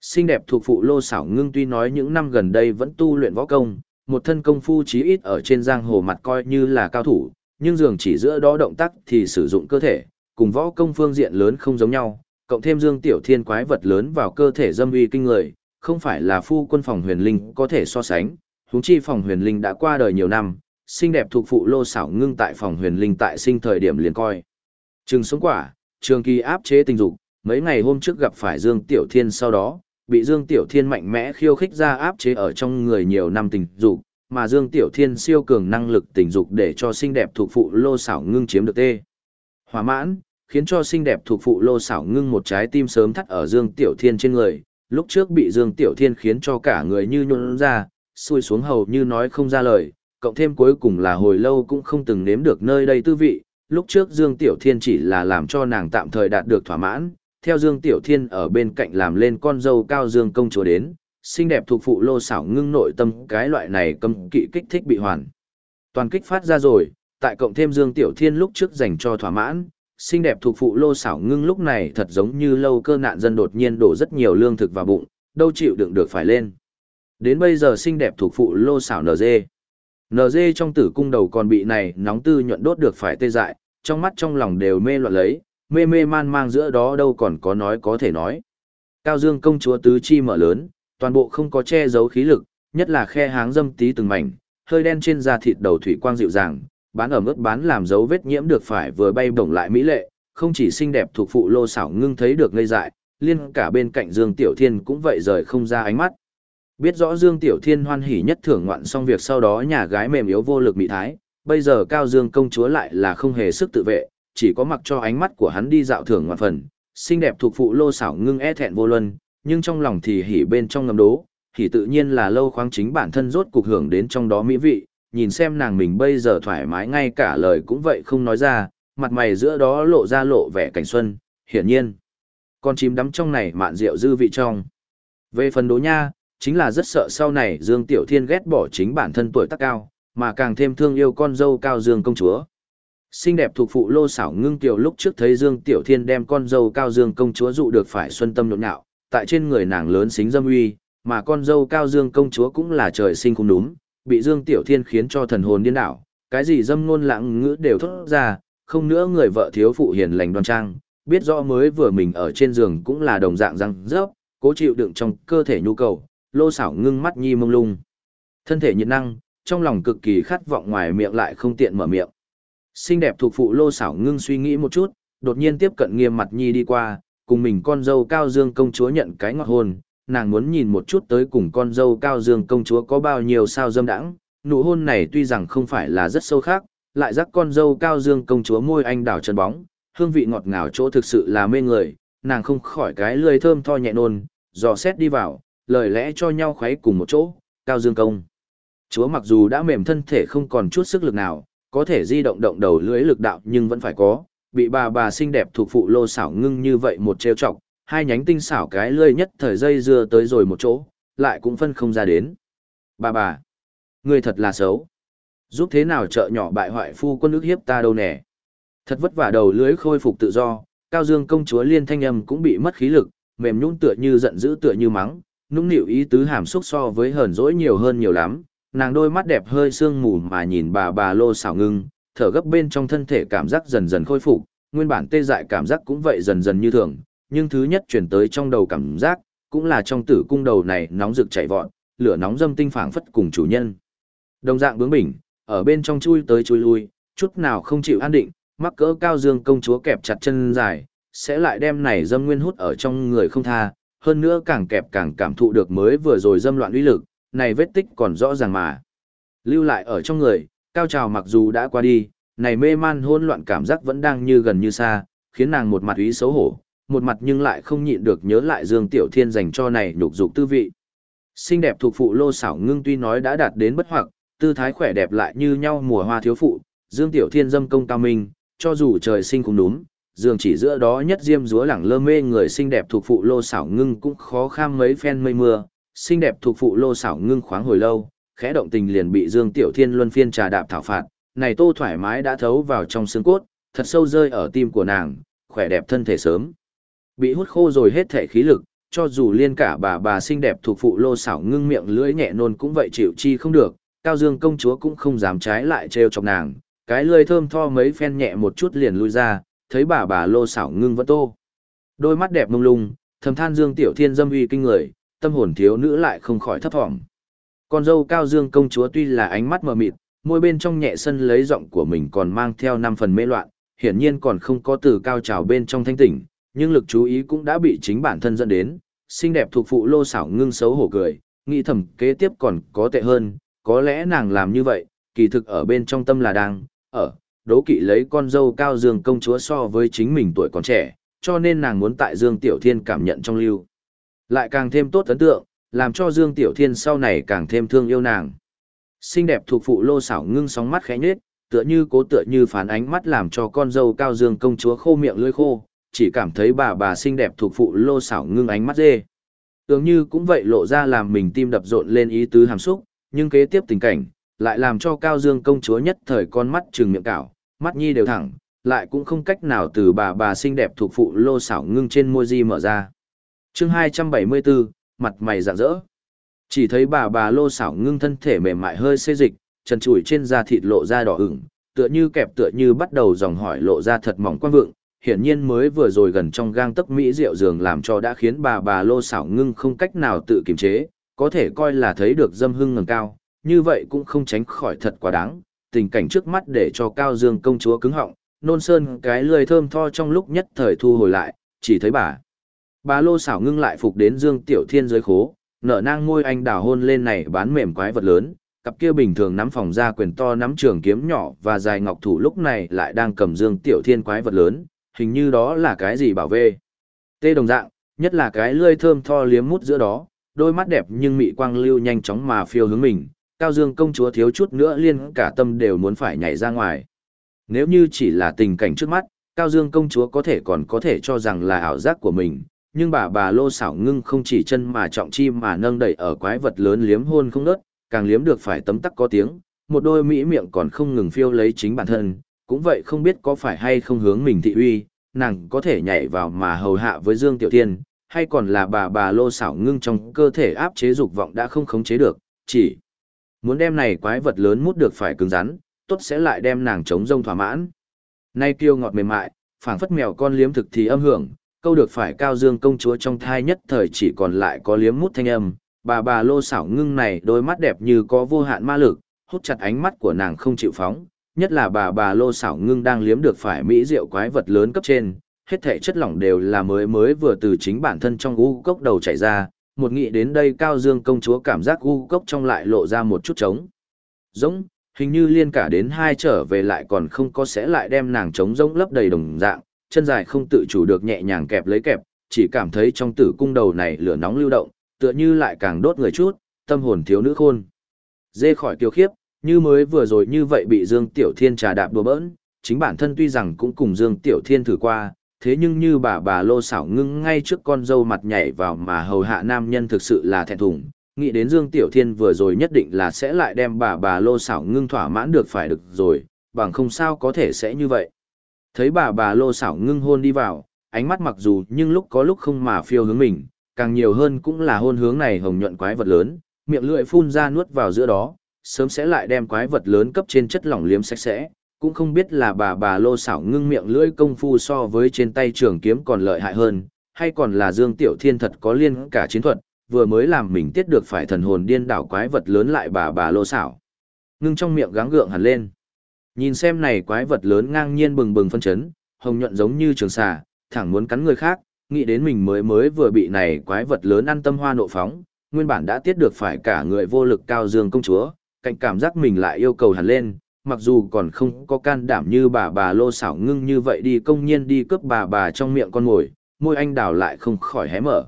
Xinh đẹp thuộc phụ lô xảo ngưng tuy nói những năm gần đây vẫn tu luyện võ công, một thân công phu chí ít ở trên giang hồ mặt coi như là cao thủ, nhưng dường chỉ giữa đó động tác thì sử dụng cơ thể, cùng võ công phương diện lớn không giống nhau, cộng thêm Dương Tiểu Thiên quái vật lớn vào cơ thể dâm uy kinh người, không phải là phu quân phòng huyền linh có thể so sánh, huống chi phòng huyền linh đã qua đời nhiều năm, xinh đẹp thuộc phụ lô xảo ngưng tại phòng huyền linh tại sinh thời điểm liền coi. Trừng sống quả, trường kỳ áp chế tình dục, mấy ngày hôm trước gặp phải Dương Tiểu Thiên sau đó, bị Dương Tiểu Thiên mạnh mẽ khiêu khích ra áp chế ở trong người nhiều năm tình dục, mà Dương Tiểu Thiên siêu cường năng lực tình dục để cho xinh đẹp thuộc phụ lô xảo ngưng chiếm được tê. Hòa mãn, khiến cho xinh đẹp thuộc phụ lô xảo ngưng một trái tim sớm thắt ở Dương Tiểu Thiên trên người, lúc trước bị Dương Tiểu Thiên khiến cho cả người như nhuôn ra, xuôi xuống hầu như nói không ra lời, cộng thêm cuối cùng là hồi lâu cũng không từng nếm được nơi đây tư vị, lúc trước Dương Tiểu Thiên chỉ là làm cho nàng tạm thời đạt được thỏa mãn, theo Dương Tiểu Thiên ở bên cạnh làm lên con dâu cao Dương công chúa đến, xinh đẹp thuộc phụ lô xảo ngưng nội tâm cái loại này cầm kỵ kích thích bị hoàn. Toàn kích phát ra rồi, tại cộng thêm Dương Tiểu Thiên lúc trước dành cho thỏa mãn, xinh đẹp thuộc phụ lô xảo ngưng lúc này thật giống như lâu cơ nạn dân đột nhiên đổ rất nhiều lương thực vào bụng, đâu chịu đựng được phải lên. Đến bây giờ xinh đẹp thuộc phụ lô xảo nở dê. NG trong tử cung đầu còn bị này nóng tư nhuận đốt được phải tê dại, trong mắt trong lòng đều mê loạn lấy, mê mê man mang giữa đó đâu còn có nói có thể nói. Cao Dương công chúa tứ chi mở lớn, toàn bộ không có che giấu khí lực, nhất là khe háng dâm tí từng mảnh, hơi đen trên da thịt đầu thủy quang dịu dàng, bán ở mức bán làm dấu vết nhiễm được phải vừa bay bổng lại mỹ lệ, không chỉ xinh đẹp thuộc phụ lô xảo ngưng thấy được ngây dại, liên cả bên cạnh Dương Tiểu Thiên cũng vậy rời không ra ánh mắt. Biết rõ Dương Tiểu Thiên hoan hỉ nhất thưởng ngoạn xong việc sau đó nhà gái mềm yếu vô lực mị thái, bây giờ Cao Dương công chúa lại là không hề sức tự vệ, chỉ có mặc cho ánh mắt của hắn đi dạo thưởng ngoạn phần, xinh đẹp thuộc phụ lô xảo ngưng e thẹn vô luân, nhưng trong lòng thì hỉ bên trong ngầm đố, thì tự nhiên là lâu khoáng chính bản thân rốt cục hưởng đến trong đó mỹ vị, nhìn xem nàng mình bây giờ thoải mái ngay cả lời cũng vậy không nói ra, mặt mày giữa đó lộ ra lộ vẻ cảnh xuân, hiển nhiên. Con chim đắm trong này mạn rượu dư vị trong. Về phần đố nha, chính là rất sợ sau này Dương Tiểu Thiên ghét bỏ chính bản thân tuổi tác cao, mà càng thêm thương yêu con dâu cao Dương công chúa. Xinh đẹp thuộc phụ lô xảo ngưng tiểu lúc trước thấy Dương Tiểu Thiên đem con dâu cao Dương công chúa dụ được phải xuân tâm nhộn nhạo, tại trên người nàng lớn xính dâm uy, mà con dâu cao Dương công chúa cũng là trời sinh cũng đúng, bị Dương Tiểu Thiên khiến cho thần hồn điên đảo, cái gì dâm ngôn lãng ngữ đều thốt ra, không nữa người vợ thiếu phụ hiền lành đoan trang, biết rõ mới vừa mình ở trên giường cũng là đồng dạng răng rớp, cố chịu đựng trong cơ thể nhu cầu, lô xảo ngưng mắt nhi mông lung. Thân thể nhiệt năng, trong lòng cực kỳ khát vọng ngoài miệng lại không tiện mở miệng. Xinh đẹp thuộc phụ lô xảo ngưng suy nghĩ một chút, đột nhiên tiếp cận nghiêm mặt nhi đi qua, cùng mình con dâu cao dương công chúa nhận cái ngọt hôn, nàng muốn nhìn một chút tới cùng con dâu cao dương công chúa có bao nhiêu sao dâm đãng. Nụ hôn này tuy rằng không phải là rất sâu khác, lại dắt con dâu cao dương công chúa môi anh đào chân bóng, hương vị ngọt ngào chỗ thực sự là mê người, nàng không khỏi cái lười thơm tho nhẹ nôn, dò xét đi vào, lời lẽ cho nhau khoáy cùng một chỗ, cao dương công. Chúa mặc dù đã mềm thân thể không còn chút sức lực nào, có thể di động động đầu lưới lực đạo nhưng vẫn phải có, bị bà bà xinh đẹp thuộc phụ lô xảo ngưng như vậy một trêu chọc, hai nhánh tinh xảo cái lươi nhất thời dây dưa tới rồi một chỗ, lại cũng phân không ra đến. Bà bà, người thật là xấu. Giúp thế nào trợ nhỏ bại hoại phu quân ước hiếp ta đâu nè. Thật vất vả đầu lưới khôi phục tự do, cao dương công chúa liên thanh âm cũng bị mất khí lực, mềm nhũn tựa như giận dữ tựa như mắng, nũng nịu ý tứ hàm xúc so với hờn dỗi nhiều hơn nhiều lắm. Nàng đôi mắt đẹp hơi sương mù mà nhìn bà bà lô xảo ngưng, thở gấp bên trong thân thể cảm giác dần dần khôi phục, nguyên bản tê dại cảm giác cũng vậy dần dần như thường, nhưng thứ nhất chuyển tới trong đầu cảm giác, cũng là trong tử cung đầu này nóng rực chảy vọt, lửa nóng dâm tinh phảng phất cùng chủ nhân. Đồng dạng bướng bỉnh, ở bên trong chui tới chui lui, chút nào không chịu an định, mắc cỡ cao dương công chúa kẹp chặt chân dài, sẽ lại đem này dâm nguyên hút ở trong người không tha, hơn nữa càng kẹp càng cảm thụ được mới vừa rồi dâm loạn uy lực, này vết tích còn rõ ràng mà. Lưu lại ở trong người, cao trào mặc dù đã qua đi, này mê man hỗn loạn cảm giác vẫn đang như gần như xa, khiến nàng một mặt ý xấu hổ, một mặt nhưng lại không nhịn được nhớ lại Dương Tiểu Thiên dành cho này nhục dục tư vị. Xinh đẹp thuộc phụ lô xảo ngưng tuy nói đã đạt đến bất hoặc, tư thái khỏe đẹp lại như nhau mùa hoa thiếu phụ, Dương Tiểu Thiên dâm công cao minh, cho dù trời sinh cũng đúng, dường chỉ giữa đó nhất diêm dúa lẳng lơ mê người xinh đẹp thuộc phụ lô xảo ngưng cũng khó kham mấy phen mây mưa, xinh đẹp thuộc phụ lô xảo ngưng khoáng hồi lâu, khẽ động tình liền bị Dương Tiểu Thiên luân phiên trà đạp thảo phạt, này tô thoải mái đã thấu vào trong xương cốt, thật sâu rơi ở tim của nàng, khỏe đẹp thân thể sớm. Bị hút khô rồi hết thể khí lực, cho dù liên cả bà bà xinh đẹp thuộc phụ lô xảo ngưng miệng lưỡi nhẹ nôn cũng vậy chịu chi không được, Cao Dương công chúa cũng không dám trái lại trêu chọc nàng, cái lưỡi thơm tho mấy phen nhẹ một chút liền lui ra, thấy bà bà lô xảo ngưng vẫn tô. Đôi mắt đẹp mông lung, thầm than Dương Tiểu Thiên dâm uy kinh người, tâm hồn thiếu nữ lại không khỏi thấp thỏm. Con dâu Cao Dương công chúa tuy là ánh mắt mờ mịt, môi bên trong nhẹ sân lấy giọng của mình còn mang theo năm phần mê loạn, hiển nhiên còn không có từ cao trào bên trong thanh tỉnh, nhưng lực chú ý cũng đã bị chính bản thân dẫn đến, xinh đẹp thuộc phụ lô xảo ngưng xấu hổ cười, nghĩ thầm kế tiếp còn có tệ hơn, có lẽ nàng làm như vậy, kỳ thực ở bên trong tâm là đang, ở, đố kỵ lấy con dâu cao dương công chúa so với chính mình tuổi còn trẻ, cho nên nàng muốn tại Dương Tiểu Thiên cảm nhận trong lưu. Lại càng thêm tốt ấn tượng, làm cho Dương Tiểu Thiên sau này càng thêm thương yêu nàng. Xinh đẹp thuộc phụ lô xảo ngưng sóng mắt khẽ nhếch, tựa như cố tựa như phán ánh mắt làm cho con dâu cao dương công chúa khô miệng lưỡi khô, chỉ cảm thấy bà bà xinh đẹp thuộc phụ lô xảo ngưng ánh mắt dê. Tưởng như cũng vậy lộ ra làm mình tim đập rộn lên ý tứ hàm xúc, nhưng kế tiếp tình cảnh, lại làm cho Cao Dương công chúa nhất thời con mắt trừng miệng cảo, mắt nhi đều thẳng, lại cũng không cách nào từ bà bà xinh đẹp thuộc phụ lô xảo ngưng trên môi di mở ra. chương 274, mặt mày rạng rỡ. Chỉ thấy bà bà lô xảo ngưng thân thể mềm mại hơi xê dịch, trần trụi trên da thịt lộ ra đỏ ửng, tựa như kẹp tựa như bắt đầu dòng hỏi lộ ra thật mỏng quan vượng, hiển nhiên mới vừa rồi gần trong gang tấc mỹ rượu giường làm cho đã khiến bà bà lô xảo ngưng không cách nào tự kiềm chế, có thể coi là thấy được dâm hưng ngầm cao, như vậy cũng không tránh khỏi thật quá đáng. tình cảnh trước mắt để cho Cao Dương công chúa cứng họng, nôn sơn cái lười thơm tho trong lúc nhất thời thu hồi lại, chỉ thấy bà. Bà lô xảo ngưng lại phục đến Dương Tiểu Thiên dưới khố, nở nang môi anh đào hôn lên này bán mềm quái vật lớn, cặp kia bình thường nắm phòng ra quyền to nắm trường kiếm nhỏ và dài ngọc thủ lúc này lại đang cầm Dương Tiểu Thiên quái vật lớn, hình như đó là cái gì bảo vệ. Tê đồng dạng, nhất là cái lươi thơm tho liếm mút giữa đó, đôi mắt đẹp nhưng mị quang lưu nhanh chóng mà phiêu hướng mình, Cao Dương công chúa thiếu chút nữa liên cả tâm đều muốn phải nhảy ra ngoài. Nếu như chỉ là tình cảnh trước mắt, Cao Dương công chúa có thể còn có thể cho rằng là ảo giác của mình, nhưng bà bà lô xảo ngưng không chỉ chân mà trọng chi mà nâng đẩy ở quái vật lớn liếm hôn không nớt, càng liếm được phải tấm tắc có tiếng, một đôi mỹ miệng còn không ngừng phiêu lấy chính bản thân, cũng vậy không biết có phải hay không hướng mình thị uy, nàng có thể nhảy vào mà hầu hạ với Dương Tiểu Tiên, hay còn là bà bà lô xảo ngưng trong cơ thể áp chế dục vọng đã không khống chế được, chỉ muốn đem này quái vật lớn mút được phải cứng rắn, tốt sẽ lại đem nàng chống rông thỏa mãn. Nay kiêu ngọt mềm mại, phảng phất mèo con liếm thực thì âm hưởng, câu được phải cao dương công chúa trong thai nhất thời chỉ còn lại có liếm mút thanh âm, bà bà lô xảo ngưng này đôi mắt đẹp như có vô hạn ma lực, hút chặt ánh mắt của nàng không chịu phóng, nhất là bà bà lô xảo ngưng đang liếm được phải mỹ rượu quái vật lớn cấp trên, hết thể chất lỏng đều là mới mới vừa từ chính bản thân trong u cốc đầu chảy ra, một nghĩ đến đây cao dương công chúa cảm giác u cốc trong lại lộ ra một chút trống. Giống, hình như liên cả đến hai trở về lại còn không có sẽ lại đem nàng trống rỗng lấp đầy đồng dạng, chân dài không tự chủ được nhẹ nhàng kẹp lấy kẹp, chỉ cảm thấy trong tử cung đầu này lửa nóng lưu động, tựa như lại càng đốt người chút, tâm hồn thiếu nữ khôn. Dê khỏi kiêu khiếp, như mới vừa rồi như vậy bị Dương Tiểu Thiên trà đạp đùa bỡn, chính bản thân tuy rằng cũng cùng Dương Tiểu Thiên thử qua, thế nhưng như bà bà lô xảo ngưng ngay trước con dâu mặt nhảy vào mà hầu hạ nam nhân thực sự là thẹn thùng, nghĩ đến Dương Tiểu Thiên vừa rồi nhất định là sẽ lại đem bà bà lô xảo ngưng thỏa mãn được phải được rồi, bằng không sao có thể sẽ như vậy. Thấy bà bà lô xảo ngưng hôn đi vào, ánh mắt mặc dù nhưng lúc có lúc không mà phiêu hướng mình, càng nhiều hơn cũng là hôn hướng này hồng nhuận quái vật lớn, miệng lưỡi phun ra nuốt vào giữa đó, sớm sẽ lại đem quái vật lớn cấp trên chất lỏng liếm sạch sẽ, cũng không biết là bà bà lô xảo ngưng miệng lưỡi công phu so với trên tay trường kiếm còn lợi hại hơn, hay còn là Dương Tiểu Thiên thật có liên cả chiến thuật, vừa mới làm mình tiết được phải thần hồn điên đảo quái vật lớn lại bà bà lô xảo. Ngưng trong miệng gắng gượng hẳn lên. Nhìn xem này quái vật lớn ngang nhiên bừng bừng phân chấn, hồng nhuận giống như trường xà, thẳng muốn cắn người khác, nghĩ đến mình mới mới vừa bị này quái vật lớn ăn tâm hoa nộ phóng, nguyên bản đã tiết được phải cả người vô lực cao dương công chúa, cạnh cảm giác mình lại yêu cầu hẳn lên, mặc dù còn không có can đảm như bà bà lô xảo ngưng như vậy đi công nhiên đi cướp bà bà trong miệng con mồi, môi anh đào lại không khỏi hé mở.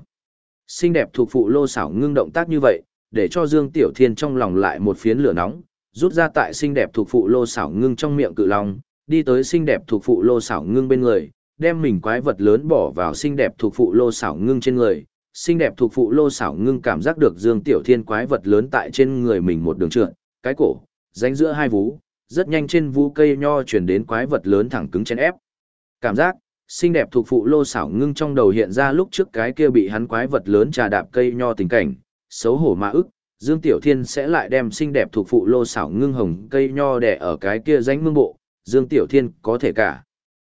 Xinh đẹp thuộc phụ lô xảo ngưng động tác như vậy, để cho Dương Tiểu Thiên trong lòng lại một phiến lửa nóng, rút ra tại xinh đẹp thuộc phụ lô xảo ngưng trong miệng cự long, đi tới xinh đẹp thuộc phụ lô xảo ngưng bên người, đem mình quái vật lớn bỏ vào xinh đẹp thuộc phụ lô xảo ngưng trên người. Xinh đẹp thuộc phụ lô xảo ngưng cảm giác được Dương Tiểu Thiên quái vật lớn tại trên người mình một đường trượt, cái cổ, ránh giữa hai vú, rất nhanh trên vú cây nho chuyển đến quái vật lớn thẳng cứng chen ép. Cảm giác, xinh đẹp thuộc phụ lô xảo ngưng trong đầu hiện ra lúc trước cái kia bị hắn quái vật lớn trà đạp cây nho tình cảnh, xấu hổ mà ức, Dương Tiểu Thiên sẽ lại đem xinh đẹp thuộc phụ lô xảo ngưng hồng cây nho đẻ ở cái kia danh mương bộ, Dương Tiểu Thiên có thể cả.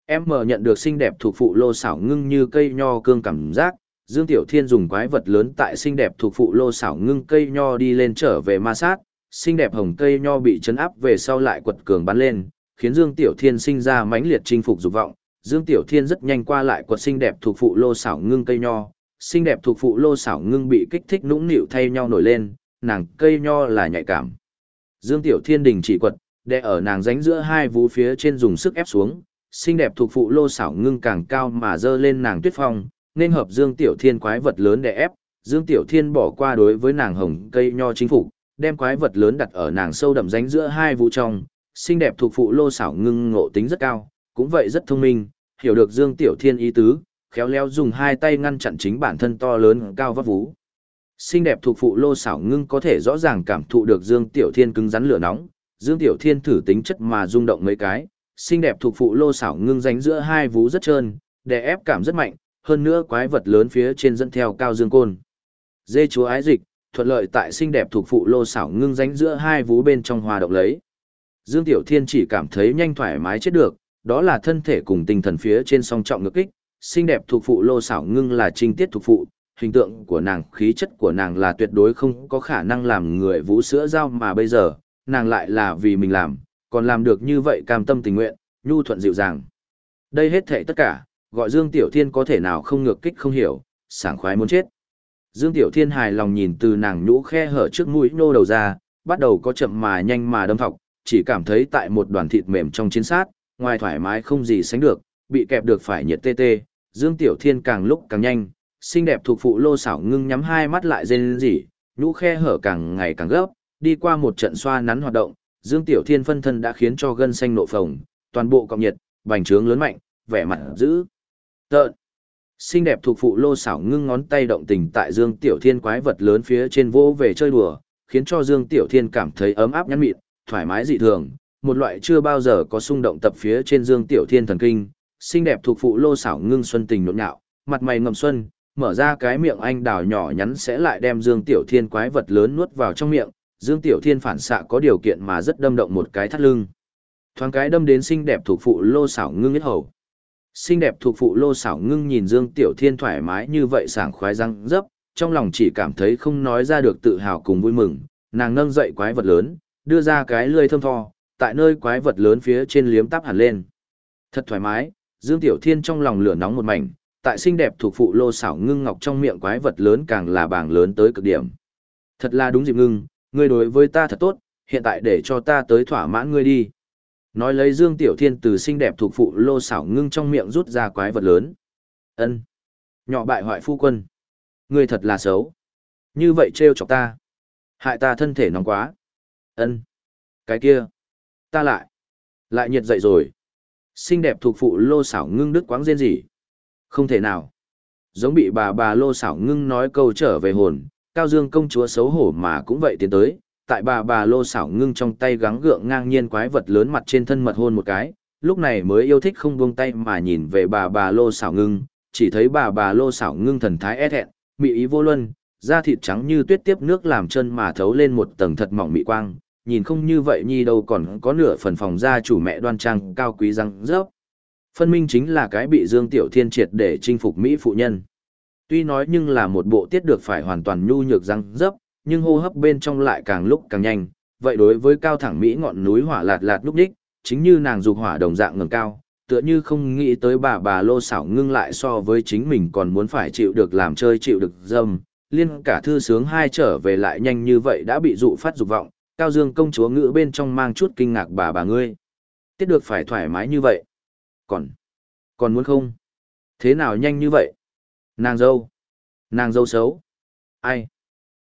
Em mở nhận được xinh đẹp thuộc phụ lô xảo ngưng như cây nho cương cảm giác, Dương Tiểu Thiên dùng quái vật lớn tại xinh đẹp thuộc phụ lô xảo ngưng cây nho đi lên trở về ma sát, xinh đẹp hồng cây nho bị chấn áp về sau lại quật cường bắn lên, khiến Dương Tiểu Thiên sinh ra mãnh liệt chinh phục dục vọng. Dương Tiểu Thiên rất nhanh qua lại quật xinh đẹp thuộc phụ lô xảo ngưng cây nho, xinh đẹp thuộc phụ lô xảo ngưng bị kích thích nũng nịu thay nhau nổi lên, nàng cây nho là nhạy cảm. Dương Tiểu Thiên đình chỉ quật, đè ở nàng ránh giữa hai vú phía trên dùng sức ép xuống, xinh đẹp thuộc phụ lô xảo ngưng càng cao mà dơ lên nàng tuyết phong, nên hợp Dương Tiểu Thiên quái vật lớn để ép, Dương Tiểu Thiên bỏ qua đối với nàng hồng cây nho chính phục, đem quái vật lớn đặt ở nàng sâu đậm ránh giữa hai vũ trong, xinh đẹp thuộc phụ lô xảo ngưng ngộ tính rất cao, cũng vậy rất thông minh, hiểu được Dương Tiểu Thiên ý tứ, khéo léo dùng hai tay ngăn chặn chính bản thân to lớn cao vấp vú. Xinh đẹp thuộc phụ lô xảo ngưng có thể rõ ràng cảm thụ được Dương Tiểu Thiên cứng rắn lửa nóng, Dương Tiểu Thiên thử tính chất mà rung động mấy cái, xinh đẹp thuộc phụ lô xảo ngưng ránh giữa hai vú rất trơn, đè ép cảm rất mạnh, hơn nữa quái vật lớn phía trên dẫn theo cao dương côn. Dê chúa ái dịch, thuận lợi tại xinh đẹp thuộc phụ lô xảo ngưng ránh giữa hai vú bên trong hòa động lấy. Dương Tiểu Thiên chỉ cảm thấy nhanh thoải mái chết được, đó là thân thể cùng tinh thần phía trên song trọng ngược kích, xinh đẹp thuộc phụ lô xảo ngưng là trinh tiết thuộc phụ, hình tượng của nàng, khí chất của nàng là tuyệt đối không có khả năng làm người vũ sữa giao mà bây giờ, nàng lại là vì mình làm, còn làm được như vậy cam tâm tình nguyện, nhu thuận dịu dàng. Đây hết thảy tất cả, gọi Dương Tiểu Thiên có thể nào không ngược kích không hiểu, sảng khoái muốn chết. Dương Tiểu Thiên hài lòng nhìn từ nàng nhũ khe hở trước mũi nô đầu ra, bắt đầu có chậm mà nhanh mà đâm thọc, chỉ cảm thấy tại một đoàn thịt mềm trong chiến sát, ngoài thoải mái không gì sánh được, bị kẹp được phải nhiệt tê tê, Dương Tiểu Thiên càng lúc càng nhanh, xinh đẹp thuộc phụ lô xảo ngưng nhắm hai mắt lại rên rỉ, nhũ khe hở càng ngày càng gấp, đi qua một trận xoa nắn hoạt động, Dương Tiểu Thiên phân thân đã khiến cho gân xanh nộ phồng, toàn bộ cộng nhiệt, bành trướng lớn mạnh, vẻ mặt dữ. Tợn. Xinh đẹp thuộc phụ lô xảo ngưng ngón tay động tình tại Dương Tiểu Thiên quái vật lớn phía trên vô về chơi đùa, khiến cho Dương Tiểu Thiên cảm thấy ấm áp nhắn mịn, thoải mái dị thường, một loại chưa bao giờ có xung động tập phía trên Dương Tiểu Thiên thần kinh, xinh đẹp thuộc phụ lô xảo ngưng xuân tình nhộn nhạo, mặt mày ngầm xuân, mở ra cái miệng anh đào nhỏ nhắn sẽ lại đem Dương Tiểu Thiên quái vật lớn nuốt vào trong miệng, Dương Tiểu Thiên phản xạ có điều kiện mà rất đâm động một cái thắt lưng. Thoáng cái đâm đến xinh đẹp thuộc phụ lô xảo ngưng nhất hầu. Xinh đẹp thuộc phụ lô xảo ngưng nhìn Dương Tiểu Thiên thoải mái như vậy sảng khoái răng dấp, trong lòng chỉ cảm thấy không nói ra được tự hào cùng vui mừng, nàng nâng dậy quái vật lớn, đưa ra cái lươi thơm tho, tại nơi quái vật lớn phía trên liếm tắp hẳn lên. Thật thoải mái, Dương Tiểu Thiên trong lòng lửa nóng một mảnh, tại xinh đẹp thuộc phụ lô xảo ngưng ngọc trong miệng quái vật lớn càng là bảng lớn tới cực điểm. Thật là đúng dịp ngưng, ngươi đối với ta thật tốt, hiện tại để cho ta tới thỏa mãn ngươi đi. Nói lấy Dương Tiểu Thiên từ xinh đẹp thuộc phụ lô xảo ngưng trong miệng rút ra quái vật lớn. Ân, Nhỏ bại hoại phu quân. Ngươi thật là xấu. Như vậy trêu chọc ta. Hại ta thân thể nóng quá. Ân, Cái kia. Ta lại. Lại nhiệt dậy rồi. Xinh đẹp thuộc phụ lô xảo ngưng đứt quáng rên gì. Không thể nào. Giống bị bà bà lô xảo ngưng nói câu trở về hồn, Cao Dương công chúa xấu hổ mà cũng vậy tiến tới, tại bà bà lô xảo ngưng trong tay gắng gượng ngang nhiên quái vật lớn mặt trên thân mật hôn một cái, lúc này mới yêu thích không buông tay mà nhìn về bà bà lô xảo ngưng, chỉ thấy bà bà lô xảo ngưng thần thái e thẹn, mị ý vô luân, da thịt trắng như tuyết tiếp nước làm chân mà thấu lên một tầng thật mỏng mị quang, nhìn không như vậy nhi đâu còn có nửa phần phòng da chủ mẹ đoan trang cao quý răng rớp. Phân minh chính là cái bị Dương Tiểu Thiên triệt để chinh phục Mỹ phụ nhân. Tuy nói nhưng là một bộ tiết được phải hoàn toàn nhu nhược răng rớp, nhưng hô hấp bên trong lại càng lúc càng nhanh. Vậy đối với cao thẳng Mỹ ngọn núi hỏa lạt lạt lúc đích, chính như nàng dục hỏa đồng dạng ngẩng cao, tựa như không nghĩ tới bà bà lô xảo ngưng lại so với chính mình còn muốn phải chịu được làm chơi chịu được dâm. Liên cả thư sướng hai trở về lại nhanh như vậy đã bị dụ phát dục vọng, cao dương công chúa ngữ bên trong mang chút kinh ngạc bà bà ngươi. Tiết được phải thoải mái như vậy. Còn, còn muốn không? Thế nào nhanh như vậy? Nàng dâu. Nàng dâu xấu. Ai?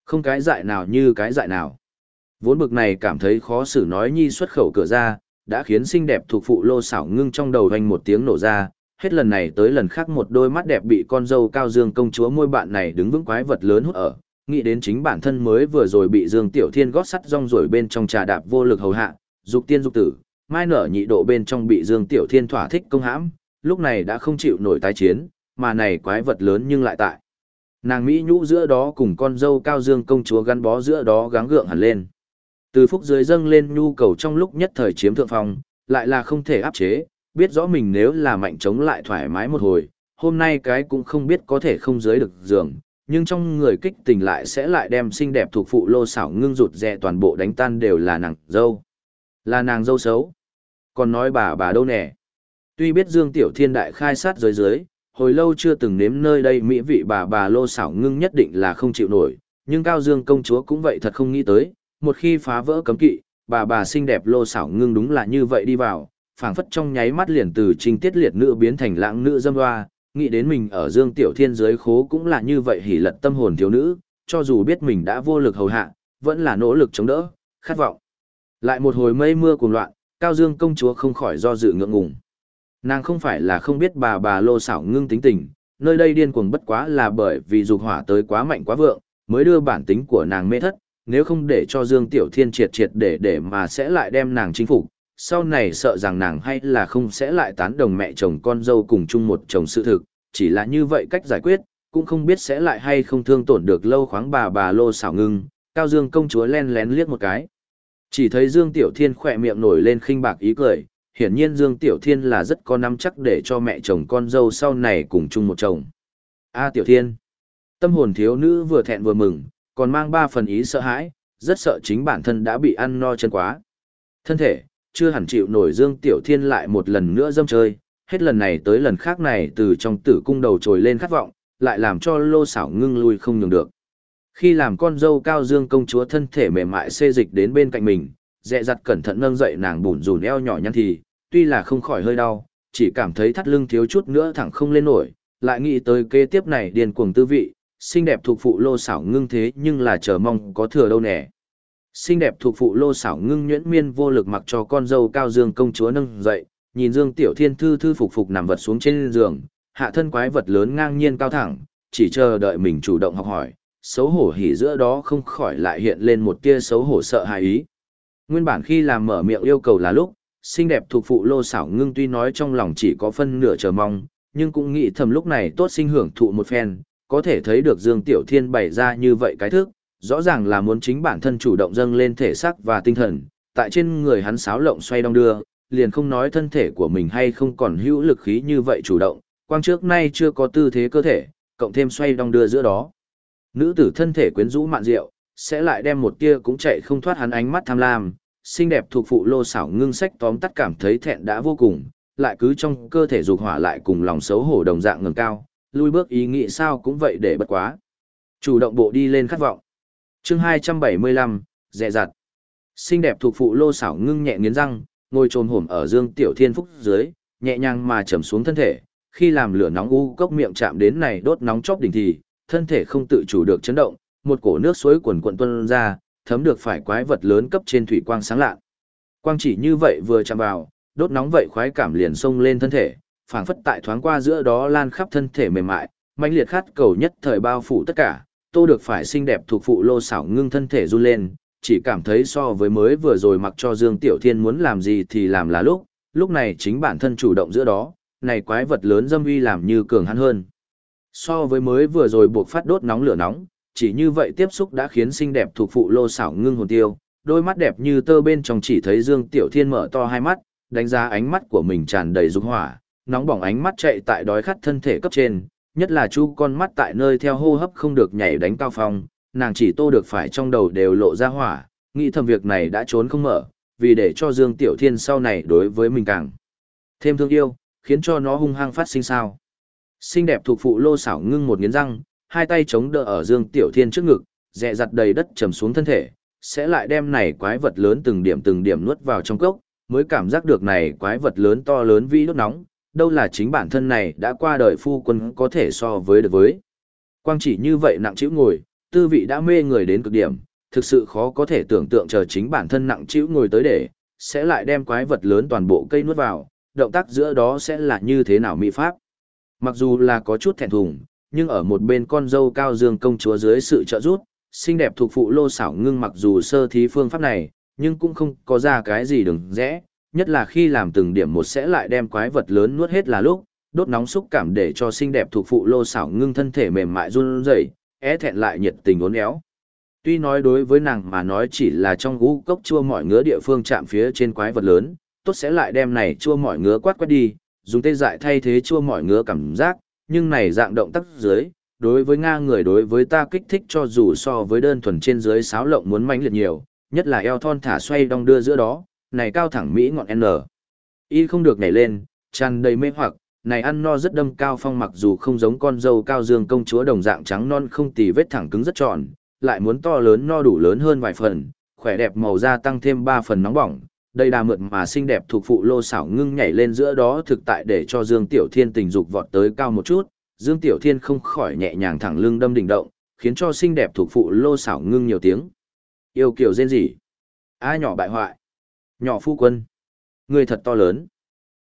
Không cái dại nào như cái dại nào. Vốn bực này cảm thấy khó xử nói nhi xuất khẩu cửa ra, đã khiến xinh đẹp thuộc phụ lô xảo ngưng trong đầu hoành một tiếng nổ ra, hết lần này tới lần khác một đôi mắt đẹp bị con dâu cao dương công chúa môi bạn này đứng vững quái vật lớn hút ở, nghĩ đến chính bản thân mới vừa rồi bị Dương Tiểu Thiên gót sắt rong rồi bên trong trà đạp vô lực hầu hạ, dục tiên dục tử, mai nở nhị độ bên trong bị Dương Tiểu Thiên thỏa thích công hãm, lúc này đã không chịu nổi tái chiến, mà này quái vật lớn nhưng lại tại. Nàng Mỹ nhũ giữa đó cùng con dâu cao dương công chúa gắn bó giữa đó gắng gượng hẳn lên. Từ phúc dưới dâng lên nhu cầu trong lúc nhất thời chiếm thượng phong, lại là không thể áp chế, biết rõ mình nếu là mạnh chống lại thoải mái một hồi, hôm nay cái cũng không biết có thể không dưới được giường, nhưng trong người kích tình lại sẽ lại đem xinh đẹp thuộc phụ lô xảo ngưng rụt rè toàn bộ đánh tan đều là nàng dâu. Là nàng dâu xấu. Còn nói bà bà đâu nè. Tuy biết Dương Tiểu Thiên đại khai sát dưới dưới, hồi lâu chưa từng nếm nơi đây mỹ vị bà bà lô xảo ngưng nhất định là không chịu nổi, nhưng Cao Dương công chúa cũng vậy thật không nghĩ tới, một khi phá vỡ cấm kỵ, bà bà xinh đẹp lô xảo ngưng đúng là như vậy đi vào, phảng phất trong nháy mắt liền từ trinh tiết liệt nữ biến thành lãng nữ dâm hoa, nghĩ đến mình ở Dương Tiểu Thiên giới khố cũng là như vậy hỉ lật tâm hồn thiếu nữ, cho dù biết mình đã vô lực hầu hạ, vẫn là nỗ lực chống đỡ, khát vọng. Lại một hồi mây mưa cuồng loạn, Cao Dương công chúa không khỏi do dự ngượng ngùng. Nàng không phải là không biết bà bà lô xảo ngưng tính tình, nơi đây điên cuồng bất quá là bởi vì dục hỏa tới quá mạnh quá vượng, mới đưa bản tính của nàng mê thất, nếu không để cho Dương Tiểu Thiên triệt triệt để để mà sẽ lại đem nàng chinh phục, sau này sợ rằng nàng hay là không sẽ lại tán đồng mẹ chồng con dâu cùng chung một chồng sự thực, chỉ là như vậy cách giải quyết, cũng không biết sẽ lại hay không thương tổn được lâu khoáng bà bà lô xảo ngưng, Cao Dương công chúa len lén liếc một cái. Chỉ thấy Dương Tiểu Thiên khỏe miệng nổi lên khinh bạc ý cười, hiển nhiên Dương Tiểu Thiên là rất có nắm chắc để cho mẹ chồng con dâu sau này cùng chung một chồng. A à, Tiểu Thiên. Tâm hồn thiếu nữ vừa thẹn vừa mừng, còn mang ba phần ý sợ hãi, rất sợ chính bản thân đã bị ăn no chân quá. Thân thể, chưa hẳn chịu nổi Dương Tiểu Thiên lại một lần nữa dâm chơi, hết lần này tới lần khác này từ trong tử cung đầu trồi lên khát vọng, lại làm cho lô xảo ngưng lui không nhường được. Khi làm con dâu cao dương công chúa thân thể mềm mại xê dịch đến bên cạnh mình, dẹ dặt cẩn thận nâng dậy nàng bùn rùn eo nhỏ nhăn thì, tuy là không khỏi hơi đau, chỉ cảm thấy thắt lưng thiếu chút nữa thẳng không lên nổi, lại nghĩ tới kế tiếp này điền cuồng tư vị, xinh đẹp thuộc phụ lô xảo ngưng thế nhưng là chờ mong có thừa đâu nè. Xinh đẹp thuộc phụ lô xảo ngưng nhuyễn miên vô lực mặc cho con dâu cao dương công chúa nâng dậy, nhìn Dương Tiểu Thiên thư thư phục phục nằm vật xuống trên giường, hạ thân quái vật lớn ngang nhiên cao thẳng, chỉ chờ đợi mình chủ động học hỏi, xấu hổ hỉ giữa đó không khỏi lại hiện lên một tia xấu hổ sợ hãi ý. Nguyên bản khi làm mở miệng yêu cầu là lúc, xinh đẹp thuộc phụ lô xảo ngưng tuy nói trong lòng chỉ có phân nửa chờ mong, nhưng cũng nghĩ thầm lúc này tốt sinh hưởng thụ một phen, có thể thấy được Dương Tiểu Thiên bày ra như vậy cái thức, rõ ràng là muốn chính bản thân chủ động dâng lên thể xác và tinh thần, tại trên người hắn sáo lộng xoay đong đưa, liền không nói thân thể của mình hay không còn hữu lực khí như vậy chủ động, quang trước nay chưa có tư thế cơ thể, cộng thêm xoay đong đưa giữa đó. Nữ tử thân thể quyến rũ mạn diệu, sẽ lại đem một tia cũng chạy không thoát hắn ánh mắt tham lam, xinh đẹp thuộc phụ lô xảo ngưng sách tóm tắt cảm thấy thẹn đã vô cùng, lại cứ trong cơ thể dục hỏa lại cùng lòng xấu hổ đồng dạng ngừng cao, lui bước ý nghĩ sao cũng vậy để bất quá. Chủ động bộ đi lên khát vọng. chương 275, dẹ dặt. Xinh đẹp thuộc phụ lô xảo ngưng nhẹ nghiến răng, ngồi trồm hổm ở Dương Tiểu Thiên Phúc dưới, nhẹ nhàng mà trầm xuống thân thể, khi làm lửa nóng u cốc miệng chạm đến này đốt nóng chóp đỉnh thì, thân thể không tự chủ được chấn động, một cổ nước suối quần cuộn tuôn ra, thấm được phải quái vật lớn cấp trên thủy quang sáng lạ. Quang chỉ như vậy vừa chạm vào, đốt nóng vậy khoái cảm liền xông lên thân thể, phảng phất tại thoáng qua giữa đó lan khắp thân thể mềm mại, mãnh liệt khát cầu nhất thời bao phủ tất cả, tô được phải xinh đẹp thuộc phụ lô xảo ngưng thân thể run lên, chỉ cảm thấy so với mới vừa rồi mặc cho Dương Tiểu Thiên muốn làm gì thì làm là lúc, lúc này chính bản thân chủ động giữa đó, này quái vật lớn dâm uy làm như cường hắn hơn. So với mới vừa rồi buộc phát đốt nóng lửa nóng, chỉ như vậy tiếp xúc đã khiến xinh đẹp thuộc phụ lô xảo ngưng hồn tiêu, đôi mắt đẹp như tơ bên trong chỉ thấy Dương Tiểu Thiên mở to hai mắt, đánh giá ánh mắt của mình tràn đầy dục hỏa, nóng bỏng ánh mắt chạy tại đói khát thân thể cấp trên, nhất là chu con mắt tại nơi theo hô hấp không được nhảy đánh cao phong, nàng chỉ tô được phải trong đầu đều lộ ra hỏa, nghĩ thầm việc này đã trốn không mở, vì để cho Dương Tiểu Thiên sau này đối với mình càng thêm thương yêu, khiến cho nó hung hăng phát sinh sao. Xinh đẹp thuộc phụ lô xảo ngưng một nghiến răng, hai tay chống đỡ ở Dương Tiểu Thiên trước ngực, dẹ dặt đầy đất trầm xuống thân thể, sẽ lại đem này quái vật lớn từng điểm từng điểm nuốt vào trong cốc, mới cảm giác được này quái vật lớn to lớn vĩ đốt nóng, đâu là chính bản thân này đã qua đời phu quân có thể so với được với. Quang chỉ như vậy nặng chịu ngồi, tư vị đã mê người đến cực điểm, thực sự khó có thể tưởng tượng chờ chính bản thân nặng chịu ngồi tới để, sẽ lại đem quái vật lớn toàn bộ cây nuốt vào, động tác giữa đó sẽ là như thế nào mỹ pháp. Mặc dù là có chút thẹn thùng, nhưng ở một bên con dâu cao dương công chúa dưới sự trợ giúp, xinh đẹp thuộc phụ lô xảo ngưng mặc dù sơ thí phương pháp này, nhưng cũng không có ra cái gì đừng rẽ, nhất là khi làm từng điểm một sẽ lại đem quái vật lớn nuốt hết là lúc, đốt nóng xúc cảm để cho xinh đẹp thuộc phụ lô xảo ngưng thân thể mềm mại run rẩy, é thẹn lại nhiệt tình uốn éo. Tuy nói đối với nàng mà nói chỉ là trong gũ cốc chua mọi ngứa địa phương chạm phía trên quái vật lớn, tốt sẽ lại đem này chua mọi ngứa quát quát đi, dùng tê dại thay thế chua mọi ngứa cảm giác, nhưng này dạng động tác dưới, đối với Nga người đối với ta kích thích cho dù so với đơn thuần trên dưới sáo lộng muốn mãnh liệt nhiều, nhất là eo thon thả xoay đong đưa giữa đó, này cao thẳng Mỹ ngọn N. Y không được nhảy lên, tràn đầy mê hoặc, này ăn no rất đâm cao phong mặc dù không giống con dâu cao dương công chúa đồng dạng trắng non không tì vết thẳng cứng rất tròn, lại muốn to lớn no đủ lớn hơn vài phần, khỏe đẹp màu da tăng thêm 3 phần nóng bỏng, đây đà mượt mà xinh đẹp thuộc phụ lô xảo ngưng nhảy lên giữa đó thực tại để cho Dương Tiểu Thiên tình dục vọt tới cao một chút, Dương Tiểu Thiên không khỏi nhẹ nhàng thẳng lưng đâm đỉnh động, khiến cho xinh đẹp thuộc phụ lô xảo ngưng nhiều tiếng. Yêu kiều rên rỉ. A nhỏ bại hoại. Nhỏ phu quân. Người thật to lớn.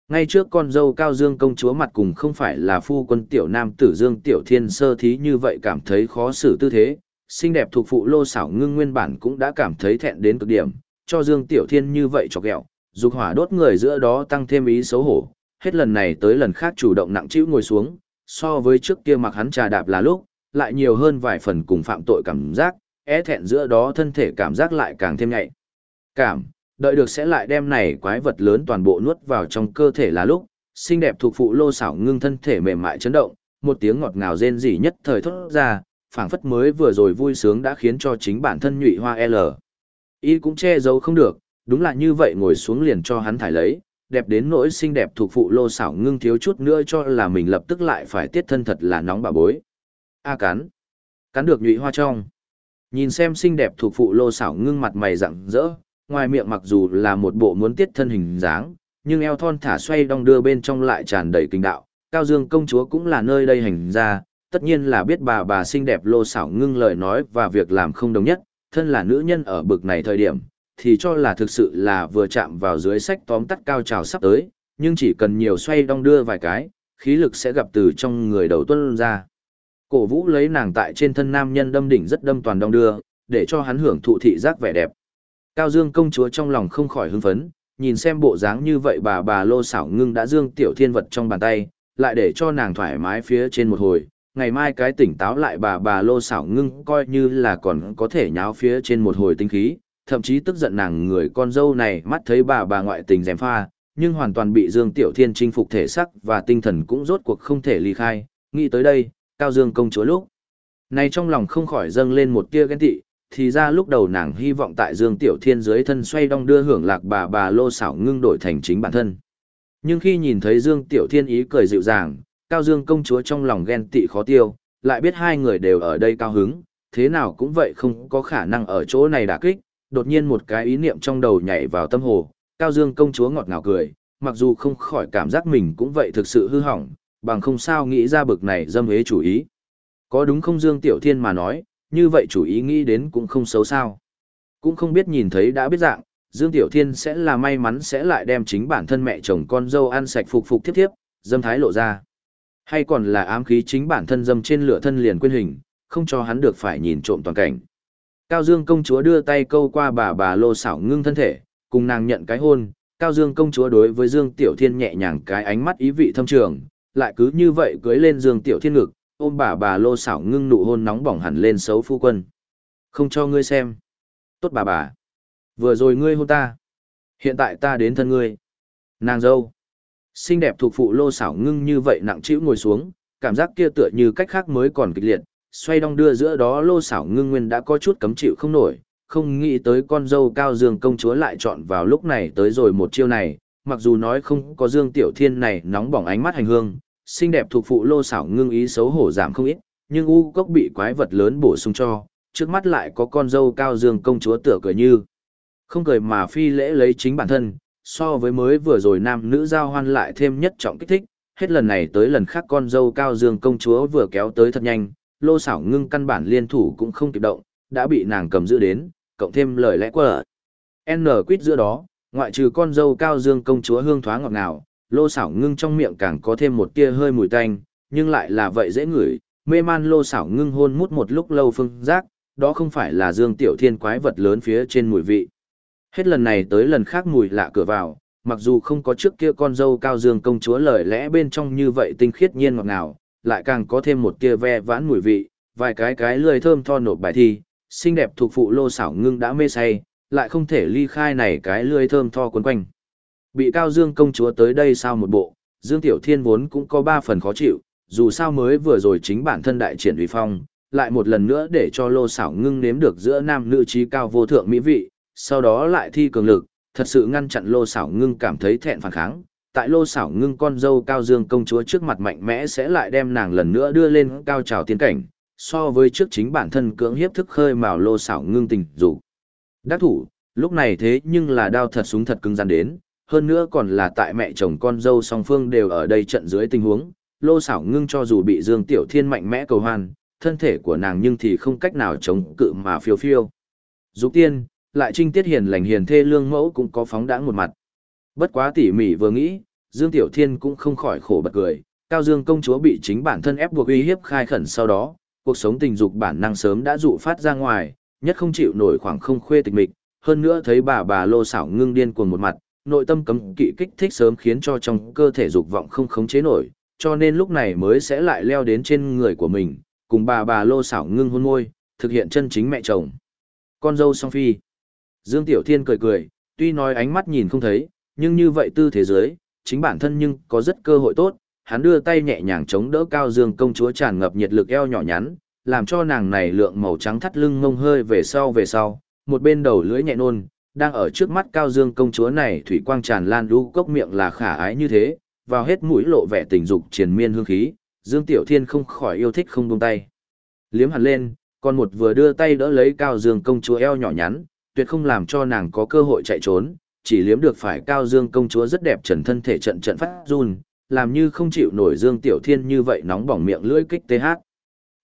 Ngay trước con dâu cao dương công chúa mặt cùng không phải là phu quân tiểu nam tử dương tiểu thiên sơ thí như vậy cảm thấy khó xử tư thế, xinh đẹp thuộc phụ lô xảo ngưng nguyên bản cũng đã cảm thấy thẹn đến cực điểm, cho Dương Tiểu Thiên như vậy chọc ghẹo, dục hỏa đốt người giữa đó tăng thêm ý xấu hổ, hết lần này tới lần khác chủ động nặng chịu ngồi xuống, so với trước kia mặc hắn trà đạp là lúc, lại nhiều hơn vài phần cùng phạm tội cảm giác, é thẹn giữa đó thân thể cảm giác lại càng thêm nhạy. Cảm, đợi được sẽ lại đem này quái vật lớn toàn bộ nuốt vào trong cơ thể là lúc, xinh đẹp thuộc phụ lô xảo ngưng thân thể mềm mại chấn động, một tiếng ngọt ngào rên rỉ nhất thời thốt ra, phảng phất mới vừa rồi vui sướng đã khiến cho chính bản thân nhụy hoa L. Y cũng che giấu không được, đúng là như vậy ngồi xuống liền cho hắn thải lấy, đẹp đến nỗi xinh đẹp thuộc phụ lô xảo ngưng thiếu chút nữa cho là mình lập tức lại phải tiết thân thật là nóng bà bối. A à, cắn. Cắn được nhụy hoa trong. Nhìn xem xinh đẹp thuộc phụ lô xảo ngưng mặt mày rặng rỡ, ngoài miệng mặc dù là một bộ muốn tiết thân hình dáng, nhưng eo thon thả xoay đong đưa bên trong lại tràn đầy kinh đạo. Cao Dương công chúa cũng là nơi đây hành ra, tất nhiên là biết bà bà xinh đẹp lô xảo ngưng lời nói và việc làm không đồng nhất, thân là nữ nhân ở bực này thời điểm, thì cho là thực sự là vừa chạm vào dưới sách tóm tắt cao trào sắp tới, nhưng chỉ cần nhiều xoay đong đưa vài cái, khí lực sẽ gặp từ trong người đầu tuân ra. Cổ vũ lấy nàng tại trên thân nam nhân đâm đỉnh rất đâm toàn đong đưa, để cho hắn hưởng thụ thị giác vẻ đẹp. Cao Dương công chúa trong lòng không khỏi hưng phấn, nhìn xem bộ dáng như vậy bà bà lô xảo ngưng đã dương tiểu thiên vật trong bàn tay, lại để cho nàng thoải mái phía trên một hồi, ngày mai cái tỉnh táo lại bà bà lô xảo ngưng coi như là còn có thể nháo phía trên một hồi tinh khí, thậm chí tức giận nàng người con dâu này mắt thấy bà bà ngoại tình dèm pha, nhưng hoàn toàn bị Dương Tiểu Thiên chinh phục thể sắc và tinh thần cũng rốt cuộc không thể ly khai, nghĩ tới đây, Cao Dương công chúa lúc này trong lòng không khỏi dâng lên một tia ghen tị, thì ra lúc đầu nàng hy vọng tại Dương Tiểu Thiên dưới thân xoay đong đưa hưởng lạc bà bà lô xảo ngưng đổi thành chính bản thân. Nhưng khi nhìn thấy Dương Tiểu Thiên ý cười dịu dàng, Cao Dương công chúa trong lòng ghen tị khó tiêu, lại biết hai người đều ở đây cao hứng, thế nào cũng vậy không có khả năng ở chỗ này đả kích, đột nhiên một cái ý niệm trong đầu nhảy vào tâm hồ, Cao Dương công chúa ngọt ngào cười, mặc dù không khỏi cảm giác mình cũng vậy thực sự hư hỏng, bằng không sao nghĩ ra bực này dâm hế chủ ý. Có đúng không Dương Tiểu Thiên mà nói, như vậy chủ ý nghĩ đến cũng không xấu sao. Cũng không biết nhìn thấy đã biết dạng, Dương Tiểu Thiên sẽ là may mắn sẽ lại đem chính bản thân mẹ chồng con dâu ăn sạch phục phục tiếp tiếp, dâm thái lộ ra. Hay còn là ám khí chính bản thân dâm trên lửa thân liền quên hình, không cho hắn được phải nhìn trộm toàn cảnh. Cao Dương công chúa đưa tay câu qua bà bà lô xảo ngưng thân thể, cùng nàng nhận cái hôn, Cao Dương công chúa đối với Dương Tiểu Thiên nhẹ nhàng cái ánh mắt ý vị thâm trường, lại cứ như vậy cưới lên Dương Tiểu Thiên ngực, ôm bà bà lô xảo ngưng nụ hôn nóng bỏng hẳn lên xấu phu quân. Không cho ngươi xem. Tốt bà bà. Vừa rồi ngươi hôn ta. Hiện tại ta đến thân ngươi. Nàng dâu. Xinh đẹp thuộc phụ lô xảo ngưng như vậy nặng trĩu ngồi xuống, cảm giác kia tựa như cách khác mới còn kịch liệt, xoay đong đưa giữa đó lô xảo ngưng nguyên đã có chút cấm chịu không nổi, không nghĩ tới con dâu cao dương công chúa lại chọn vào lúc này tới rồi một chiêu này, mặc dù nói không có dương tiểu thiên này nóng bỏng ánh mắt hành hương, xinh đẹp thuộc phụ lô xảo ngưng ý xấu hổ giảm không ít, nhưng u cốc bị quái vật lớn bổ sung cho, trước mắt lại có con dâu cao dương công chúa tựa cười như. Không cười mà phi lễ lấy chính bản thân, so với mới vừa rồi nam nữ giao hoan lại thêm nhất trọng kích thích, hết lần này tới lần khác con dâu cao dương công chúa vừa kéo tới thật nhanh, lô xảo ngưng căn bản liên thủ cũng không kịp động, đã bị nàng cầm giữ đến, cộng thêm lời lẽ quở. N quýt giữa đó, ngoại trừ con dâu cao dương công chúa hương thoáng ngọt ngào, lô xảo ngưng trong miệng càng có thêm một tia hơi mùi tanh, nhưng lại là vậy dễ ngửi, mê man lô xảo ngưng hôn mút một lúc lâu phương giác, đó không phải là dương tiểu thiên quái vật lớn phía trên mùi vị. Hết lần này tới lần khác mùi lạ cửa vào, mặc dù không có trước kia con dâu cao dương công chúa lời lẽ bên trong như vậy tinh khiết nhiên ngọt ngào, lại càng có thêm một tia ve vãn mùi vị, vài cái cái lười thơm tho nộp bài thi, xinh đẹp thuộc phụ lô xảo ngưng đã mê say, lại không thể ly khai này cái lười thơm tho quấn quanh. Bị Cao Dương công chúa tới đây sao một bộ, Dương Tiểu Thiên vốn cũng có ba phần khó chịu, dù sao mới vừa rồi chính bản thân đại triển uy phong, lại một lần nữa để cho lô xảo ngưng nếm được giữa nam nữ trí cao vô thượng mỹ vị, sau đó lại thi cường lực, thật sự ngăn chặn lô xảo ngưng cảm thấy thẹn phản kháng, tại lô xảo ngưng con dâu cao dương công chúa trước mặt mạnh mẽ sẽ lại đem nàng lần nữa đưa lên cao trào tiến cảnh, so với trước chính bản thân cưỡng hiếp thức khơi mào lô xảo ngưng tình dục. Đắc thủ, lúc này thế nhưng là đao thật súng thật cứng rắn đến, hơn nữa còn là tại mẹ chồng con dâu song phương đều ở đây trận dưới tình huống, lô xảo ngưng cho dù bị Dương Tiểu Thiên mạnh mẽ cầu hoan, thân thể của nàng nhưng thì không cách nào chống cự mà phiêu phiêu. Dục tiên, lại trinh tiết hiền lành hiền thê lương mẫu cũng có phóng đãng một mặt. Bất quá tỉ mỉ vừa nghĩ, Dương Tiểu Thiên cũng không khỏi khổ bật cười, Cao Dương công chúa bị chính bản thân ép buộc uy hiếp khai khẩn sau đó, cuộc sống tình dục bản năng sớm đã dụ phát ra ngoài, nhất không chịu nổi khoảng không khuê tịch mịch, hơn nữa thấy bà bà lô xảo ngưng điên cuồng một mặt, nội tâm cấm kỵ kích thích sớm khiến cho trong cơ thể dục vọng không khống chế nổi, cho nên lúc này mới sẽ lại leo đến trên người của mình, cùng bà bà lô xảo ngưng hôn môi, thực hiện chân chính mẹ chồng. Con dâu song phi. Dương Tiểu Thiên cười cười, tuy nói ánh mắt nhìn không thấy, nhưng như vậy tư thế giới, chính bản thân nhưng có rất cơ hội tốt, hắn đưa tay nhẹ nhàng chống đỡ cao dương công chúa tràn ngập nhiệt lực eo nhỏ nhắn, làm cho nàng này lượng màu trắng thắt lưng ngông hơi về sau về sau, một bên đầu lưỡi nhẹ nôn, đang ở trước mắt cao dương công chúa này thủy quang tràn lan đu cốc miệng là khả ái như thế, vào hết mũi lộ vẻ tình dục triền miên hương khí, Dương Tiểu Thiên không khỏi yêu thích không buông tay. Liếm hẳn lên, còn một vừa đưa tay đỡ lấy cao dương công chúa eo nhỏ nhắn, tuyệt không làm cho nàng có cơ hội chạy trốn, chỉ liếm được phải cao dương công chúa rất đẹp trần thân thể trận trận phát run, làm như không chịu nổi Dương Tiểu Thiên như vậy nóng bỏng miệng lưỡi kích TH.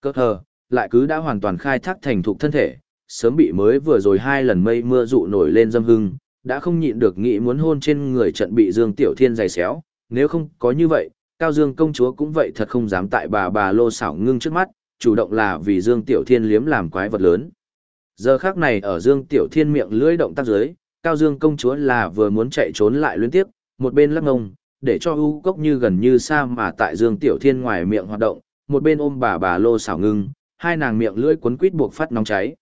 Cơ hờ, lại cứ đã hoàn toàn khai thác thành thục thân thể, sớm bị mới vừa rồi hai lần mây mưa dụ nổi lên dâm hưng, đã không nhịn được nghĩ muốn hôn trên người trận bị Dương Tiểu Thiên dày xéo, nếu không có như vậy, Cao Dương công chúa cũng vậy thật không dám tại bà bà lô xảo ngưng trước mắt, chủ động là vì Dương Tiểu Thiên liếm làm quái vật lớn. Giờ khác này ở Dương Tiểu Thiên miệng lưỡi động tác dưới, Cao Dương công chúa là vừa muốn chạy trốn lại luyến tiếp, một bên lắc ngông, để cho u cốc như gần như xa mà tại Dương Tiểu Thiên ngoài miệng hoạt động, một bên ôm bà bà lô xảo ngưng, hai nàng miệng lưỡi cuốn quít buộc phát nóng cháy.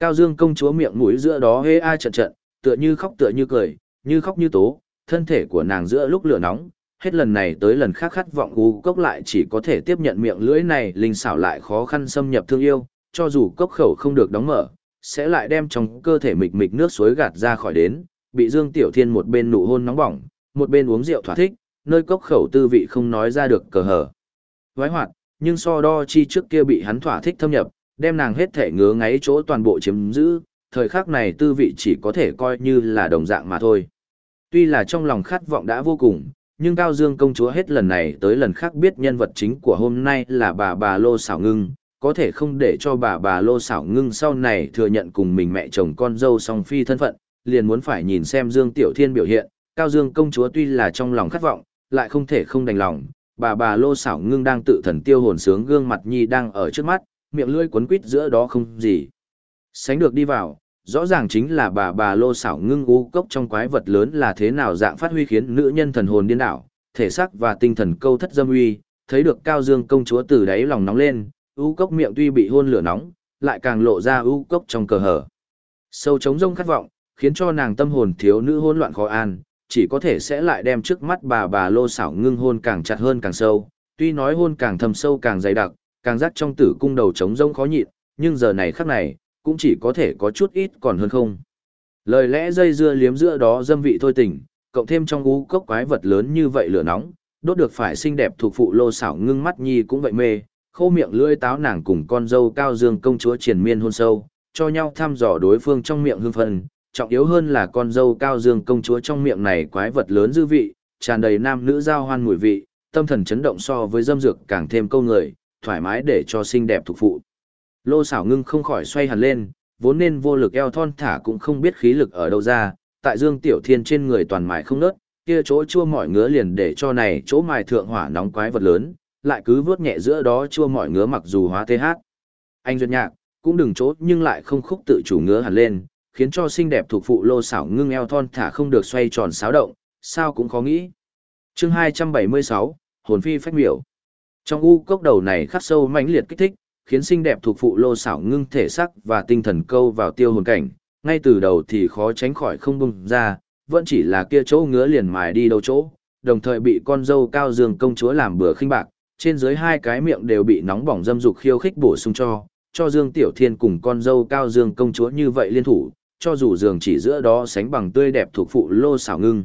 Cao Dương công chúa miệng mũi giữa đó hê ai trận trận, tựa như khóc tựa như cười, như khóc như tố, thân thể của nàng giữa lúc lửa nóng, hết lần này tới lần khác khát vọng u cốc lại chỉ có thể tiếp nhận miệng lưỡi này linh xảo lại khó khăn xâm nhập thương yêu, cho dù cốc khẩu không được đóng mở, sẽ lại đem trong cơ thể mịch mịch nước suối gạt ra khỏi đến, bị Dương Tiểu Thiên một bên nụ hôn nóng bỏng, một bên uống rượu thỏa thích, nơi cốc khẩu tư vị không nói ra được cờ hở. Vái hoạt, nhưng so đo chi trước kia bị hắn thỏa thích thâm nhập, đem nàng hết thể ngứa ngáy chỗ toàn bộ chiếm giữ, thời khắc này tư vị chỉ có thể coi như là đồng dạng mà thôi. Tuy là trong lòng khát vọng đã vô cùng, nhưng Cao Dương công chúa hết lần này tới lần khác biết nhân vật chính của hôm nay là bà bà Lô Sảo Ngưng, có thể không để cho bà bà Lô xảo Ngưng sau này thừa nhận cùng mình mẹ chồng con dâu song phi thân phận, liền muốn phải nhìn xem Dương Tiểu Thiên biểu hiện, Cao Dương công chúa tuy là trong lòng khát vọng, lại không thể không đành lòng, bà bà Lô xảo Ngưng đang tự thần tiêu hồn sướng gương mặt nhi đang ở trước mắt, miệng lưỡi quấn quít giữa đó không gì. Sánh được đi vào, rõ ràng chính là bà bà lô xảo ngưng u cốc trong quái vật lớn là thế nào dạng phát huy khiến nữ nhân thần hồn điên đảo, thể xác và tinh thần câu thất dâm uy, thấy được cao dương công chúa từ đáy lòng nóng lên, u cốc miệng tuy bị hôn lửa nóng, lại càng lộ ra u cốc trong cờ hở. Sâu trống rông khát vọng, khiến cho nàng tâm hồn thiếu nữ hôn loạn khó an, chỉ có thể sẽ lại đem trước mắt bà bà lô xảo ngưng hôn càng chặt hơn càng sâu, tuy nói hôn càng thầm sâu càng dày đặc, càng rắc trong tử cung đầu trống rông khó nhịn, nhưng giờ này khắc này, cũng chỉ có thể có chút ít còn hơn không. Lời lẽ dây dưa liếm giữa đó dâm vị thôi tình, cộng thêm trong ú cốc quái vật lớn như vậy lửa nóng, đốt được phải xinh đẹp thuộc phụ lô xảo ngưng mắt nhi cũng vậy mê, khô miệng lưỡi táo nàng cùng con dâu cao dương công chúa triền miên hôn sâu, cho nhau thăm dò đối phương trong miệng hương phân, trọng yếu hơn là con dâu cao dương công chúa trong miệng này quái vật lớn dư vị, tràn đầy nam nữ giao hoan mùi vị, tâm thần chấn động so với dâm dược càng thêm câu người, thoải mái để cho xinh đẹp thuộc phụ. Lô xảo ngưng không khỏi xoay hẳn lên, vốn nên vô lực eo thon thả cũng không biết khí lực ở đâu ra, tại Dương Tiểu Thiên trên người toàn mài không nớt, kia chỗ chua mỏi ngứa liền để cho này chỗ mài thượng hỏa nóng quái vật lớn, lại cứ vớt nhẹ giữa đó chua mọi ngứa mặc dù hóa thế hát. Anh duyệt nhạc, cũng đừng chốt nhưng lại không khúc tự chủ ngứa hẳn lên, khiến cho xinh đẹp thuộc phụ lô xảo ngưng eo thon thả không được xoay tròn xáo động, sao cũng khó nghĩ. Chương 276, hồn phi phách miểu. Trong u cốc đầu này khắc sâu mãnh liệt kích thích, khiến xinh đẹp thuộc phụ lô xảo ngưng thể sắc và tinh thần câu vào tiêu hồn cảnh, ngay từ đầu thì khó tránh khỏi không bung ra, vẫn chỉ là kia chỗ ngứa liền mài đi đâu chỗ, đồng thời bị con dâu cao dương công chúa làm bừa khinh bạc, trên dưới hai cái miệng đều bị nóng bỏng dâm dục khiêu khích bổ sung cho, cho Dương Tiểu Thiên cùng con dâu cao dương công chúa như vậy liên thủ, cho dù giường chỉ giữa đó sánh bằng tươi đẹp thuộc phụ lô xảo ngưng.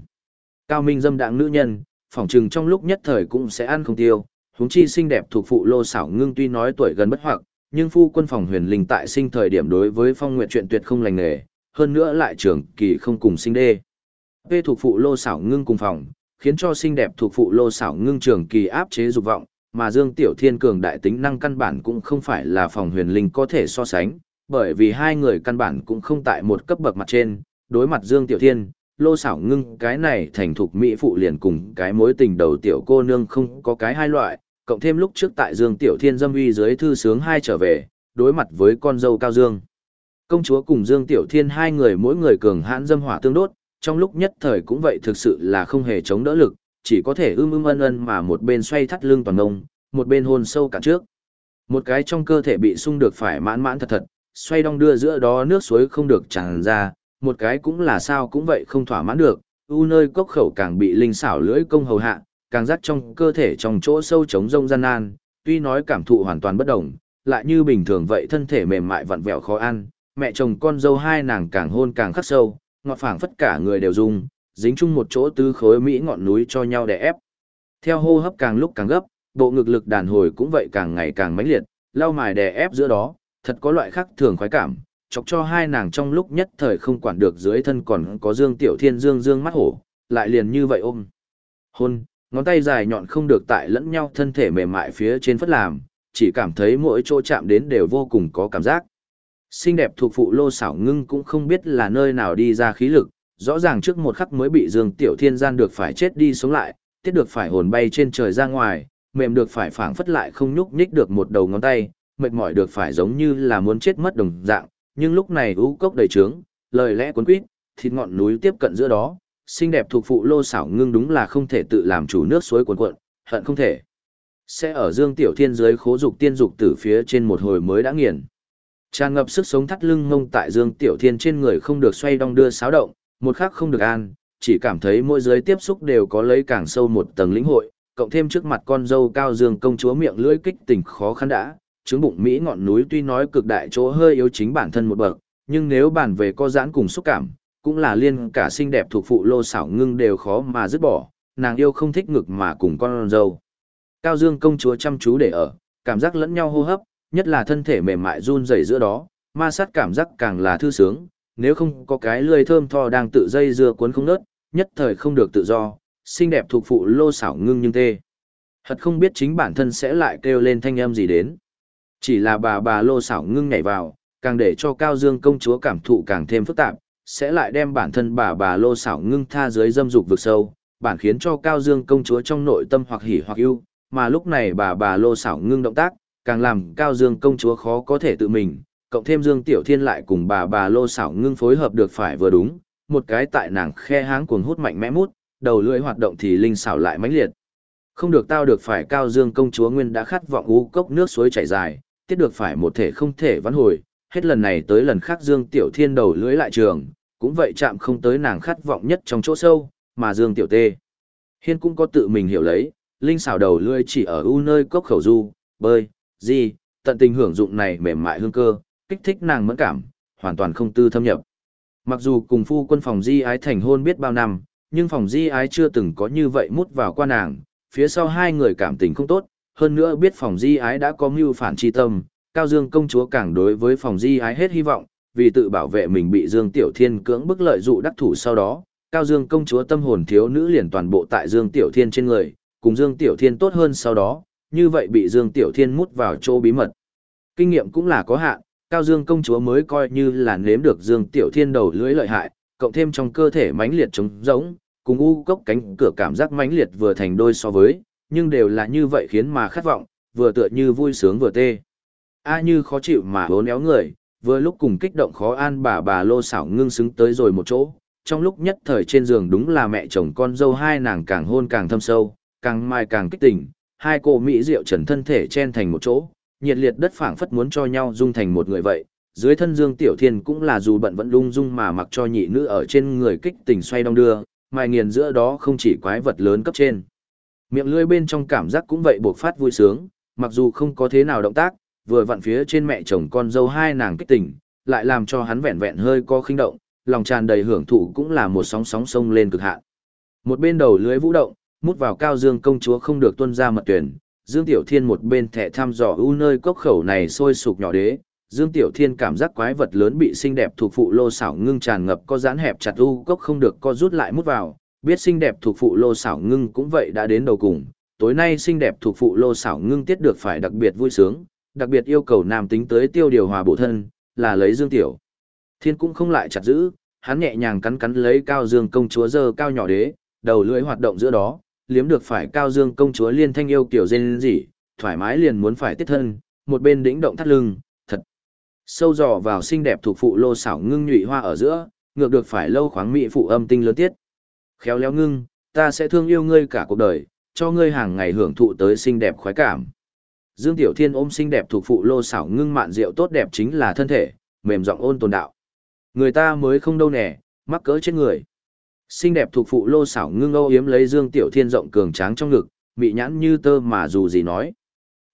Cao Minh dâm đạng nữ nhân, phỏng chừng trong lúc nhất thời cũng sẽ ăn không tiêu, huống chi xinh đẹp thuộc phụ lô xảo ngưng tuy nói tuổi gần bất hoặc, nhưng phu quân phòng huyền linh tại sinh thời điểm đối với phong nguyện chuyện tuyệt không lành nghề, hơn nữa lại trưởng kỳ không cùng sinh đê. Vê thuộc phụ lô xảo ngưng cùng phòng, khiến cho xinh đẹp thuộc phụ lô xảo ngưng trường kỳ áp chế dục vọng, mà Dương Tiểu Thiên cường đại tính năng căn bản cũng không phải là phòng huyền linh có thể so sánh, bởi vì hai người căn bản cũng không tại một cấp bậc mặt trên, đối mặt Dương Tiểu Thiên, lô xảo ngưng cái này thành thục mỹ phụ liền cùng cái mối tình đầu tiểu cô nương không có cái hai loại, cộng thêm lúc trước tại Dương Tiểu Thiên dâm uy dưới thư sướng hai trở về, đối mặt với con dâu Cao Dương. Công chúa cùng Dương Tiểu Thiên hai người mỗi người cường hãn dâm hỏa tương đốt, trong lúc nhất thời cũng vậy thực sự là không hề chống đỡ lực, chỉ có thể ưm ưm ân ân mà một bên xoay thắt lưng toàn ngông, một bên hôn sâu cả trước. Một cái trong cơ thể bị sung được phải mãn mãn thật thật, xoay đong đưa giữa đó nước suối không được tràn ra, một cái cũng là sao cũng vậy không thỏa mãn được, u nơi cốc khẩu càng bị linh xảo lưỡi công hầu hạ, càng rắc trong cơ thể trong chỗ sâu trống rông gian nan, tuy nói cảm thụ hoàn toàn bất đồng, lại như bình thường vậy thân thể mềm mại vặn vẹo khó ăn, mẹ chồng con dâu hai nàng càng hôn càng khắc sâu, ngọt phảng phất cả người đều dùng dính chung một chỗ tứ khối mỹ ngọn núi cho nhau đè ép. Theo hô hấp càng lúc càng gấp, bộ ngực lực đàn hồi cũng vậy càng ngày càng mãnh liệt, lao mài đè ép giữa đó, thật có loại khác thường khoái cảm, chọc cho hai nàng trong lúc nhất thời không quản được dưới thân còn có Dương Tiểu Thiên dương dương mắt hổ, lại liền như vậy ôm. Hôn, ngón tay dài nhọn không được tại lẫn nhau thân thể mềm mại phía trên phất làm, chỉ cảm thấy mỗi chỗ chạm đến đều vô cùng có cảm giác. Xinh đẹp thuộc phụ lô xảo ngưng cũng không biết là nơi nào đi ra khí lực, rõ ràng trước một khắc mới bị Dương Tiểu Thiên gian được phải chết đi sống lại, tiết được phải hồn bay trên trời ra ngoài, mềm được phải phảng phất lại không nhúc nhích được một đầu ngón tay, mệt mỏi được phải giống như là muốn chết mất đồng dạng, nhưng lúc này u cốc đầy trướng, lời lẽ cuốn quýt, thịt ngọn núi tiếp cận giữa đó, xinh đẹp thuộc phụ lô xảo ngưng đúng là không thể tự làm chủ nước suối cuồn cuộn, hận không thể. Sẽ ở Dương Tiểu Thiên dưới khố dục tiên dục từ phía trên một hồi mới đã nghiền. Tràn ngập sức sống thắt lưng ngông tại Dương Tiểu Thiên trên người không được xoay đong đưa xáo động, một khắc không được an, chỉ cảm thấy mỗi giới tiếp xúc đều có lấy càng sâu một tầng lĩnh hội, cộng thêm trước mặt con dâu cao dương công chúa miệng lưỡi kích tình khó khăn đã, chứng bụng Mỹ ngọn núi tuy nói cực đại chỗ hơi yếu chính bản thân một bậc, nhưng nếu bàn về co giãn cùng xúc cảm, cũng là liên cả xinh đẹp thuộc phụ lô xảo ngưng đều khó mà dứt bỏ, nàng yêu không thích ngực mà cùng con dâu. Cao dương công chúa chăm chú để ở, cảm giác lẫn nhau hô hấp, nhất là thân thể mềm mại run rẩy giữa đó, ma sát cảm giác càng là thư sướng, nếu không có cái lưỡi thơm tho đang tự dây dưa cuốn không nớt, nhất thời không được tự do, xinh đẹp thuộc phụ lô xảo ngưng nhưng tê. Thật không biết chính bản thân sẽ lại kêu lên thanh âm gì đến. Chỉ là bà bà lô xảo ngưng nhảy vào, càng để cho Cao Dương công chúa cảm thụ càng thêm phức tạp, sẽ lại đem bản thân bà bà lô xảo ngưng tha dưới dâm dục vực sâu, bản khiến cho Cao Dương công chúa trong nội tâm hoặc hỉ hoặc yêu, mà lúc này bà bà lô xảo ngưng động tác, càng làm Cao Dương công chúa khó có thể tự mình, cộng thêm Dương Tiểu Thiên lại cùng bà bà lô xảo ngưng phối hợp được phải vừa đúng, một cái tại nàng khe háng cuồng hút mạnh mẽ mút, đầu lưỡi hoạt động thì linh xảo lại mãnh liệt. Không được tao được phải Cao Dương công chúa nguyên đã khát vọng u cốc nước suối chảy dài, tiết được phải một thể không thể vãn hồi, hết lần này tới lần khác Dương Tiểu Thiên đầu lưỡi lại trường, cũng vậy chạm không tới nàng khát vọng nhất trong chỗ sâu, mà Dương Tiểu Tê. Hiên cũng có tự mình hiểu lấy, linh xảo đầu lưỡi chỉ ở u nơi cốc khẩu du, bơi, gì, tận tình hưởng dụng này mềm mại hương cơ, kích thích nàng mẫn cảm, hoàn toàn không tư thâm nhập. Mặc dù cùng phu quân phòng di ái thành hôn biết bao năm, nhưng phòng di ái chưa từng có như vậy mút vào qua nàng, phía sau hai người cảm tình không tốt, hơn nữa biết phòng di ái đã có mưu phản chi tâm, Cao Dương công chúa càng đối với phòng di ái hết hy vọng, vì tự bảo vệ mình bị Dương Tiểu Thiên cưỡng bức lợi dụ đắc thủ sau đó, Cao Dương công chúa tâm hồn thiếu nữ liền toàn bộ tại Dương Tiểu Thiên trên người, cùng Dương Tiểu Thiên tốt hơn sau đó, như vậy bị Dương Tiểu Thiên mút vào chỗ bí mật. Kinh nghiệm cũng là có hạn, Cao Dương công chúa mới coi như là nếm được Dương Tiểu Thiên đầu lưỡi lợi hại, cộng thêm trong cơ thể mãnh liệt trống rỗng, cùng u cốc cánh cửa cảm giác mãnh liệt vừa thành đôi so với, nhưng đều là như vậy khiến mà khát vọng, vừa tựa như vui sướng vừa tê. A như khó chịu mà hốn éo người, vừa lúc cùng kích động khó an bà bà lô xảo ngưng xứng tới rồi một chỗ, trong lúc nhất thời trên giường đúng là mẹ chồng con dâu hai nàng càng hôn càng thâm sâu, càng mai càng kích tình, hai cô mỹ rượu trần thân thể chen thành một chỗ, nhiệt liệt đất phảng phất muốn cho nhau dung thành một người vậy. Dưới thân Dương Tiểu Thiên cũng là dù bận vẫn lung dung mà mặc cho nhị nữ ở trên người kích tình xoay đong đưa, mài nghiền giữa đó không chỉ quái vật lớn cấp trên. Miệng lưỡi bên trong cảm giác cũng vậy buộc phát vui sướng, mặc dù không có thế nào động tác, vừa vặn phía trên mẹ chồng con dâu hai nàng kích tỉnh, lại làm cho hắn vẹn vẹn hơi có khinh động, lòng tràn đầy hưởng thụ cũng là một sóng sóng sông lên cực hạn. Một bên đầu lưới vũ động, mút vào cao dương công chúa không được tuân ra mật tuyển, Dương Tiểu Thiên một bên thẻ thăm dò u nơi cốc khẩu này sôi sục nhỏ đế, Dương Tiểu Thiên cảm giác quái vật lớn bị xinh đẹp thuộc phụ lô xảo ngưng tràn ngập có giãn hẹp chặt u cốc không được co rút lại mút vào, biết xinh đẹp thuộc phụ lô xảo ngưng cũng vậy đã đến đầu cùng. Tối nay xinh đẹp thuộc phụ lô xảo ngưng tiết được phải đặc biệt vui sướng, đặc biệt yêu cầu nam tính tới tiêu điều hòa bổ thân, là lấy Dương Tiểu. Thiên cũng không lại chặt giữ, hắn nhẹ nhàng cắn cắn lấy cao dương công chúa dơ cao nhỏ đế, đầu lưỡi hoạt động giữa đó, liếm được phải cao dương công chúa liên thanh yêu kiểu dên gì, thoải mái liền muốn phải tiết thân, một bên đĩnh động thắt lưng, thật. Sâu dò vào xinh đẹp thuộc phụ lô xảo ngưng nhụy hoa ở giữa, ngược được phải lâu khoáng mỹ phụ âm tinh lớn tiết. Khéo léo ngưng, ta sẽ thương yêu ngươi cả cuộc đời, cho ngươi hàng ngày hưởng thụ tới xinh đẹp khoái cảm. Dương Tiểu Thiên ôm xinh đẹp thuộc phụ lô xảo ngưng mạn rượu tốt đẹp chính là thân thể, mềm giọng ôn tồn đạo. Người ta mới không đâu nè, mắc cỡ chết người. Xinh đẹp thuộc phụ lô xảo ngưng âu yếm lấy Dương Tiểu Thiên rộng cường tráng trong ngực, mị nhãn như tơ mà dù gì nói.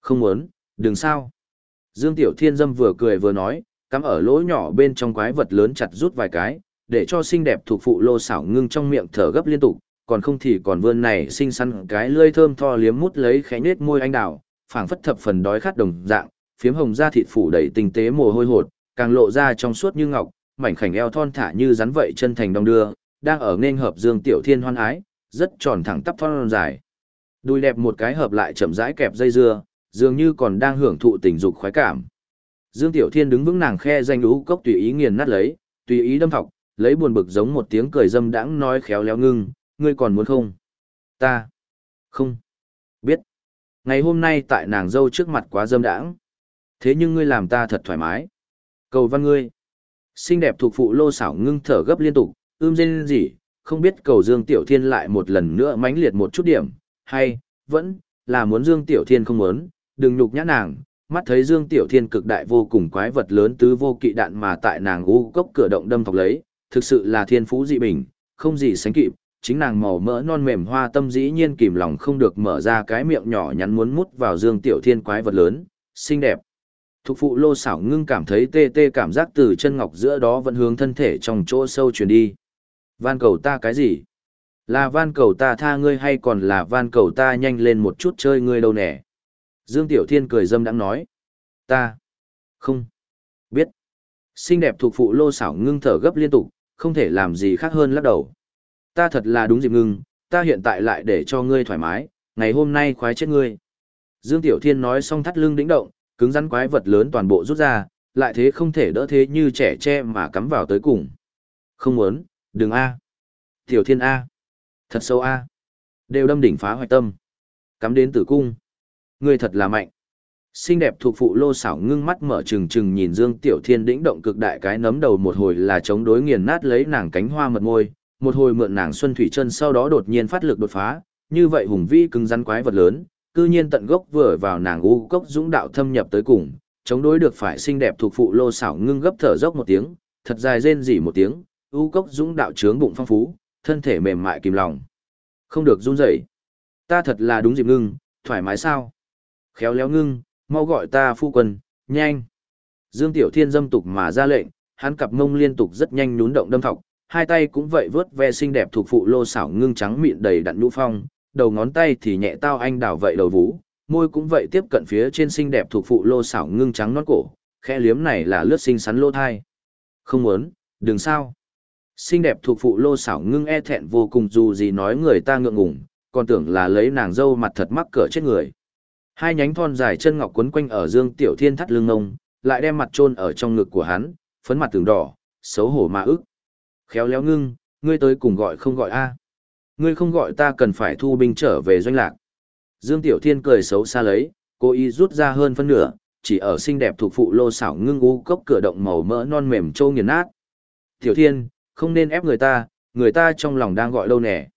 Không muốn, đừng sao. Dương Tiểu Thiên dâm vừa cười vừa nói, cắm ở lỗ nhỏ bên trong quái vật lớn chặt rút vài cái, để cho xinh đẹp thuộc phụ lô xảo ngưng trong miệng thở gấp liên tục, còn không thì còn vươn này xinh xắn cái lưỡi thơm tho liếm mút lấy khẽ nết môi anh đào, phảng phất thập phần đói khát đồng dạng, phiếm hồng da thịt phủ đầy tinh tế mồ hôi hột, càng lộ ra trong suốt như ngọc, mảnh khảnh eo thon thả như rắn vậy chân thành đông đưa, đang ở nên hợp Dương Tiểu Thiên hoan ái, rất tròn thẳng tắp thon dài. Đùi đẹp một cái hợp lại chậm rãi kẹp dây dưa, dường như còn đang hưởng thụ tình dục khoái cảm. Dương Tiểu Thiên đứng vững nàng khe danh lũ cốc tùy ý nghiền nát lấy, tùy ý đâm thọc, lấy buồn bực giống một tiếng cười dâm đãng nói khéo léo ngưng, ngươi còn muốn không? Ta. Không. Biết. Ngày hôm nay tại nàng dâu trước mặt quá dâm đãng. Thế nhưng ngươi làm ta thật thoải mái. Cầu văn ngươi. Xinh đẹp thuộc phụ lô xảo ngưng thở gấp liên tục, ưm dên gì, không biết cầu Dương Tiểu Thiên lại một lần nữa mãnh liệt một chút điểm, hay, vẫn, là muốn Dương Tiểu Thiên không muốn, đừng nhục nhã nàng, mắt thấy Dương Tiểu Thiên cực đại vô cùng quái vật lớn tứ vô kỵ đạn mà tại nàng u cốc cửa động đâm thọc lấy, thực sự là thiên phú dị bình, không gì sánh kịp, chính nàng màu mỡ non mềm hoa tâm dĩ nhiên kìm lòng không được mở ra cái miệng nhỏ nhắn muốn mút vào Dương Tiểu Thiên quái vật lớn, xinh đẹp. Thục phụ lô xảo ngưng cảm thấy tê tê cảm giác từ chân ngọc giữa đó vẫn hướng thân thể trong chỗ sâu truyền đi. Van cầu ta cái gì? Là van cầu ta tha ngươi hay còn là van cầu ta nhanh lên một chút chơi ngươi đâu nè? Dương Tiểu Thiên cười dâm đãng nói. Ta. Không. Biết. Xinh đẹp thuộc phụ lô xảo ngưng thở gấp liên tục, không thể làm gì khác hơn lắc đầu. Ta thật là đúng dịp ngưng, ta hiện tại lại để cho ngươi thoải mái, ngày hôm nay khoái chết ngươi. Dương Tiểu Thiên nói xong thắt lưng đĩnh động, cứng rắn quái vật lớn toàn bộ rút ra, lại thế không thể đỡ thế như trẻ tre mà cắm vào tới cùng. Không muốn, đừng A. Tiểu Thiên A. Thật sâu A. Đều đâm đỉnh phá hoại tâm. Cắm đến tử cung. Ngươi thật là mạnh. Xinh đẹp thuộc phụ lô xảo ngưng mắt mở trừng trừng nhìn Dương Tiểu Thiên đĩnh động cực đại cái nấm đầu một hồi là chống đối nghiền nát lấy nàng cánh hoa mật môi, một hồi mượn nàng xuân thủy chân sau đó đột nhiên phát lực đột phá, như vậy hùng vĩ cứng rắn quái vật lớn, cư nhiên tận gốc vừa vào nàng u cốc dũng đạo thâm nhập tới cùng, chống đối được phải xinh đẹp thuộc phụ lô xảo ngưng gấp thở dốc một tiếng, thật dài rên rỉ một tiếng, u cốc dũng đạo trướng bụng phong phú, thân thể mềm mại kìm lòng. Không được run rẩy. Ta thật là đúng dịp ngưng, thoải mái sao? Khéo léo ngưng, mau gọi ta phu quân, nhanh. Dương Tiểu Thiên dâm tục mà ra lệnh, hắn cặp mông liên tục rất nhanh nhún động đâm thọc, hai tay cũng vậy vớt ve xinh đẹp thuộc phụ lô xảo ngưng trắng mịn đầy đặn nhũ phong, đầu ngón tay thì nhẹ tao anh đảo vậy đầu vú, môi cũng vậy tiếp cận phía trên xinh đẹp thuộc phụ lô xảo ngưng trắng nón cổ, khe liếm này là lướt xinh xắn lô thai. Không muốn, đừng sao. Xinh đẹp thuộc phụ lô xảo ngưng e thẹn vô cùng dù gì nói người ta ngượng ngùng, còn tưởng là lấy nàng dâu mặt thật mắc cỡ chết người. Hai nhánh thon dài chân ngọc quấn quanh ở Dương Tiểu Thiên thắt lưng ngông, lại đem mặt chôn ở trong ngực của hắn, phấn mặt tường đỏ, xấu hổ mà ức. Khéo léo ngưng, ngươi tới cùng gọi không gọi a. Ngươi không gọi ta cần phải thu binh trở về doanh lạc. Dương Tiểu Thiên cười xấu xa lấy, cố ý rút ra hơn phân nửa, chỉ ở xinh đẹp thuộc phụ lô xảo ngưng u cốc cửa động màu mỡ non mềm trâu nghiền nát. Tiểu Thiên, không nên ép người ta, người ta trong lòng đang gọi lâu nè.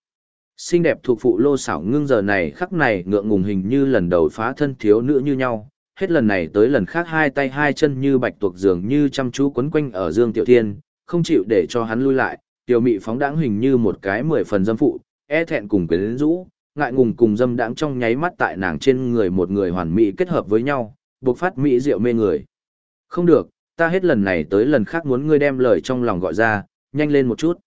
Xinh đẹp thuộc phụ lô xảo ngưng giờ này khắc này ngượng ngùng hình như lần đầu phá thân thiếu nữ như nhau, hết lần này tới lần khác hai tay hai chân như bạch tuộc dường như chăm chú quấn quanh ở Dương Tiểu Thiên, không chịu để cho hắn lui lại, tiểu mị phóng đãng hình như một cái mười phần dâm phụ, e thẹn cùng quyến rũ, ngại ngùng cùng dâm đãng trong nháy mắt tại nàng trên người một người hoàn mỹ kết hợp với nhau, buộc phát mỹ diệu mê người. Không được, ta hết lần này tới lần khác muốn ngươi đem lời trong lòng gọi ra, nhanh lên một chút.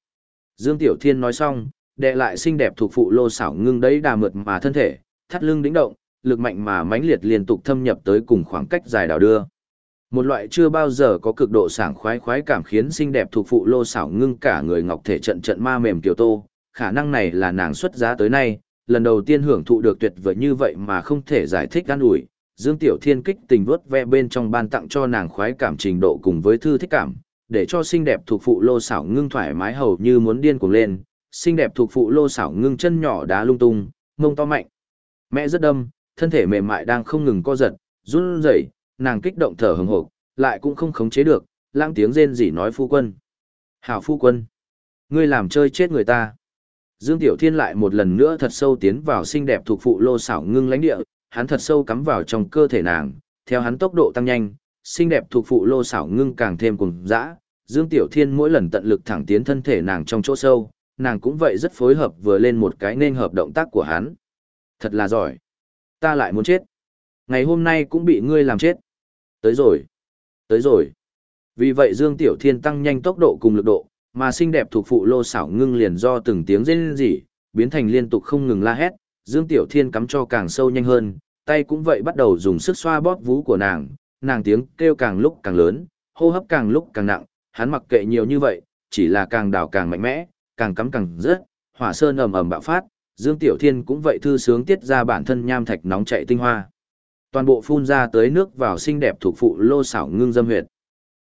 Dương Tiểu Thiên nói xong, đệ lại xinh đẹp thuộc phụ lô xảo ngưng đấy đà mượt mà thân thể, thắt lưng đĩnh động, lực mạnh mà mãnh liệt liên tục thâm nhập tới cùng khoảng cách dài đảo đưa. Một loại chưa bao giờ có cực độ sảng khoái khoái cảm khiến xinh đẹp thuộc phụ lô xảo ngưng cả người ngọc thể trận trận ma mềm tiểu tô, khả năng này là nàng xuất giá tới nay, lần đầu tiên hưởng thụ được tuyệt vời như vậy mà không thể giải thích gan ủi. Dương Tiểu Thiên kích tình vuốt ve bên trong ban tặng cho nàng khoái cảm trình độ cùng với thư thích cảm, để cho xinh đẹp thuộc phụ lô xảo ngưng thoải mái hầu như muốn điên cuồng lên, xinh đẹp thuộc phụ lô xảo ngưng chân nhỏ đá lung tung, mông to mạnh. Mẹ rất đâm, thân thể mềm mại đang không ngừng co giật, run rẩy, nàng kích động thở hừng hực, lại cũng không khống chế được, lãng tiếng rên rỉ nói phu quân. Hảo phu quân, ngươi làm chơi chết người ta. Dương Tiểu Thiên lại một lần nữa thật sâu tiến vào xinh đẹp thuộc phụ lô xảo ngưng lãnh địa, hắn thật sâu cắm vào trong cơ thể nàng, theo hắn tốc độ tăng nhanh, xinh đẹp thuộc phụ lô xảo ngưng càng thêm cùng dã. Dương Tiểu Thiên mỗi lần tận lực thẳng tiến thân thể nàng trong chỗ sâu, nàng cũng vậy rất phối hợp vừa lên một cái nên hợp động tác của hắn. Thật là giỏi. Ta lại muốn chết. Ngày hôm nay cũng bị ngươi làm chết. Tới rồi. Tới rồi. Vì vậy Dương Tiểu Thiên tăng nhanh tốc độ cùng lực độ, Mà xinh đẹp thuộc phụ lô xảo ngưng liền do từng tiếng rên rỉ, biến thành liên tục không ngừng la hét, Dương Tiểu Thiên cắm cho càng sâu nhanh hơn, tay cũng vậy bắt đầu dùng sức xoa bóp vú của nàng, nàng tiếng kêu càng lúc càng lớn, hô hấp càng lúc càng nặng, hắn mặc kệ nhiều như vậy, chỉ là càng đào càng mạnh mẽ, càng cắm càng rớt, hỏa sơn ầm ầm bạo phát, Dương Tiểu Thiên cũng vậy thư sướng tiết ra bản thân nham thạch nóng chạy tinh hoa. Toàn bộ phun ra tới nước vào xinh đẹp thuộc phụ lô xảo ngưng dâm huyệt.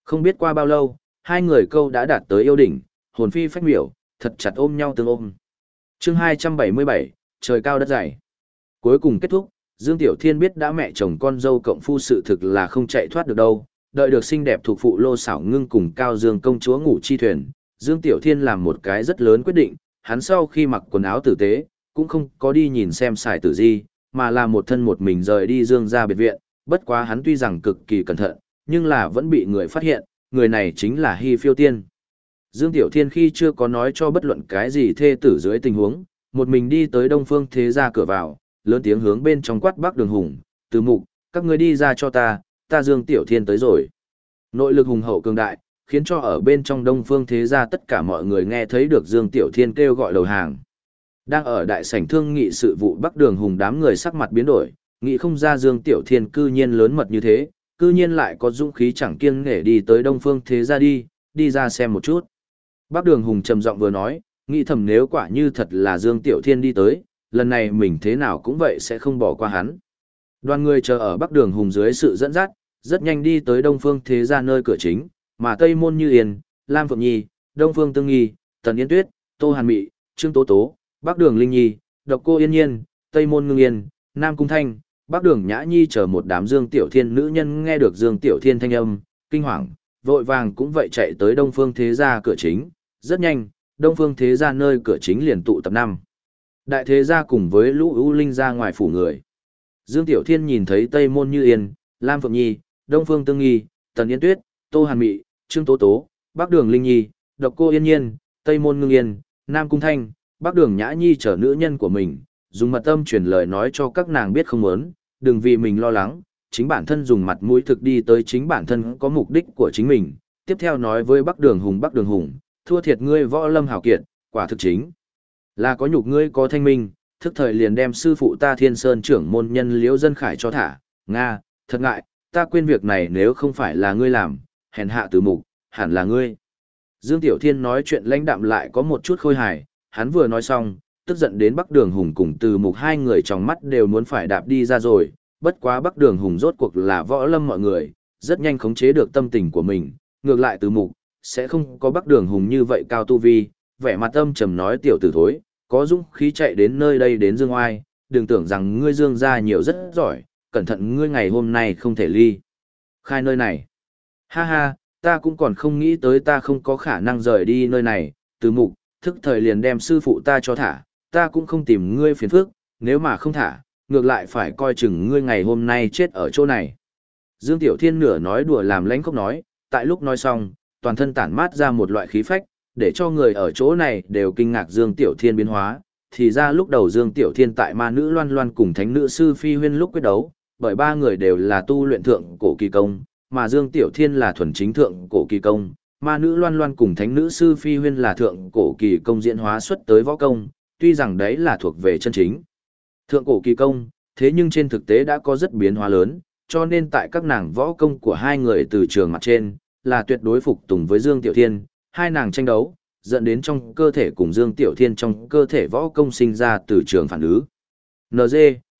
Không biết qua bao lâu, hai người câu đã đạt tới yêu đỉnh, hồn phi phách miểu, thật chặt ôm nhau tương ôm. chương 277, trời cao đất dày. Cuối cùng kết thúc, Dương Tiểu Thiên biết đã mẹ chồng con dâu cộng phu sự thực là không chạy thoát được đâu, đợi được xinh đẹp thuộc phụ lô sảo ngưng cùng Cao Dương công chúa ngủ chi thuyền. Dương Tiểu Thiên làm một cái rất lớn quyết định, hắn sau khi mặc quần áo tử tế, cũng không có đi nhìn xem xài tử gì, mà là một thân một mình rời đi Dương ra biệt viện, bất quá hắn tuy rằng cực kỳ cẩn thận, nhưng là vẫn bị người phát hiện, người này chính là Hy Phiêu Tiên. Dương Tiểu Thiên khi chưa có nói cho bất luận cái gì thê tử dưới tình huống, một mình đi tới Đông Phương Thế gia cửa vào, lớn tiếng hướng bên trong quát Bắc Đường Hùng, "Từ mục, các ngươi đi ra cho ta, ta Dương Tiểu Thiên tới rồi." Nội lực hùng hậu cường đại, khiến cho ở bên trong Đông Phương Thế gia tất cả mọi người nghe thấy được Dương Tiểu Thiên kêu gọi đầu hàng. Đang ở đại sảnh thương nghị sự vụ Bắc Đường Hùng đám người sắc mặt biến đổi, nghĩ không ra Dương Tiểu Thiên cư nhiên lớn mật như thế, cư nhiên lại có dũng khí chẳng kiêng nể đi tới Đông Phương Thế gia đi, đi ra xem một chút. Bắc Đường Hùng trầm giọng vừa nói, nghĩ thầm nếu quả như thật là Dương Tiểu Thiên đi tới, lần này mình thế nào cũng vậy sẽ không bỏ qua hắn. Đoàn người chờ ở Bắc Đường Hùng dưới sự dẫn dắt, rất nhanh đi tới Đông Phương Thế gia nơi cửa chính, mà Tây Môn Như Yên, Lam Phượng Nhi, Đông Phương Tương Nghi, Tần Yên Tuyết, Tô Hàn Mị, Trương Tố Tố, Bắc Đường Linh Nhi, Độc Cô Yên Nhiên, Tây Môn Ngưng Yên, Nam Cung Thanh, Bắc Đường Nhã Nhi chờ một đám Dương Tiểu Thiên nữ nhân nghe được Dương Tiểu Thiên thanh âm, kinh hoàng, vội vàng cũng vậy chạy tới Đông Phương Thế gia cửa chính, rất nhanh, Đông Phương Thế gia nơi cửa chính liền tụ tập năm. Đại Thế gia cùng với lũ ưu linh ra ngoài phủ người. Dương Tiểu Thiên nhìn thấy Tây Môn Như Yên, Lam Phượng Nhi, Đông Phương Tương Nghi, Tần Yên Tuyết, Tô Hàn Mị, Trương Tố Tố, Bắc Đường Linh Nhi, Độc Cô Yên Nhiên, Tây Môn Ngưng Yên, Nam Cung Thanh, Bắc Đường Nhã Nhi trở nữ nhân của mình, dùng mật tâm truyền lời nói cho các nàng biết không muốn, đừng vì mình lo lắng, chính bản thân dùng mặt mũi thực đi tới chính bản thân có mục đích của chính mình. Tiếp theo nói với Bắc Đường Hùng Bắc Đường Hùng, thua thiệt ngươi võ lâm hào kiệt, quả thực chính là có nhục ngươi có thanh minh, thức thời liền đem sư phụ ta Thiên Sơn trưởng môn nhân Liễu Dân Khải cho thả, nga, thật ngại, ta quên việc này nếu không phải là ngươi làm, hèn hạ từ mục, hẳn là ngươi. Dương Tiểu Thiên nói chuyện lãnh đạm lại có một chút khôi hài, hắn vừa nói xong, tức giận đến Bắc Đường Hùng cùng từ mục hai người trong mắt đều muốn phải đạp đi ra rồi, bất quá Bắc Đường Hùng rốt cuộc là võ lâm mọi người, rất nhanh khống chế được tâm tình của mình, ngược lại từ mục, sẽ không có Bắc Đường Hùng như vậy cao tu vi, vẻ mặt âm trầm nói tiểu tử thối, có dũng khí chạy đến nơi đây đến Dương Oai, đừng tưởng rằng ngươi Dương gia nhiều rất giỏi, cẩn thận ngươi ngày hôm nay không thể ly. Khai nơi này. Ha ha, ta cũng còn không nghĩ tới ta không có khả năng rời đi nơi này, từ mục, thức thời liền đem sư phụ ta cho thả, ta cũng không tìm ngươi phiền phức, nếu mà không thả, ngược lại phải coi chừng ngươi ngày hôm nay chết ở chỗ này. Dương Tiểu Thiên nửa nói đùa làm lãnh khóc nói, tại lúc nói xong, toàn thân tản mát ra một loại khí phách, để cho người ở chỗ này đều kinh ngạc Dương Tiểu Thiên biến hóa. Thì ra lúc đầu Dương Tiểu Thiên tại ma nữ loan loan cùng thánh nữ sư phi huyên lúc quyết đấu, bởi ba người đều là tu luyện thượng cổ kỳ công, mà Dương Tiểu Thiên là thuần chính thượng cổ kỳ công, ma nữ loan loan cùng thánh nữ sư phi huyên là thượng cổ kỳ công diễn hóa xuất tới võ công, tuy rằng đấy là thuộc về chân chính. Thượng cổ kỳ công, thế nhưng trên thực tế đã có rất biến hóa lớn, cho nên tại các nàng võ công của hai người từ trường mặt trên, là tuyệt đối phục tùng với Dương Tiểu Thiên, hai nàng tranh đấu, dẫn đến trong cơ thể cùng Dương Tiểu Thiên trong cơ thể võ công sinh ra từ trường phản ứng. NG,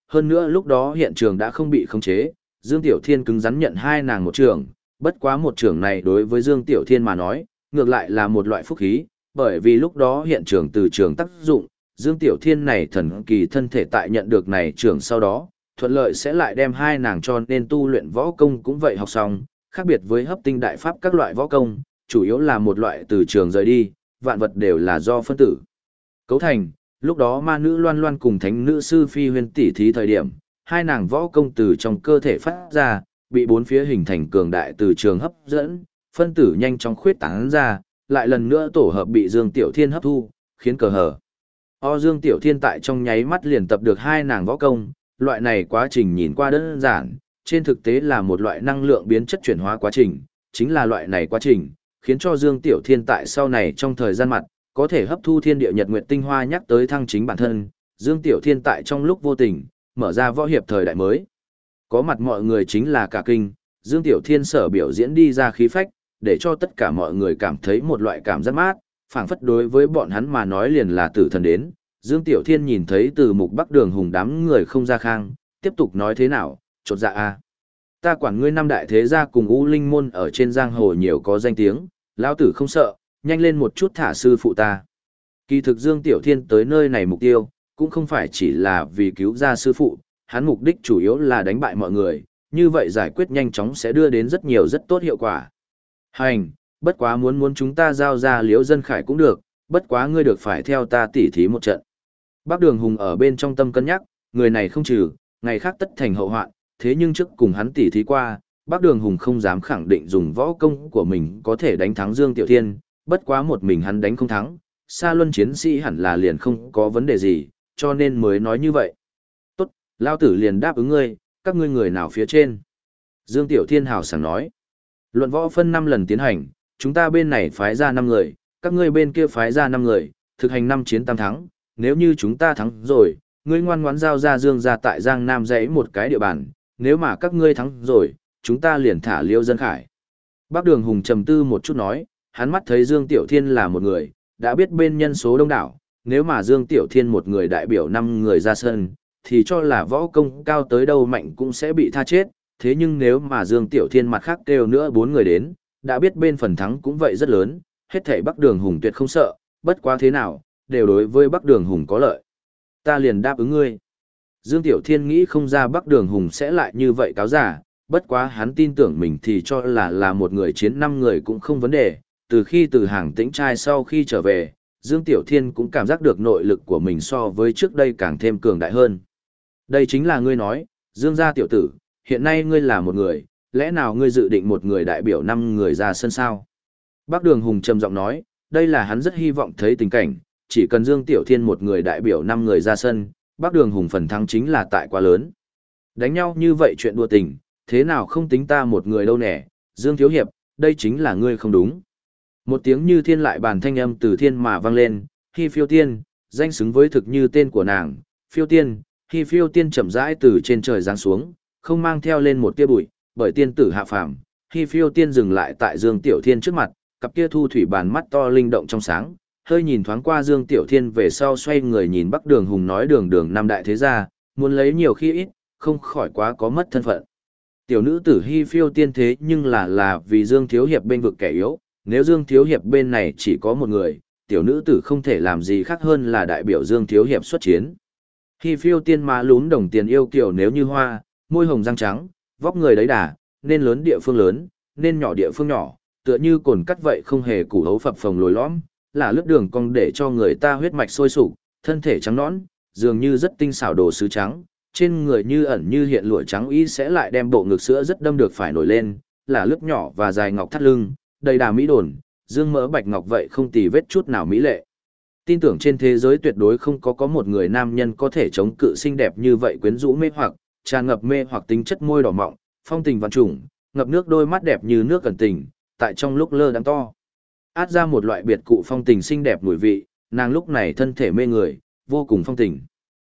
hơn nữa lúc đó hiện trường đã không bị khống chế, Dương Tiểu Thiên cứng rắn nhận hai nàng một trường, bất quá một trường này đối với Dương Tiểu Thiên mà nói, ngược lại là một loại phúc khí, bởi vì lúc đó hiện trường từ trường tác dụng, Dương Tiểu Thiên này thần kỳ thân thể tại nhận được này trường sau đó, thuận lợi sẽ lại đem hai nàng cho nên tu luyện võ công cũng vậy học xong, khác biệt với hấp tinh đại pháp các loại võ công, chủ yếu là một loại từ trường rời đi, vạn vật đều là do phân tử. Cấu thành, lúc đó ma nữ loan loan cùng thánh nữ sư phi huyên tỷ thí thời điểm, hai nàng võ công từ trong cơ thể phát ra, bị bốn phía hình thành cường đại từ trường hấp dẫn, phân tử nhanh chóng khuyết tán ra, lại lần nữa tổ hợp bị Dương Tiểu Thiên hấp thu, khiến cờ hở. O Dương Tiểu Thiên tại trong nháy mắt liền tập được hai nàng võ công, loại này quá trình nhìn qua đơn giản, trên thực tế là một loại năng lượng biến chất chuyển hóa quá trình, chính là loại này quá trình, khiến cho Dương Tiểu Thiên tại sau này trong thời gian mặt, có thể hấp thu thiên địa nhật nguyệt tinh hoa nhắc tới thăng chính bản thân, Dương Tiểu Thiên tại trong lúc vô tình, mở ra võ hiệp thời đại mới. Có mặt mọi người chính là cả kinh, Dương Tiểu Thiên sở biểu diễn đi ra khí phách, để cho tất cả mọi người cảm thấy một loại cảm giác mát, phảng phất đối với bọn hắn mà nói liền là tử thần đến. Dương Tiểu Thiên nhìn thấy từ mục bắc đường hùng đám người không ra khang, tiếp tục nói thế nào, chột dạ a Ta quản ngươi năm đại thế gia cùng U Linh Môn ở trên giang hồ nhiều có danh tiếng, lão tử không sợ, nhanh lên một chút thả sư phụ ta. Kỳ thực Dương Tiểu Thiên tới nơi này mục tiêu, cũng không phải chỉ là vì cứu ra sư phụ, hắn mục đích chủ yếu là đánh bại mọi người, như vậy giải quyết nhanh chóng sẽ đưa đến rất nhiều rất tốt hiệu quả. Hành, bất quá muốn muốn chúng ta giao ra liễu dân khải cũng được, bất quá ngươi được phải theo ta tỉ thí một trận. Bác Đường Hùng ở bên trong tâm cân nhắc, người này không trừ, ngày khác tất thành hậu hoạn, thế nhưng trước cùng hắn tỉ thí qua, Bác Đường Hùng không dám khẳng định dùng võ công của mình có thể đánh thắng Dương Tiểu Thiên, bất quá một mình hắn đánh không thắng, xa luân chiến sĩ hẳn là liền không có vấn đề gì, cho nên mới nói như vậy. Tốt, Lao tử liền đáp ứng ngươi, các ngươi người nào phía trên. Dương Tiểu Thiên hào sảng nói. Luận võ phân 5 lần tiến hành, chúng ta bên này phái ra 5 người, các ngươi bên kia phái ra 5 người, thực hành 5 chiến tam thắng, nếu như chúng ta thắng rồi, ngươi ngoan ngoãn giao ra Dương ra tại Giang Nam dãy một cái địa bàn, nếu mà các ngươi thắng rồi, chúng ta liền thả Liêu Dân Khải. Bác Đường Hùng trầm tư một chút nói, hắn mắt thấy Dương Tiểu Thiên là một người, đã biết bên nhân số đông đảo, nếu mà Dương Tiểu Thiên một người đại biểu 5 người ra sân, thì cho là võ công cao tới đâu mạnh cũng sẽ bị tha chết, thế nhưng nếu mà Dương Tiểu Thiên mặt khác kêu nữa bốn người đến, đã biết bên phần thắng cũng vậy rất lớn, hết thảy Bắc Đường Hùng tuyệt không sợ, bất quá thế nào, đều đối với Bắc Đường Hùng có lợi. Ta liền đáp ứng ngươi. Dương Tiểu Thiên nghĩ không ra Bắc Đường Hùng sẽ lại như vậy cáo giả, bất quá hắn tin tưởng mình thì cho là là một người chiến năm người cũng không vấn đề, từ khi từ hàng tĩnh trai sau khi trở về, Dương Tiểu Thiên cũng cảm giác được nội lực của mình so với trước đây càng thêm cường đại hơn. Đây chính là ngươi nói, Dương gia tiểu tử, hiện nay ngươi là một người, lẽ nào ngươi dự định một người đại biểu năm người ra sân sao? Bác Đường Hùng trầm giọng nói, đây là hắn rất hy vọng thấy tình cảnh, chỉ cần Dương Tiểu Thiên một người đại biểu năm người ra sân, Bác Đường Hùng phần thắng chính là tại quá lớn. Đánh nhau như vậy chuyện đua tình, thế nào không tính ta một người đâu nè, Dương Thiếu Hiệp, đây chính là ngươi không đúng. Một tiếng như thiên lại bàn thanh âm từ thiên mà vang lên, khi phiêu tiên, danh xứng với thực như tên của nàng, phiêu tiên, khi phiêu tiên chậm rãi từ trên trời giáng xuống, không mang theo lên một tia bụi, bởi tiên tử hạ phàm, khi phiêu tiên dừng lại tại Dương Tiểu Thiên trước mặt, cặp kia thu thủy bàn mắt to linh động trong sáng, hơi nhìn thoáng qua Dương Tiểu Thiên về sau xoay người nhìn Bắc Đường Hùng nói đường đường năm đại thế gia, muốn lấy nhiều khi ít, không khỏi quá có mất thân phận. Tiểu nữ tử Hi phiêu tiên thế nhưng là là vì Dương Thiếu Hiệp bên vực kẻ yếu, nếu Dương Thiếu Hiệp bên này chỉ có một người, tiểu nữ tử không thể làm gì khác hơn là đại biểu Dương Thiếu Hiệp xuất chiến. Hi phiêu tiên má lún đồng tiền yêu kiểu nếu như hoa, môi hồng răng trắng, vóc người đấy đà, nên lớn địa phương lớn, nên nhỏ địa phương nhỏ, tựa như cồn cắt vậy không hề củ hấu phập phồng lồi lõm, là lướt đường cong để cho người ta huyết mạch sôi sục, thân thể trắng nõn, dường như rất tinh xảo đồ sứ trắng, trên người như ẩn như hiện lụa trắng y sẽ lại đem bộ ngực sữa rất đâm được phải nổi lên, là lướt nhỏ và dài ngọc thắt lưng, đầy đà mỹ đồn, dương mỡ bạch ngọc vậy không tì vết chút nào mỹ lệ. Tin tưởng trên thế giới tuyệt đối không có có một người nam nhân có thể chống cự xinh đẹp như vậy quyến rũ mê hoặc, tràn ngập mê hoặc tính chất môi đỏ mọng, phong tình văn trùng, ngập nước đôi mắt đẹp như nước cẩn tình, tại trong lúc lơ đang to. Át ra một loại biệt cụ phong tình xinh đẹp mùi vị, nàng lúc này thân thể mê người, vô cùng phong tình.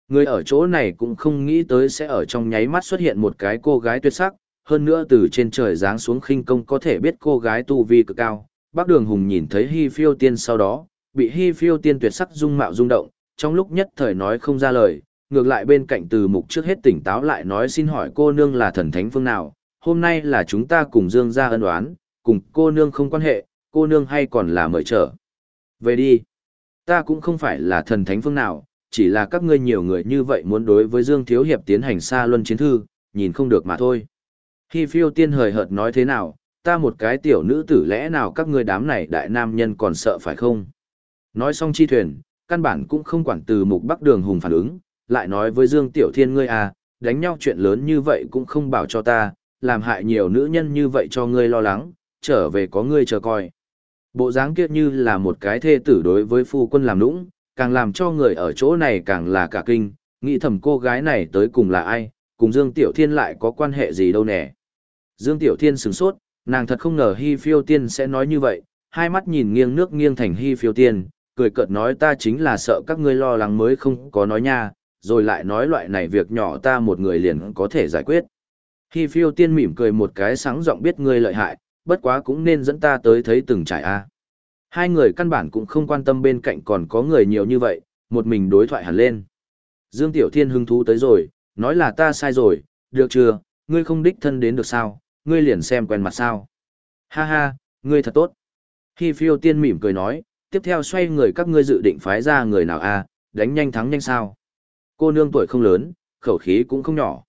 Người ở chỗ này cũng không nghĩ tới sẽ ở trong nháy mắt xuất hiện một cái cô gái tuyệt sắc, hơn nữa từ trên trời giáng xuống khinh công có thể biết cô gái tu vi cực cao. Bác Đường Hùng nhìn thấy Hi Phiêu Tiên sau đó, bị Hi Phiêu Tiên tuyệt sắc dung mạo rung động, trong lúc nhất thời nói không ra lời, ngược lại bên cạnh từ mục trước hết tỉnh táo lại nói xin hỏi cô nương là thần thánh phương nào, hôm nay là chúng ta cùng Dương gia ân oán, cùng cô nương không quan hệ, cô nương hay còn là mời trở. Về đi, ta cũng không phải là thần thánh phương nào, chỉ là các ngươi nhiều người như vậy muốn đối với Dương Thiếu Hiệp tiến hành xa luân chiến thư, nhìn không được mà thôi. Khi phiêu tiên hời hợt nói thế nào, ta một cái tiểu nữ tử lẽ nào các ngươi đám này đại nam nhân còn sợ phải không? Nói xong chi thuyền, căn bản cũng không quản từ mục bắc đường hùng phản ứng, lại nói với Dương Tiểu Thiên ngươi à, đánh nhau chuyện lớn như vậy cũng không bảo cho ta, làm hại nhiều nữ nhân như vậy cho ngươi lo lắng, trở về có ngươi chờ coi. Bộ dáng kia như là một cái thê tử đối với phu quân làm lũng, càng làm cho người ở chỗ này càng là cả kinh, nghĩ thầm cô gái này tới cùng là ai, cùng Dương Tiểu Thiên lại có quan hệ gì đâu nè. Dương Tiểu Thiên sửng sốt, nàng thật không ngờ Hi Phiêu Tiên sẽ nói như vậy, hai mắt nhìn nghiêng nước nghiêng thành Hi phiêu tiên, cười cợt nói ta chính là sợ các ngươi lo lắng mới không có nói nha, rồi lại nói loại này việc nhỏ ta một người liền có thể giải quyết. Hi phiêu tiên mỉm cười một cái sáng giọng biết ngươi lợi hại, bất quá cũng nên dẫn ta tới thấy từng trải a. Hai người căn bản cũng không quan tâm bên cạnh còn có người nhiều như vậy, một mình đối thoại hẳn lên. Dương Tiểu Thiên hứng thú tới rồi, nói là ta sai rồi, được chưa, ngươi không đích thân đến được sao, ngươi liền xem quen mặt sao. Ha ha, ngươi thật tốt. Khi phiêu tiên mỉm cười nói, tiếp theo xoay người các ngươi dự định phái ra người nào a đánh nhanh thắng nhanh sao. Cô nương tuổi không lớn, khẩu khí cũng không nhỏ.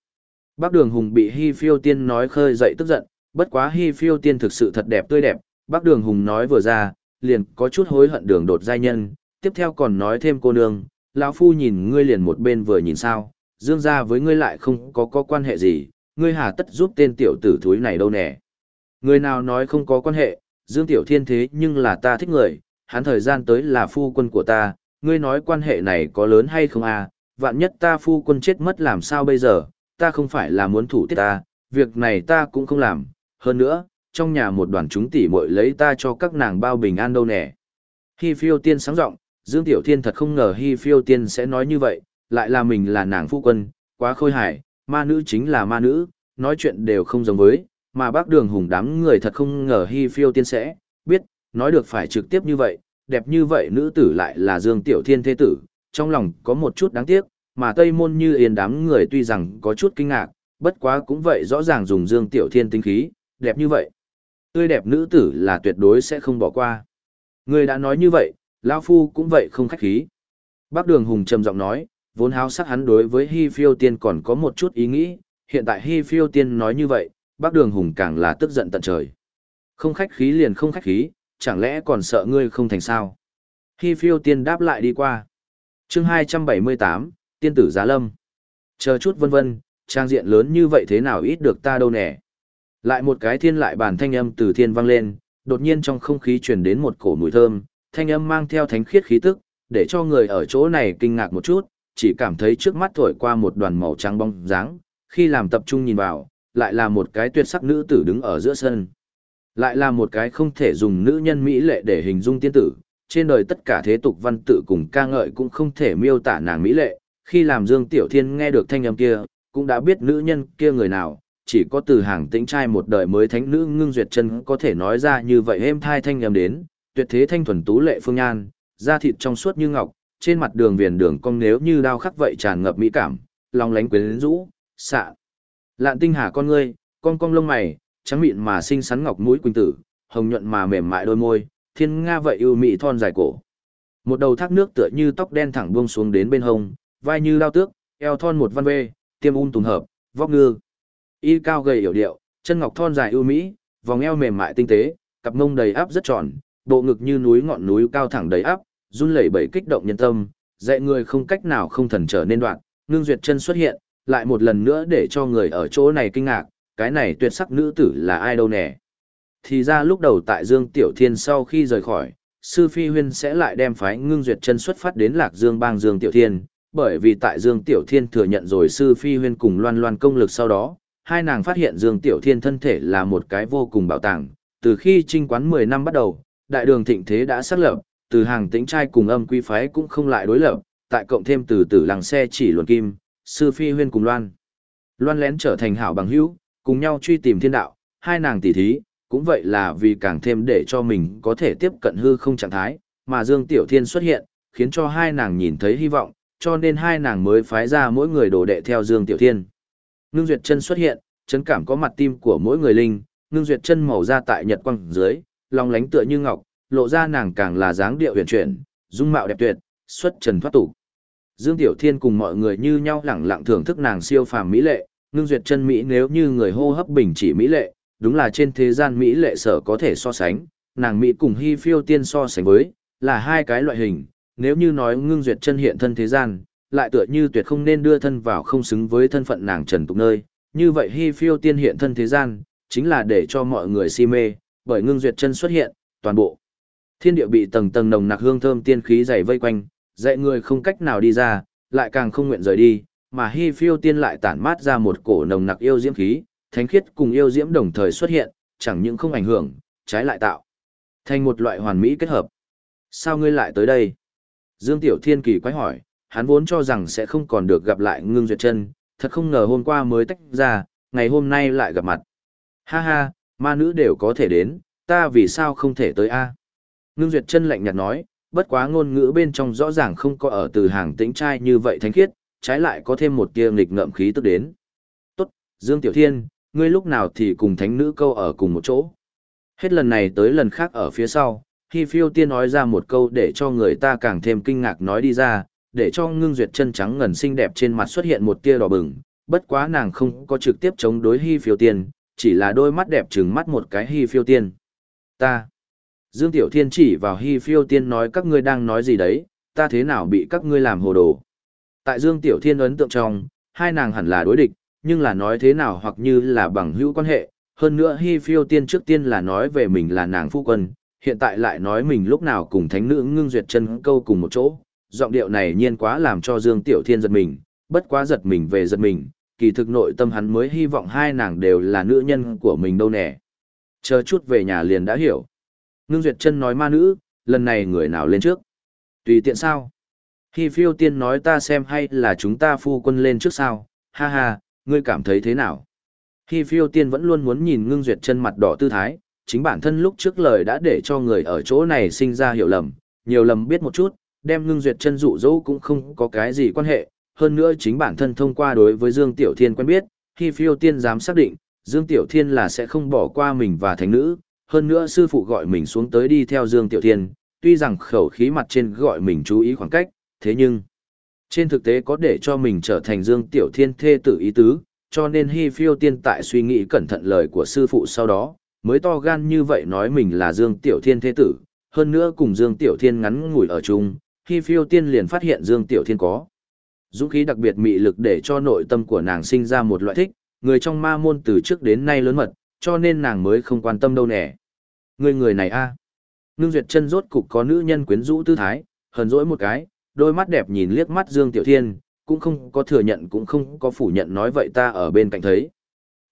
Bác Đường Hùng bị Hi Phiêu Tiên nói khơi dậy tức giận, bất quá Hi Phiêu Tiên thực sự thật đẹp tươi đẹp, Bác Đường Hùng nói vừa ra, liền có chút hối hận đường đột giai nhân, tiếp theo còn nói thêm cô nương, lão phu nhìn ngươi liền một bên vừa nhìn sao, dương gia với ngươi lại không có có quan hệ gì, ngươi hà tất giúp tên tiểu tử thúi này đâu nè. Người nào nói không có quan hệ, dương tiểu thiên thế nhưng là ta thích người, hắn thời gian tới là phu quân của ta, ngươi nói quan hệ này có lớn hay không à, vạn nhất ta phu quân chết mất làm sao bây giờ, ta không phải là muốn thủ tiết ta, việc này ta cũng không làm, hơn nữa, trong nhà một đoàn chúng tỷ muội lấy ta cho các nàng bao bình an đâu nè. Hi phiêu tiên sáng rộng Dương Tiểu Thiên thật không ngờ Hi phiêu tiên sẽ nói như vậy, lại là mình là nàng phu quân, quá khôi hài, ma nữ chính là ma nữ, nói chuyện đều không giống với, mà bác đường hùng đám người thật không ngờ Hi phiêu tiên sẽ, biết, nói được phải trực tiếp như vậy, đẹp như vậy nữ tử lại là Dương Tiểu Thiên thế tử, trong lòng có một chút đáng tiếc, mà Tây Môn như yên đám người tuy rằng có chút kinh ngạc, bất quá cũng vậy rõ ràng dùng Dương Tiểu Thiên tinh khí, đẹp như vậy. Tươi đẹp nữ tử là tuyệt đối sẽ không bỏ qua. Người đã nói như vậy, lão Phu cũng vậy không khách khí. Bác Đường Hùng trầm giọng nói, vốn háo sắc hắn đối với Hi Phiêu Tiên còn có một chút ý nghĩ, hiện tại Hi Phiêu Tiên nói như vậy, Bác Đường Hùng càng là tức giận tận trời. Không khách khí liền không khách khí, chẳng lẽ còn sợ ngươi không thành sao? Hi Phiêu Tiên đáp lại đi qua. chương 278, Tiên tử Giá Lâm. Chờ chút vân vân, trang diện lớn như vậy thế nào ít được ta đâu nè. Lại một cái thiên lại bản thanh âm từ thiên vang lên, đột nhiên trong không khí truyền đến một cổ mùi thơm, thanh âm mang theo thánh khiết khí tức, để cho người ở chỗ này kinh ngạc một chút, chỉ cảm thấy trước mắt thổi qua một đoàn màu trắng bóng dáng, khi làm tập trung nhìn vào, lại là một cái tuyệt sắc nữ tử đứng ở giữa sân. Lại là một cái không thể dùng nữ nhân mỹ lệ để hình dung tiên tử, trên đời tất cả thế tục văn tự cùng ca ngợi cũng không thể miêu tả nàng mỹ lệ, khi làm Dương Tiểu Thiên nghe được thanh âm kia, cũng đã biết nữ nhân kia người nào, chỉ có từ hàng tĩnh trai một đời mới thánh nữ ngưng duyệt chân có thể nói ra như vậy êm thai thanh âm đến, tuyệt thế thanh thuần tú lệ phương nhan, da thịt trong suốt như ngọc, trên mặt đường viền đường cong nếu như đao khắc vậy tràn ngập mỹ cảm, lòng lánh quyến rũ, xạ. Lạn tinh hà con ngươi, con cong lông mày, trắng mịn mà xinh xắn ngọc mũi quỳnh tử, hồng nhuận mà mềm mại đôi môi, thiên nga vậy ưu mỹ thon dài cổ. Một đầu thác nước tựa như tóc đen thẳng buông xuống đến bên hông, vai như lao tước, eo thon một văn vê, tiêm un tùng hợp, vóc ngư. Y cao gầy hiểu điệu, chân ngọc thon dài ưu mỹ, vòng eo mềm mại tinh tế, cặp mông đầy áp rất tròn, bộ ngực như núi ngọn núi cao thẳng đầy áp, run lẩy bẩy kích động nhân tâm, dạy người không cách nào không thần trở nên đoạn, ngưng duyệt chân xuất hiện, lại một lần nữa để cho người ở chỗ này kinh ngạc, cái này tuyệt sắc nữ tử là ai đâu nè. Thì ra lúc đầu tại Dương Tiểu Thiên sau khi rời khỏi, Sư Phi Huyên sẽ lại đem phái ngưng duyệt chân xuất phát đến Lạc Dương bang Dương Tiểu Thiên, bởi vì tại Dương Tiểu Thiên thừa nhận rồi Sư Phi Huyên cùng loan loan công lực sau đó, hai nàng phát hiện Dương Tiểu Thiên thân thể là một cái vô cùng bảo tàng, từ khi trinh quán 10 năm bắt đầu, đại đường thịnh thế đã xác lập, từ hàng tĩnh trai cùng âm quý phái cũng không lại đối lập, tại cộng thêm từ tử làng xe chỉ luận kim, Sư Phi Huyên cùng loan. Loan lén trở thành hảo bằng hữu, cùng nhau truy tìm thiên đạo, hai nàng tỷ thí, cũng vậy là vì càng thêm để cho mình có thể tiếp cận hư không trạng thái, mà Dương Tiểu Thiên xuất hiện, khiến cho hai nàng nhìn thấy hy vọng, cho nên hai nàng mới phái ra mỗi người đồ đệ theo Dương Tiểu Thiên. Ngưng Duyệt chân xuất hiện, chấn cảm có mặt tim của mỗi người linh, Ngưng Duyệt chân màu ra tại nhật quang dưới, lòng lánh tựa như ngọc, lộ ra nàng càng là dáng điệu huyền chuyển, dung mạo đẹp tuyệt, xuất trần thoát tục. Dương Tiểu Thiên cùng mọi người như nhau lẳng lặng thưởng thức nàng siêu phàm mỹ lệ, ngưng duyệt chân Mỹ nếu như người hô hấp bình chỉ Mỹ lệ, đúng là trên thế gian Mỹ lệ sở có thể so sánh, nàng Mỹ cùng hy phiêu tiên so sánh với, là hai cái loại hình, nếu như nói ngưng duyệt chân hiện thân thế gian, lại tựa như tuyệt không nên đưa thân vào không xứng với thân phận nàng trần tục nơi, như vậy hy phiêu tiên hiện thân thế gian, chính là để cho mọi người si mê, bởi ngưng duyệt chân xuất hiện, toàn bộ. Thiên địa bị tầng tầng nồng nặc hương thơm tiên khí dày vây quanh, dạy người không cách nào đi ra, lại càng không nguyện rời đi, mà hy phiêu tiên lại tản mát ra một cổ nồng nặc yêu diễm khí, thánh khiết cùng yêu diễm đồng thời xuất hiện, chẳng những không ảnh hưởng, trái lại tạo. Thành một loại hoàn mỹ kết hợp. Sao ngươi lại tới đây? Dương Tiểu Thiên kỳ quái hỏi, hắn vốn cho rằng sẽ không còn được gặp lại ngưng duyệt chân, thật không ngờ hôm qua mới tách ra, ngày hôm nay lại gặp mặt. Ha ha, ma nữ đều có thể đến, ta vì sao không thể tới a? Ngưng duyệt chân lạnh nhạt nói, bất quá ngôn ngữ bên trong rõ ràng không có ở từ hàng tĩnh trai như vậy thánh khiết, trái lại có thêm một tia nghịch ngợm khí tức đến. Tốt, Dương Tiểu Thiên, ngươi lúc nào thì cùng thánh nữ câu ở cùng một chỗ. Hết lần này tới lần khác ở phía sau, khi phiêu tiên nói ra một câu để cho người ta càng thêm kinh ngạc nói đi ra, để cho ngưng duyệt chân trắng ngần xinh đẹp trên mặt xuất hiện một tia đỏ bừng, bất quá nàng không có trực tiếp chống đối hy phiêu tiên, chỉ là đôi mắt đẹp trừng mắt một cái hy phiêu tiên. Ta. Dương Tiểu Thiên chỉ vào hy phiêu tiên nói các ngươi đang nói gì đấy, ta thế nào bị các ngươi làm hồ đồ. Tại Dương Tiểu Thiên ấn tượng trong, hai nàng hẳn là đối địch, nhưng là nói thế nào hoặc như là bằng hữu quan hệ, hơn nữa Hi Phiêu Tiên trước tiên là nói về mình là nàng phu quân, hiện tại lại nói mình lúc nào cùng thánh nữ ngưng duyệt chân câu cùng một chỗ, giọng điệu này nhiên quá làm cho Dương Tiểu Thiên giật mình, bất quá giật mình về giật mình, kỳ thực nội tâm hắn mới hy vọng hai nàng đều là nữ nhân của mình đâu nè. Chờ chút về nhà liền đã hiểu. Ngưng duyệt chân nói ma nữ, lần này người nào lên trước? Tùy tiện sao? Khi phiêu tiên nói ta xem hay là chúng ta phu quân lên trước sao, ha ha, ngươi cảm thấy thế nào? Khi phiêu tiên vẫn luôn muốn nhìn ngưng duyệt chân mặt đỏ tư thái, chính bản thân lúc trước lời đã để cho người ở chỗ này sinh ra hiểu lầm, nhiều lầm biết một chút, đem ngưng duyệt chân dụ dỗ cũng không có cái gì quan hệ, hơn nữa chính bản thân thông qua đối với Dương Tiểu Thiên quen biết, Hi phiêu tiên dám xác định, Dương Tiểu Thiên là sẽ không bỏ qua mình và thánh nữ, hơn nữa sư phụ gọi mình xuống tới đi theo Dương Tiểu Thiên, tuy rằng khẩu khí mặt trên gọi mình chú ý khoảng cách, thế nhưng, trên thực tế có để cho mình trở thành Dương Tiểu Thiên thê tử ý tứ, cho nên Hi Phiêu Tiên tại suy nghĩ cẩn thận lời của sư phụ sau đó, mới to gan như vậy nói mình là Dương Tiểu Thiên thế tử, hơn nữa cùng Dương Tiểu Thiên ngắn ngủi ở chung, Hi Phiêu Tiên liền phát hiện Dương Tiểu Thiên có dũng khí đặc biệt mị lực để cho nội tâm của nàng sinh ra một loại thích, người trong ma môn từ trước đến nay lớn mật, cho nên nàng mới không quan tâm đâu nè. Người người này a à. Ngưng duyệt chân rốt cục có nữ nhân quyến rũ tư thái, hờn dỗi một cái, đôi mắt đẹp nhìn liếc mắt Dương Tiểu Thiên, cũng không có thừa nhận cũng không có phủ nhận nói vậy ta ở bên cạnh thấy.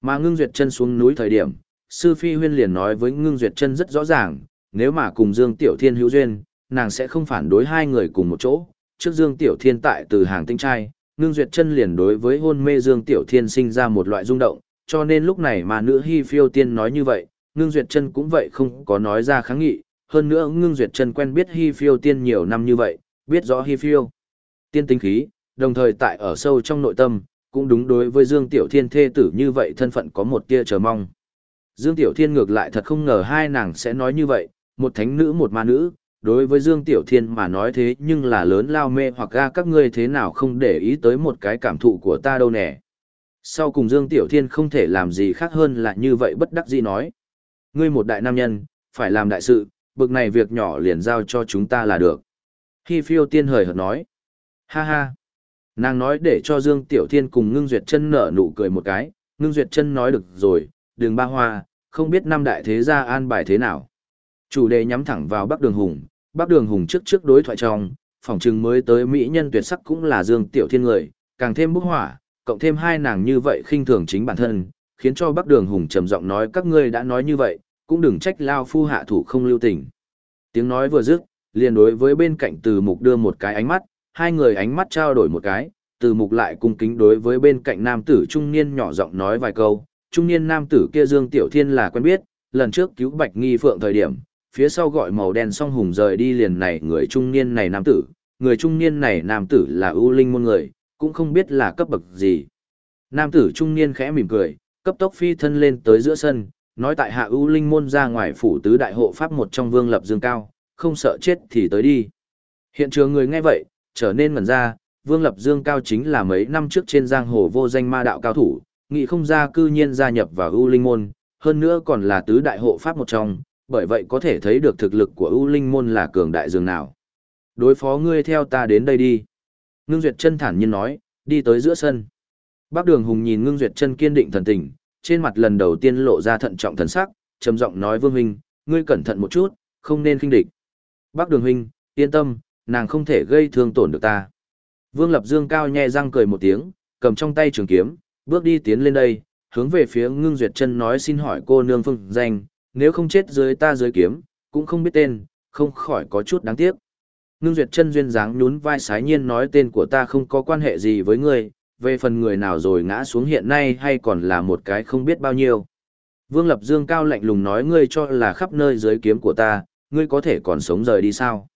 Mà ngưng duyệt chân xuống núi thời điểm, sư phi huyên liền nói với ngưng duyệt chân rất rõ ràng, nếu mà cùng Dương Tiểu Thiên hữu duyên, nàng sẽ không phản đối hai người cùng một chỗ. Trước Dương Tiểu Thiên tại từ hàng tinh trai, ngưng duyệt chân liền đối với hôn mê Dương Tiểu Thiên sinh ra một loại rung động, cho nên lúc này mà nữ hy phiêu tiên nói như vậy, ngưng duyệt chân cũng vậy không có nói ra kháng nghị. Hơn nữa ngưng duyệt chân quen biết hy phiêu tiên nhiều năm như vậy, biết rõ hy phiêu. Tiên tinh khí, đồng thời tại ở sâu trong nội tâm, cũng đúng đối với Dương Tiểu Thiên thê tử như vậy thân phận có một tia chờ mong. Dương Tiểu Thiên ngược lại thật không ngờ hai nàng sẽ nói như vậy, một thánh nữ một ma nữ, đối với Dương Tiểu Thiên mà nói thế nhưng là lớn lao mê hoặc ga các ngươi thế nào không để ý tới một cái cảm thụ của ta đâu nè. Sau cùng Dương Tiểu Thiên không thể làm gì khác hơn là như vậy bất đắc dĩ nói. Ngươi một đại nam nhân, phải làm đại sự, bực này việc nhỏ liền giao cho chúng ta là được. khi phiêu tiên hời hợt nói. Ha ha. Nàng nói để cho Dương Tiểu Thiên cùng ngưng duyệt chân nở nụ cười một cái, ngưng duyệt chân nói được rồi, đường ba hoa, không biết năm đại thế gia an bài thế nào. Chủ đề nhắm thẳng vào Bắc Đường Hùng, Bắc Đường Hùng trước trước đối thoại trong, phỏng chừng mới tới Mỹ nhân tuyệt sắc cũng là Dương Tiểu Thiên người, càng thêm bức hỏa, cộng thêm hai nàng như vậy khinh thường chính bản thân, khiến cho Bắc Đường Hùng trầm giọng nói các ngươi đã nói như vậy, cũng đừng trách Lao Phu hạ thủ không lưu tình. Tiếng nói vừa dứt, liền đối với bên cạnh từ mục đưa một cái ánh mắt, hai người ánh mắt trao đổi một cái, từ mục lại cung kính đối với bên cạnh nam tử trung niên nhỏ giọng nói vài câu, trung niên nam tử kia Dương Tiểu Thiên là quen biết, lần trước cứu Bạch Nghi Phượng thời điểm, phía sau gọi màu đen song hùng rời đi liền này người trung niên này nam tử, người trung niên này nam tử là ưu linh môn người, cũng không biết là cấp bậc gì. Nam tử trung niên khẽ mỉm cười, cấp tốc phi thân lên tới giữa sân, nói tại hạ ưu linh môn ra ngoài phủ tứ đại hộ pháp một trong vương lập dương cao, không sợ chết thì tới đi. Hiện trường người nghe vậy, trở nên ngẩn ra, Vương Lập Dương cao chính là mấy năm trước trên giang hồ vô danh ma đạo cao thủ, nghị không ra cư nhiên gia nhập vào ưu linh môn, hơn nữa còn là tứ đại hộ pháp một trong, bởi vậy có thể thấy được thực lực của ưu linh môn là cường đại dường nào. Đối phó ngươi theo ta đến đây đi. Ngưng Duyệt chân thản nhiên nói, đi tới giữa sân. Bác Đường Hùng nhìn Ngưng Duyệt chân kiên định thần tình, trên mặt lần đầu tiên lộ ra thận trọng thần sắc, trầm giọng nói Vương huynh, ngươi cẩn thận một chút, không nên khinh địch. Bác Đường huynh, yên tâm, nàng không thể gây thương tổn được ta. Vương Lập Dương cao nhẹ răng cười một tiếng, cầm trong tay trường kiếm, bước đi tiến lên đây, hướng về phía ngưng duyệt chân nói xin hỏi cô nương phương danh, nếu không chết dưới ta dưới kiếm, cũng không biết tên, không khỏi có chút đáng tiếc. Ngưng Duyệt chân duyên dáng nhún vai sái nhiên nói tên của ta không có quan hệ gì với ngươi, về phần người nào rồi ngã xuống hiện nay hay còn là một cái không biết bao nhiêu. Vương Lập Dương cao lạnh lùng nói ngươi cho là khắp nơi dưới kiếm của ta, ngươi có thể còn sống rời đi sao?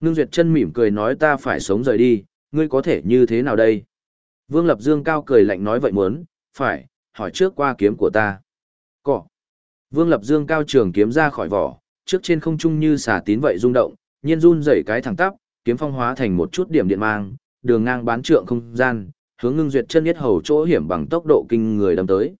Ngưng Duyệt chân mỉm cười nói ta phải sống rời đi, ngươi có thể như thế nào đây? Vương Lập Dương cao cười lạnh nói vậy muốn, phải, hỏi trước qua kiếm của ta. Cỏ. Vương Lập Dương cao trường kiếm ra khỏi vỏ, trước trên không trung như xà tín vậy rung động, nhiên run dậy cái thẳng tắp, kiếm phong hóa thành một chút điểm điện mang, đường ngang bán trượng không gian, hướng ngưng duyệt chân nhất hầu chỗ hiểm bằng tốc độ kinh người đâm tới.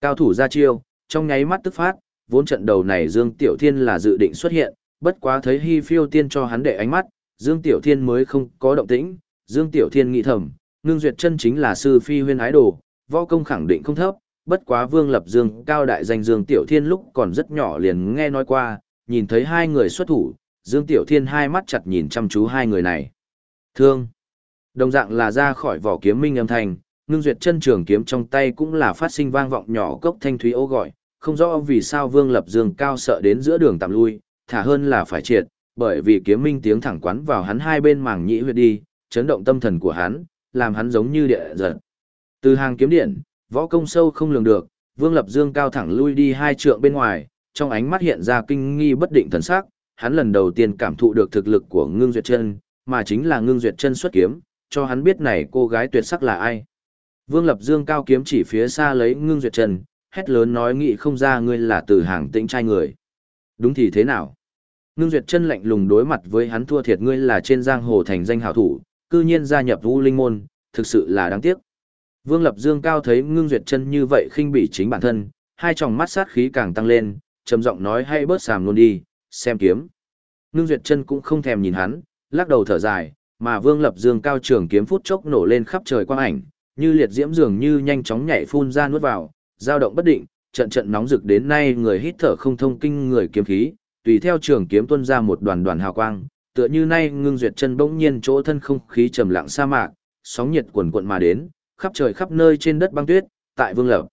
Cao thủ ra chiêu, trong nháy mắt tức phát, vốn trận đầu này Dương Tiểu Thiên là dự định xuất hiện, bất quá thấy Hi Phiêu Tiên cho hắn để ánh mắt, Dương Tiểu Thiên mới không có động tĩnh, Dương Tiểu Thiên nghĩ thầm, ngưng duyệt chân chính là sư phi huyên ái đồ, võ công khẳng định không thấp, bất quá Vương Lập Dương cao đại danh Dương Tiểu Thiên lúc còn rất nhỏ liền nghe nói qua, nhìn thấy hai người xuất thủ, Dương Tiểu Thiên hai mắt chặt nhìn chăm chú hai người này. Thương. Đồng dạng là ra khỏi vỏ kiếm minh âm thanh, ngưng duyệt chân trường kiếm trong tay cũng là phát sinh vang vọng nhỏ cốc thanh thúy ô gọi, không rõ vì sao Vương Lập Dương cao sợ đến giữa đường tạm lui, thả hơn là phải triệt, bởi vì kiếm minh tiếng thẳng quán vào hắn hai bên màng nhĩ huyệt đi, chấn động tâm thần của hắn, làm hắn giống như địa giật. Từ hàng kiếm điện, võ công sâu không lường được, Vương Lập Dương cao thẳng lui đi hai trượng bên ngoài, trong ánh mắt hiện ra kinh nghi bất định thần sắc, hắn lần đầu tiên cảm thụ được thực lực của Ngưng Duyệt Chân, mà chính là Ngưng Duyệt Chân xuất kiếm, cho hắn biết này cô gái tuyệt sắc là ai. Vương Lập Dương cao kiếm chỉ phía xa lấy Ngưng Duyệt Chân, hét lớn nói nghị không ra ngươi là từ hàng tĩnh trai người. Đúng thì thế nào? Ngưng Duyệt Chân lạnh lùng đối mặt với hắn thua thiệt ngươi là trên giang hồ thành danh hảo thủ, cư nhiên gia nhập Vũ Linh môn, thực sự là đáng tiếc. Vương Lập Dương cao thấy Ngưng Duyệt Chân như vậy khinh bỉ chính bản thân, hai tròng mắt sát khí càng tăng lên, trầm giọng nói hay bớt sàm luôn đi, xem kiếm. Ngưng Duyệt Chân cũng không thèm nhìn hắn, lắc đầu thở dài, mà Vương Lập Dương cao trường kiếm phút chốc nổ lên khắp trời quang ảnh, như liệt diễm dường như nhanh chóng nhảy phun ra nuốt vào, dao động bất định, trận trận nóng rực đến nay người hít thở không thông kinh người kiếm khí, tùy theo trường kiếm tuôn ra một đoàn đoàn hào quang, tựa như nay Ngưng Duyệt Chân bỗng nhiên chỗ thân không khí trầm lặng sa mạc, sóng nhiệt cuồn cuộn mà đến, khắp trời khắp nơi trên đất băng tuyết, tại Vương Lập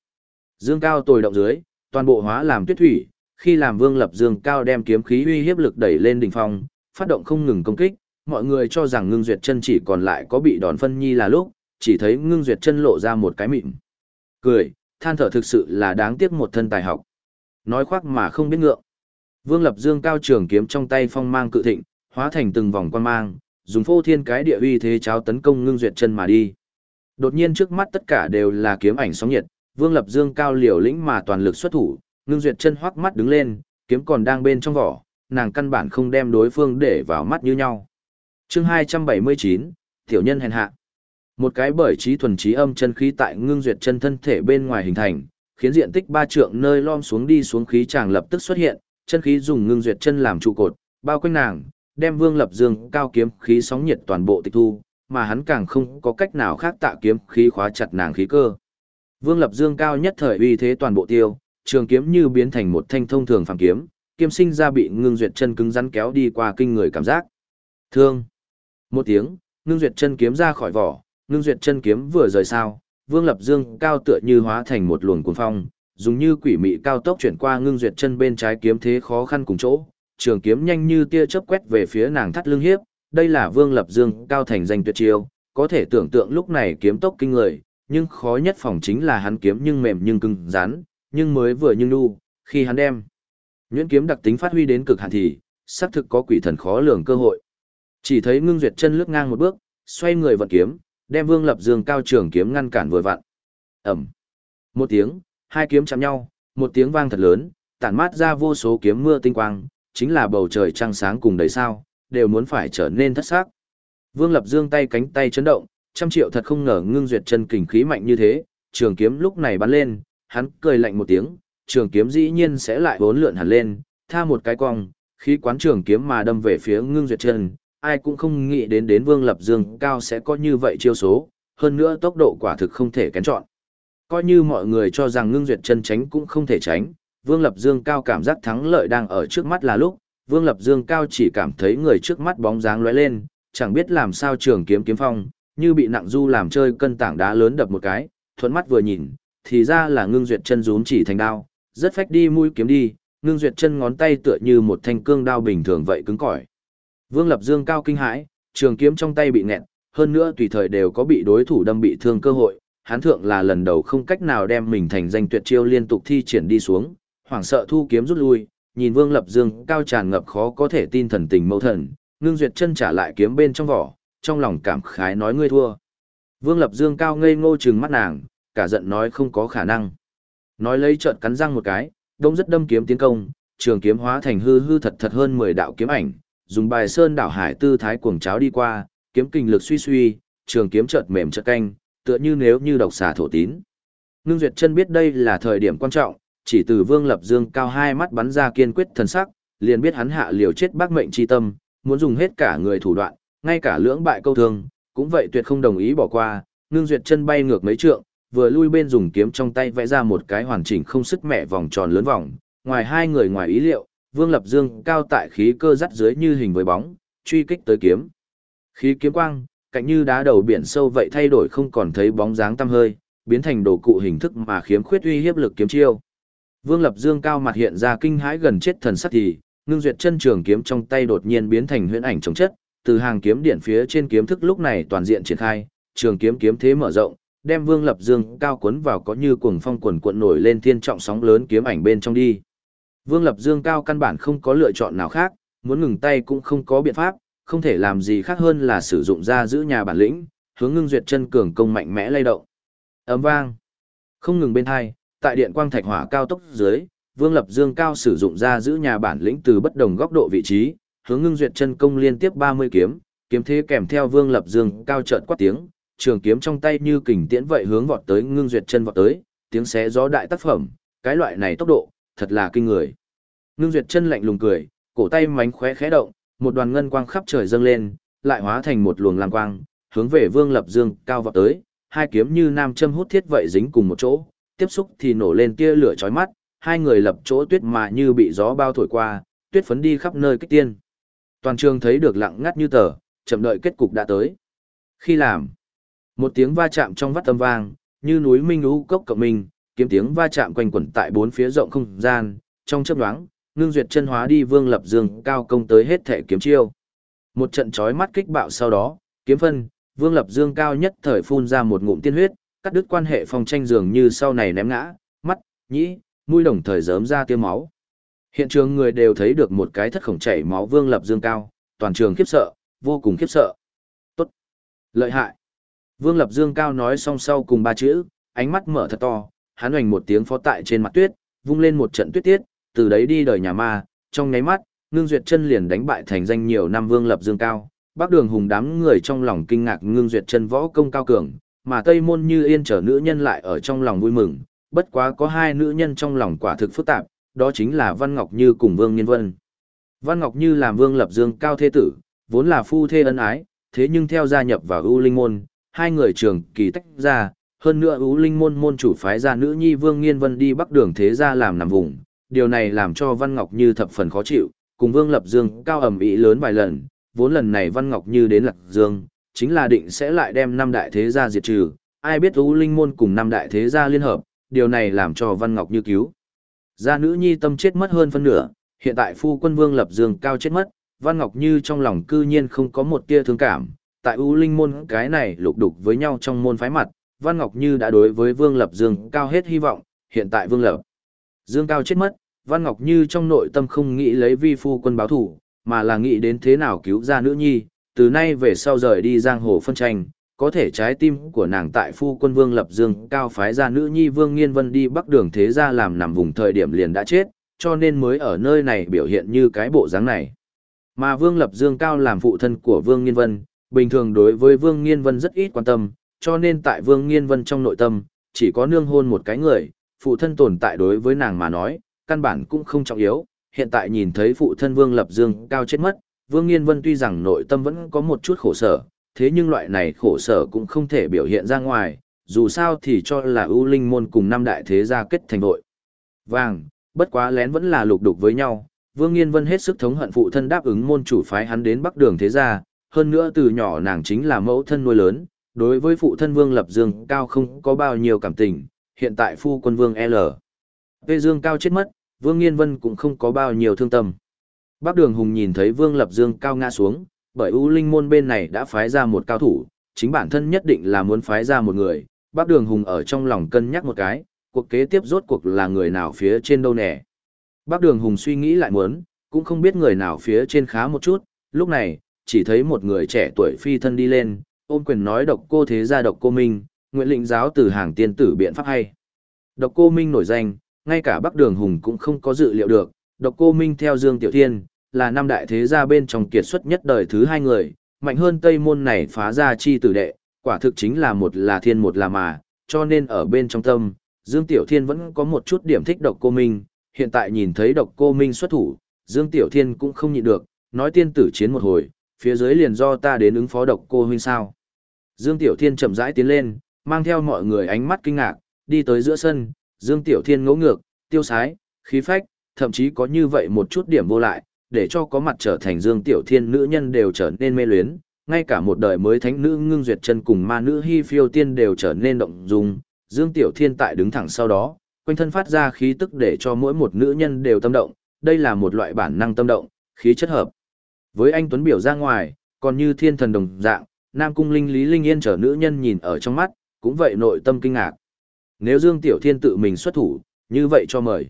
Dương cao tồi động dưới, toàn bộ hóa làm tuyết thủy, khi làm Vương Lập Dương cao đem kiếm khí uy hiếp lực đẩy lên đỉnh phong, phát động không ngừng công kích, mọi người cho rằng Ngưng Duyệt Chân chỉ còn lại có bị đòn phân nhi là lúc, chỉ thấy Ngưng Duyệt Chân lộ ra một cái mịn. Cười, than thở thực sự là đáng tiếc một thân tài học. Nói khoác mà không biết ngượng. Vương Lập Dương cao trường kiếm trong tay phong mang cự thịnh, hóa thành từng vòng quan mang, dùng phô thiên cái địa uy thế cháo tấn công Ngưng Duyệt Chân mà đi. Đột nhiên trước mắt tất cả đều là kiếm ảnh sóng nhiệt, Vương Lập Dương cao liều lĩnh mà toàn lực xuất thủ, ngưng duyệt chân hoắc mắt đứng lên, kiếm còn đang bên trong vỏ, nàng căn bản không đem đối phương để vào mắt như nhau. chương 279, Tiểu nhân hèn hạ. Một cái bởi trí thuần trí âm chân khí tại ngưng duyệt chân thân thể bên ngoài hình thành, khiến diện tích ba trượng nơi lom xuống đi xuống khí chàng lập tức xuất hiện, chân khí dùng ngưng duyệt chân làm trụ cột, bao quanh nàng, đem Vương Lập Dương cao kiếm khí sóng nhiệt toàn bộ tịch thu, mà hắn càng không có cách nào khác tạ kiếm khí khóa chặt nàng khí cơ. Vương Lập Dương cao nhất thời uy thế toàn bộ tiêu, trường kiếm như biến thành một thanh thông thường phàm kiếm, kiếm sinh ra bị ngưng duyệt chân cứng rắn kéo đi qua kinh người cảm giác. Thương. Một tiếng, ngưng duyệt chân kiếm ra khỏi vỏ, ngưng duyệt chân kiếm vừa rời sao, Vương Lập Dương cao tựa như hóa thành một luồng cuồng phong, dùng như quỷ mị cao tốc chuyển qua ngưng duyệt chân bên trái kiếm thế khó khăn cùng chỗ, trường kiếm nhanh như tia chớp quét về phía nàng thắt lưng hiếp, đây là Vương Lập Dương cao thành danh tuyệt chiêu, có thể tưởng tượng lúc này kiếm tốc kinh người, nhưng khó nhất phòng chính là hắn kiếm nhưng mềm nhưng cứng rắn, nhưng mới vừa nhưng nu, khi hắn đem nhuyễn kiếm đặc tính phát huy đến cực hạn thì, xác thực có quỷ thần khó lường cơ hội. Chỉ thấy Ngưng Duyệt chân lướt ngang một bước, xoay người vận kiếm, đem Vương Lập Dương cao trường kiếm ngăn cản vừa vặn. Ầm. Một tiếng, hai kiếm chạm nhau, một tiếng vang thật lớn, tản mát ra vô số kiếm mưa tinh quang, chính là bầu trời trăng sáng cùng đầy sao, đều muốn phải trở nên thất sắc. Vương Lập Dương tay cánh tay chấn động, trăm triệu thật không ngờ ngưng duyệt chân kình khí mạnh như thế, trường kiếm lúc này bắn lên, hắn cười lạnh một tiếng, trường kiếm dĩ nhiên sẽ lại bốn lượn hẳn lên, tha một cái cong, khí quán trường kiếm mà đâm về phía ngưng duyệt chân, ai cũng không nghĩ đến đến Vương Lập Dương cao sẽ có như vậy chiêu số, hơn nữa tốc độ quả thực không thể kén chọn. Coi như mọi người cho rằng ngưng duyệt chân tránh cũng không thể tránh, Vương Lập Dương cao cảm giác thắng lợi đang ở trước mắt là lúc, Vương Lập Dương cao chỉ cảm thấy người trước mắt bóng dáng lóe lên, chẳng biết làm sao trường kiếm kiếm phong, như bị nặng du làm chơi cân tảng đá lớn đập một cái, thuận mắt vừa nhìn, thì ra là ngưng duyệt chân rún chỉ thành đao, rất phách đi mũi kiếm đi, ngưng duyệt chân ngón tay tựa như một thanh cương đao bình thường vậy cứng cỏi. Vương Lập Dương cao kinh hãi, trường kiếm trong tay bị nẹt, hơn nữa tùy thời đều có bị đối thủ đâm bị thương cơ hội, hắn thượng là lần đầu không cách nào đem mình thành danh tuyệt chiêu liên tục thi triển đi xuống, hoảng sợ thu kiếm rút lui, nhìn Vương Lập Dương cao tràn ngập khó có thể tin thần tình mâu thần, ngưng duyệt chân trả lại kiếm bên trong vỏ, trong lòng cảm khái nói ngươi thua. Vương Lập Dương cao ngây ngô trừng mắt nàng, cả giận nói không có khả năng. Nói lấy trợn cắn răng một cái, đông rất đâm kiếm tiến công, trường kiếm hóa thành hư hư thật thật hơn 10 đạo kiếm ảnh, dùng bài sơn đảo hải tư thái cuồng cháo đi qua, kiếm kinh lực suy suy, trường kiếm chợt mềm chợt canh, tựa như nếu như độc xà thổ tín. Ngưng Duyệt Chân biết đây là thời điểm quan trọng, chỉ từ Vương Lập Dương cao hai mắt bắn ra kiên quyết thần sắc, liền biết hắn hạ liều chết bác mệnh chi tâm, muốn dùng hết cả người thủ đoạn, ngay cả lưỡng bại câu thương, cũng vậy tuyệt không đồng ý bỏ qua, Ngưng Duyệt Chân bay ngược mấy trượng, vừa lui bên dùng kiếm trong tay vẽ ra một cái hoàn chỉnh không sức mẹ vòng tròn lớn vòng, ngoài hai người ngoài ý liệu, Vương Lập Dương cao tại khí cơ dắt dưới như hình với bóng, truy kích tới kiếm. Khí kiếm quang, cạnh như đá đầu biển sâu vậy thay đổi không còn thấy bóng dáng tăm hơi, biến thành đồ cụ hình thức mà khiếm khuyết uy hiếp lực kiếm chiêu. Vương Lập Dương cao mặt hiện ra kinh hãi gần chết thần sắc thì, ngưng duyệt chân trường kiếm trong tay đột nhiên biến thành huyễn ảnh chống chất, từ hàng kiếm điện phía trên kiếm thức lúc này toàn diện triển khai, trường kiếm kiếm thế mở rộng, đem Vương Lập Dương cao cuốn vào có như cuồng phong cuồn cuộn nổi lên thiên trọng sóng lớn kiếm ảnh bên trong đi. Vương Lập Dương cao căn bản không có lựa chọn nào khác, muốn ngừng tay cũng không có biện pháp, không thể làm gì khác hơn là sử dụng ra giữ nhà bản lĩnh, hướng ngưng duyệt chân cường công mạnh mẽ lay động. Ấm vang, không ngừng bên hai, tại điện quang thạch hỏa cao tốc dưới, Vương Lập Dương cao sử dụng ra giữ nhà bản lĩnh từ bất đồng góc độ vị trí, hướng ngưng duyệt chân công liên tiếp 30 kiếm, kiếm thế kèm theo Vương Lập Dương cao trợn quát tiếng, trường kiếm trong tay như kình tiễn vậy hướng vọt tới ngưng duyệt chân vọt tới, tiếng xé gió đại tác phẩm, cái loại này tốc độ, thật là kinh người. Ngưng duyệt chân lạnh lùng cười, cổ tay mánh khóe khẽ động, một đoàn ngân quang khắp trời dâng lên, lại hóa thành một luồng lam quang, hướng về Vương Lập Dương cao vọt tới, hai kiếm như nam châm hút thiết vậy dính cùng một chỗ, tiếp xúc thì nổ lên tia lửa chói mắt, hai người lập chỗ tuyết mà như bị gió bao thổi qua, tuyết phấn đi khắp nơi kích tiên. Toàn trường thấy được lặng ngắt như tờ, chậm đợi kết cục đã tới. Khi làm, một tiếng va chạm trong vắt âm vang, như núi minh lũ cốc cộng minh, kiếm tiếng va chạm quanh quẩn tại bốn phía rộng không gian, trong chớp nhoáng, ngưng duyệt chân hóa đi vương lập dương cao công tới hết thể kiếm chiêu. Một trận chói mắt kích bạo sau đó, kiếm phân, vương lập dương cao nhất thời phun ra một ngụm tiên huyết, cắt đứt quan hệ phòng tranh dường như sau này ném ngã, mắt, nhĩ, mũi đồng thời rớm ra tiêu máu. Hiện trường người đều thấy được một cái thất khổng chảy máu vương lập dương cao, toàn trường khiếp sợ, vô cùng khiếp sợ. Tốt. Lợi hại. Vương lập dương cao nói xong sau cùng ba chữ, ánh mắt mở thật to, hắn hoành một tiếng phó tại trên mặt tuyết, vung lên một trận tuyết tiết, từ đấy đi đời nhà ma, trong nháy mắt, ngưng duyệt chân liền đánh bại thành danh nhiều năm vương lập dương cao. Bác đường hùng đám người trong lòng kinh ngạc ngưng duyệt chân võ công cao cường, mà Tây Môn như yên trở nữ nhân lại ở trong lòng vui mừng, bất quá có hai nữ nhân trong lòng quả thực phức tạp, đó chính là Văn Ngọc Như cùng Vương Nghiên Vân. Văn Ngọc Như làm Vương Lập Dương cao thế tử, vốn là phu thê ân ái, thế nhưng theo gia nhập vào ưu linh môn, hai người trường kỳ tách ra, hơn nữa ưu linh môn môn chủ phái ra nữ nhi Vương Nghiên Vân đi bắc đường thế gia làm nằm vùng, điều này làm cho Văn Ngọc Như thập phần khó chịu, cùng Vương Lập Dương cao ẩm ý lớn vài lần, vốn lần này Văn Ngọc Như đến Lạc Dương, chính là định sẽ lại đem năm đại thế gia diệt trừ, ai biết U Linh Môn cùng năm đại thế gia liên hợp, điều này làm cho Văn Ngọc Như cứu. Gia nữ nhi tâm chết mất hơn phân nửa, hiện tại phu quân Vương Lập Dương cao chết mất, Văn Ngọc Như trong lòng cư nhiên không có một tia thương cảm, tại U Linh Môn cái này lục đục với nhau trong môn phái mặt, Văn Ngọc Như đã đối với Vương Lập Dương cao hết hy vọng, hiện tại Vương Lập Dương cao chết mất, Văn Ngọc Như trong nội tâm không nghĩ lấy vi phu quân báo thủ, mà là nghĩ đến thế nào cứu ra nữ nhi, từ nay về sau rời đi giang hồ phân tranh, có thể trái tim của nàng tại phu quân Vương Lập Dương cao phái ra nữ nhi Vương Nghiên Vân đi bắc đường thế gia làm nằm vùng thời điểm liền đã chết, cho nên mới ở nơi này biểu hiện như cái bộ dáng này. Mà Vương Lập Dương cao làm phụ thân của Vương Nghiên Vân, bình thường đối với Vương Nghiên Vân rất ít quan tâm, cho nên tại Vương Nghiên Vân trong nội tâm, chỉ có nương hôn một cái người, phụ thân tồn tại đối với nàng mà nói, căn bản cũng không trọng yếu, hiện tại nhìn thấy phụ thân Vương Lập Dương cao chết mất, Vương Nghiên Vân tuy rằng nội tâm vẫn có một chút khổ sở, thế nhưng loại này khổ sở cũng không thể biểu hiện ra ngoài, dù sao thì cho là ưu linh môn cùng năm đại thế gia kết thành đội. Vàng, bất quá lén vẫn là lục đục với nhau, Vương Nghiên Vân hết sức thống hận phụ thân đáp ứng môn chủ phái hắn đến Bắc Đường thế gia, hơn nữa từ nhỏ nàng chính là mẫu thân nuôi lớn, đối với phụ thân Vương Lập Dương cao không có bao nhiêu cảm tình, hiện tại phu quân Vương L. Vê Dương cao chết mất, Vương Nghiên Vân cũng không có bao nhiêu thương tâm. Bác Đường Hùng nhìn thấy Vương Lập Dương cao ngã xuống, bởi U Linh môn bên này đã phái ra một cao thủ, chính bản thân nhất định là muốn phái ra một người. Bác Đường Hùng ở trong lòng cân nhắc một cái, cuộc kế tiếp rốt cuộc là người nào phía trên đâu nè. Bác Đường Hùng suy nghĩ lại muốn, cũng không biết người nào phía trên khá một chút, lúc này, chỉ thấy một người trẻ tuổi phi thân đi lên, ôm quyền nói độc cô thế gia độc cô Minh, nguyện lĩnh giáo từ hàng tiên tử biện pháp hay. Độc cô Minh nổi danh, ngay cả Bắc Đường Hùng cũng không có dự liệu được, độc cô Minh theo Dương Tiểu Thiên, là năm đại thế gia bên trong kiệt xuất nhất đời thứ hai người, mạnh hơn Tây Môn này phá ra chi tử đệ, quả thực chính là một là thiên một là mà, cho nên ở bên trong tâm, Dương Tiểu Thiên vẫn có một chút điểm thích độc cô Minh, hiện tại nhìn thấy độc cô Minh xuất thủ, Dương Tiểu Thiên cũng không nhịn được, nói tiên tử chiến một hồi, phía dưới liền do ta đến ứng phó độc cô huynh sao. Dương Tiểu Thiên chậm rãi tiến lên, mang theo mọi người ánh mắt kinh ngạc, đi tới giữa sân, Dương Tiểu Thiên ngỗ ngược, tiêu sái, khí phách, thậm chí có như vậy một chút điểm vô lại, để cho có mặt trở thành Dương Tiểu Thiên nữ nhân đều trở nên mê luyến, ngay cả một đời mới thánh nữ ngưng duyệt chân cùng ma nữ hy phiêu tiên đều trở nên động dung. Dương Tiểu Thiên tại đứng thẳng sau đó, quanh thân phát ra khí tức để cho mỗi một nữ nhân đều tâm động, đây là một loại bản năng tâm động, khí chất hợp. Với anh Tuấn biểu ra ngoài, còn như thiên thần đồng dạng, Nam Cung Linh Lý Linh Yên trở nữ nhân nhìn ở trong mắt, cũng vậy nội tâm kinh ngạc. Nếu Dương Tiểu Thiên tự mình xuất thủ, như vậy cho mời.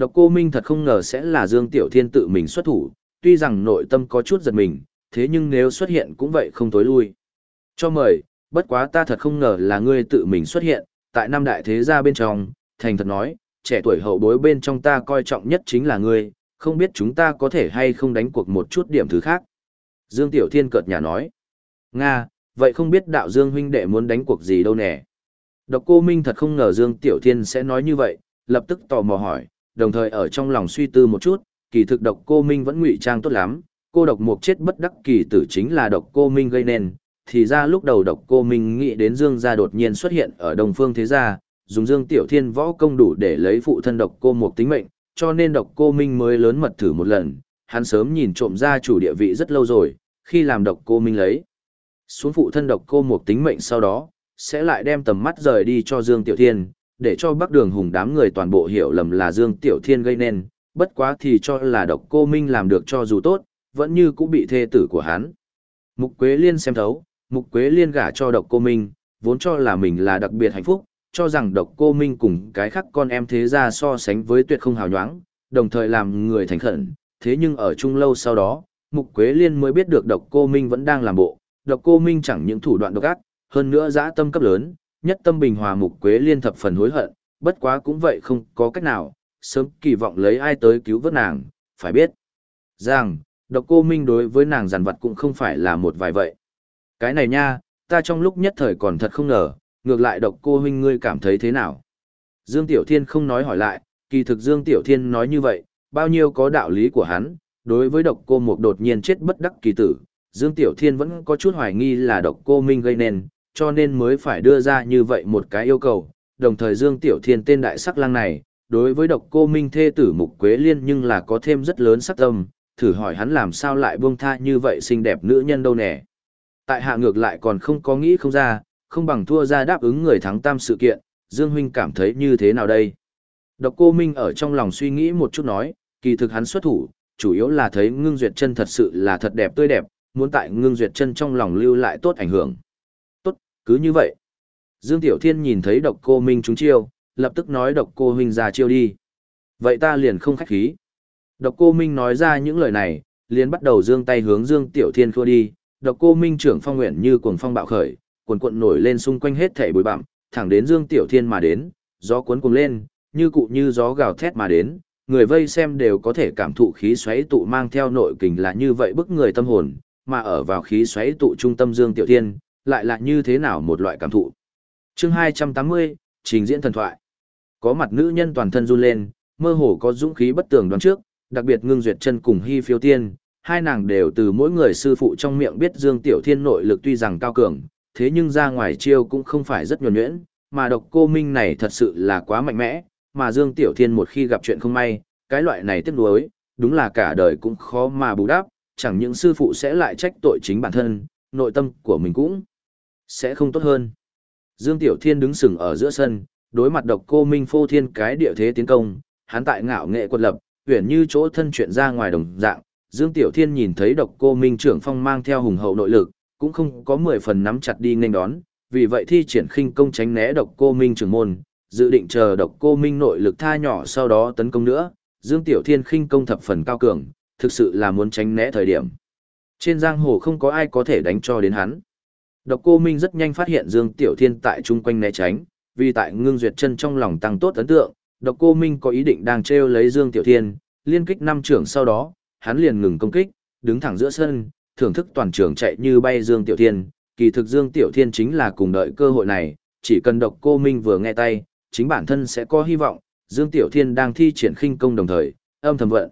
Độc cô Minh thật không ngờ sẽ là Dương Tiểu Thiên tự mình xuất thủ, tuy rằng nội tâm có chút giật mình, thế nhưng nếu xuất hiện cũng vậy không tối lui. Cho mời, bất quá ta thật không ngờ là ngươi tự mình xuất hiện, tại năm đại thế gia bên trong, thành thật nói, trẻ tuổi hậu bối bên trong ta coi trọng nhất chính là ngươi, không biết chúng ta có thể hay không đánh cuộc một chút điểm thứ khác. Dương Tiểu Thiên cợt nhà nói, Nga, vậy không biết đạo Dương huynh đệ muốn đánh cuộc gì đâu nè. Độc cô Minh thật không ngờ Dương Tiểu Thiên sẽ nói như vậy, lập tức tò mò hỏi, đồng thời ở trong lòng suy tư một chút, kỳ thực độc cô Minh vẫn ngụy trang tốt lắm, cô độc mục chết bất đắc kỳ tử chính là độc cô Minh gây nên, thì ra lúc đầu độc cô Minh nghĩ đến Dương gia đột nhiên xuất hiện ở đông phương thế gia, dùng Dương Tiểu Thiên võ công đủ để lấy phụ thân độc cô mục tính mệnh, cho nên độc cô Minh mới lớn mật thử một lần, hắn sớm nhìn trộm ra chủ địa vị rất lâu rồi, khi làm độc cô Minh lấy xuống phụ thân độc cô mục tính mệnh sau đó, sẽ lại đem tầm mắt rời đi cho Dương Tiểu Thiên, để cho Bắc Đường Hùng đám người toàn bộ hiểu lầm là Dương Tiểu Thiên gây nên, bất quá thì cho là độc cô Minh làm được cho dù tốt, vẫn như cũng bị thê tử của hắn. Mục Quế Liên xem thấu, Mục Quế Liên gả cho độc cô Minh, vốn cho là mình là đặc biệt hạnh phúc, cho rằng độc cô Minh cùng cái khác con em thế ra so sánh với tuyệt không hào nhoáng, đồng thời làm người thành khẩn, thế nhưng ở chung lâu sau đó, Mục Quế Liên mới biết được độc cô Minh vẫn đang làm bộ, độc cô Minh chẳng những thủ đoạn độc ác, hơn nữa dã tâm cấp lớn, nhất tâm bình hòa Mục Quế Liên thập phần hối hận, bất quá cũng vậy không có cách nào, sớm kỳ vọng lấy ai tới cứu vớt nàng, phải biết rằng, độc cô Minh đối với nàng giàn vật cũng không phải là một vài vậy. Cái này nha, ta trong lúc nhất thời còn thật không ngờ, ngược lại độc cô huynh ngươi cảm thấy thế nào? Dương Tiểu Thiên không nói hỏi lại, kỳ thực Dương Tiểu Thiên nói như vậy, bao nhiêu có đạo lý của hắn, đối với độc cô một đột nhiên chết bất đắc kỳ tử, Dương Tiểu Thiên vẫn có chút hoài nghi là độc cô Minh gây nên, cho nên mới phải đưa ra như vậy một cái yêu cầu, đồng thời Dương Tiểu Thiên tên đại sắc lang này, đối với độc cô Minh thê tử Mục Quế Liên nhưng là có thêm rất lớn sắc tâm, thử hỏi hắn làm sao lại buông tha như vậy xinh đẹp nữ nhân đâu nè. Tại hạ ngược lại còn không có nghĩ không ra, không bằng thua ra đáp ứng người thắng tam sự kiện, Dương Huynh cảm thấy như thế nào đây? Độc cô Minh ở trong lòng suy nghĩ một chút nói, kỳ thực hắn xuất thủ, chủ yếu là thấy ngưng duyệt chân thật sự là thật đẹp tươi đẹp, muốn tại ngưng duyệt chân trong lòng lưu lại tốt ảnh hưởng. Cứ như vậy. Dương Tiểu Thiên nhìn thấy độc cô Minh trúng chiêu, lập tức nói độc cô Minh ra chiêu đi. Vậy ta liền không khách khí. Độc cô Minh nói ra những lời này, liền bắt đầu dương tay hướng Dương Tiểu Thiên khua đi. Độc cô Minh trưởng phong nguyện như cuồng phong bạo khởi, cuồn cuộn nổi lên xung quanh hết thảy bụi bặm, thẳng đến Dương Tiểu Thiên mà đến, gió cuốn cuồng lên, như cụ như gió gào thét mà đến, người vây xem đều có thể cảm thụ khí xoáy tụ mang theo nội kình là như vậy bức người tâm hồn, mà ở vào khí xoáy tụ trung tâm Dương Tiểu Thiên, lại là như thế nào một loại cảm thụ. Chương 280, trình diễn thần thoại. Có mặt nữ nhân toàn thân run lên, mơ hồ có dũng khí bất tường đoán trước, đặc biệt ngưng duyệt chân cùng hy phiêu tiên, hai nàng đều từ mỗi người sư phụ trong miệng biết Dương Tiểu Thiên nội lực tuy rằng cao cường, thế nhưng ra ngoài chiêu cũng không phải rất nhuần nhuyễn, mà độc cô Minh này thật sự là quá mạnh mẽ, mà Dương Tiểu Thiên một khi gặp chuyện không may, cái loại này tiếc nuối, đúng là cả đời cũng khó mà bù đắp, chẳng những sư phụ sẽ lại trách tội chính bản thân, nội tâm của mình cũng sẽ không tốt hơn. Dương Tiểu Thiên đứng sừng ở giữa sân, đối mặt độc cô Minh phô thiên cái địa thế tiến công, hắn tại ngạo nghệ quật lập, huyền như chỗ thân chuyện ra ngoài đồng dạng, Dương Tiểu Thiên nhìn thấy độc cô Minh trưởng phong mang theo hùng hậu nội lực, cũng không có 10 phần nắm chặt đi nghênh đón, vì vậy thi triển khinh công tránh né độc cô Minh trưởng môn, dự định chờ độc cô Minh nội lực tha nhỏ sau đó tấn công nữa, Dương Tiểu Thiên khinh công thập phần cao cường, thực sự là muốn tránh né thời điểm. Trên giang hồ không có ai có thể đánh cho đến hắn. Độc cô Minh rất nhanh phát hiện Dương Tiểu Thiên tại chung quanh né tránh, vì tại ngưng duyệt chân trong lòng tăng tốt ấn tượng, độc cô Minh có ý định đang treo lấy Dương Tiểu Thiên, liên kích năm trưởng sau đó, hắn liền ngừng công kích, đứng thẳng giữa sân, thưởng thức toàn trường chạy như bay Dương Tiểu Thiên, kỳ thực Dương Tiểu Thiên chính là cùng đợi cơ hội này, chỉ cần độc cô Minh vừa nghe tay, chính bản thân sẽ có hy vọng, Dương Tiểu Thiên đang thi triển khinh công đồng thời, âm thầm vận.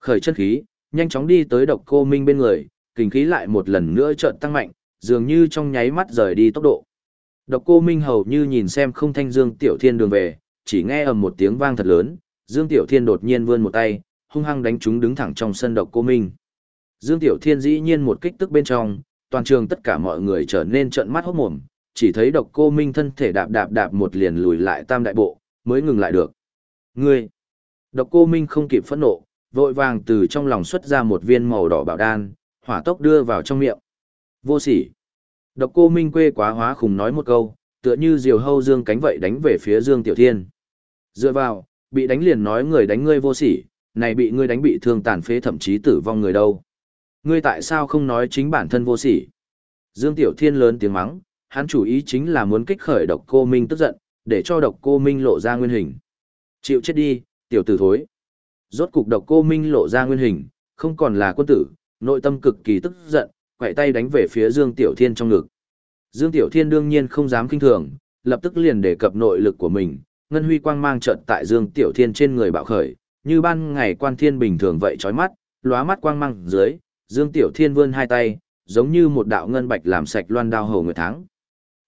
Khởi chân khí, nhanh chóng đi tới độc cô Minh bên người, kinh khí lại một lần nữa chợt tăng mạnh, dường như trong nháy mắt rời đi tốc độ. Độc cô Minh hầu như nhìn xem không thanh Dương Tiểu Thiên đường về, chỉ nghe ầm một tiếng vang thật lớn, Dương Tiểu Thiên đột nhiên vươn một tay, hung hăng đánh chúng đứng thẳng trong sân độc cô Minh. Dương Tiểu Thiên dĩ nhiên một kích tức bên trong, toàn trường tất cả mọi người trở nên trợn mắt hốt mồm, chỉ thấy độc cô Minh thân thể đạp đạp đạp một liền lùi lại tam đại bộ, mới ngừng lại được. Ngươi! Độc cô Minh không kịp phẫn nộ, vội vàng từ trong lòng xuất ra một viên màu đỏ bảo đan, hỏa tốc đưa vào trong miệng. Vô sỉ! Độc cô Minh quê quá hóa khùng nói một câu, tựa như diều hâu dương cánh vậy đánh về phía Dương Tiểu Thiên. Dựa vào, bị đánh liền nói người đánh ngươi vô sỉ, này bị ngươi đánh bị thương tàn phế thậm chí tử vong người đâu. Ngươi tại sao không nói chính bản thân vô sỉ? Dương Tiểu Thiên lớn tiếng mắng, hắn chủ ý chính là muốn kích khởi độc cô Minh tức giận, để cho độc cô Minh lộ ra nguyên hình. Chịu chết đi, tiểu tử thối. Rốt cục độc cô Minh lộ ra nguyên hình, không còn là quân tử, nội tâm cực kỳ tức giận, quậy tay đánh về phía Dương Tiểu Thiên trong ngực. Dương Tiểu Thiên đương nhiên không dám kinh thường, lập tức liền đề cập nội lực của mình, ngân huy quang mang trận tại Dương Tiểu Thiên trên người bạo khởi, như ban ngày quan thiên bình thường vậy chói mắt, lóa mắt quang mang dưới, Dương Tiểu Thiên vươn hai tay, giống như một đạo ngân bạch làm sạch loan đao hầu người tháng.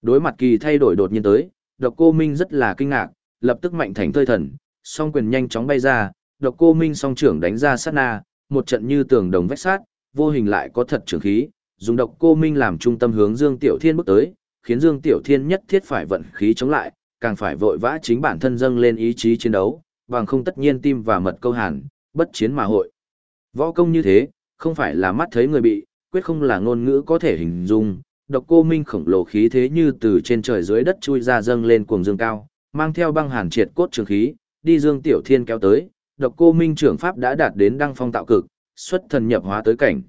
Đối mặt kỳ thay đổi đột nhiên tới, độc cô Minh rất là kinh ngạc, lập tức mạnh thành thơi thần, song quyền nhanh chóng bay ra, độc cô Minh song trưởng đánh ra sát na, một trận như tường đồng vách sát, vô hình lại có thật trường khí, dùng độc cô Minh làm trung tâm hướng Dương Tiểu Thiên bước tới, khiến Dương Tiểu Thiên nhất thiết phải vận khí chống lại, càng phải vội vã chính bản thân dâng lên ý chí chiến đấu, bằng không tất nhiên tim và mật câu hàn, bất chiến mà hội. Võ công như thế, không phải là mắt thấy người bị, quyết không là ngôn ngữ có thể hình dung, độc cô minh khổng lồ khí thế như từ trên trời dưới đất chui ra dâng lên cuồng dương cao, mang theo băng hàn triệt cốt trường khí, đi dương tiểu thiên kéo tới, độc cô minh trưởng pháp đã đạt đến đăng phong tạo cực, xuất thần nhập hóa tới cảnh.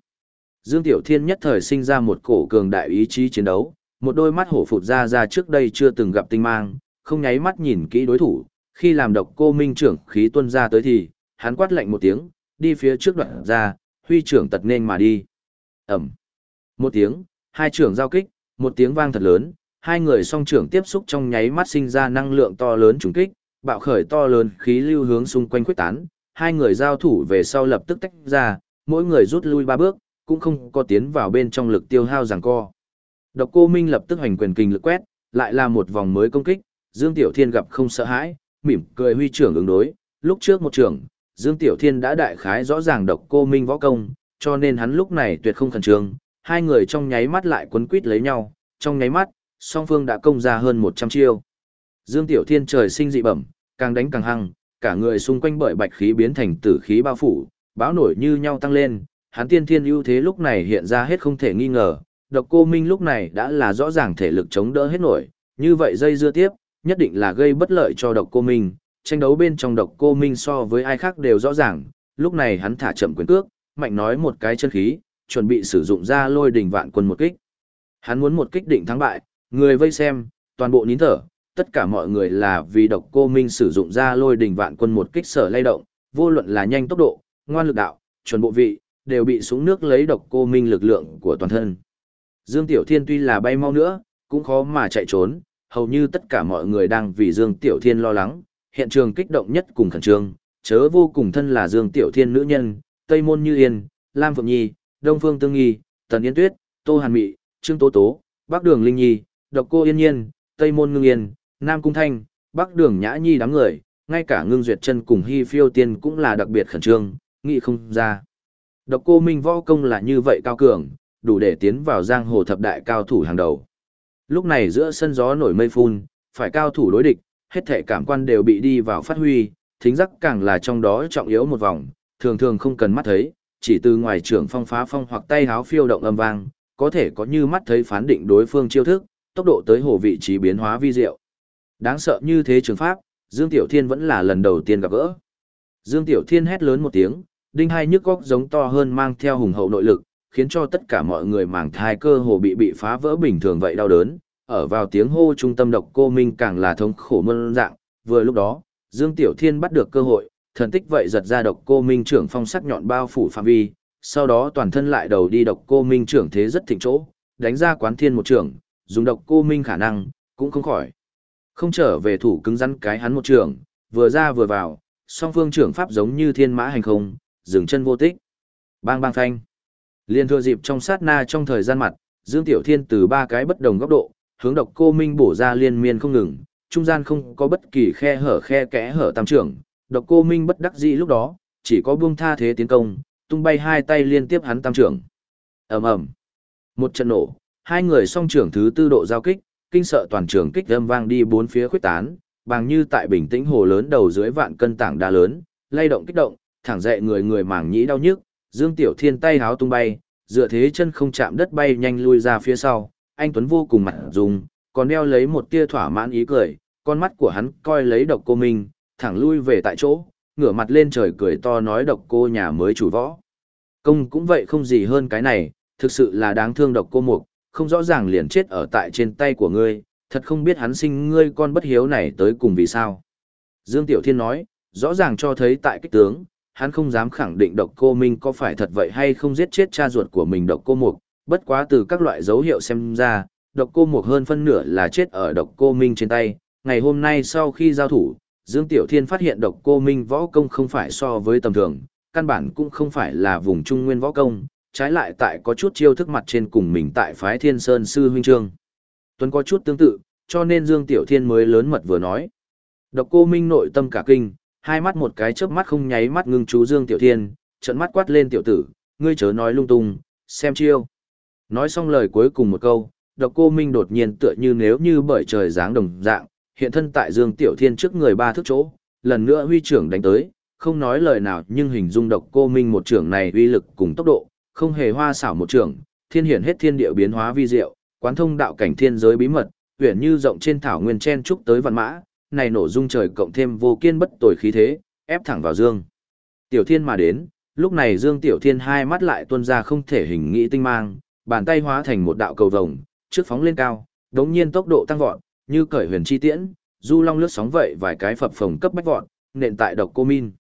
Dương Tiểu Thiên nhất thời sinh ra một cổ cường đại ý chí chiến đấu, một đôi mắt hổ phụt ra ra trước đây chưa từng gặp tinh mang, không nháy mắt nhìn kỹ đối thủ, khi làm độc cô minh trưởng khí tuân ra tới thì, hắn quát lạnh một tiếng, đi phía trước đoạn ra, huy trưởng tật nên mà đi. Ẩm. Một tiếng, hai trưởng giao kích, một tiếng vang thật lớn, hai người song trưởng tiếp xúc trong nháy mắt sinh ra năng lượng to lớn trùng kích, bạo khởi to lớn khí lưu hướng xung quanh khuếch tán, hai người giao thủ về sau lập tức tách ra, mỗi người rút lui ba bước, cũng không có tiến vào bên trong lực tiêu hao giằng co. Độc Cô Minh lập tức hành quyền kinh lực quét, lại là một vòng mới công kích, Dương Tiểu Thiên gặp không sợ hãi, mỉm cười huy trưởng ứng đối, lúc trước một trưởng, Dương Tiểu Thiên đã đại khái rõ ràng độc cô minh võ công, cho nên hắn lúc này tuyệt không khẩn trương, hai người trong nháy mắt lại quấn quýt lấy nhau, trong nháy mắt, song phương đã công ra hơn 100 chiêu. Dương Tiểu Thiên trời sinh dị bẩm, càng đánh càng hăng, cả người xung quanh bởi bạch khí biến thành tử khí bao phủ, báo nổi như nhau tăng lên, hắn tiên thiên ưu thế lúc này hiện ra hết không thể nghi ngờ, độc cô minh lúc này đã là rõ ràng thể lực chống đỡ hết nổi, như vậy dây dưa tiếp, nhất định là gây bất lợi cho độc cô minh, tranh đấu bên trong độc cô minh so với ai khác đều rõ ràng, lúc này hắn thả chậm quyền cước, mạnh nói một cái chân khí, chuẩn bị sử dụng ra lôi đỉnh vạn quân một kích. Hắn muốn một kích định thắng bại, người vây xem, toàn bộ nín thở, tất cả mọi người là vì độc cô minh sử dụng ra lôi đỉnh vạn quân một kích sở lay động, vô luận là nhanh tốc độ, ngoan lực đạo, chuẩn bộ vị, đều bị súng nước lấy độc cô minh lực lượng của toàn thân. Dương Tiểu Thiên tuy là bay mau nữa, cũng khó mà chạy trốn, hầu như tất cả mọi người đang vì Dương Tiểu Thiên lo lắng, hiện trường kích động nhất cùng khẩn trương, chớ vô cùng thân là Dương Tiểu Thiên nữ nhân, Tây Môn Như Yên, Lam Phượng Nhi, Đông Phương Tương Nghi, Tần Yên Tuyết, Tô Hàn Mị, Trương Tố Tố, Bắc Đường Linh Nhi, Độc Cô Yên Nhiên, Tây Môn Ngưng Yên, Nam Cung Thanh, Bắc Đường Nhã Nhi đám người, ngay cả Ngưng Duyệt Chân cùng Hi Phiêu Tiên cũng là đặc biệt khẩn trương, nghĩ không ra. Độc Cô Minh võ công là như vậy cao cường, đủ để tiến vào giang hồ thập đại cao thủ hàng đầu. Lúc này giữa sân gió nổi mây phun, phải cao thủ đối địch, hết thể cảm quan đều bị đi vào phát huy, thính giác càng là trong đó trọng yếu một vòng, thường thường không cần mắt thấy, chỉ từ ngoài trưởng phong phá phong hoặc tay háo phiêu động âm vang, có thể có như mắt thấy phán định đối phương chiêu thức, tốc độ tới hồ vị trí biến hóa vi diệu. Đáng sợ như thế trường pháp, Dương Tiểu Thiên vẫn là lần đầu tiên gặp gỡ. Dương Tiểu Thiên hét lớn một tiếng, đinh hai nhức góc giống to hơn mang theo hùng hậu nội lực, khiến cho tất cả mọi người màng thai cơ hồ bị bị phá vỡ bình thường vậy đau đớn. Ở vào tiếng hô trung tâm độc cô Minh càng là thống khổ mơn dạng, vừa lúc đó, Dương Tiểu Thiên bắt được cơ hội, thần tích vậy giật ra độc cô Minh trưởng phong sắc nhọn bao phủ phạm vi, sau đó toàn thân lại đầu đi độc cô Minh trưởng thế rất thịnh chỗ, đánh ra quán thiên một trưởng, dùng độc cô Minh khả năng, cũng không khỏi. Không trở về thủ cứng rắn cái hắn một trưởng, vừa ra vừa vào, song phương trưởng pháp giống như thiên mã hành không, dừng chân vô tích. Bang bang phanh. Liên thừa dịp trong sát na trong thời gian mặt, Dương Tiểu Thiên từ ba cái bất đồng góc độ, hướng độc cô Minh bổ ra liên miên không ngừng, trung gian không có bất kỳ khe hở khe kẽ hở tam trưởng, độc cô Minh bất đắc dĩ lúc đó, chỉ có buông tha thế tiến công, tung bay hai tay liên tiếp hắn tam trưởng. ầm ầm, một trận nổ, hai người song trưởng thứ tư độ giao kích, kinh sợ toàn trường kích âm vang đi bốn phía khuyết tán, bằng như tại bình tĩnh hồ lớn đầu dưới vạn cân tảng đá lớn, lay động kích động, thẳng dậy người người mảng nhĩ đau nhức, Dương Tiểu Thiên tay háo tung bay, dựa thế chân không chạm đất bay nhanh lui ra phía sau, anh Tuấn vô cùng mặt dùng, còn đeo lấy một tia thỏa mãn ý cười, con mắt của hắn coi lấy độc cô Minh, thẳng lui về tại chỗ, ngửa mặt lên trời cười to nói độc cô nhà mới chủ võ. Công cũng vậy không gì hơn cái này, thực sự là đáng thương độc cô mục, không rõ ràng liền chết ở tại trên tay của ngươi, thật không biết hắn sinh ngươi con bất hiếu này tới cùng vì sao. Dương Tiểu Thiên nói, rõ ràng cho thấy tại kích tướng, hắn không dám khẳng định độc cô Minh có phải thật vậy hay không giết chết cha ruột của mình độc cô mục, bất quá từ các loại dấu hiệu xem ra, độc cô mục hơn phân nửa là chết ở độc cô Minh trên tay. Ngày hôm nay sau khi giao thủ, Dương Tiểu Thiên phát hiện độc cô Minh võ công không phải so với tầm thường, căn bản cũng không phải là vùng trung nguyên võ công, trái lại tại có chút chiêu thức mặt trên cùng mình tại phái Thiên Sơn sư huynh trương. Tuấn có chút tương tự, cho nên Dương Tiểu Thiên mới lớn mật vừa nói. Độc cô Minh nội tâm cả kinh, hai mắt một cái chớp mắt không nháy mắt ngưng chú Dương Tiểu Thiên, trận mắt quát lên tiểu tử, ngươi chớ nói lung tung, xem chiêu. Nói xong lời cuối cùng một câu, độc cô Minh đột nhiên tựa như nếu như bởi trời dáng đồng dạng, hiện thân tại Dương Tiểu Thiên trước người ba thước chỗ, lần nữa huy trưởng đánh tới, không nói lời nào nhưng hình dung độc cô Minh một trưởng này uy lực cùng tốc độ, không hề hoa xảo một trưởng, thiên hiển hết thiên địa biến hóa vi diệu, quán thông đạo cảnh thiên giới bí mật, uyển như rộng trên thảo nguyên chen trúc tới vạn mã, này nổ dung trời cộng thêm vô kiên bất tồi khí thế, ép thẳng vào Dương. Tiểu Thiên mà đến, lúc này Dương Tiểu Thiên hai mắt lại tuôn ra không thể hình nghĩ tinh mang, bàn tay hóa thành một đạo cầu vồng, trước phóng lên cao, đống nhiên tốc độ tăng vọt, như cởi huyền chi tiễn, du long lướt sóng vậy vài cái phập phồng cấp bách vọt, nện tại độc cô min.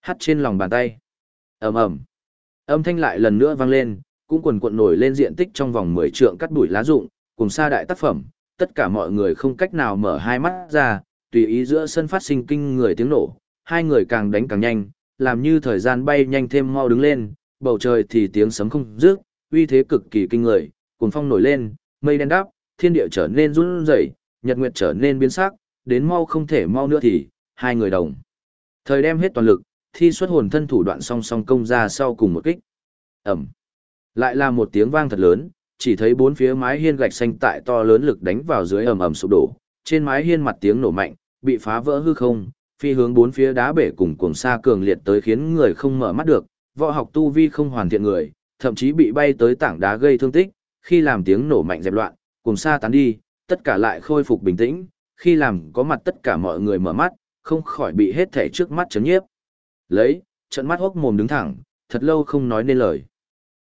Hắt trên lòng bàn tay. ầm ầm Âm thanh lại lần nữa vang lên, cũng quần cuộn nổi lên diện tích trong vòng 10 trượng cắt đuổi lá rụng, cùng xa đại tác phẩm, tất cả mọi người không cách nào mở hai mắt ra, tùy ý giữa sân phát sinh kinh người tiếng nổ, hai người càng đánh càng nhanh, làm như thời gian bay nhanh thêm mau đứng lên, bầu trời thì tiếng sấm không dứt, uy thế cực kỳ kinh người, cuồng phong nổi lên, mây đen đáp, thiên địa trở nên run rẩy, nhật nguyệt trở nên biến sắc, đến mau không thể mau nữa thì, hai người đồng. Thời đem hết toàn lực, thi xuất hồn thân thủ đoạn song song công ra sau cùng một kích. ầm, Lại là một tiếng vang thật lớn, chỉ thấy bốn phía mái hiên gạch xanh tại to lớn lực đánh vào dưới ầm ầm sụp đổ, trên mái hiên mặt tiếng nổ mạnh, bị phá vỡ hư không, phi hướng bốn phía đá bể cùng cuồng xa cường liệt tới khiến người không mở mắt được, võ học tu vi không hoàn thiện người, thậm chí bị bay tới tảng đá gây thương tích, khi làm tiếng nổ mạnh dẹp loạn, cuồng xa tán đi, tất cả lại khôi phục bình tĩnh, khi làm có mặt tất cả mọi người mở mắt, không khỏi bị hết thể trước mắt chấn nhiếp. Lấy, trận mắt hốc mồm đứng thẳng, thật lâu không nói nên lời.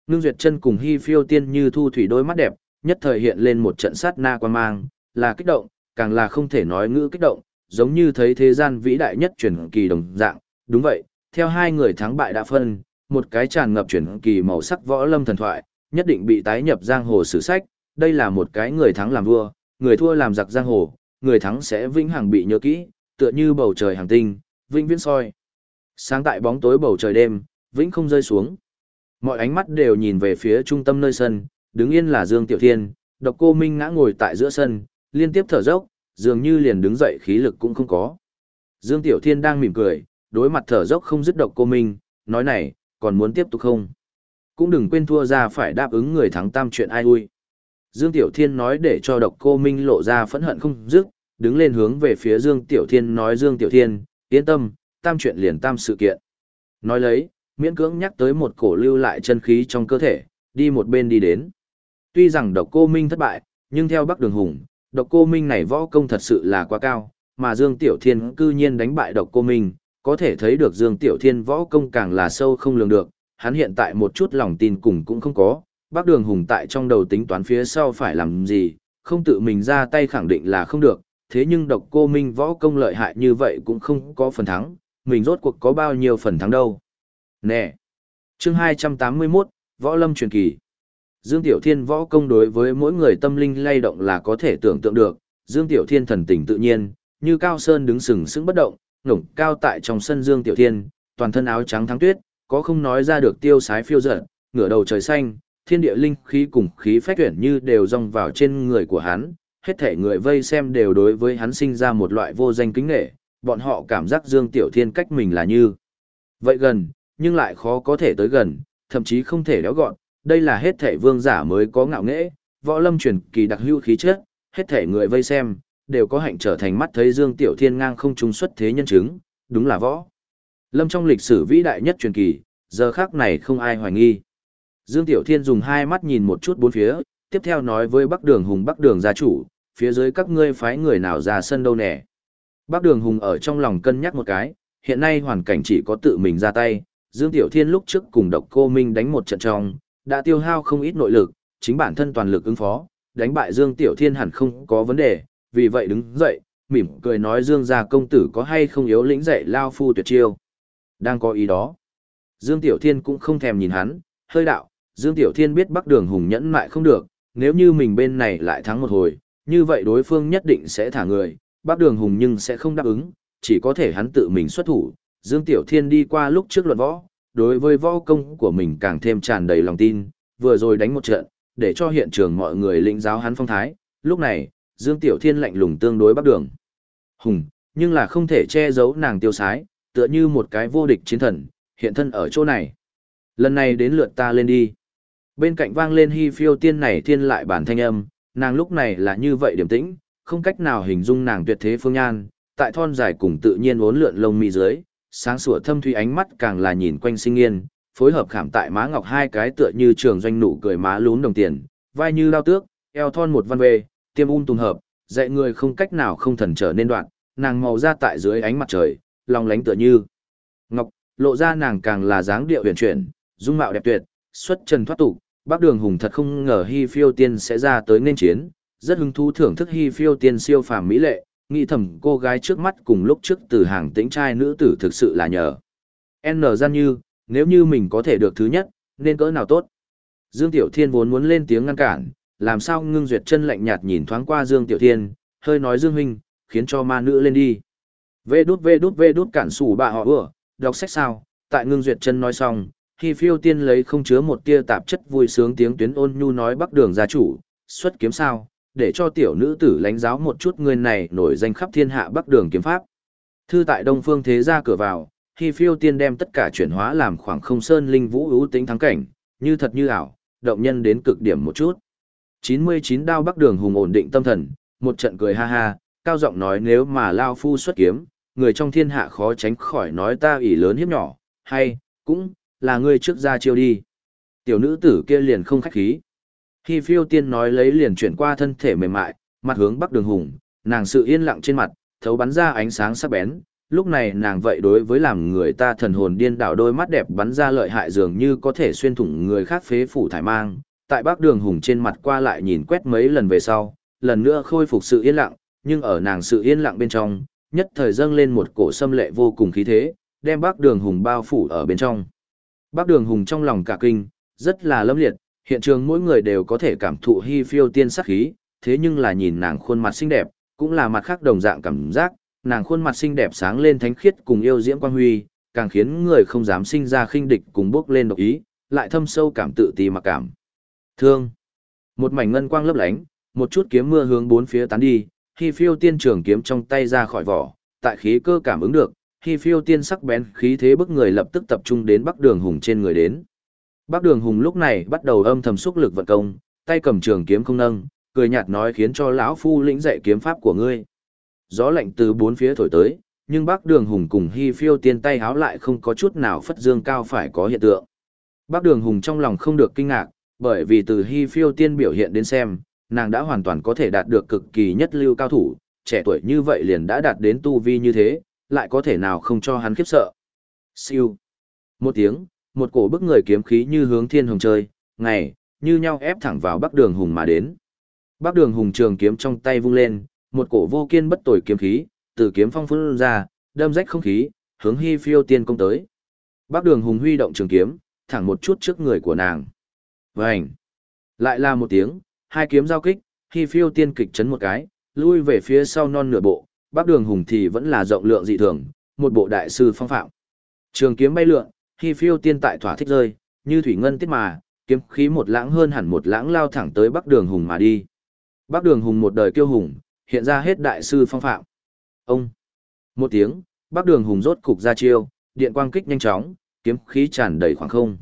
Nương Duyệt chân cùng Hi Phiêu Tiên như thu thủy đôi mắt đẹp, nhất thời hiện lên một trận sát na quan mang, là kích động, càng là không thể nói ngữ kích động, giống như thấy thế gian vĩ đại nhất truyền kỳ đồng dạng. Đúng vậy, theo hai người thắng bại đã phân, một cái tràn ngập truyền kỳ màu sắc võ lâm thần thoại, nhất định bị tái nhập giang hồ sử sách, đây là một cái người thắng làm vua, người thua làm giặc giang hồ, người thắng sẽ vĩnh hằng bị nhớ kỹ, tựa như bầu trời hàng tinh, vĩnh viễn soi. Sáng tại bóng tối bầu trời đêm, vĩnh không rơi xuống. Mọi ánh mắt đều nhìn về phía trung tâm nơi sân, đứng yên là Dương Tiểu Thiên, độc cô Minh ngã ngồi tại giữa sân, liên tiếp thở dốc, dường như liền đứng dậy khí lực cũng không có. Dương Tiểu Thiên đang mỉm cười, đối mặt thở dốc không dứt độc cô Minh, nói này, còn muốn tiếp tục không? Cũng đừng quên thua ra phải đáp ứng người thắng tam chuyện ai ui. Dương Tiểu Thiên nói để cho độc cô Minh lộ ra phẫn hận không dứt, đứng lên hướng về phía Dương Tiểu Thiên nói Dương Tiểu Thiên, yên tâm, tam chuyện liền tam sự kiện. Nói lấy, miễn cưỡng nhắc tới một cổ lưu lại chân khí trong cơ thể, đi một bên đi đến. Tuy rằng độc cô Minh thất bại, nhưng theo Bắc Đường Hùng, độc cô Minh này võ công thật sự là quá cao, mà Dương Tiểu Thiên cư nhiên đánh bại độc cô Minh, có thể thấy được Dương Tiểu Thiên võ công càng là sâu không lường được, hắn hiện tại một chút lòng tin cùng cũng không có, Bắc Đường Hùng tại trong đầu tính toán phía sau phải làm gì, không tự mình ra tay khẳng định là không được, thế nhưng độc cô Minh võ công lợi hại như vậy cũng không có phần thắng, mình rốt cuộc có bao nhiêu phần thắng đâu. Nè! Chương 281, Võ Lâm truyền kỳ. Dương Tiểu Thiên võ công đối với mỗi người tâm linh lay động là có thể tưởng tượng được, Dương Tiểu Thiên thần tình tự nhiên, như cao sơn đứng sừng sững bất động, ngổng cao tại trong sân Dương Tiểu Thiên, toàn thân áo trắng thắng tuyết, có không nói ra được tiêu sái phiêu dở, ngửa đầu trời xanh, thiên địa linh khí cùng khí phách tuyển như đều dòng vào trên người của hắn, hết thể người vây xem đều đối với hắn sinh ra một loại vô danh kính nghệ, bọn họ cảm giác Dương Tiểu Thiên cách mình là như. Vậy gần, nhưng lại khó có thể tới gần, thậm chí không thể đéo gọn, đây là hết thể vương giả mới có ngạo nghễ, võ lâm truyền kỳ đặc hữu khí chất, hết thể người vây xem, đều có hạnh trở thành mắt thấy Dương Tiểu Thiên ngang không trung xuất thế nhân chứng, đúng là võ. Lâm trong lịch sử vĩ đại nhất truyền kỳ, giờ khác này không ai hoài nghi. Dương Tiểu Thiên dùng hai mắt nhìn một chút bốn phía, tiếp theo nói với Bắc Đường Hùng Bắc Đường gia chủ, phía dưới các ngươi phái người nào ra sân đâu nè. Bắc Đường Hùng ở trong lòng cân nhắc một cái, hiện nay hoàn cảnh chỉ có tự mình ra tay, Dương Tiểu Thiên lúc trước cùng độc cô Minh đánh một trận trong, đã tiêu hao không ít nội lực, chính bản thân toàn lực ứng phó, đánh bại Dương Tiểu Thiên hẳn không có vấn đề, vì vậy đứng dậy, mỉm cười nói Dương gia công tử có hay không yếu lĩnh dạy lao phu tuyệt chiêu. Đang có ý đó. Dương Tiểu Thiên cũng không thèm nhìn hắn, hơi đạo, Dương Tiểu Thiên biết Bắc Đường Hùng nhẫn mại không được, nếu như mình bên này lại thắng một hồi, như vậy đối phương nhất định sẽ thả người, Bắc Đường Hùng nhưng sẽ không đáp ứng, chỉ có thể hắn tự mình xuất thủ. Dương Tiểu Thiên đi qua lúc trước luận võ, đối với võ công của mình càng thêm tràn đầy lòng tin, vừa rồi đánh một trận, để cho hiện trường mọi người lĩnh giáo hắn phong thái. Lúc này, Dương Tiểu Thiên lạnh lùng tương đối bắt Đường Hùng, nhưng là không thể che giấu nàng tiêu sái, tựa như một cái vô địch chiến thần, hiện thân ở chỗ này. Lần này đến lượt ta lên đi. Bên cạnh vang lên hy phiêu tiên này thiên lại bản thanh âm, nàng lúc này là như vậy điểm tĩnh, không cách nào hình dung nàng tuyệt thế phương nhan, tại thon dài cùng tự nhiên uốn lượn lông mi dưới, sáng sủa thâm thủy ánh mắt càng là nhìn quanh sinh yên, phối hợp khảm tại má ngọc hai cái tựa như trường doanh nụ cười má lún đồng tiền, vai như lao tước, eo thon một văn về, tiêm un tùng hợp, dạy người không cách nào không thần trở nên đoạn, nàng màu ra tại dưới ánh mặt trời, lòng lánh tựa như ngọc, lộ ra nàng càng là dáng điệu huyền chuyển, dung mạo đẹp tuyệt, xuất trần thoát tục, Bác Đường Hùng thật không ngờ Hi Phiêu Tiên sẽ ra tới nên chiến, rất hứng thú thưởng thức Hi Phiêu Tiên siêu phàm mỹ lệ, nghĩ thầm cô gái trước mắt cùng lúc trước từ hàng tĩnh trai nữ tử thực sự là nhờ. N gian như, nếu như mình có thể được thứ nhất, nên cỡ nào tốt. Dương Tiểu Thiên vốn muốn lên tiếng ngăn cản, làm sao ngưng duyệt chân lạnh nhạt nhìn thoáng qua Dương Tiểu Thiên, hơi nói Dương Huynh, khiến cho ma nữ lên đi. Vê đút vê đút vê đút cản sủ bà họ vừa, đọc sách sao, tại ngưng duyệt chân nói xong, khi phiêu tiên lấy không chứa một tia tạp chất vui sướng tiếng tuyến ôn nhu nói bắc đường gia chủ, xuất kiếm sao, để cho tiểu nữ tử lãnh giáo một chút người này nổi danh khắp thiên hạ bắc đường kiếm pháp. Thư tại đông phương thế ra cửa vào, khi phiêu tiên đem tất cả chuyển hóa làm khoảng không sơn linh vũ ưu tính thắng cảnh, như thật như ảo, động nhân đến cực điểm một chút. 99 đao bắc đường hùng ổn định tâm thần, một trận cười ha ha, cao giọng nói nếu mà Lao Phu xuất kiếm, người trong thiên hạ khó tránh khỏi nói ta ỷ lớn hiếp nhỏ, hay, cũng, là ngươi trước ra chiêu đi. Tiểu nữ tử kia liền không khách khí. Khi phiêu tiên nói lấy liền chuyển qua thân thể mềm mại, mặt hướng bắc đường hùng, nàng sự yên lặng trên mặt, thấu bắn ra ánh sáng sắc bén. Lúc này nàng vậy đối với làm người ta thần hồn điên đảo đôi mắt đẹp bắn ra lợi hại dường như có thể xuyên thủng người khác phế phủ thải mang. Tại bắc đường hùng trên mặt qua lại nhìn quét mấy lần về sau, lần nữa khôi phục sự yên lặng, nhưng ở nàng sự yên lặng bên trong, nhất thời dâng lên một cổ xâm lệ vô cùng khí thế, đem bắc đường hùng bao phủ ở bên trong. Bác Đường Hùng trong lòng cả kinh, rất là lâm liệt, hiện trường mỗi người đều có thể cảm thụ hy phiêu tiên sắc khí, thế nhưng là nhìn nàng khuôn mặt xinh đẹp, cũng là mặt khác đồng dạng cảm giác, nàng khuôn mặt xinh đẹp sáng lên thánh khiết cùng yêu diễm quang huy, càng khiến người không dám sinh ra khinh địch cùng bước lên độc ý, lại thâm sâu cảm tự ti mặc cảm. Thương. Một mảnh ngân quang lấp lánh, một chút kiếm mưa hướng bốn phía tán đi, khi phiêu tiên trường kiếm trong tay ra khỏi vỏ, tại khí cơ cảm ứng được, khi phiêu tiên sắc bén khí thế bức người lập tức tập trung đến bắc đường hùng trên người đến. Bắc đường hùng lúc này bắt đầu âm thầm xúc lực vận công, tay cầm trường kiếm không nâng, cười nhạt nói khiến cho lão phu lĩnh dạy kiếm pháp của ngươi. Gió lạnh từ bốn phía thổi tới, nhưng Bắc Đường Hùng cùng Hi Phiêu Tiên tay háo lại không có chút nào phất dương cao phải có hiện tượng. Bắc Đường Hùng trong lòng không được kinh ngạc, bởi vì từ Hi Phiêu Tiên biểu hiện đến xem, nàng đã hoàn toàn có thể đạt được cực kỳ nhất lưu cao thủ, trẻ tuổi như vậy liền đã đạt đến tu vi như thế, lại có thể nào không cho hắn khiếp sợ. Siêu. Một tiếng, một cổ bức người kiếm khí như hướng thiên hồng chơi, ngày, như nhau ép thẳng vào Bắc Đường Hùng mà đến. Bắc Đường Hùng trường kiếm trong tay vung lên, một cổ vô kiên bất tồi kiếm khí, từ kiếm phong phun ra, đâm rách không khí, hướng hy Phiêu Tiên công tới. Bắc Đường Hùng huy động trường kiếm, thẳng một chút trước người của nàng. Vành. Lại là một tiếng, hai kiếm giao kích, hy Phiêu Tiên kịch chấn một cái, lui về phía sau non nửa bộ, Bắc Đường Hùng thì vẫn là rộng lượng dị thường, một bộ đại sư phong phạm. Trường kiếm bay lượn, hy Phiêu Tiên tại thỏa thích rơi, như thủy ngân tiết mà, kiếm khí một lãng hơn hẳn một lãng lao thẳng tới Bắc Đường Hùng mà đi. Bắc Đường Hùng một đời kiêu hùng, hiện ra hết đại sư phong phạm. Ông. Một tiếng, Bắc Đường Hùng rốt cục ra chiêu, điện quang kích nhanh chóng, kiếm khí tràn đầy khoảng không.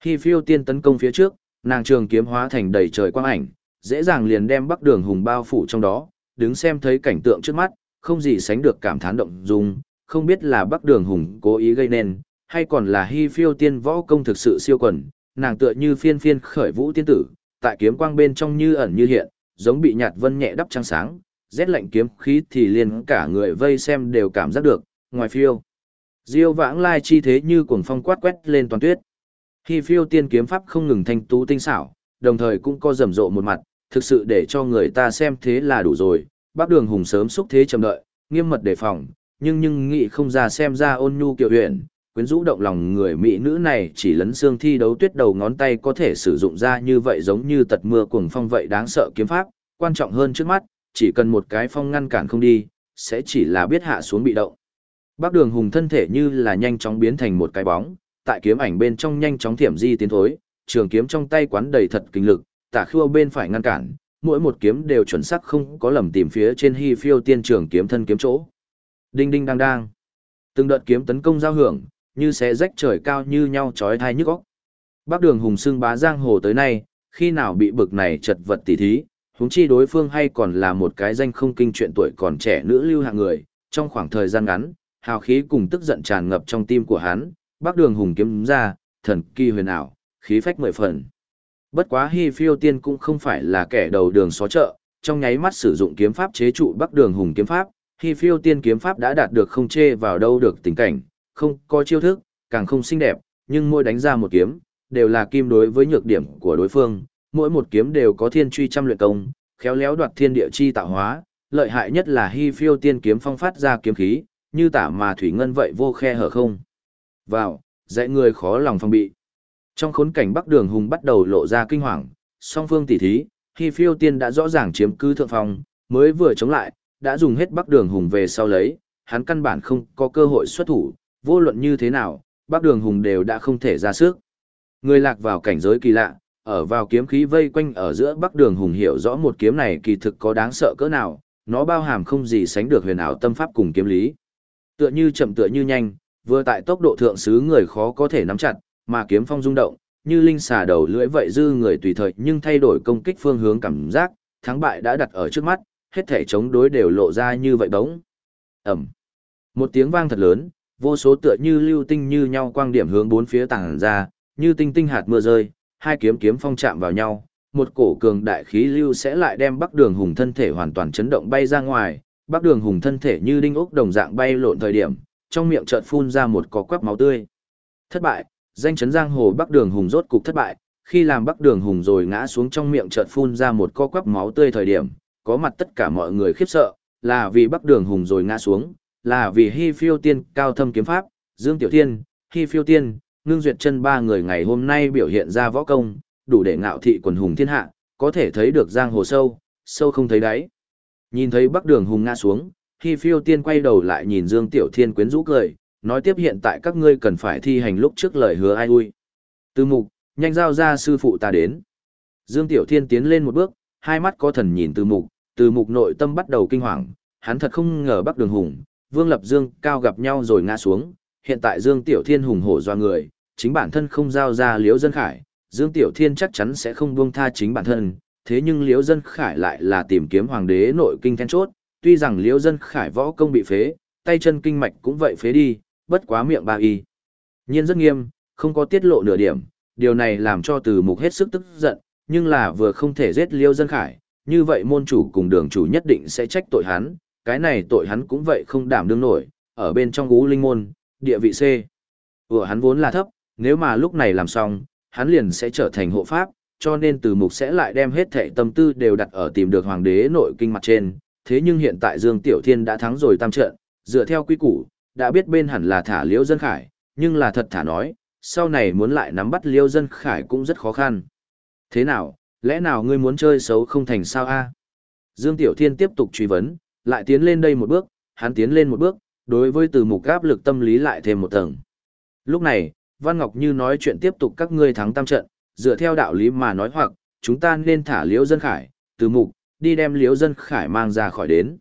Khi phiêu tiên tấn công phía trước, nàng trường kiếm hóa thành đầy trời quang ảnh, dễ dàng liền đem Bắc Đường Hùng bao phủ trong đó, đứng xem thấy cảnh tượng trước mắt, không gì sánh được cảm thán động dung, không biết là Bắc Đường Hùng cố ý gây nên, hay còn là Hi Phiêu Tiên võ công thực sự siêu quần, nàng tựa như phiên phiên khởi vũ tiên tử, tại kiếm quang bên trong như ẩn như hiện, giống bị nhạt vân nhẹ đắp trăng sáng, rét lạnh kiếm khí thì liền cả người vây xem đều cảm giác được, ngoài phiêu. Diêu vãng lai chi thế như cuồng phong quát quét lên toàn tuyết. Hy phiêu tiên kiếm pháp không ngừng thanh tú tinh xảo, đồng thời cũng có rầm rộ một mặt, thực sự để cho người ta xem thế là đủ rồi. Bác đường hùng sớm xúc thế chậm đợi, nghiêm mật đề phòng, nhưng nhưng nghĩ không ra xem ra ôn nhu kiều huyện, quyến rũ động lòng người mỹ nữ này chỉ lấn xương thi đấu tuyết đầu ngón tay có thể sử dụng ra như vậy giống như tật mưa cuồng phong vậy đáng sợ kiếm pháp, quan trọng hơn trước mắt, chỉ cần một cái phong ngăn cản không đi, sẽ chỉ là biết hạ xuống bị động. Bác đường hùng thân thể như là nhanh chóng biến thành một cái bóng, tại kiếm ảnh bên trong nhanh chóng thiểm di tiến thối, trường kiếm trong tay quán đầy thật kinh lực, tả khua bên phải ngăn cản, mỗi một kiếm đều chuẩn xác không có lầm tìm phía trên hy phiêu tiên trường kiếm thân kiếm chỗ. Đinh đinh đang đang. Từng đợt kiếm tấn công giao hưởng, như sẽ rách trời cao như nhau chói thai nhức óc. Bác đường hùng xưng bá giang hồ tới nay, khi nào bị bực này chật vật tỉ thí, huống chi đối phương hay còn là một cái danh không kinh chuyện tuổi còn trẻ nữ lưu hạng người, trong khoảng thời gian ngắn, hào khí cùng tức giận tràn ngập trong tim của hắn, bác đường hùng kiếm ra, thần kỳ huyền ảo, khí phách mười phần. Bất quá Hi Phiêu Tiên cũng không phải là kẻ đầu đường xó chợ, trong nháy mắt sử dụng kiếm pháp chế trụ Bắc Đường Hùng kiếm pháp, Hi Phiêu Tiên kiếm pháp đã đạt được không chê vào đâu được tình cảnh, không có chiêu thức, càng không xinh đẹp, nhưng mỗi đánh ra một kiếm, đều là kim đối với nhược điểm của đối phương, mỗi một kiếm đều có thiên truy trăm luyện công, khéo léo đoạt thiên địa chi tạo hóa, lợi hại nhất là Hy Phiêu Tiên kiếm phong phát ra kiếm khí, như tả mà thủy ngân vậy vô khe hở không. Vào, dạy người khó lòng phòng bị. Trong khốn cảnh Bắc Đường Hùng bắt đầu lộ ra kinh hoàng, song phương tỉ thí, Hy Phiêu Tiên đã rõ ràng chiếm cứ thượng phong, mới vừa chống lại, đã dùng hết Bắc Đường Hùng về sau lấy, hắn căn bản không có cơ hội xuất thủ, vô luận như thế nào, Bắc Đường Hùng đều đã không thể ra sức. Người lạc vào cảnh giới kỳ lạ, ở vào kiếm khí vây quanh ở giữa Bắc Đường Hùng hiểu rõ một kiếm này kỳ thực có đáng sợ cỡ nào, nó bao hàm không gì sánh được huyền ảo tâm pháp cùng kiếm lý. Tựa như chậm tựa như nhanh, vừa tại tốc độ thượng xứ người khó có thể nắm chặt, mà kiếm phong rung động, như linh xà đầu lưỡi vậy dư người tùy thời nhưng thay đổi công kích phương hướng cảm giác, thắng bại đã đặt ở trước mắt, hết thể chống đối đều lộ ra như vậy bóng. Ẩm. Một tiếng vang thật lớn, vô số tựa như lưu tinh như nhau quang điểm hướng bốn phía tàng ra, như tinh tinh hạt mưa rơi, hai kiếm kiếm phong chạm vào nhau, một cổ cường đại khí lưu sẽ lại đem Bắc Đường Hùng thân thể hoàn toàn chấn động bay ra ngoài, Bắc Đường Hùng thân thể như đinh ốc đồng dạng bay lộn thời điểm, trong miệng chợt phun ra một có quắp máu tươi. Thất bại, danh chấn giang hồ Bắc Đường Hùng rốt cục thất bại, khi làm Bắc Đường Hùng rồi ngã xuống trong miệng chợt phun ra một co quắp máu tươi thời điểm, có mặt tất cả mọi người khiếp sợ, là vì Bắc Đường Hùng rồi ngã xuống, là vì Hi Phiêu Tiên cao thâm kiếm pháp, Dương Tiểu Thiên, Hi Phiêu Tiên, Ngưng Duyệt Chân ba người ngày hôm nay biểu hiện ra võ công, đủ để ngạo thị quần hùng thiên hạ, có thể thấy được giang hồ sâu, sâu không thấy đáy. Nhìn thấy Bắc Đường Hùng ngã xuống, Hi Phiêu Tiên quay đầu lại nhìn Dương Tiểu Thiên quyến rũ cười, nói tiếp hiện tại các ngươi cần phải thi hành lúc trước lời hứa ai ui. Từ mục, nhanh giao ra sư phụ ta đến. Dương Tiểu Thiên tiến lên một bước, hai mắt có thần nhìn từ mục, từ mục nội tâm bắt đầu kinh hoàng, hắn thật không ngờ Bắc Đường Hùng, Vương Lập Dương cao gặp nhau rồi ngã xuống, hiện tại Dương Tiểu Thiên hùng hổ doa người, chính bản thân không giao ra Liễu Dân Khải, Dương Tiểu Thiên chắc chắn sẽ không buông tha chính bản thân, thế nhưng Liễu Dân Khải lại là tìm kiếm hoàng đế nội kinh then chốt, tuy rằng Liễu Dân Khải võ công bị phế, tay chân kinh mạch cũng vậy phế đi, bất quá miệng ba y. Nhiên rất nghiêm, không có tiết lộ nửa điểm, điều này làm cho từ mục hết sức tức giận, nhưng là vừa không thể giết Liễu dân khải, như vậy môn chủ cùng đường chủ nhất định sẽ trách tội hắn, cái này tội hắn cũng vậy không đảm đương nổi, ở bên trong gú linh môn, địa vị C. vừa hắn vốn là thấp, nếu mà lúc này làm xong, hắn liền sẽ trở thành hộ pháp, cho nên từ mục sẽ lại đem hết thệ tâm tư đều đặt ở tìm được hoàng đế nội kinh mặt trên. Thế nhưng hiện tại Dương Tiểu Thiên đã thắng rồi tam trận, dựa theo quy củ, đã biết bên hẳn là thả liễu dân khải, nhưng là thật thả nói, sau này muốn lại nắm bắt liễu dân khải cũng rất khó khăn. Thế nào, lẽ nào ngươi muốn chơi xấu không thành sao a? Dương Tiểu Thiên tiếp tục truy vấn, lại tiến lên đây một bước, hắn tiến lên một bước, đối với từ mục áp lực tâm lý lại thêm một tầng. Lúc này, Văn Ngọc Như nói chuyện tiếp tục các ngươi thắng tam trận, dựa theo đạo lý mà nói hoặc, chúng ta nên thả Liễu Dân Khải, từ mục, đi đem Liễu Dân Khải mang ra khỏi đến.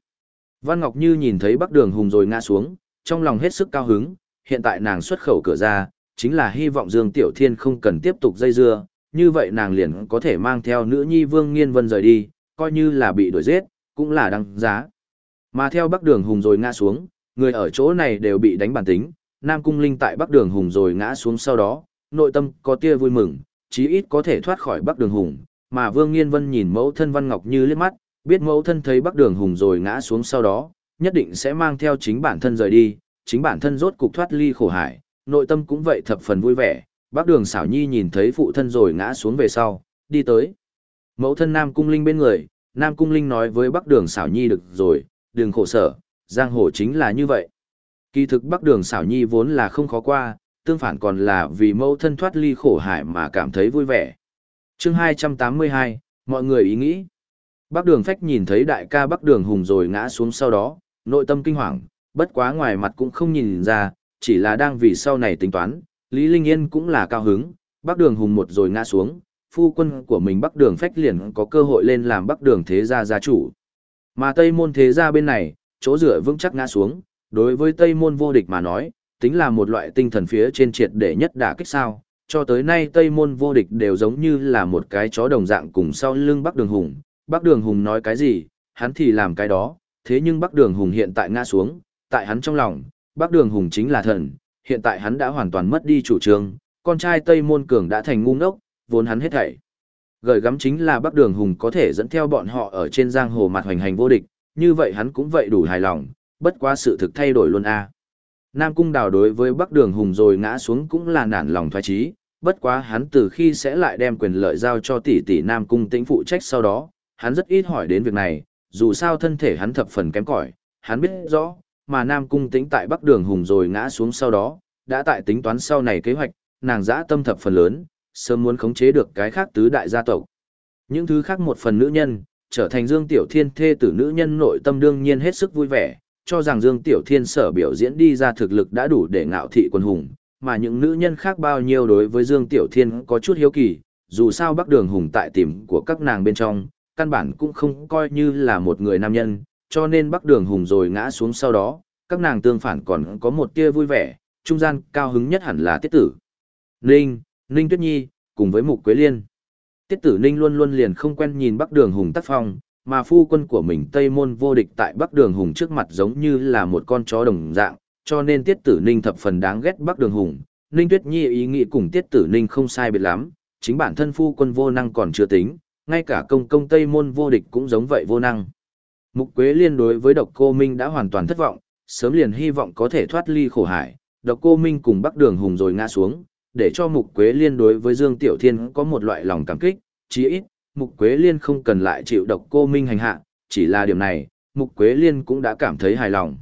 Văn Ngọc Như nhìn thấy Bắc Đường Hùng rồi ngã xuống, trong lòng hết sức cao hứng, hiện tại nàng xuất khẩu cửa ra, chính là hy vọng Dương Tiểu Thiên không cần tiếp tục dây dưa, như vậy nàng liền có thể mang theo nữ nhi Vương Nghiên Vân rời đi, coi như là bị đuổi giết, cũng là đăng giá. Mà theo Bắc Đường Hùng rồi ngã xuống, người ở chỗ này đều bị đánh bản tính, Nam Cung Linh tại Bắc Đường Hùng rồi ngã xuống sau đó, nội tâm có tia vui mừng, chí ít có thể thoát khỏi Bắc Đường Hùng, mà Vương Nghiên Vân nhìn mẫu thân Văn Ngọc Như liếc mắt, biết mẫu thân thấy Bắc Đường Hùng rồi ngã xuống sau đó, nhất định sẽ mang theo chính bản thân rời đi, chính bản thân rốt cục thoát ly khổ hải, nội tâm cũng vậy thập phần vui vẻ. Bắc Đường Xảo Nhi nhìn thấy phụ thân rồi ngã xuống về sau, đi tới. Mẫu thân Nam Cung Linh bên người, Nam Cung Linh nói với Bắc Đường Xảo Nhi được rồi, đừng khổ sở, giang hồ chính là như vậy. Kỳ thực Bắc Đường Xảo Nhi vốn là không khó qua, tương phản còn là vì mẫu thân thoát ly khổ hải mà cảm thấy vui vẻ. chương 282, mọi người ý nghĩ. Bắc Đường Phách nhìn thấy đại ca Bắc Đường Hùng rồi ngã xuống sau đó, nội tâm kinh hoàng, bất quá ngoài mặt cũng không nhìn ra, chỉ là đang vì sau này tính toán, Lý Linh Yên cũng là cao hứng, Bắc Đường Hùng một rồi ngã xuống, phu quân của mình Bắc Đường Phách liền có cơ hội lên làm Bắc Đường Thế Gia gia chủ. Mà Tây Môn Thế Gia bên này, chỗ rửa vững chắc ngã xuống, đối với Tây Môn vô địch mà nói, tính là một loại tinh thần phía trên triệt để nhất đả kích sao, cho tới nay Tây Môn vô địch đều giống như là một cái chó đồng dạng cùng sau lưng Bắc Đường Hùng, Bắc Đường Hùng nói cái gì, hắn thì làm cái đó, thế nhưng Bắc Đường Hùng hiện tại ngã xuống, tại hắn trong lòng, Bắc Đường Hùng chính là thần, hiện tại hắn đã hoàn toàn mất đi chủ trương, con trai Tây Môn Cường đã thành ngu ngốc, vốn hắn hết thảy. Gợi gắm chính là Bắc Đường Hùng có thể dẫn theo bọn họ ở trên giang hồ mặt hoành hành vô địch, như vậy hắn cũng vậy đủ hài lòng, bất quá sự thực thay đổi luôn a. Nam Cung Đào đối với Bắc Đường Hùng rồi ngã xuống cũng là nản lòng thoái trí, bất quá hắn từ khi sẽ lại đem quyền lợi giao cho tỷ tỷ Nam Cung Tĩnh phụ trách sau đó, hắn rất ít hỏi đến việc này, dù sao thân thể hắn thập phần kém cỏi, hắn biết rõ, mà Nam Cung Tĩnh tại Bắc Đường Hùng rồi ngã xuống sau đó, đã tại tính toán sau này kế hoạch, nàng dã tâm thập phần lớn, sớm muốn khống chế được cái khác tứ đại gia tộc. Những thứ khác một phần nữ nhân, trở thành Dương Tiểu Thiên thê tử nữ nhân nội tâm đương nhiên hết sức vui vẻ, cho rằng Dương Tiểu Thiên sở biểu diễn đi ra thực lực đã đủ để ngạo thị quân hùng, mà những nữ nhân khác bao nhiêu đối với Dương Tiểu Thiên có chút hiếu kỳ, dù sao Bắc Đường Hùng tại tìm của các nàng bên trong, căn bản cũng không coi như là một người nam nhân, cho nên Bắc Đường Hùng rồi ngã xuống sau đó, các nàng tương phản còn có một tia vui vẻ, trung gian cao hứng nhất hẳn là Tiết Tử. Ninh, Ninh Tuyết Nhi, cùng với Mục Quế Liên. Tiết Tử Ninh luôn luôn liền không quen nhìn Bắc Đường Hùng tác phong, mà phu quân của mình Tây Môn vô địch tại Bắc Đường Hùng trước mặt giống như là một con chó đồng dạng, cho nên Tiết Tử Ninh thập phần đáng ghét Bắc Đường Hùng. Ninh Tuyết Nhi ý nghĩ cùng Tiết Tử Ninh không sai biệt lắm, chính bản thân phu quân vô năng còn chưa tính, ngay cả công công Tây Môn vô địch cũng giống vậy vô năng. Mục Quế Liên đối với độc cô Minh đã hoàn toàn thất vọng, sớm liền hy vọng có thể thoát ly khổ hải, độc cô Minh cùng Bắc Đường Hùng rồi ngã xuống, để cho Mục Quế Liên đối với Dương Tiểu Thiên có một loại lòng cảm kích, chí ít, Mục Quế Liên không cần lại chịu độc cô Minh hành hạ, chỉ là điểm này, Mục Quế Liên cũng đã cảm thấy hài lòng.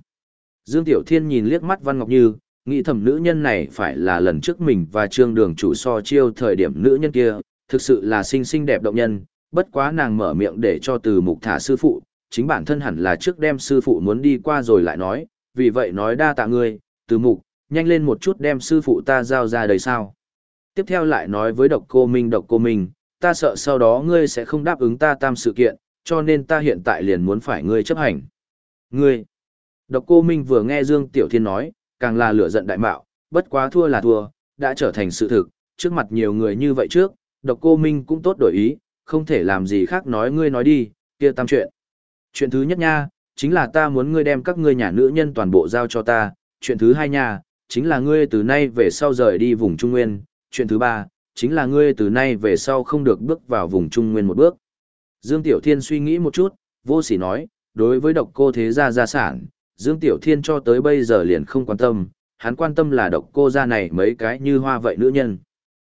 Dương Tiểu Thiên nhìn liếc mắt Văn Ngọc Như, nghĩ thầm nữ nhân này phải là lần trước mình và trương đường chủ so chiêu thời điểm nữ nhân kia, thực sự là xinh xinh đẹp động nhân, bất quá nàng mở miệng để cho từ mục thả sư phụ, chính bản thân hẳn là trước đem sư phụ muốn đi qua rồi lại nói, vì vậy nói đa tạ ngươi, từ mục, nhanh lên một chút đem sư phụ ta giao ra đời sao. Tiếp theo lại nói với độc cô Minh độc cô Minh, ta sợ sau đó ngươi sẽ không đáp ứng ta tam sự kiện, cho nên ta hiện tại liền muốn phải ngươi chấp hành. Ngươi! Độc cô Minh vừa nghe Dương Tiểu Thiên nói, càng là lửa giận đại mạo, bất quá thua là thua, đã trở thành sự thực, trước mặt nhiều người như vậy trước, độc cô Minh cũng tốt đổi ý, không thể làm gì khác nói ngươi nói đi, kia tam chuyện. Chuyện thứ nhất nha, chính là ta muốn ngươi đem các ngươi nhà nữ nhân toàn bộ giao cho ta, chuyện thứ hai nha, chính là ngươi từ nay về sau rời đi vùng Trung Nguyên, chuyện thứ ba, chính là ngươi từ nay về sau không được bước vào vùng Trung Nguyên một bước. Dương Tiểu Thiên suy nghĩ một chút, vô sỉ nói, đối với độc cô thế gia gia sản, Dương Tiểu Thiên cho tới bây giờ liền không quan tâm, hắn quan tâm là độc cô gia này mấy cái như hoa vậy nữ nhân.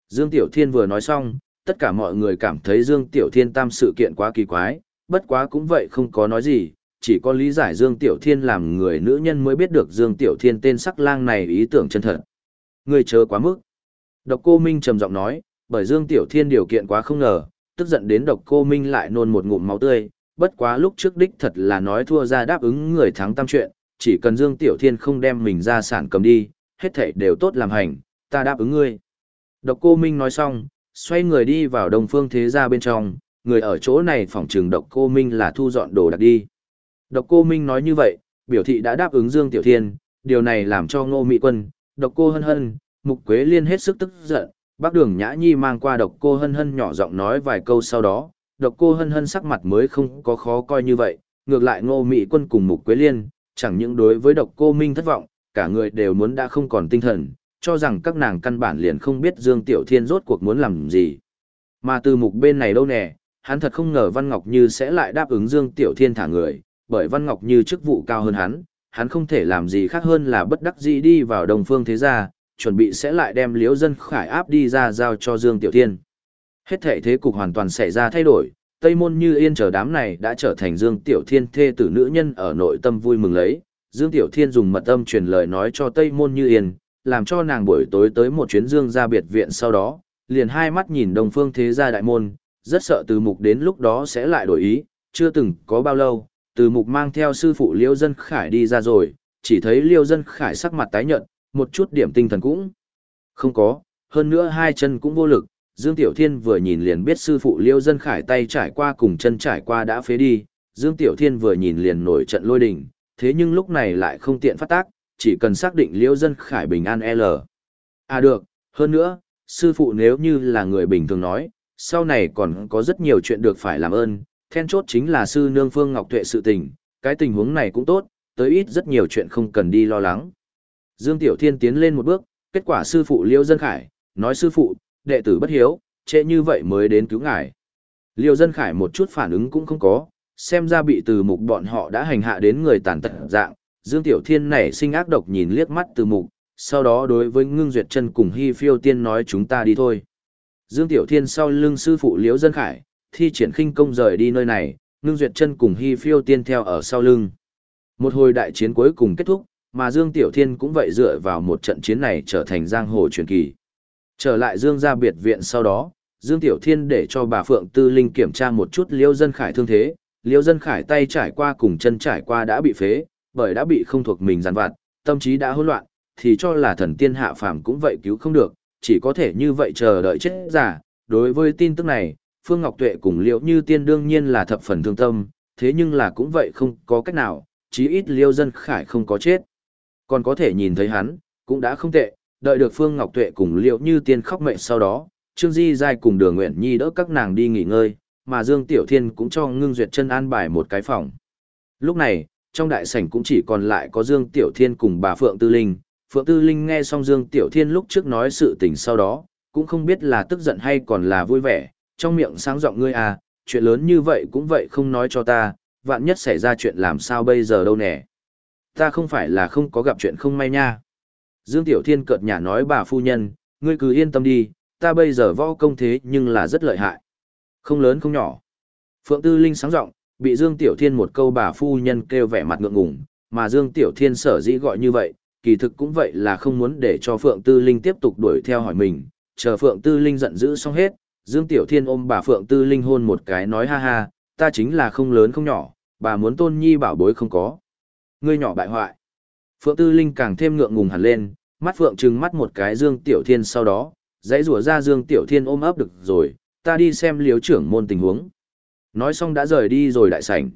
Dương Tiểu Thiên vừa nói xong, tất cả mọi người cảm thấy Dương Tiểu Thiên tam sự kiện quá kỳ quái, bất quá cũng vậy không có nói gì, chỉ có lý giải Dương Tiểu Thiên làm người nữ nhân mới biết được Dương Tiểu Thiên tên sắc lang này ý tưởng chân thật. Người chớ quá mức. Độc cô Minh trầm giọng nói, bởi Dương Tiểu Thiên điều kiện quá không ngờ, tức giận đến độc cô Minh lại nôn một ngụm máu tươi, bất quá lúc trước đích thật là nói thua ra đáp ứng người thắng tam chuyện, chỉ cần Dương Tiểu Thiên không đem mình ra sản cầm đi, hết thảy đều tốt làm hành, ta đáp ứng ngươi. Độc cô Minh nói xong, xoay người đi vào đồng phương thế gia bên trong, người ở chỗ này phỏng trừng độc cô Minh là thu dọn đồ đặt đi. Độc cô Minh nói như vậy, biểu thị đã đáp ứng Dương Tiểu Thiên, điều này làm cho ngô mỹ quân, độc cô hân hân, mục quế liên hết sức tức giận. Bác đường Nhã Nhi mang qua độc cô hân hân nhỏ giọng nói vài câu sau đó, độc cô hân hân sắc mặt mới không có khó coi như vậy, ngược lại ngô mỹ quân cùng mục quế liên, chẳng những đối với độc cô Minh thất vọng, cả người đều muốn đã không còn tinh thần, cho rằng các nàng căn bản liền không biết Dương Tiểu Thiên rốt cuộc muốn làm gì. Mà từ mục bên này đâu nè, hắn thật không ngờ Văn Ngọc Như sẽ lại đáp ứng Dương Tiểu Thiên thả người, bởi Văn Ngọc Như chức vụ cao hơn hắn, hắn không thể làm gì khác hơn là bất đắc dĩ đi vào đồng phương thế gia, chuẩn bị sẽ lại đem liễu dân khải áp đi ra giao cho Dương Tiểu Thiên. Hết thể thế cục hoàn toàn xảy ra thay đổi, Tây Môn Như Yên chờ đám này đã trở thành Dương Tiểu Thiên thê tử nữ nhân ở nội tâm vui mừng lấy. Dương Tiểu Thiên dùng mật âm truyền lời nói cho Tây Môn Như Yên, làm cho nàng buổi tối tới một chuyến Dương ra biệt viện sau đó, liền hai mắt nhìn đồng phương thế gia đại môn, rất sợ từ mục đến lúc đó sẽ lại đổi ý, chưa từng có bao lâu, từ mục mang theo sư phụ Liêu Dân Khải đi ra rồi, chỉ thấy Liêu Dân Khải sắc mặt tái nhợt, một chút điểm tinh thần cũng không có, hơn nữa hai chân cũng vô lực. Dương Tiểu Thiên vừa nhìn liền biết sư phụ Liêu Dân Khải tay trải qua cùng chân trải qua đã phế đi, Dương Tiểu Thiên vừa nhìn liền nổi trận lôi đình, thế nhưng lúc này lại không tiện phát tác, chỉ cần xác định Liêu Dân Khải bình an L. À được, hơn nữa, sư phụ nếu như là người bình thường nói, sau này còn có rất nhiều chuyện được phải làm ơn, then chốt chính là sư nương Phương Ngọc Tuệ sự tình, cái tình huống này cũng tốt, tới ít rất nhiều chuyện không cần đi lo lắng. Dương Tiểu Thiên tiến lên một bước, kết quả sư phụ Liêu Dân Khải, nói sư phụ, đệ tử bất hiếu, trễ như vậy mới đến cứu ngài. Liêu Dân Khải một chút phản ứng cũng không có, xem ra bị từ mục bọn họ đã hành hạ đến người tàn tật dạng, Dương Tiểu Thiên nảy sinh ác độc nhìn liếc mắt từ mục, sau đó đối với ngưng duyệt chân cùng hy phiêu tiên nói chúng ta đi thôi. Dương Tiểu Thiên sau lưng sư phụ Liễu Dân Khải, thi triển khinh công rời đi nơi này, ngưng duyệt chân cùng hy phiêu tiên theo ở sau lưng. Một hồi đại chiến cuối cùng kết thúc, mà Dương Tiểu Thiên cũng vậy dựa vào một trận chiến này trở thành giang hồ truyền kỳ. Trở lại Dương gia biệt viện sau đó, Dương Tiểu Thiên để cho bà Phượng Tư Linh kiểm tra một chút Liêu Dân Khải thương thế, Liêu Dân Khải tay trải qua cùng chân trải qua đã bị phế, bởi đã bị không thuộc mình giàn vặt, tâm trí đã hỗn loạn, thì cho là thần tiên hạ phàm cũng vậy cứu không được, chỉ có thể như vậy chờ đợi chết giả. Đối với tin tức này, Phương Ngọc Tuệ cùng Liễu Như Tiên đương nhiên là thập phần thương tâm, thế nhưng là cũng vậy không có cách nào, chí ít Liêu Dân Khải không có chết. Còn có thể nhìn thấy hắn, cũng đã không tệ, đợi được Phương Ngọc Tuệ cùng Liễu Như Tiên khóc mệnh sau đó, Trương Di Giai cùng Đường Nguyện Nhi đỡ các nàng đi nghỉ ngơi, mà Dương Tiểu Thiên cũng cho ngưng duyệt chân an bài một cái phòng. Lúc này, trong đại sảnh cũng chỉ còn lại có Dương Tiểu Thiên cùng bà Phượng Tư Linh. Phượng Tư Linh nghe xong Dương Tiểu Thiên lúc trước nói sự tình sau đó, cũng không biết là tức giận hay còn là vui vẻ, trong miệng sáng giọng ngươi à, chuyện lớn như vậy cũng vậy không nói cho ta, vạn nhất xảy ra chuyện làm sao bây giờ đâu nè. Ta không phải là không có gặp chuyện không may nha. Dương Tiểu Thiên cợt nhả nói bà phu nhân, ngươi cứ yên tâm đi, ta bây giờ võ công thế nhưng là rất lợi hại. Không lớn không nhỏ. Phượng Tư Linh sáng giọng, bị Dương Tiểu Thiên một câu bà phu nhân kêu vẻ mặt ngượng ngùng, mà Dương Tiểu Thiên sở dĩ gọi như vậy, kỳ thực cũng vậy là không muốn để cho Phượng Tư Linh tiếp tục đuổi theo hỏi mình, chờ Phượng Tư Linh giận dữ xong hết, Dương Tiểu Thiên ôm bà Phượng Tư Linh hôn một cái nói ha ha, ta chính là không lớn không nhỏ, bà muốn tôn nhi bảo bối không có. Ngươi nhỏ bại hoại. Phượng Tư Linh càng thêm ngượng ngùng hẳn lên, mắt Phượng trừng mắt một cái Dương Tiểu Thiên sau đó, dãy rủa ra Dương Tiểu Thiên ôm ấp được rồi, ta đi xem liếu trưởng môn tình huống. Nói xong đã rời đi rồi đại sảnh.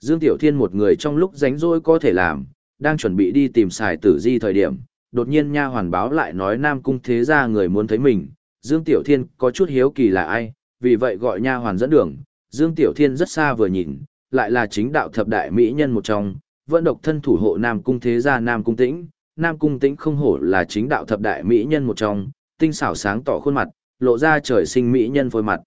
Dương Tiểu Thiên một người trong lúc rảnh rỗi có thể làm, đang chuẩn bị đi tìm xài tử di thời điểm, đột nhiên nha hoàn báo lại nói Nam Cung thế gia người muốn thấy mình, Dương Tiểu Thiên có chút hiếu kỳ là ai, vì vậy gọi nha hoàn dẫn đường, Dương Tiểu Thiên rất xa vừa nhìn, lại là chính đạo thập đại mỹ nhân một trong, vẫn độc thân thủ hộ Nam Cung thế gia Nam Cung Tĩnh, Nam Cung Tĩnh không hổ là chính đạo thập đại mỹ nhân một trong, tinh xảo sáng tỏ khuôn mặt, lộ ra trời sinh mỹ nhân phôi mặt.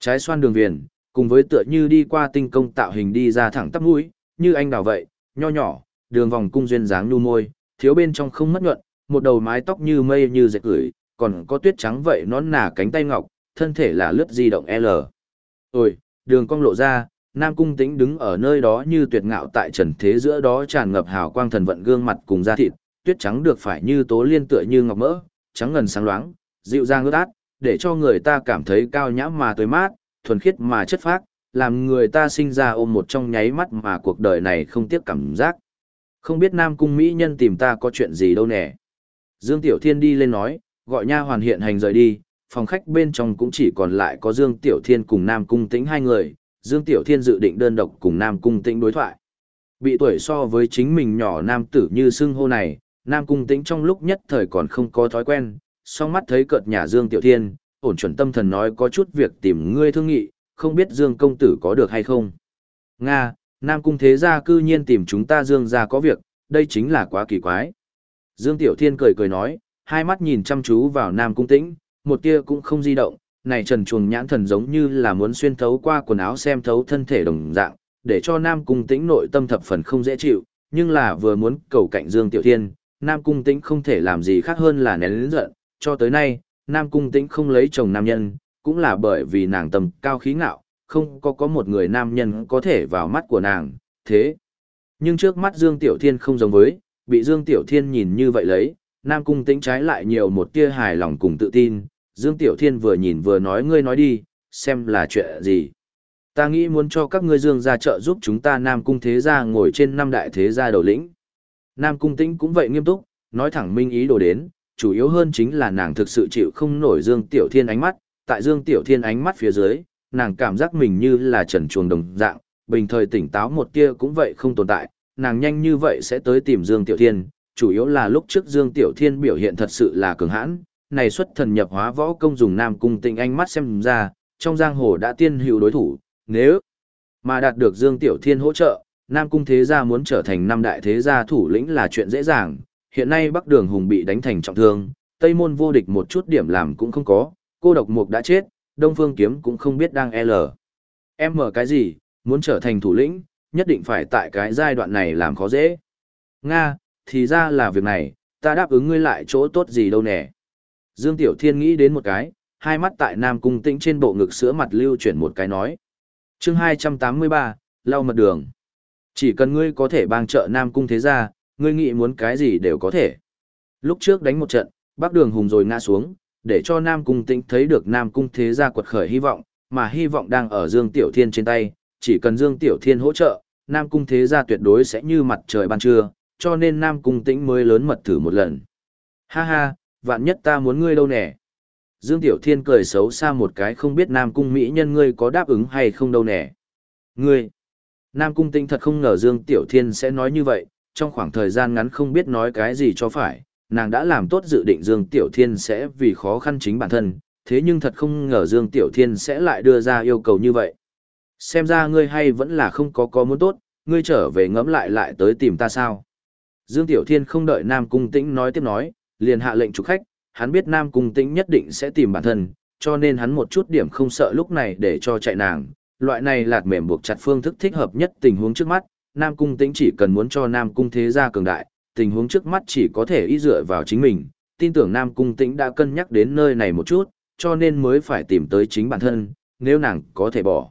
Trái xoan đường viền, cùng với tựa như đi qua tinh công tạo hình đi ra thẳng tắp mũi, như anh đào vậy, nho nhỏ, đường vòng cung duyên dáng nu môi, thiếu bên trong không mất nhuận, một đầu mái tóc như mây như dệt gửi, còn có tuyết trắng vậy nón nà cánh tay ngọc, thân thể là lướt di động L. Ôi, đường cong lộ ra, Nam Cung Tĩnh đứng ở nơi đó như tuyệt ngạo tại trần thế giữa đó tràn ngập hào quang thần vận gương mặt cùng da thịt, tuyết trắng được phải như tố liên tựa như ngọc mỡ, trắng ngần sáng loáng, dịu dàng ướt át, để cho người ta cảm thấy cao nhã mà tươi mát, thuần khiết mà chất phác, làm người ta sinh ra ôm một trong nháy mắt mà cuộc đời này không tiếc cảm giác. Không biết Nam Cung Mỹ Nhân tìm ta có chuyện gì đâu nè. Dương Tiểu Thiên đi lên nói, gọi nha hoàn hiện hành rời đi, phòng khách bên trong cũng chỉ còn lại có Dương Tiểu Thiên cùng Nam Cung Tĩnh hai người, Dương Tiểu Thiên dự định đơn độc cùng Nam Cung Tĩnh đối thoại. Bị tuổi so với chính mình nhỏ nam tử như xưng hô này, Nam Cung Tĩnh trong lúc nhất thời còn không có thói quen, song mắt thấy cợt nhà Dương Tiểu Thiên, ổn chuẩn tâm thần nói có chút việc tìm ngươi thương nghị, không biết Dương công tử có được hay không. Nga, Nam Cung Thế Gia cư nhiên tìm chúng ta Dương gia có việc, đây chính là quá kỳ quái. Dương Tiểu Thiên cười cười nói, hai mắt nhìn chăm chú vào Nam Cung Tĩnh, một tia cũng không di động, này trần chuồng nhãn thần giống như là muốn xuyên thấu qua quần áo xem thấu thân thể đồng dạng, để cho Nam Cung Tĩnh nội tâm thập phần không dễ chịu, nhưng là vừa muốn cầu cạnh Dương Tiểu Thiên, Nam Cung Tĩnh không thể làm gì khác hơn là nén lớn giận, cho tới nay, Nam Cung Tĩnh không lấy chồng nam nhân, cũng là bởi vì nàng tầm cao khí ngạo, không có có một người nam nhân có thể vào mắt của nàng, thế. Nhưng trước mắt Dương Tiểu Thiên không giống với, bị Dương Tiểu Thiên nhìn như vậy lấy, Nam Cung Tĩnh trái lại nhiều một tia hài lòng cùng tự tin, Dương Tiểu Thiên vừa nhìn vừa nói ngươi nói đi, xem là chuyện gì. Ta nghĩ muốn cho các ngươi Dương ra trợ giúp chúng ta Nam Cung Thế Gia ngồi trên năm đại thế gia đầu lĩnh. Nam Cung Tĩnh cũng vậy nghiêm túc, nói thẳng minh ý đồ đến, chủ yếu hơn chính là nàng thực sự chịu không nổi Dương Tiểu Thiên ánh mắt, tại Dương Tiểu Thiên ánh mắt phía dưới, nàng cảm giác mình như là trần chuồng đồng dạng, bình thời tỉnh táo một tia cũng vậy không tồn tại, nàng nhanh như vậy sẽ tới tìm Dương Tiểu Thiên, chủ yếu là lúc trước Dương Tiểu Thiên biểu hiện thật sự là cường hãn, này xuất thần nhập hóa võ công dùng Nam Cung Tĩnh ánh mắt xem ra, trong giang hồ đã tiên hữu đối thủ, nếu mà đạt được Dương Tiểu Thiên hỗ trợ, Nam Cung Thế Gia muốn trở thành năm đại thế gia thủ lĩnh là chuyện dễ dàng, hiện nay Bắc Đường Hùng bị đánh thành trọng thương, Tây Môn vô địch một chút điểm làm cũng không có, cô độc mục đã chết, Đông Phương Kiếm cũng không biết đang L. Em mở cái gì, muốn trở thành thủ lĩnh, nhất định phải tại cái giai đoạn này làm khó dễ. Nga, thì ra là việc này, ta đáp ứng ngươi lại chỗ tốt gì đâu nè. Dương Tiểu Thiên nghĩ đến một cái, hai mắt tại Nam Cung Tĩnh trên bộ ngực sữa mặt lưu chuyển một cái nói. chương 283, lau mật đường. Chỉ cần ngươi có thể bang trợ Nam Cung thế gia, ngươi nghĩ muốn cái gì đều có thể. Lúc trước đánh một trận, Bắc Đường Hùng rồi ngã xuống, để cho Nam Cung Tĩnh thấy được Nam Cung thế gia quật khởi hy vọng, mà hy vọng đang ở Dương Tiểu Thiên trên tay, chỉ cần Dương Tiểu Thiên hỗ trợ, Nam Cung thế gia tuyệt đối sẽ như mặt trời ban trưa, cho nên Nam Cung Tĩnh mới lớn mật thử một lần. Ha ha, vạn nhất ta muốn ngươi đâu nè. Dương Tiểu Thiên cười xấu xa một cái không biết Nam Cung Mỹ nhân ngươi có đáp ứng hay không đâu nè. Ngươi! Nam Cung Tĩnh thật không ngờ Dương Tiểu Thiên sẽ nói như vậy, trong khoảng thời gian ngắn không biết nói cái gì cho phải, nàng đã làm tốt dự định Dương Tiểu Thiên sẽ vì khó khăn chính bản thân, thế nhưng thật không ngờ Dương Tiểu Thiên sẽ lại đưa ra yêu cầu như vậy. Xem ra ngươi hay vẫn là không có có muốn tốt, ngươi trở về ngẫm lại lại tới tìm ta sao. Dương Tiểu Thiên không đợi Nam Cung Tĩnh nói tiếp nói, liền hạ lệnh chủ khách, hắn biết Nam Cung Tĩnh nhất định sẽ tìm bản thân, cho nên hắn một chút điểm không sợ lúc này để cho chạy nàng. Loại này lạt mềm buộc chặt phương thức thích hợp nhất tình huống trước mắt, Nam Cung Tĩnh chỉ cần muốn cho Nam Cung thế gia cường đại, tình huống trước mắt chỉ có thể y dựa vào chính mình. Tin tưởng Nam Cung Tĩnh đã cân nhắc đến nơi này một chút, cho nên mới phải tìm tới chính bản thân, nếu nàng có thể bỏ.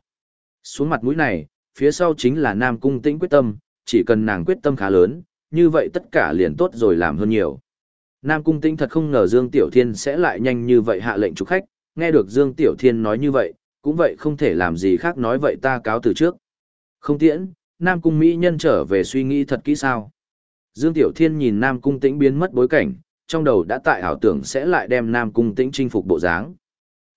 Xuống mặt mũi này, phía sau chính là Nam Cung Tĩnh quyết tâm, chỉ cần nàng quyết tâm khá lớn, như vậy tất cả liền tốt rồi làm hơn nhiều. Nam Cung Tĩnh thật không ngờ Dương Tiểu Thiên sẽ lại nhanh như vậy hạ lệnh trục khách, nghe được Dương Tiểu Thiên nói như vậy, cũng vậy không thể làm gì khác nói vậy ta cáo từ trước. Không tiễn, Nam Cung Mỹ nhân trở về suy nghĩ thật kỹ sao. Dương Tiểu Thiên nhìn Nam Cung Tĩnh biến mất bối cảnh, trong đầu đã tại ảo tưởng sẽ lại đem Nam Cung Tĩnh chinh phục bộ dáng.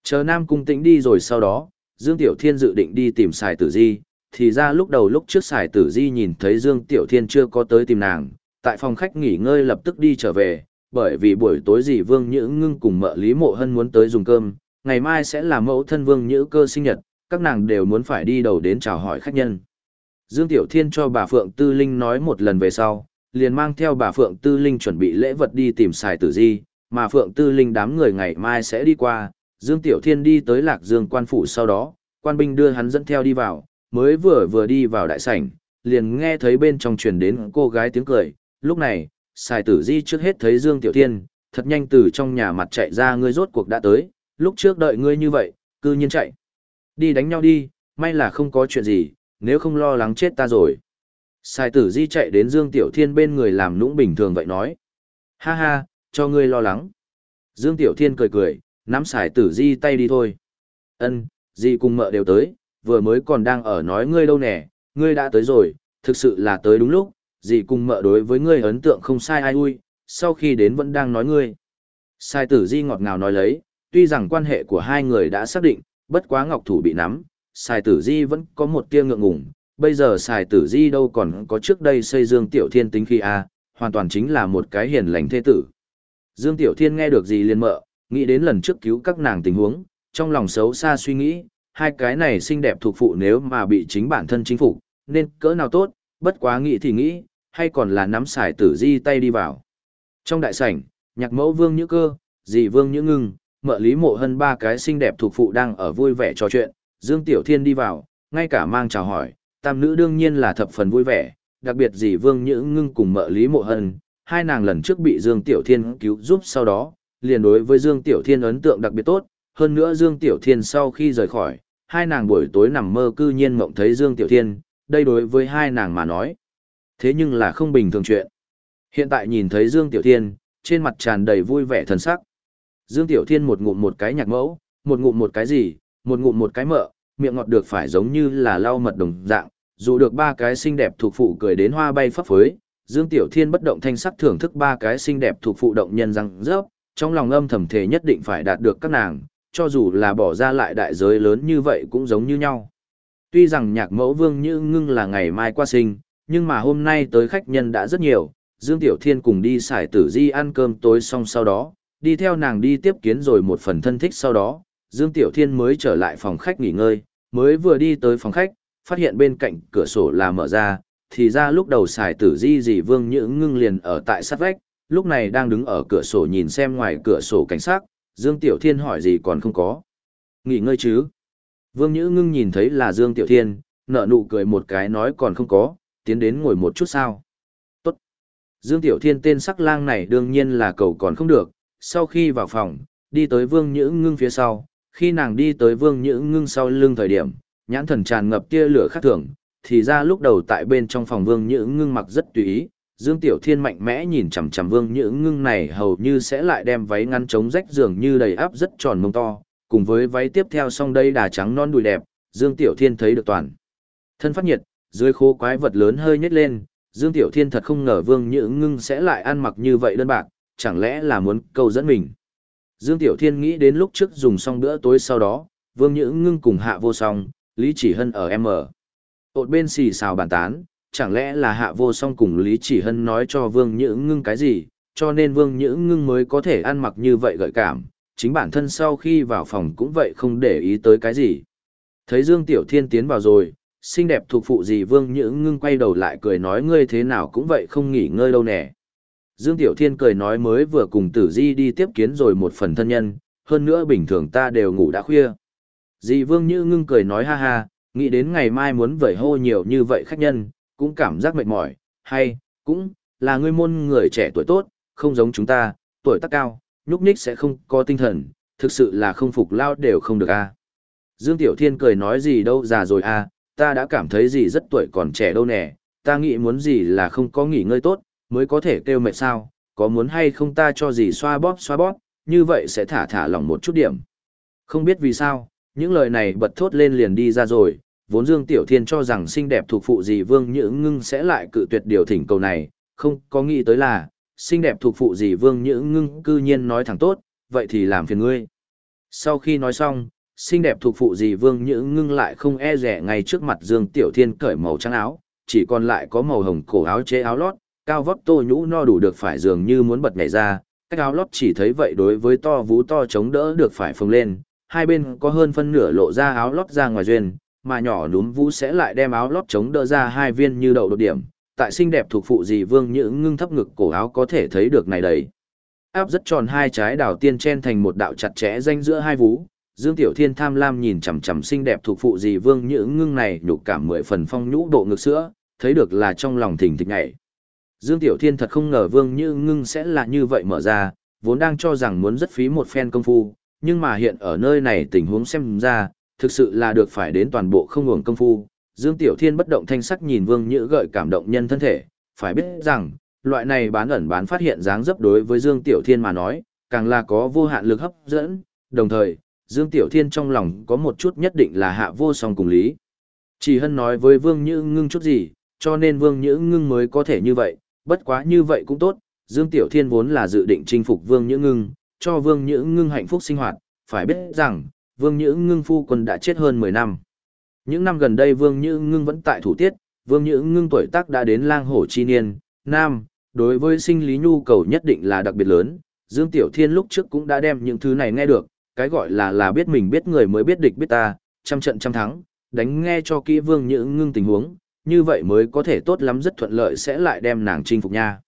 Chờ Nam Cung Tĩnh đi rồi sau đó, Dương Tiểu Thiên dự định đi tìm xài Tử Di, thì ra lúc đầu lúc trước Sài Tử Di nhìn thấy Dương Tiểu Thiên chưa có tới tìm nàng, tại phòng khách nghỉ ngơi lập tức đi trở về, bởi vì buổi tối dì Vương Nhữ ngưng cùng mợ Lý Mộ Hân muốn tới dùng cơm, ngày mai sẽ là mẫu thân Vương Nhữ cơ sinh nhật, các nàng đều muốn phải đi đầu đến chào hỏi khách nhân. Dương Tiểu Thiên cho bà Phượng Tư Linh nói một lần về sau, liền mang theo bà Phượng Tư Linh chuẩn bị lễ vật đi tìm Sải tử di, mà Phượng Tư Linh đám người ngày mai sẽ đi qua, Dương Tiểu Thiên đi tới Lạc Dương quan phủ sau đó, quan binh đưa hắn dẫn theo đi vào, mới vừa vừa đi vào đại sảnh, liền nghe thấy bên trong truyền đến cô gái tiếng cười, lúc này, xài tử di trước hết thấy Dương Tiểu Thiên, thật nhanh từ trong nhà mặt chạy ra ngươi rốt cuộc đã tới, lúc trước đợi ngươi như vậy, cư nhiên chạy. Đi đánh nhau đi, may là không có chuyện gì, nếu không lo lắng chết ta rồi. Sai tử di chạy đến Dương Tiểu Thiên bên người làm nũng bình thường vậy nói. Ha ha, cho ngươi lo lắng. Dương Tiểu Thiên cười cười, nắm xài tử di tay đi thôi. Ân, di cùng mợ đều tới, vừa mới còn đang ở nói ngươi đâu nè, ngươi đã tới rồi, thực sự là tới đúng lúc, dì cùng mợ đối với ngươi ấn tượng không sai ai ui, sau khi đến vẫn đang nói ngươi. Sai tử di ngọt ngào nói lấy, tuy rằng quan hệ của hai người đã xác định, bất quá ngọc thủ bị nắm, sai Tử Di vẫn có một tia ngượng ngùng, bây giờ sai Tử Di đâu còn có trước đây xây Dương Tiểu Thiên tính khi a, hoàn toàn chính là một cái hiền lành thế tử. Dương Tiểu Thiên nghe được gì liền mợ, nghĩ đến lần trước cứu các nàng tình huống, trong lòng xấu xa suy nghĩ, hai cái này xinh đẹp thuộc phụ nếu mà bị chính bản thân chính phủ, nên cỡ nào tốt, bất quá nghĩ thì nghĩ, hay còn là nắm sải Tử Di tay đi vào. Trong đại sảnh, nhạc mẫu Vương Nhữ Cơ, dì Vương Nhữ Ngưng, mợ Lý Mộ Hân ba cái xinh đẹp thuộc phụ đang ở vui vẻ trò chuyện, Dương Tiểu Thiên đi vào, ngay cả mang chào hỏi, tam nữ đương nhiên là thập phần vui vẻ, đặc biệt dì Vương Nhữ Ngưng cùng mợ Lý Mộ Hân, hai nàng lần trước bị Dương Tiểu Thiên cứu giúp sau đó, liền đối với Dương Tiểu Thiên ấn tượng đặc biệt tốt, hơn nữa Dương Tiểu Thiên sau khi rời khỏi, hai nàng buổi tối nằm mơ cư nhiên mộng thấy Dương Tiểu Thiên, đây đối với hai nàng mà nói. Thế nhưng là không bình thường chuyện. Hiện tại nhìn thấy Dương Tiểu Thiên, trên mặt tràn đầy vui vẻ thần sắc. Dương Tiểu Thiên một ngụm một cái nhạc mẫu, một ngụm một cái gì, một ngụm một cái mợ, miệng ngọt được phải giống như là lau mật đồng dạng, dù được ba cái xinh đẹp thuộc phụ cười đến hoa bay phấp phới, Dương Tiểu Thiên bất động thanh sắc thưởng thức ba cái xinh đẹp thuộc phụ động nhân răng rớp, trong lòng âm thầm thể nhất định phải đạt được các nàng, cho dù là bỏ ra lại đại giới lớn như vậy cũng giống như nhau. Tuy rằng nhạc mẫu vương như ngưng là ngày mai qua sinh, nhưng mà hôm nay tới khách nhân đã rất nhiều, Dương Tiểu Thiên cùng đi xài tử di ăn cơm tối xong sau đó, đi theo nàng đi tiếp kiến rồi một phần thân thích sau đó, Dương Tiểu Thiên mới trở lại phòng khách nghỉ ngơi, mới vừa đi tới phòng khách, phát hiện bên cạnh cửa sổ là mở ra, thì ra lúc đầu xài tử di dì vương nhữ ngưng liền ở tại sát vách, lúc này đang đứng ở cửa sổ nhìn xem ngoài cửa sổ cảnh sát, Dương Tiểu Thiên hỏi gì còn không có. Nghỉ ngơi chứ? Vương Nhữ ngưng nhìn thấy là Dương Tiểu Thiên, nở nụ cười một cái nói còn không có, tiến đến ngồi một chút sao. Tốt. Dương Tiểu Thiên tên sắc lang này đương nhiên là cầu còn không được, sau khi vào phòng, đi tới Vương Nhữ ngưng phía sau, khi nàng đi tới Vương Nhữ ngưng sau lưng thời điểm, nhãn thần tràn ngập tia lửa khác thường, thì ra lúc đầu tại bên trong phòng Vương Nhữ ngưng mặc rất tùy ý, Dương Tiểu Thiên mạnh mẽ nhìn chằm chằm Vương Nhữ ngưng này hầu như sẽ lại đem váy ngăn chống rách dường như đầy áp rất tròn mông to, cùng với váy tiếp theo song đây đà trắng non đùi đẹp, Dương Tiểu Thiên thấy được toàn. Thân phát nhiệt, dưới khô quái vật lớn hơi nhếch lên, Dương Tiểu Thiên thật không ngờ Vương Nhữ ngưng sẽ lại ăn mặc như vậy đơn bạc, chẳng lẽ là muốn câu dẫn mình. Dương Tiểu Thiên nghĩ đến lúc trước dùng xong bữa tối sau đó, Vương Nhữ ngưng cùng hạ vô song, Lý Chỉ Hân ở M. tột bên xì xào bàn tán, chẳng lẽ là hạ vô song cùng Lý Chỉ Hân nói cho Vương Nhữ ngưng cái gì, cho nên Vương Nhữ ngưng mới có thể ăn mặc như vậy gợi cảm, chính bản thân sau khi vào phòng cũng vậy không để ý tới cái gì. Thấy Dương Tiểu Thiên tiến vào rồi, xinh đẹp thuộc phụ gì Vương Nhữ ngưng quay đầu lại cười nói ngươi thế nào cũng vậy không nghỉ ngơi đâu nè. Dương Tiểu Thiên cười nói mới vừa cùng tử di đi tiếp kiến rồi một phần thân nhân, hơn nữa bình thường ta đều ngủ đã khuya. Dì Vương Như ngưng cười nói ha ha, nghĩ đến ngày mai muốn vẩy hô nhiều như vậy khách nhân, cũng cảm giác mệt mỏi, hay, cũng, là ngươi môn người trẻ tuổi tốt, không giống chúng ta, tuổi tác cao, nhúc nhích sẽ không có tinh thần, thực sự là không phục lao đều không được a. Dương Tiểu Thiên cười nói gì đâu già rồi a, ta đã cảm thấy gì rất tuổi còn trẻ đâu nè, ta nghĩ muốn gì là không có nghỉ ngơi tốt, mới có thể kêu mệt sao, có muốn hay không ta cho gì xoa bóp xoa bóp, như vậy sẽ thả thả lỏng một chút điểm. Không biết vì sao, những lời này bật thốt lên liền đi ra rồi, vốn Dương Tiểu Thiên cho rằng xinh đẹp thuộc phụ gì Vương Nhữ Ngưng sẽ lại cự tuyệt điều thỉnh cầu này, không có nghĩ tới là, xinh đẹp thuộc phụ gì Vương Nhữ Ngưng cư nhiên nói thẳng tốt, vậy thì làm phiền ngươi. Sau khi nói xong, xinh đẹp thuộc phụ gì Vương Nhữ Ngưng lại không e rẻ ngay trước mặt Dương Tiểu Thiên cởi màu trắng áo, chỉ còn lại có màu hồng cổ áo chế áo lót, cao vóc tô nhũ no đủ được phải dường như muốn bật nhảy ra, cách áo lót chỉ thấy vậy đối với to vú to chống đỡ được phải phồng lên, hai bên có hơn phân nửa lộ ra áo lót ra ngoài duyên, mà nhỏ núm vũ sẽ lại đem áo lót chống đỡ ra hai viên như đậu đột điểm, tại xinh đẹp thuộc phụ dì vương nhữ ngưng thấp ngực cổ áo có thể thấy được này đấy. Áp rất tròn hai trái đào tiên chen thành một đạo chặt chẽ danh giữa hai vú, Dương Tiểu Thiên tham lam nhìn chằm chằm xinh đẹp thuộc phụ dì vương nhữ ngưng này nhục cảm mười phần phong nhũ độ ngực sữa, thấy được là trong lòng thình thịch nhảy. Dương Tiểu Thiên thật không ngờ vương nhữ ngưng sẽ là như vậy mở ra, vốn đang cho rằng muốn rất phí một phen công phu, nhưng mà hiện ở nơi này tình huống xem ra, thực sự là được phải đến toàn bộ không ngừng công phu. Dương Tiểu Thiên bất động thanh sắc nhìn Vương Nhữ gợi cảm động nhân thân thể, phải biết rằng, loại này bán ẩn bán phát hiện dáng dấp đối với Dương Tiểu Thiên mà nói, càng là có vô hạn lực hấp dẫn, đồng thời, Dương Tiểu Thiên trong lòng có một chút nhất định là hạ vô song cùng lý. Chỉ hân nói với Vương Nhữ ngưng chút gì, cho nên Vương Nhữ ngưng mới có thể như vậy, bất quá như vậy cũng tốt, Dương Tiểu Thiên vốn là dự định chinh phục Vương Nhữ ngưng, cho Vương Nhữ ngưng hạnh phúc sinh hoạt, phải biết rằng, Vương Nhữ ngưng phu quân đã chết hơn 10 năm. Những năm gần đây Vương Nhữ ngưng vẫn tại thủ tiết, Vương Nhữ ngưng tuổi tác đã đến lang hổ chi niên, nam, đối với sinh lý nhu cầu nhất định là đặc biệt lớn. Dương Tiểu Thiên lúc trước cũng đã đem những thứ này nghe được, cái gọi là là biết mình biết người mới biết địch biết ta, trăm trận trăm thắng, đánh nghe cho kỹ Vương Nhữ ngưng tình huống, như vậy mới có thể tốt lắm rất thuận lợi sẽ lại đem nàng chinh phục nha.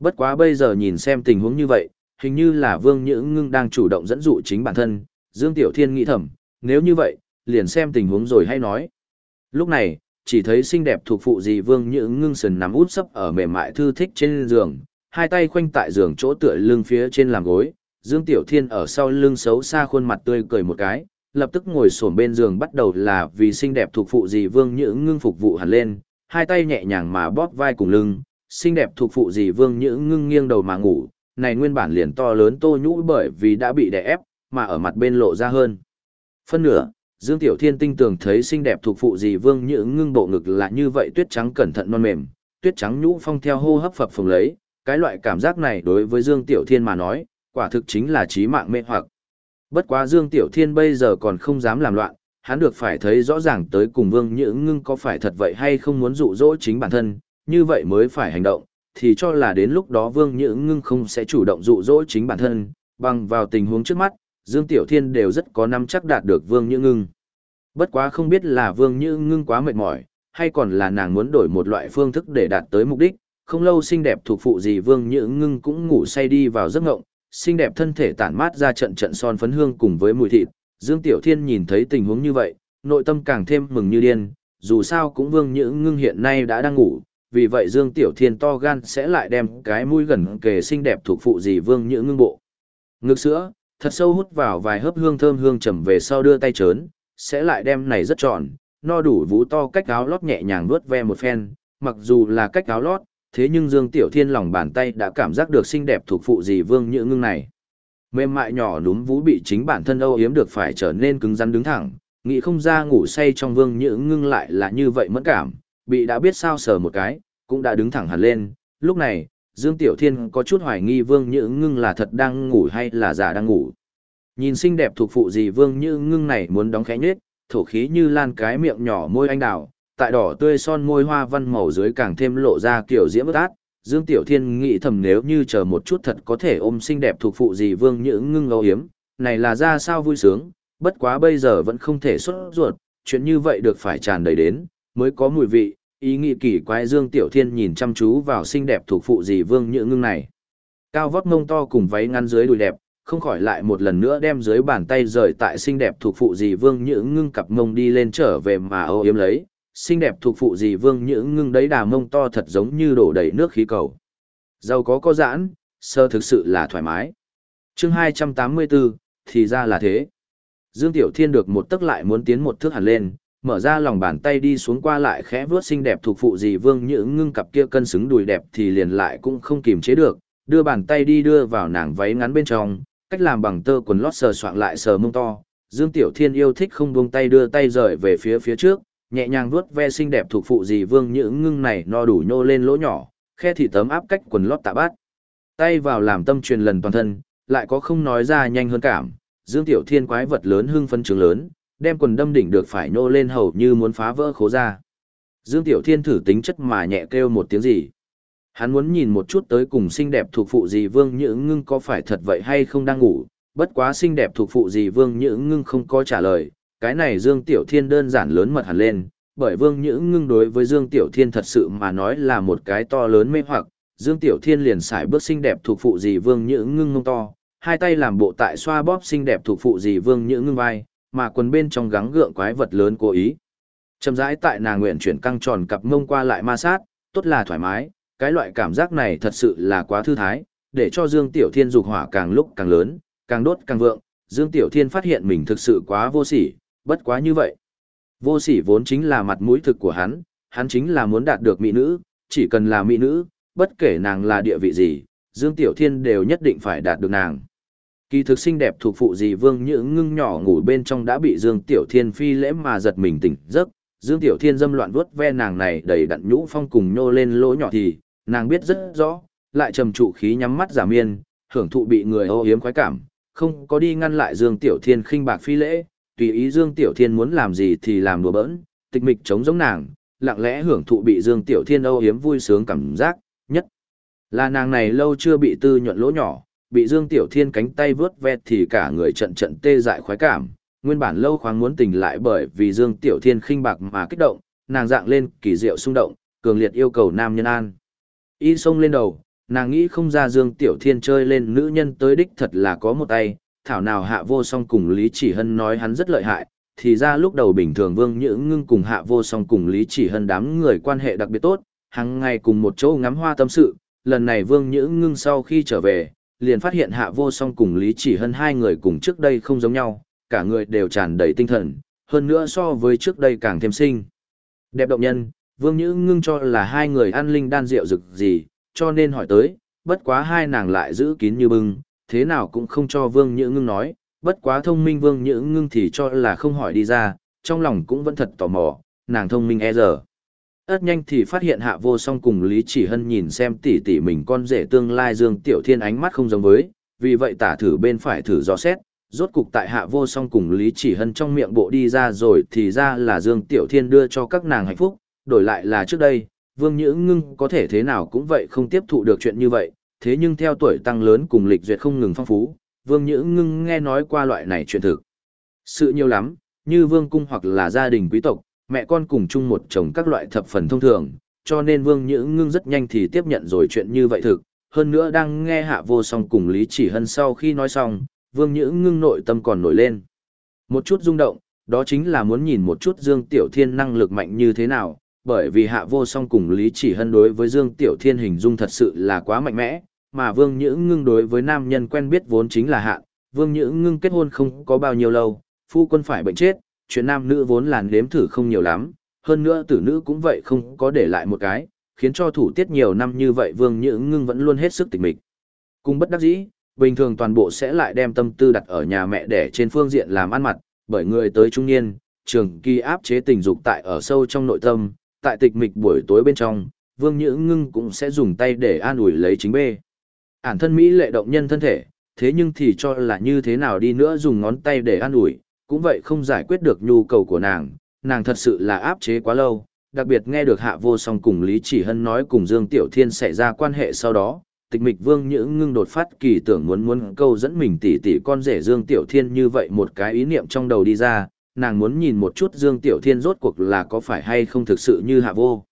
Bất quá bây giờ nhìn xem tình huống như vậy, hình như là Vương Nhữ ngưng đang chủ động dẫn dụ chính bản thân, Dương Tiểu Thiên nghĩ thầm, nếu như vậy, liền xem tình huống rồi hay nói. Lúc này, chỉ thấy xinh đẹp thuộc phụ dì Vương Nhữ ngưng sần nằm út sấp ở mềm mại thư thích trên giường, hai tay khoanh tại giường chỗ tựa lưng phía trên làm gối, Dương Tiểu Thiên ở sau lưng xấu xa khuôn mặt tươi cười một cái, lập tức ngồi xổm bên giường bắt đầu là vì xinh đẹp thuộc phụ dì Vương Nhữ ngưng phục vụ hẳn lên, hai tay nhẹ nhàng mà bóp vai cùng lưng, xinh đẹp thuộc phụ dì Vương Nhữ ngưng nghiêng đầu mà ngủ, này nguyên bản liền to lớn tô nhũ bởi vì đã bị đè ép, mà ở mặt bên lộ ra hơn. Phân nửa, Dương Tiểu Thiên tinh tường thấy xinh đẹp thuộc phụ gì Vương Nhữ ngưng bộ ngực là như vậy tuyết trắng cẩn thận non mềm, tuyết trắng nhũ phong theo hô hấp phập phồng lấy, cái loại cảm giác này đối với Dương Tiểu Thiên mà nói, quả thực chính là trí mạng mê hoặc. Bất quá Dương Tiểu Thiên bây giờ còn không dám làm loạn, hắn được phải thấy rõ ràng tới cùng Vương Nhữ ngưng có phải thật vậy hay không muốn dụ dỗ chính bản thân, như vậy mới phải hành động, thì cho là đến lúc đó Vương Nhữ ngưng không sẽ chủ động dụ dỗ chính bản thân, bằng vào tình huống trước mắt, Dương Tiểu Thiên đều rất có năm chắc đạt được Vương Như Ngưng. Bất quá không biết là Vương Như Ngưng quá mệt mỏi, hay còn là nàng muốn đổi một loại phương thức để đạt tới mục đích. Không lâu xinh đẹp thuộc phụ gì Vương Như Ngưng cũng ngủ say đi vào giấc ngộng, xinh đẹp thân thể tản mát ra trận trận son phấn hương cùng với mùi thịt. Dương Tiểu Thiên nhìn thấy tình huống như vậy, nội tâm càng thêm mừng như điên, dù sao cũng Vương Như Ngưng hiện nay đã đang ngủ, vì vậy Dương Tiểu Thiên to gan sẽ lại đem cái mũi gần kề xinh đẹp thuộc phụ gì Vương Như Ngưng bộ. Ngực sữa, thật sâu hút vào vài hớp hương thơm hương trầm về sau đưa tay trớn, sẽ lại đem này rất tròn, no đủ vú to cách áo lót nhẹ nhàng vuốt ve một phen, mặc dù là cách áo lót, thế nhưng Dương Tiểu Thiên lòng bàn tay đã cảm giác được xinh đẹp thuộc phụ gì vương nhữ ngưng này. Mềm mại nhỏ núm vú bị chính bản thân âu yếm được phải trở nên cứng rắn đứng thẳng, nghĩ không ra ngủ say trong vương nhữ ngưng lại là như vậy mẫn cảm, bị đã biết sao sờ một cái, cũng đã đứng thẳng hẳn lên, lúc này, Dương Tiểu Thiên có chút hoài nghi Vương Nhữ Ngưng là thật đang ngủ hay là giả đang ngủ. Nhìn xinh đẹp thuộc phụ gì Vương Nhữ Ngưng này muốn đóng khẽ nhết, thổ khí như lan cái miệng nhỏ môi anh đào, tại đỏ tươi son môi hoa văn màu dưới càng thêm lộ ra kiểu diễm bất át. Dương Tiểu Thiên nghĩ thầm nếu như chờ một chút thật có thể ôm xinh đẹp thuộc phụ gì Vương Nhữ Ngưng âu hiếm, này là ra sao vui sướng, bất quá bây giờ vẫn không thể xuất ruột, chuyện như vậy được phải tràn đầy đến, mới có mùi vị, Ý nghĩ kỳ quái Dương Tiểu Thiên nhìn chăm chú vào xinh đẹp thuộc phụ Dì Vương Nhữ Ngưng này. Cao vóc mông to cùng váy ngắn dưới đùi đẹp, không khỏi lại một lần nữa đem dưới bàn tay rời tại xinh đẹp thuộc phụ Dì Vương Nhữ Ngưng cặp mông đi lên trở về mà âu yếm lấy. Xinh đẹp thuộc phụ Dì Vương Nhữ Ngưng đấy đà mông to thật giống như đổ đầy nước khí cầu. Giàu có có giãn, sơ thực sự là thoải mái. chương 284, thì ra là thế. Dương Tiểu Thiên được một tức lại muốn tiến một thước hẳn lên, mở ra lòng bàn tay đi xuống qua lại khẽ vuốt xinh đẹp thuộc phụ dì vương nhữ ngưng cặp kia cân xứng đùi đẹp thì liền lại cũng không kìm chế được, đưa bàn tay đi đưa vào nàng váy ngắn bên trong, cách làm bằng tơ quần lót sờ soạng lại sờ mông to. Dương Tiểu Thiên yêu thích không buông tay đưa tay rời về phía phía trước, nhẹ nhàng vuốt ve xinh đẹp thuộc phụ dì vương nhữ ngưng này no đủ nhô lên lỗ nhỏ, khe thì tấm áp cách quần lót tạ bát. Tay vào làm tâm truyền lần toàn thân, lại có không nói ra nhanh hơn cảm. Dương Tiểu Thiên quái vật lớn hưng phân trường lớn, đem quần đâm đỉnh được phải nô lên hầu như muốn phá vỡ khố ra. Dương Tiểu Thiên thử tính chất mà nhẹ kêu một tiếng gì. Hắn muốn nhìn một chút tới cùng xinh đẹp thuộc phụ gì Vương Nhữ Ngưng có phải thật vậy hay không đang ngủ, bất quá xinh đẹp thuộc phụ gì Vương Nhữ Ngưng không có trả lời, cái này Dương Tiểu Thiên đơn giản lớn mật hẳn lên, bởi Vương Nhữ ngưng đối với Dương Tiểu Thiên thật sự mà nói là một cái to lớn mê hoặc, Dương Tiểu Thiên liền xài bước xinh đẹp thuộc phụ gì Vương Nhữ ngưng ngông to, hai tay làm bộ tại xoa bóp xinh đẹp thuộc phụ gì Vương Nhữ ngưng vai, mà quần bên trong gắng gượng quái vật lớn cố ý. Chầm rãi tại nàng nguyện chuyển căng tròn cặp mông qua lại ma sát, tốt là thoải mái, cái loại cảm giác này thật sự là quá thư thái, để cho Dương Tiểu Thiên dục hỏa càng lúc càng lớn, càng đốt càng vượng, Dương Tiểu Thiên phát hiện mình thực sự quá vô sỉ, bất quá như vậy. Vô sỉ vốn chính là mặt mũi thực của hắn, hắn chính là muốn đạt được mỹ nữ, chỉ cần là mỹ nữ, bất kể nàng là địa vị gì, Dương Tiểu Thiên đều nhất định phải đạt được nàng. Kỳ thực xinh đẹp thuộc phụ gì Vương Nhữ ngưng nhỏ ngủ bên trong đã bị Dương Tiểu Thiên phi lễ mà giật mình tỉnh giấc. Dương Tiểu Thiên dâm loạn vuốt ve nàng này đầy đặn nhũ phong cùng nhô lên lỗ nhỏ thì, nàng biết rất rõ, lại trầm trụ khí nhắm mắt giả miên, hưởng thụ bị người ô hiếm khoái cảm, không có đi ngăn lại Dương Tiểu Thiên khinh bạc phi lễ, tùy ý Dương Tiểu Thiên muốn làm gì thì làm đùa bỡn, tịch mịch chống giống nàng, lặng lẽ hưởng thụ bị Dương Tiểu Thiên ô hiếm vui sướng cảm giác, nhất là nàng này lâu chưa bị tư nhuận lỗ nhỏ, bị Dương Tiểu Thiên cánh tay vướt ve thì cả người trận trận tê dại khoái cảm, nguyên bản lâu khoáng muốn tỉnh lại bởi vì Dương Tiểu Thiên khinh bạc mà kích động, nàng dạng lên kỳ diệu xung động, cường liệt yêu cầu nam nhân an. Y xông lên đầu, nàng nghĩ không ra Dương Tiểu Thiên chơi lên nữ nhân tới đích thật là có một tay, thảo nào hạ vô song cùng Lý Chỉ Hân nói hắn rất lợi hại, thì ra lúc đầu bình thường Vương Nhữ Ngưng cùng hạ vô song cùng Lý Chỉ Hân đám người quan hệ đặc biệt tốt, hàng ngày cùng một chỗ ngắm hoa tâm sự, lần này Vương Nhữ Ngưng sau khi trở về, liền phát hiện hạ vô song cùng Lý Chỉ Hân hai người cùng trước đây không giống nhau, cả người đều tràn đầy tinh thần, hơn nữa so với trước đây càng thêm sinh. Đẹp động nhân, Vương Nhữ Ngưng cho là hai người ăn linh đan rượu rực gì, cho nên hỏi tới, bất quá hai nàng lại giữ kín như bưng, thế nào cũng không cho Vương Nhữ Ngưng nói, bất quá thông minh Vương Nhữ Ngưng thì cho là không hỏi đi ra, trong lòng cũng vẫn thật tò mò, nàng thông minh e giờ. Ất nhanh thì phát hiện hạ vô song cùng Lý Chỉ Hân nhìn xem tỷ tỷ mình con rể tương lai Dương Tiểu Thiên ánh mắt không giống với, vì vậy tả thử bên phải thử dò xét, rốt cục tại hạ vô song cùng Lý Chỉ Hân trong miệng bộ đi ra rồi thì ra là Dương Tiểu Thiên đưa cho các nàng hạnh phúc, đổi lại là trước đây, Vương Nhữ Ngưng có thể thế nào cũng vậy không tiếp thụ được chuyện như vậy, thế nhưng theo tuổi tăng lớn cùng lịch duyệt không ngừng phong phú, Vương Nhữ Ngưng nghe nói qua loại này chuyện thực. Sự nhiều lắm, như Vương Cung hoặc là gia đình quý tộc, mẹ con cùng chung một chồng các loại thập phần thông thường, cho nên Vương Nhữ Ngưng rất nhanh thì tiếp nhận rồi chuyện như vậy thực. Hơn nữa đang nghe hạ vô song cùng Lý Chỉ Hân sau khi nói xong, Vương Nhữ Ngưng nội tâm còn nổi lên. Một chút rung động, đó chính là muốn nhìn một chút Dương Tiểu Thiên năng lực mạnh như thế nào, bởi vì hạ vô song cùng Lý Chỉ Hân đối với Dương Tiểu Thiên hình dung thật sự là quá mạnh mẽ, mà Vương Nhữ Ngưng đối với nam nhân quen biết vốn chính là hạ, Vương Nhữ Ngưng kết hôn không có bao nhiêu lâu, phu quân phải bệnh chết, chuyện nam nữ vốn là nếm thử không nhiều lắm, hơn nữa tử nữ cũng vậy không có để lại một cái, khiến cho thủ tiết nhiều năm như vậy Vương Nhữ Ngưng vẫn luôn hết sức tịch mịch. Cùng bất đắc dĩ, bình thường toàn bộ sẽ lại đem tâm tư đặt ở nhà mẹ để trên phương diện làm ăn mặt, bởi người tới trung niên, trường kỳ áp chế tình dục tại ở sâu trong nội tâm, tại tịch mịch buổi tối bên trong, Vương Nhữ Ngưng cũng sẽ dùng tay để an ủi lấy chính bê. Ản thân Mỹ lệ động nhân thân thể, thế nhưng thì cho là như thế nào đi nữa dùng ngón tay để an ủi, cũng vậy không giải quyết được nhu cầu của nàng, nàng thật sự là áp chế quá lâu, đặc biệt nghe được Hạ Vô Song cùng Lý Chỉ Hân nói cùng Dương Tiểu Thiên xảy ra quan hệ sau đó, tịch mịch Vương Nhữ Ngưng đột phát kỳ tưởng muốn muốn câu dẫn mình tỷ tỷ con rể Dương Tiểu Thiên như vậy một cái ý niệm trong đầu đi ra, nàng muốn nhìn một chút Dương Tiểu Thiên rốt cuộc là có phải hay không thực sự như Hạ Vô.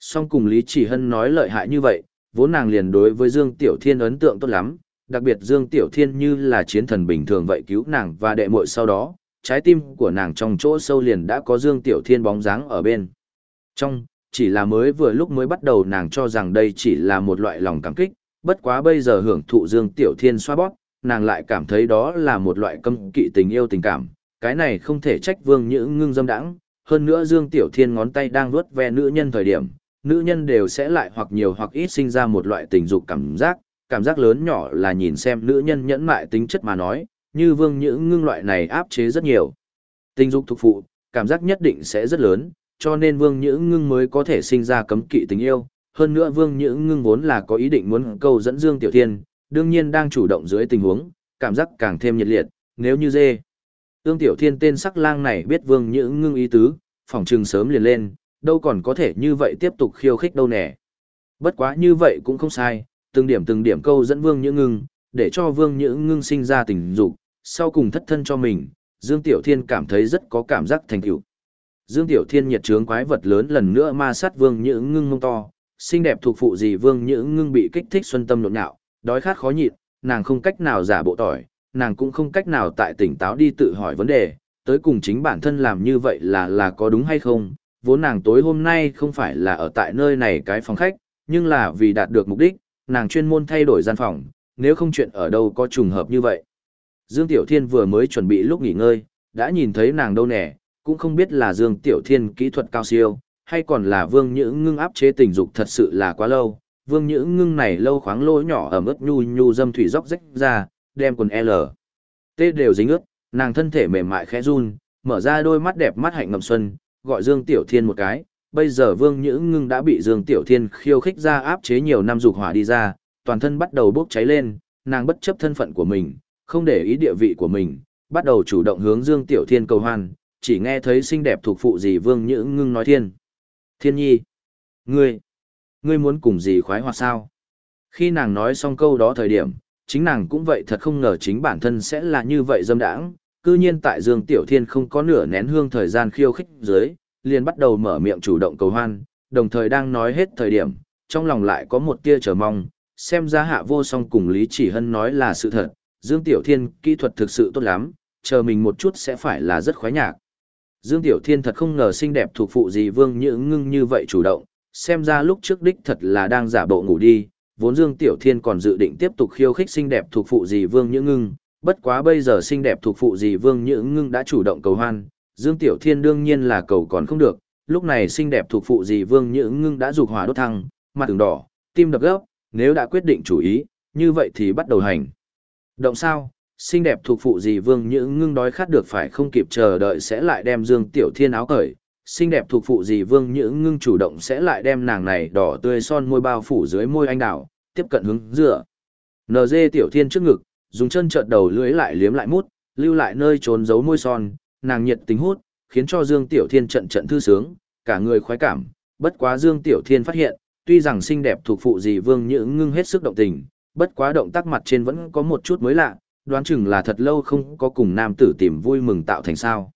Song cùng Lý Chỉ Hân nói lợi hại như vậy, vốn nàng liền đối với Dương Tiểu Thiên ấn tượng tốt lắm, đặc biệt Dương Tiểu Thiên như là chiến thần bình thường vậy cứu nàng và đệ muội sau đó, trái tim của nàng trong chỗ sâu liền đã có Dương Tiểu Thiên bóng dáng ở bên. Trong, chỉ là mới vừa lúc mới bắt đầu nàng cho rằng đây chỉ là một loại lòng cảm kích, bất quá bây giờ hưởng thụ Dương Tiểu Thiên xoa bóp, nàng lại cảm thấy đó là một loại cấm kỵ tình yêu tình cảm, cái này không thể trách Vương Nhữ ngưng dâm đãng, hơn nữa Dương Tiểu Thiên ngón tay đang vuốt ve nữ nhân thời điểm, nữ nhân đều sẽ lại hoặc nhiều hoặc ít sinh ra một loại tình dục cảm giác, cảm giác lớn nhỏ là nhìn xem nữ nhân nhẫn mại tính chất mà nói, như Vương Nhữ ngưng loại này áp chế rất nhiều. Tình dục thuộc phụ, cảm giác nhất định sẽ rất lớn, cho nên Vương Nhữ ngưng mới có thể sinh ra cấm kỵ tình yêu, hơn nữa Vương Nhữ ngưng vốn là có ý định muốn câu dẫn Dương Tiểu Thiên, đương nhiên đang chủ động dưới tình huống, cảm giác càng thêm nhiệt liệt, nếu như dê. Ương Tiểu Thiên tên sắc lang này biết Vương Nhữ ngưng ý tứ, phòng trừng sớm liền lên, đâu còn có thể như vậy tiếp tục khiêu khích đâu nè. Bất quá như vậy cũng không sai, từng điểm từng điểm câu dẫn Vương Nhữ ngưng, để cho Vương Nhữ ngưng sinh ra tình dục, sau cùng thất thân cho mình, Dương Tiểu Thiên cảm thấy rất có cảm giác thành tựu. Dương Tiểu Thiên nhiệt trướng quái vật lớn lần nữa ma sát Vương Nhữ Ngưng mông to, xinh đẹp thuộc phụ gì Vương Nhữ Ngưng bị kích thích xuân tâm nhộn nhạo, đói khát khó nhịn, nàng không cách nào giả bộ tỏi, nàng cũng không cách nào tại tỉnh táo đi tự hỏi vấn đề, tới cùng chính bản thân làm như vậy là là có đúng hay không, vốn nàng tối hôm nay không phải là ở tại nơi này cái phòng khách, nhưng là vì đạt được mục đích, nàng chuyên môn thay đổi gian phòng, nếu không chuyện ở đâu có trùng hợp như vậy. Dương Tiểu Thiên vừa mới chuẩn bị lúc nghỉ ngơi, đã nhìn thấy nàng đâu nè, cũng không biết là Dương Tiểu Thiên kỹ thuật cao siêu, hay còn là Vương Nhữ Ngưng áp chế tình dục thật sự là quá lâu. Vương Nhữ Ngưng này lâu khoáng lỗ nhỏ ở ướt nhu nhu dâm thủy róc rách ra, đem quần L. T đều dính ướt, nàng thân thể mềm mại khẽ run, mở ra đôi mắt đẹp mắt hạnh ngầm xuân, gọi Dương Tiểu Thiên một cái. Bây giờ Vương Nhữ Ngưng đã bị Dương Tiểu Thiên khiêu khích ra áp chế nhiều năm dục hỏa đi ra, toàn thân bắt đầu bốc cháy lên, nàng bất chấp thân phận của mình, không để ý địa vị của mình, bắt đầu chủ động hướng Dương Tiểu Thiên cầu hoan, chỉ nghe thấy xinh đẹp thuộc phụ gì Vương Nhữ Ngưng nói thiên. Thiên nhi, ngươi, ngươi muốn cùng gì khoái hoạt sao? Khi nàng nói xong câu đó thời điểm, chính nàng cũng vậy thật không ngờ chính bản thân sẽ là như vậy dâm đãng, cư nhiên tại Dương Tiểu Thiên không có nửa nén hương thời gian khiêu khích dưới, liền bắt đầu mở miệng chủ động cầu hoan, đồng thời đang nói hết thời điểm, trong lòng lại có một tia chờ mong, xem ra hạ vô song cùng Lý Chỉ Hân nói là sự thật, Dương Tiểu Thiên kỹ thuật thực sự tốt lắm, chờ mình một chút sẽ phải là rất khoái nhạc. Dương Tiểu Thiên thật không ngờ xinh đẹp thuộc phụ gì Vương Nhữ Ngưng như vậy chủ động, xem ra lúc trước đích thật là đang giả bộ ngủ đi, vốn Dương Tiểu Thiên còn dự định tiếp tục khiêu khích xinh đẹp thuộc phụ gì Vương Nhữ Ngưng, bất quá bây giờ xinh đẹp thuộc phụ gì Vương Nhữ Ngưng đã chủ động cầu hoan, Dương Tiểu Thiên đương nhiên là cầu còn không được, lúc này xinh đẹp thuộc phụ gì Vương Nhữ Ngưng đã dục hỏa đốt thăng, mặt ửng đỏ, tim đập gấp, nếu đã quyết định chủ ý, như vậy thì bắt đầu hành. Động sao, xinh đẹp thuộc phụ gì vương nhữ ngưng đói khát được phải không kịp chờ đợi sẽ lại đem dương tiểu thiên áo cởi. Xinh đẹp thuộc phụ gì vương nhữ ngưng chủ động sẽ lại đem nàng này đỏ tươi son môi bao phủ dưới môi anh đào tiếp cận hướng dựa NG tiểu thiên trước ngực dùng chân chợt đầu lưỡi lại liếm lại mút lưu lại nơi trốn giấu môi son nàng nhiệt tính hút khiến cho dương tiểu thiên trận trận thư sướng cả người khoái cảm. Bất quá dương tiểu thiên phát hiện tuy rằng xinh đẹp thuộc phụ gì vương nhữ ngưng hết sức động tình bất quá động tác mặt trên vẫn có một chút mới lạ đoán chừng là thật lâu không có cùng nam tử tìm vui mừng tạo thành sao.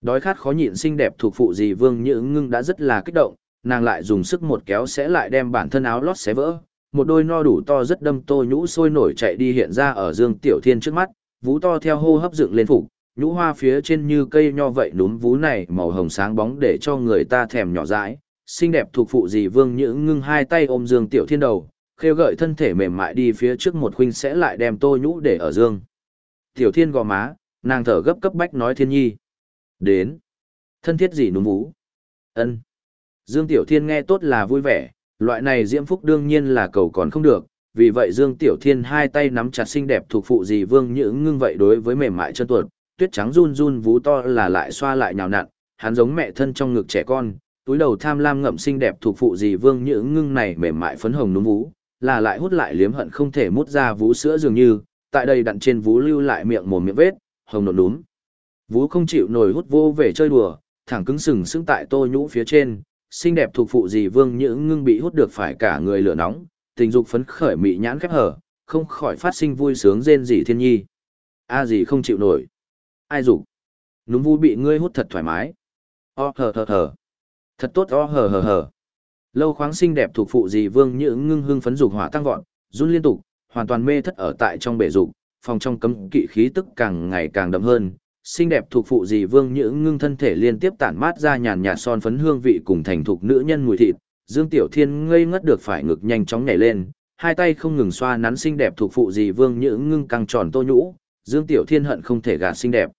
Đói khát khó nhịn xinh đẹp thuộc phụ gì vương Nhữ ngưng đã rất là kích động, nàng lại dùng sức một kéo sẽ lại đem bản thân áo lót xé vỡ, một đôi no đủ to rất đâm tô nhũ sôi nổi chạy đi hiện ra ở dương tiểu thiên trước mắt, vú to theo hô hấp dựng lên phục, nhũ hoa phía trên như cây nho vậy núm vú này màu hồng sáng bóng để cho người ta thèm nhỏ dãi, xinh đẹp thuộc phụ gì vương Nhữ ngưng hai tay ôm dương tiểu thiên đầu, khêu gợi thân thể mềm mại đi phía trước một huynh sẽ lại đem tô nhũ để ở dương. Tiểu thiên gò má, nàng thở gấp cấp bách nói thiên nhi. Đến. Thân thiết gì núm vú. ân Dương Tiểu Thiên nghe tốt là vui vẻ, loại này diễm phúc đương nhiên là cầu còn không được, vì vậy Dương Tiểu Thiên hai tay nắm chặt xinh đẹp thuộc phụ dì vương nhữ ngưng vậy đối với mềm mại chân tuột, tuyết trắng run run vú to là lại xoa lại nhào nặn, hắn giống mẹ thân trong ngực trẻ con, túi đầu tham lam ngậm xinh đẹp thuộc phụ dì vương nhữ ngưng này mềm mại phấn hồng núm vú, là lại hút lại liếm hận không thể mút ra vú sữa dường như, tại đây đặn trên vú lưu lại miệng mồm miệng vết, hồng nộn núm. Vú không chịu nổi hút vô về chơi đùa, thẳng cứng sừng sững tại tô nhũ phía trên, xinh đẹp thuộc phụ gì vương nhữ ngưng bị hút được phải cả người lửa nóng, tình dục phấn khởi mị nhãn khép hở, không khỏi phát sinh vui sướng rên rỉ thiên nhi. A gì không chịu nổi. Ai dục Núm vú bị ngươi hút thật thoải mái. O hờ hờ hờ. Thật tốt o hờ hờ hờ. Lâu khoáng xinh đẹp thuộc phụ dì vương nhữ ngưng hưng phấn dục hỏa tăng vọt, run liên tục, hoàn toàn mê thất ở tại trong bể dục, phòng trong cấm kỵ khí tức càng ngày càng đậm hơn. Xinh đẹp thuộc phụ dì vương nhữ ngưng thân thể liên tiếp tản mát ra nhàn nhạt son phấn hương vị cùng thành thục nữ nhân mùi thịt, Dương Tiểu Thiên ngây ngất được phải ngực nhanh chóng nhảy lên, hai tay không ngừng xoa nắn xinh đẹp thuộc phụ dì vương nhữ ngưng căng tròn tô nhũ, Dương Tiểu Thiên hận không thể gạt xinh đẹp.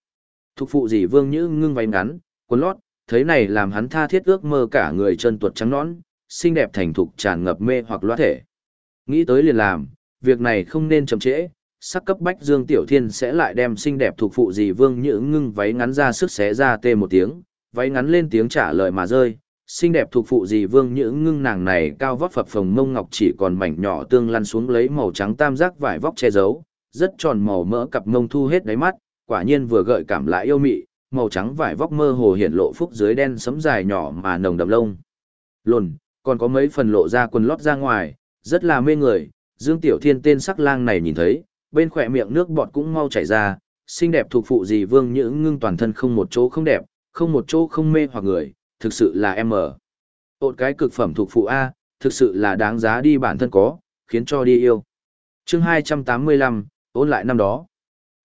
Thuộc phụ dì vương nhữ ngưng váy ngắn, quần lót, thấy này làm hắn tha thiết ước mơ cả người chân tuột trắng nõn, xinh đẹp thành thục tràn ngập mê hoặc loa thể. Nghĩ tới liền làm, việc này không nên chậm trễ, sắc cấp bách Dương Tiểu Thiên sẽ lại đem xinh đẹp thuộc phụ gì Vương Nhữ ngưng váy ngắn ra sức xé ra tê một tiếng, váy ngắn lên tiếng trả lời mà rơi. Xinh đẹp thuộc phụ gì Vương Nhữ ngưng nàng này cao vóc phập phồng mông ngọc chỉ còn mảnh nhỏ tương lăn xuống lấy màu trắng tam giác vải vóc che giấu, rất tròn màu mỡ cặp mông thu hết đáy mắt, quả nhiên vừa gợi cảm lại yêu mị, màu trắng vải vóc mơ hồ hiện lộ phúc dưới đen sấm dài nhỏ mà nồng đậm lông. Lùn, còn có mấy phần lộ ra quần lót ra ngoài, rất là mê người, Dương Tiểu Thiên tên sắc lang này nhìn thấy, bên khỏe miệng nước bọt cũng mau chảy ra, xinh đẹp thuộc phụ gì vương nhữ ngưng toàn thân không một chỗ không đẹp, không một chỗ không mê hoặc người, thực sự là em ở. Ổn cái cực phẩm thuộc phụ A, thực sự là đáng giá đi bản thân có, khiến cho đi yêu. chương 285, ôn lại năm đó.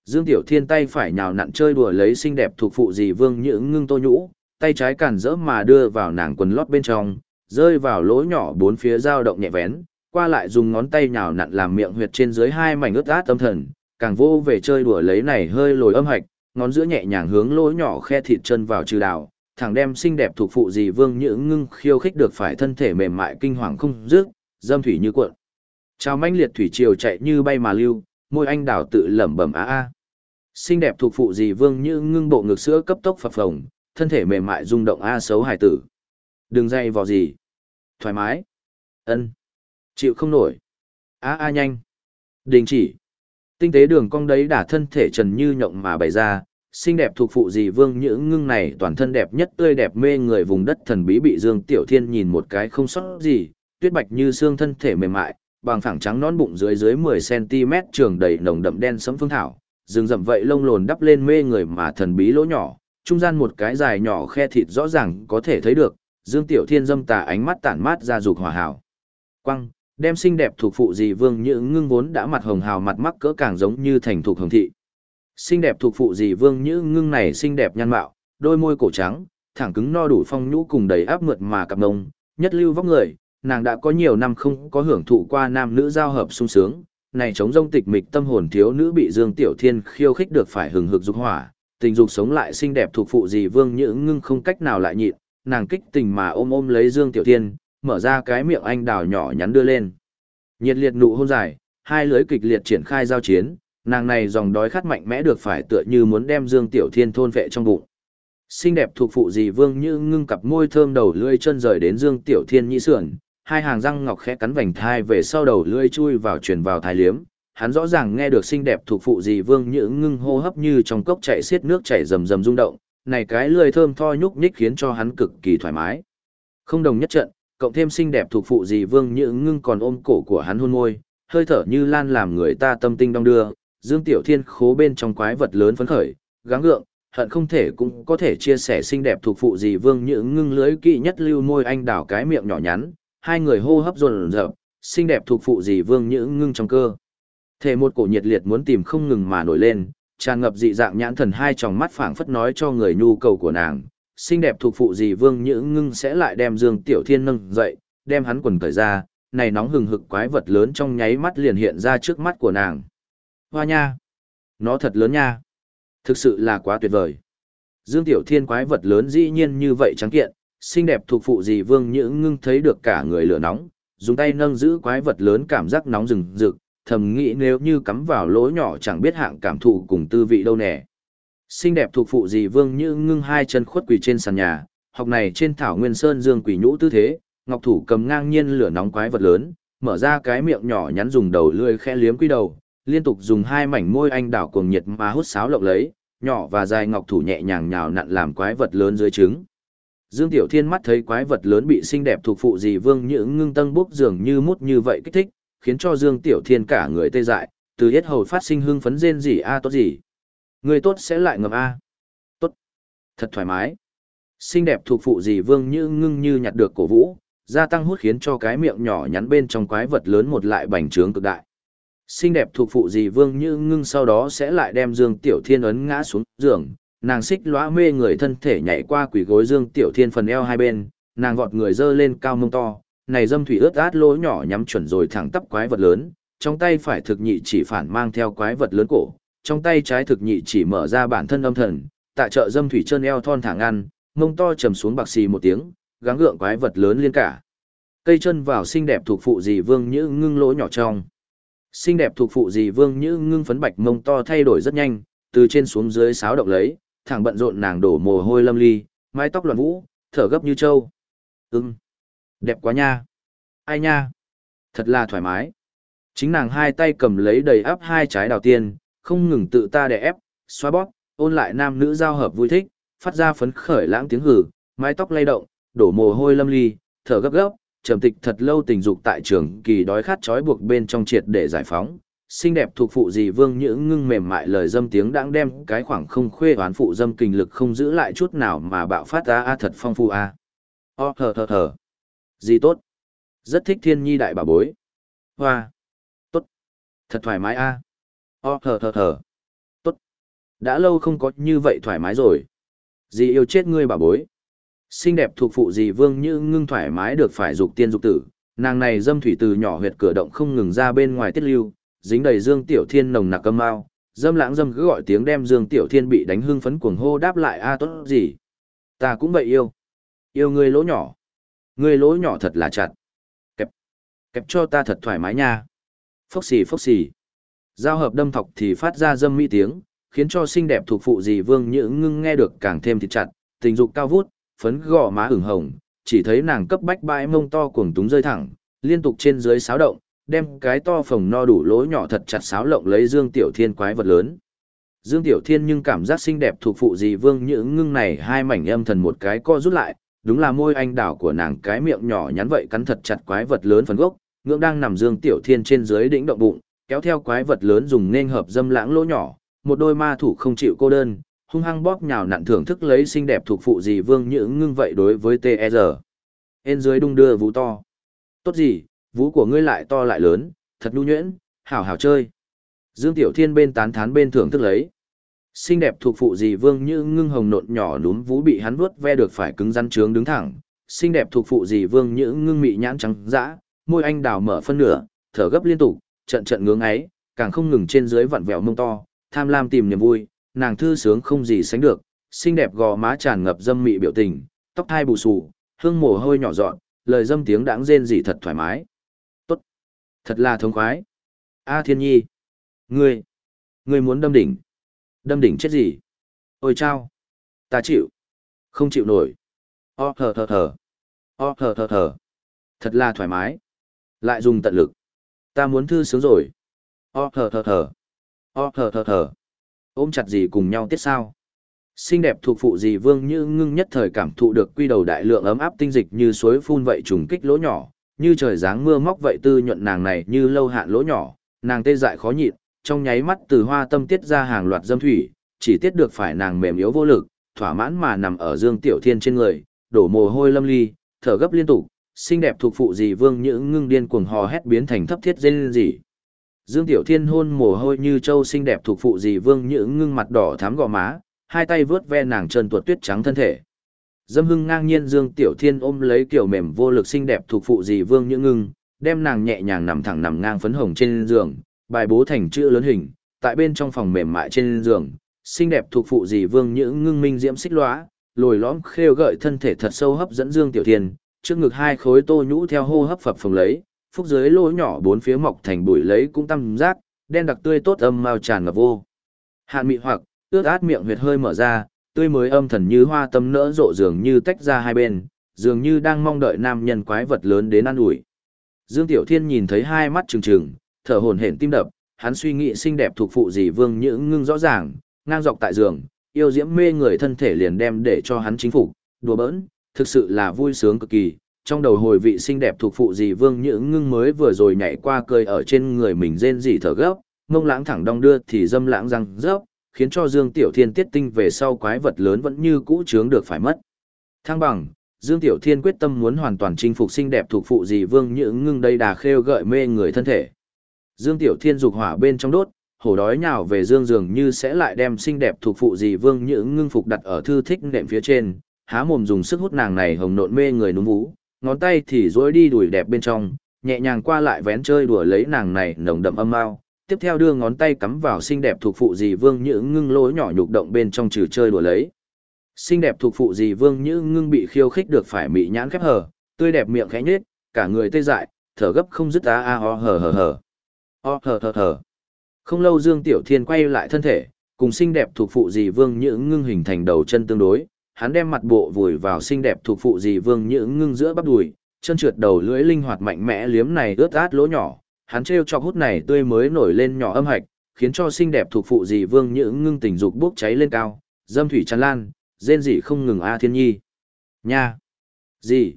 Dương Tiểu Thiên tay phải nhào nặn chơi đùa lấy xinh đẹp thuộc phụ gì vương nhữ ngưng tô nhũ, tay trái cản rỡ mà đưa vào nàng quần lót bên trong, rơi vào lỗ nhỏ bốn phía dao động nhẹ vén, qua lại dùng ngón tay nhào nặn làm miệng huyệt trên dưới hai mảnh ướt át tâm thần, càng vô về chơi đùa lấy này hơi lồi âm hạch, ngón giữa nhẹ nhàng hướng lỗ nhỏ khe thịt chân vào trừ đào, thẳng đem xinh đẹp thuộc phụ gì vương nhữ ngưng khiêu khích được phải thân thể mềm mại kinh hoàng không dứt, dâm thủy như cuộn. Chào manh liệt thủy triều chạy như bay mà lưu, môi anh đảo tự lẩm bẩm a a. Xinh đẹp thuộc phụ gì vương như ngưng bộ ngực sữa cấp tốc phập phồng, thân thể mềm mại rung động a xấu hài tử. Đừng dây vào gì. Thoải mái. ân Chịu không nổi. a a nhanh. Đình chỉ. Tinh tế đường cong đấy đả thân thể trần như nhộng mà bày ra, xinh đẹp thuộc phụ gì vương nhữ ngưng này toàn thân đẹp nhất tươi đẹp mê người vùng đất thần bí bị Dương Tiểu Thiên nhìn một cái không sót gì, tuyết bạch như xương thân thể mềm mại, bằng phẳng trắng nón bụng dưới dưới 10cm trường đầy nồng đậm đen sẫm phương thảo, rừng rậm vậy lông lồn đắp lên mê người mà thần bí lỗ nhỏ, trung gian một cái dài nhỏ khe thịt rõ ràng có thể thấy được, Dương Tiểu Thiên dâm tà ánh mắt tản mát ra dục hòa hảo. Quăng, đem xinh đẹp thuộc phụ dì vương như ngưng vốn đã mặt hồng hào mặt mắc cỡ càng giống như thành thuộc hồng thị. Xinh đẹp thuộc phụ dì vương như ngưng này xinh đẹp nhan mạo, đôi môi cổ trắng, thẳng cứng no đủ phong nhũ cùng đầy áp mượt mà cặp ngông, nhất lưu vóc người, nàng đã có nhiều năm không có hưởng thụ qua nam nữ giao hợp sung sướng, này chống rông tịch mịch tâm hồn thiếu nữ bị Dương Tiểu Thiên khiêu khích được phải hừng hực dục hỏa, tình dục sống lại xinh đẹp thuộc phụ gì Vương Nhữ ngưng không cách nào lại nhịn, nàng kích tình mà ôm ôm lấy Dương Tiểu Thiên, mở ra cái miệng anh đào nhỏ nhắn đưa lên. Nhiệt liệt nụ hôn dài, hai lưới kịch liệt triển khai giao chiến, nàng này dòng đói khát mạnh mẽ được phải tựa như muốn đem Dương Tiểu Thiên thôn vệ trong bụng. Xinh đẹp thuộc phụ dì Vương Như ngưng cặp môi thơm đầu lưỡi chân rời đến Dương Tiểu Thiên nhĩ sườn, hai hàng răng ngọc khẽ cắn vành thai về sau đầu lưỡi chui vào truyền vào thái liếm. Hắn rõ ràng nghe được xinh đẹp thuộc phụ dì Vương Như ngưng hô hấp như trong cốc chảy xiết nước chảy rầm rầm rung động, này cái lười thơm tho nhúc nhích khiến cho hắn cực kỳ thoải mái. Không đồng nhất trận, cộng thêm xinh đẹp thuộc phụ dì Vương Như ngưng còn ôm cổ của hắn hôn môi, hơi thở như lan làm người ta tâm tinh đong đưa, Dương Tiểu Thiên khố bên trong quái vật lớn phấn khởi, gắng gượng, hận không thể cũng có thể chia sẻ xinh đẹp thuộc phụ dì Vương Như ngưng lưới kỵ nhất lưu môi anh đảo cái miệng nhỏ nhắn, hai người hô hấp dồn dập, xinh đẹp thuộc phụ dì Vương Như ngưng trong cơ. Thể một cổ nhiệt liệt muốn tìm không ngừng mà nổi lên, tràn ngập dị dạng nhãn thần hai tròng mắt phảng phất nói cho người nhu cầu của nàng. Xinh đẹp thuộc phụ dì Vương Nhữ ngưng sẽ lại đem Dương Tiểu Thiên nâng dậy, đem hắn quần cởi ra, này nóng hừng hực quái vật lớn trong nháy mắt liền hiện ra trước mắt của nàng. Hoa nha! Nó thật lớn nha! Thực sự là quá tuyệt vời. Dương Tiểu Thiên quái vật lớn dĩ nhiên như vậy trắng kiện, xinh đẹp thuộc phụ dì Vương Nhữ ngưng thấy được cả người lửa nóng, dùng tay nâng giữ quái vật lớn cảm giác nóng rừng rực, thầm nghĩ nếu như cắm vào lỗ nhỏ chẳng biết hạng cảm thụ cùng tư vị đâu nè. Xinh đẹp thuộc phụ dì Vương như ngưng hai chân khuất quỳ trên sàn nhà, học này trên thảo nguyên sơn dương quỷ nhũ tư thế, ngọc thủ cầm ngang nhiên lửa nóng quái vật lớn, mở ra cái miệng nhỏ nhắn dùng đầu lưỡi khẽ liếm quy đầu, liên tục dùng hai mảnh môi anh đảo cuồng nhiệt mà hút sáo lộng lấy, nhỏ và dài ngọc thủ nhẹ nhàng nhào nặn làm quái vật lớn dưới trứng. Dương Tiểu Thiên mắt thấy quái vật lớn bị xinh đẹp thuộc phụ dì Vương Nhữ ngưng tân bốc dường như mút như vậy kích thích, khiến cho Dương Tiểu Thiên cả người tê dại, từ hết hầu phát sinh hưng phấn rên gì a tốt gì. Người tốt sẽ lại ngầm a. Tốt. Thật thoải mái. Xinh đẹp thuộc phụ gì Vương như ngưng như nhặt được cổ vũ, gia tăng hút khiến cho cái miệng nhỏ nhắn bên trong quái vật lớn một lại bành trướng cực đại. Xinh đẹp thuộc phụ gì Vương như ngưng sau đó sẽ lại đem Dương Tiểu Thiên ấn ngã xuống giường, nàng xích lóa mê người thân thể nhảy qua quỷ gối Dương Tiểu Thiên phần eo hai bên, nàng vọt người dơ lên cao mông to, này dâm thủy ướt át lỗ nhỏ nhắm chuẩn rồi thẳng tắp quái vật lớn, trong tay phải thực nhị chỉ phản mang theo quái vật lớn cổ, trong tay trái thực nhị chỉ mở ra bản thân âm thần, tại trợ dâm thủy chân eo thon thẳng ăn, mông to trầm xuống bạc xì một tiếng, gắng gượng quái vật lớn liên cả. Cây chân vào xinh đẹp thuộc phụ gì vương nhữ ngưng lỗ nhỏ trong. Xinh đẹp thuộc phụ gì vương nhữ ngưng phấn bạch mông to thay đổi rất nhanh, từ trên xuống dưới sáo động lấy, thẳng bận rộn nàng đổ mồ hôi lâm ly, mái tóc loạn vũ, thở gấp như trâu. Ừm, đẹp quá nha. Ai nha? Thật là thoải mái. Chính nàng hai tay cầm lấy đầy áp hai trái đào tiên, không ngừng tự ta đè ép, xoa bóp, ôn lại nam nữ giao hợp vui thích, phát ra phấn khởi lãng tiếng hử, mái tóc lay động, đổ mồ hôi lâm ly, thở gấp gấp, trầm tịch thật lâu tình dục tại trường kỳ đói khát trói buộc bên trong triệt để giải phóng, xinh đẹp thuộc phụ dì vương nhữ ngưng mềm mại lời dâm tiếng đãng đem cái khoảng không khuê oán phụ dâm kinh lực không giữ lại chút nào mà bạo phát ra a thật phong phu a o thở thở. thờ gì tốt? Rất thích thiên nhi đại bà bối. Hoa. Tốt. Thật thoải mái a. O thờ thờ thờ. Tốt. Đã lâu không có như vậy thoải mái rồi. Dì yêu chết ngươi bà bối. Xinh đẹp thuộc phụ dì vương như ngưng thoải mái được phải dục tiên dục tử. Nàng này dâm thủy từ nhỏ huyệt cửa động không ngừng ra bên ngoài tiết lưu dính đầy Dương Tiểu Thiên nồng nặc âm mao, dâm lãng dâm cứ gọi tiếng đem Dương Tiểu Thiên bị đánh hưng phấn cuồng hô đáp lại a tốt gì. Ta cũng vậy yêu. Yêu người lỗ nhỏ. Người lỗ nhỏ thật là chặt. Kẹp. Kẹp cho ta thật thoải mái nha. Phốc xì phốc xì. Giao hợp đâm thọc thì phát ra dâm mỹ tiếng, khiến cho xinh đẹp thuộc phụ dì vương nhữ ngưng nghe được càng thêm thịt chặt, tình dục cao vút, phấn gò má ửng hồng, chỉ thấy nàng cấp bách bãi mông to cuồng túng rơi thẳng, liên tục trên dưới xáo động, đem cái to phồng no đủ lỗ nhỏ thật chặt sáo lộng lấy Dương Tiểu Thiên quái vật lớn. Dương Tiểu Thiên nhưng cảm giác xinh đẹp thuộc phụ gì vương nhữ ngưng này hai mảnh âm thần một cái co rút lại, đúng là môi anh đảo của nàng cái miệng nhỏ nhắn vậy cắn thật chặt quái vật lớn phần gốc, ngưỡng đang nằm Dương Tiểu Thiên trên dưới đỉnh động bụng, kéo theo quái vật lớn dùng nên hợp dâm lãng lỗ nhỏ, một đôi ma thủ không chịu cô đơn, hung hăng bóp nhào nặn thưởng thức lấy xinh đẹp thuộc phụ gì vương nhữ ngưng vậy đối với TR. Ên dưới đung đưa vũ to. Tốt gì, Vú của ngươi lại to lại lớn, thật nhu nhuyễn, hảo hảo chơi. Dương Tiểu Thiên bên tán thán bên thưởng thức lấy. Xinh đẹp thuộc phụ dì vương như ngưng hồng nộn nhỏ núm vú bị hắn vuốt ve được phải cứng rắn trướng đứng thẳng. Xinh đẹp thuộc phụ dì vương như ngưng mị nhãn trắng dã, môi anh đào mở phân nửa, thở gấp liên tục, trận trận ngưỡng ấy, càng không ngừng trên dưới vặn vẹo mông to, tham lam tìm niềm vui, nàng thư sướng không gì sánh được, xinh đẹp gò má tràn ngập dâm mị biểu tình, tóc hai bù xù, hương mồ hôi nhỏ dọn, lời dâm tiếng đãng rên rỉ thật thoải mái. tốt Thật là thống khoái. A thiên nhi. Ngươi. Ngươi muốn đâm đỉnh. Đâm đỉnh chết gì? Ôi chao. Ta chịu. Không chịu nổi. O thở thở thở. O thở thở thở. Thật là thoải mái. Lại dùng tận lực. Ta muốn thư sướng rồi. O thở thở thở. O thở thở thở. Ôm chặt gì cùng nhau tiết sao? xinh đẹp thuộc phụ gì vương như ngưng nhất thời cảm thụ được quy đầu đại lượng ấm áp tinh dịch như suối phun vậy trùng kích lỗ nhỏ như trời dáng mưa móc vậy tư nhuận nàng này như lâu hạn lỗ nhỏ, nàng tê dại khó nhịn, trong nháy mắt từ hoa tâm tiết ra hàng loạt dâm thủy, chỉ tiết được phải nàng mềm yếu vô lực, thỏa mãn mà nằm ở Dương Tiểu Thiên trên người, đổ mồ hôi lâm ly, thở gấp liên tục, xinh đẹp thuộc phụ gì vương những ngưng điên cuồng hò hét biến thành thấp thiết dên gì. Dương Tiểu Thiên hôn mồ hôi như châu xinh đẹp thuộc phụ gì vương những ngưng mặt đỏ thắm gò má, hai tay vướt ve nàng trơn tuột tuyết trắng thân thể. Dâm hưng ngang nhiên Dương Tiểu Thiên ôm lấy kiểu mềm vô lực xinh đẹp thuộc phụ dì Vương những Ngưng, đem nàng nhẹ nhàng nằm thẳng nằm ngang phấn hồng trên giường, bài bố thành chữ lớn hình, tại bên trong phòng mềm mại trên giường, xinh đẹp thuộc phụ dì Vương những Ngưng minh diễm xích lóa, lồi lõm khêu gợi thân thể thật sâu hấp dẫn Dương Tiểu Thiên, trước ngực hai khối tô nhũ theo hô hấp phập phồng lấy, phúc dưới lỗ nhỏ bốn phía mọc thành bụi lấy cũng tăng rác, đen đặc tươi tốt âm mao tràn ngập vô. Hạn mị hoặc, ướt át miệng huyệt hơi mở ra, tươi mới âm thần như hoa tâm nỡ rộ dường như tách ra hai bên, dường như đang mong đợi nam nhân quái vật lớn đến ăn ủi. Dương Tiểu Thiên nhìn thấy hai mắt trừng trừng, thở hổn hển tim đập, hắn suy nghĩ xinh đẹp thuộc phụ gì vương nhữ ngưng rõ ràng, ngang dọc tại giường, yêu diễm mê người thân thể liền đem để cho hắn chính phục, đùa bỡn, thực sự là vui sướng cực kỳ. Trong đầu hồi vị xinh đẹp thuộc phụ gì vương nhữ ngưng mới vừa rồi nhảy qua cười ở trên người mình rên rỉ thở gấp, mông lãng thẳng đong đưa thì dâm lãng răng rớp, khiến cho Dương Tiểu Thiên tiết tinh về sau quái vật lớn vẫn như cũ chướng được phải mất. Thăng bằng, Dương Tiểu Thiên quyết tâm muốn hoàn toàn chinh phục xinh đẹp thuộc phụ gì Vương Nhữ ngưng đây đà khêu gợi mê người thân thể. Dương Tiểu Thiên dục hỏa bên trong đốt, hổ đói nhào về Dương dường như sẽ lại đem xinh đẹp thuộc phụ gì Vương Nhữ ngưng phục đặt ở thư thích nệm phía trên, há mồm dùng sức hút nàng này hồng nộn mê người núm vú, ngón tay thì rối đi đuổi đẹp bên trong, nhẹ nhàng qua lại vén chơi đùa lấy nàng này nồng đậm âm mao, tiếp theo đưa ngón tay cắm vào xinh đẹp thuộc phụ dì vương nhữ ngưng lối nhỏ nhục động bên trong trừ chơi đùa lấy. Xinh đẹp thuộc phụ dì vương nhữ ngưng bị khiêu khích được phải mị nhãn khép hờ tươi đẹp miệng khẽ nhếch, cả người tê dại thở gấp không dứt á a ho hờ hờ hờ o thờ thờ thờ. không lâu dương tiểu thiên quay lại thân thể cùng xinh đẹp thuộc phụ dì vương nhữ ngưng hình thành đầu chân tương đối hắn đem mặt bộ vùi vào xinh đẹp thuộc phụ dì vương nhữ ngưng giữa bắp đùi chân trượt đầu lưỡi linh hoạt mạnh mẽ liếm này ướt át lỗ nhỏ hắn trêu cho hút này tươi mới nổi lên nhỏ âm hạch, khiến cho xinh đẹp thuộc phụ dì vương nhữ ngưng tình dục bốc cháy lên cao, dâm thủy tràn lan, rên rỉ không ngừng a thiên nhi. Nha! Gì?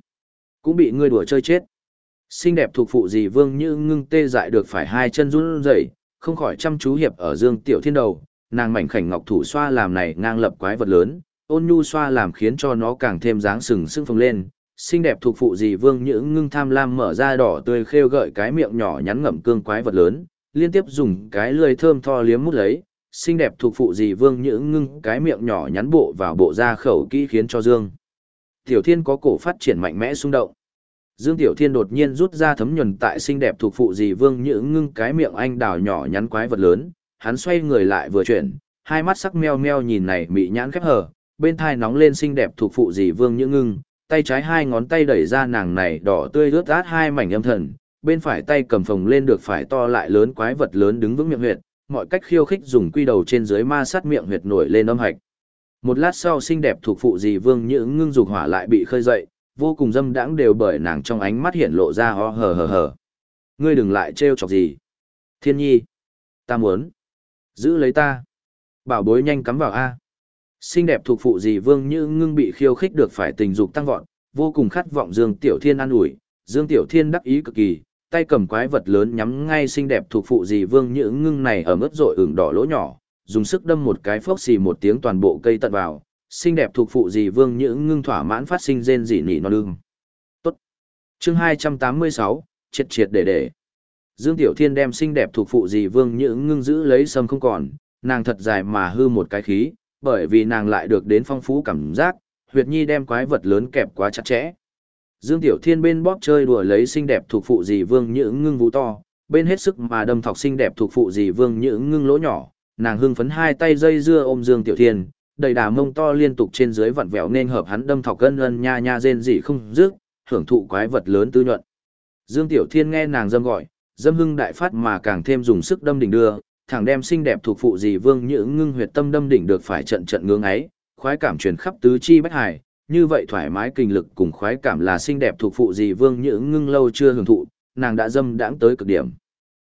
Cũng bị ngươi đùa chơi chết. Xinh đẹp thuộc phụ dì vương như ngưng tê dại được phải hai chân run rẩy, không khỏi chăm chú hiệp ở Dương Tiểu Thiên đầu, nàng mảnh khảnh ngọc thủ xoa làm này ngang lập quái vật lớn, ôn nhu xoa làm khiến cho nó càng thêm dáng sừng sưng phồng lên. Xinh đẹp thuộc phụ dì vương như ngưng tham lam mở ra đỏ tươi khêu gợi cái miệng nhỏ nhắn ngậm cương quái vật lớn, liên tiếp dùng cái lưỡi thơm tho liếm mút lấy, xinh đẹp thuộc phụ dì vương như ngưng cái miệng nhỏ nhắn bộ vào bộ da khẩu kỹ khiến cho dương. Tiểu Thiên có cổ phát triển mạnh mẽ xung động. Dương Tiểu Thiên đột nhiên rút ra thấm nhuần tại xinh đẹp thuộc phụ dì vương Nhữ ngưng cái miệng anh đào nhỏ nhắn quái vật lớn, hắn xoay người lại vừa chuyển, hai mắt sắc meo meo nhìn này mị nhãn khép hở. bên thai nóng lên xinh đẹp thuộc phụ dì vương Nhữ ngưng, tay trái hai ngón tay đẩy ra nàng này đỏ tươi rướt át hai mảnh âm thần, bên phải tay cầm phồng lên được phải to lại lớn quái vật lớn đứng vững miệng huyệt, mọi cách khiêu khích dùng quy đầu trên dưới ma sát miệng huyệt nổi lên âm hạch. Một lát sau xinh đẹp thuộc phụ dì vương Nhữ ngưng dục hỏa lại bị khơi dậy, vô cùng dâm đãng đều bởi nàng trong ánh mắt hiện lộ ra ho hờ hờ hờ. Ngươi đừng lại trêu chọc gì. Thiên nhi. Ta muốn. Giữ lấy ta. Bảo bối nhanh cắm vào A. Xinh đẹp thuộc phụ gì vương như ngưng bị khiêu khích được phải tình dục tăng vọt, vô cùng khát vọng Dương Tiểu Thiên an ủi. Dương Tiểu Thiên đắc ý cực kỳ, tay cầm quái vật lớn nhắm ngay xinh đẹp thuộc phụ gì vương như ngưng này ở mức rội ửng đỏ lỗ nhỏ, dùng sức đâm một cái phốc xì một tiếng toàn bộ cây tận vào, xinh đẹp thuộc phụ dì vương nhữ ngưng thỏa mãn phát sinh rên dị nỉ non lưng. Tốt. chương 286, triệt triệt để để. Dương Tiểu Thiên đem xinh đẹp thuộc phụ dì vương nhữ ngưng giữ lấy sâm không còn, nàng thật dài mà hư một cái khí, bởi vì nàng lại được đến phong phú cảm giác, huyệt nhi đem quái vật lớn kẹp quá chặt chẽ. Dương Tiểu Thiên bên bóp chơi đùa lấy xinh đẹp thuộc phụ dì vương nhữ ngưng vũ to, bên hết sức mà đâm thọc xinh đẹp thuộc phụ dì vương nhữ ngưng lỗ nhỏ, nàng hưng phấn hai tay dây dưa ôm Dương Tiểu Thiên, đầy đà mông to liên tục trên dưới vặn vẹo nên hợp hắn đâm thọc gân ân nha nha rên rỉ không dứt, hưởng thụ quái vật lớn tư nhuận. Dương Tiểu Thiên nghe nàng dâm gọi, dâm hưng đại phát mà càng thêm dùng sức đâm đỉnh đưa, thẳng đem xinh đẹp thuộc phụ dì vương nhữ ngưng huyệt tâm đâm đỉnh được phải trận trận ngưỡng ấy, khoái cảm truyền khắp tứ chi bách hải, như vậy thoải mái kinh lực cùng khoái cảm là xinh đẹp thuộc phụ dì vương nhữ ngưng lâu chưa hưởng thụ, nàng đã dâm đãng tới cực điểm.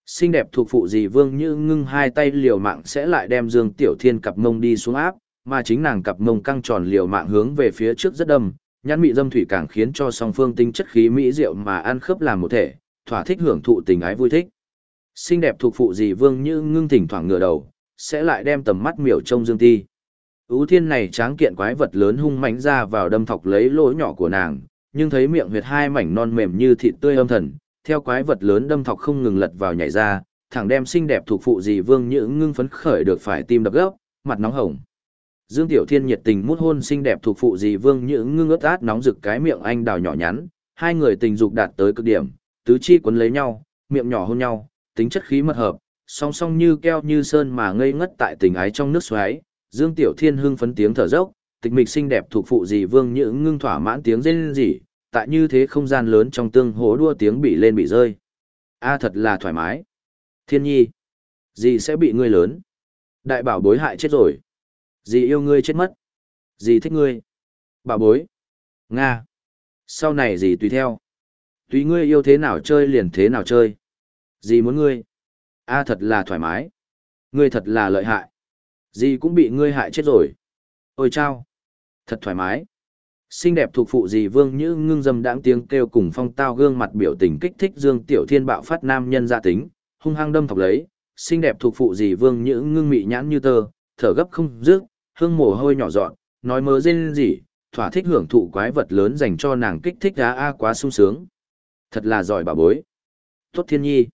Xinh đẹp thuộc phụ dì vương nhữ ngưng hai tay liều mạng sẽ lại đem Dương Tiểu Thiên cặp mông đi xuống áp, mà chính nàng cặp mông căng tròn liều mạng hướng về phía trước rất đâm, nhãn mị dâm thủy càng khiến cho song phương tinh chất khí mỹ diệu mà ăn khớp làm một thể, thỏa thích hưởng thụ tình ái vui thích. Xinh đẹp thuộc phụ gì vương như ngưng thỉnh thoảng ngửa đầu, sẽ lại đem tầm mắt miểu trông dương ti. Ú thiên này tráng kiện quái vật lớn hung mãnh ra vào đâm thọc lấy lỗ nhỏ của nàng, nhưng thấy miệng huyệt hai mảnh non mềm như thịt tươi âm thần, theo quái vật lớn đâm thọc không ngừng lật vào nhảy ra, thẳng đem xinh đẹp thuộc phụ gì vương như ngưng phấn khởi được phải tim đập gấp, mặt nóng hồng. Dương Tiểu Thiên nhiệt tình mút hôn xinh đẹp thuộc phụ dì Vương Nhữ ngưng ướt át nóng rực cái miệng anh đào nhỏ nhắn, hai người tình dục đạt tới cực điểm, tứ chi quấn lấy nhau, miệng nhỏ hôn nhau, tính chất khí mật hợp, song song như keo như sơn mà ngây ngất tại tình ái trong nước xoáy. Dương Tiểu Thiên hưng phấn tiếng thở dốc, tịch mịch xinh đẹp thuộc phụ dì Vương Nhữ ngưng thỏa mãn tiếng rên rỉ, tại như thế không gian lớn trong tương hố đua tiếng bị lên bị rơi. A thật là thoải mái. Thiên nhi, gì sẽ bị ngươi lớn? Đại bảo bối hại chết rồi. Dì yêu ngươi chết mất. Dì thích ngươi. Bà bối. Nga. Sau này dì tùy theo. Tùy ngươi yêu thế nào chơi liền thế nào chơi. Dì muốn ngươi. A thật là thoải mái. Ngươi thật là lợi hại. Dì cũng bị ngươi hại chết rồi. Ôi chao. Thật thoải mái. Xinh đẹp thuộc phụ dì vương như ngưng dâm đãng tiếng kêu cùng phong tao gương mặt biểu tình kích thích dương tiểu thiên bạo phát nam nhân gia tính, hung hăng đâm thọc lấy. Xinh đẹp thuộc phụ dì vương như ngưng mị nhãn như tơ, thở gấp không dứt, hương mồ hôi nhỏ dọn, nói mớ rên gì, thỏa thích hưởng thụ quái vật lớn dành cho nàng kích thích á a quá sung sướng. Thật là giỏi bà bối. Tốt thiên nhi.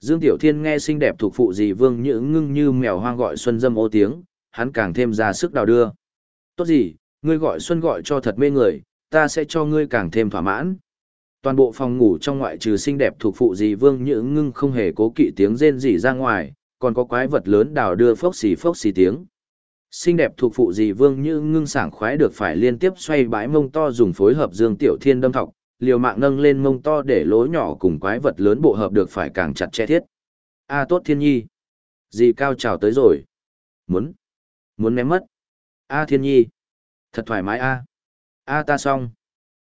Dương Tiểu Thiên nghe xinh đẹp thuộc phụ gì vương như ngưng như mèo hoang gọi Xuân dâm ô tiếng, hắn càng thêm ra sức đào đưa. Tốt gì, ngươi gọi Xuân gọi cho thật mê người, ta sẽ cho ngươi càng thêm thỏa mãn. Toàn bộ phòng ngủ trong ngoại trừ xinh đẹp thuộc phụ gì vương như ngưng không hề cố kỵ tiếng rên rỉ ra ngoài, còn có quái vật lớn đào đưa phốc xì phốc xì tiếng xinh đẹp thuộc phụ dì vương như ngưng sảng khoái được phải liên tiếp xoay bãi mông to dùng phối hợp dương tiểu thiên đâm thọc, liều mạng nâng lên mông to để lỗ nhỏ cùng quái vật lớn bộ hợp được phải càng chặt che thiết. A tốt thiên nhi. Dì cao trào tới rồi. Muốn. Muốn ném mất. A thiên nhi. Thật thoải mái a. A ta xong.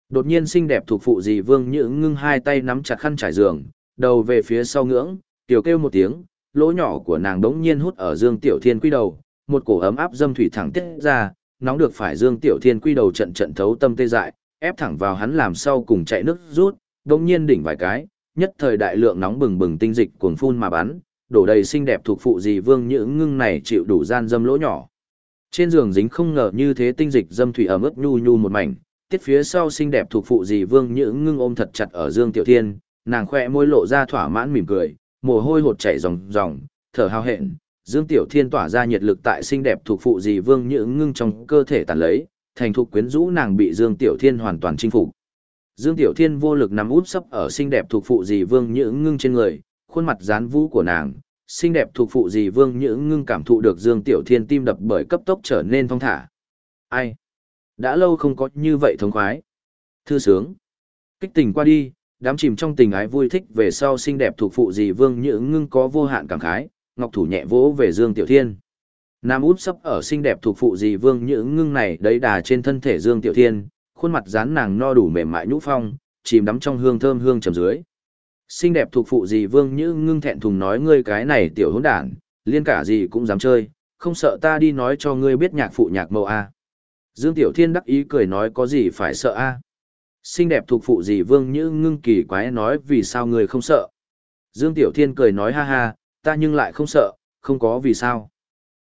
Đột nhiên xinh đẹp thuộc phụ dì vương như ngưng hai tay nắm chặt khăn trải giường, đầu về phía sau ngưỡng, tiểu kêu một tiếng, lỗ nhỏ của nàng đống nhiên hút ở dương tiểu thiên quy đầu một cổ ấm áp dâm thủy thẳng tiết ra, nóng được phải Dương Tiểu Thiên quy đầu trận trận thấu tâm tê dại, ép thẳng vào hắn làm sau cùng chạy nước rút, đồng nhiên đỉnh vài cái, nhất thời đại lượng nóng bừng bừng tinh dịch cuồng phun mà bắn, đổ đầy xinh đẹp thuộc phụ gì vương những ngưng này chịu đủ gian dâm lỗ nhỏ. Trên giường dính không ngờ như thế tinh dịch dâm thủy ẩm ướt nhu nhu một mảnh, tiết phía sau xinh đẹp thuộc phụ gì vương những ngưng ôm thật chặt ở Dương Tiểu Thiên, nàng khoe môi lộ ra thỏa mãn mỉm cười, mồ hôi hột chảy ròng ròng, thở hào hẹn, Dương Tiểu Thiên tỏa ra nhiệt lực tại xinh đẹp thuộc phụ dì vương nhữ ngưng trong cơ thể tàn lấy, thành thục quyến rũ nàng bị Dương Tiểu Thiên hoàn toàn chinh phục. Dương Tiểu Thiên vô lực nằm út sấp ở xinh đẹp thuộc phụ dì vương nhữ ngưng trên người, khuôn mặt dán vũ của nàng, xinh đẹp thuộc phụ dì vương nhữ ngưng cảm thụ được Dương Tiểu Thiên tim đập bởi cấp tốc trở nên thong thả. Ai? Đã lâu không có như vậy thống khoái. Thư sướng. Kích tình qua đi, đám chìm trong tình ái vui thích về sau xinh đẹp thuộc phụ dì vương nhữ ngưng có vô hạn cảm khái, ngọc thủ nhẹ vỗ về Dương Tiểu Thiên. Nam út sấp ở xinh đẹp thuộc phụ dì vương nhữ ngưng này đấy đà trên thân thể Dương Tiểu Thiên, khuôn mặt dán nàng no đủ mềm mại nhũ phong, chìm đắm trong hương thơm hương trầm dưới. Xinh đẹp thuộc phụ dì vương nhữ ngưng thẹn thùng nói ngươi cái này tiểu hỗn đản, liên cả gì cũng dám chơi, không sợ ta đi nói cho ngươi biết nhạc phụ nhạc mẫu a. Dương Tiểu Thiên đắc ý cười nói có gì phải sợ a. Xinh đẹp thuộc phụ dì vương nhữ ngưng kỳ quái nói vì sao ngươi không sợ. Dương Tiểu Thiên cười nói ha ha, ta nhưng lại không sợ, không có vì sao.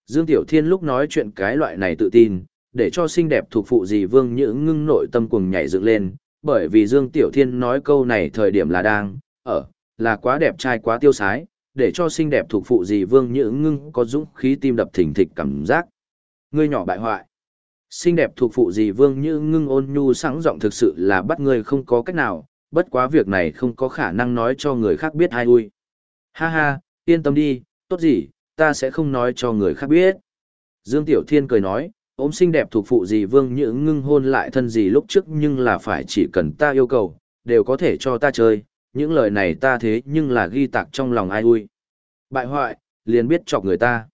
Dương Tiểu Thiên lúc nói chuyện cái loại này tự tin, để cho xinh đẹp thuộc phụ gì vương nhữ ngưng nội tâm cuồng nhảy dựng lên, bởi vì Dương Tiểu Thiên nói câu này thời điểm là đang, ở, là quá đẹp trai quá tiêu sái, để cho xinh đẹp thuộc phụ gì vương nhữ ngưng có dũng khí tim đập thình thịch cảm giác. Ngươi nhỏ bại hoại. Xinh đẹp thuộc phụ gì vương nhữ ngưng ôn nhu sẵn giọng thực sự là bắt ngươi không có cách nào, bất quá việc này không có khả năng nói cho người khác biết ai ui. Ha ha, yên tâm đi, tốt gì, ta sẽ không nói cho người khác biết. Dương Tiểu Thiên cười nói, ốm xinh đẹp thuộc phụ gì vương nhữ ngưng hôn lại thân gì lúc trước nhưng là phải chỉ cần ta yêu cầu, đều có thể cho ta chơi, những lời này ta thế nhưng là ghi tạc trong lòng ai ui. Bại hoại, liền biết chọc người ta.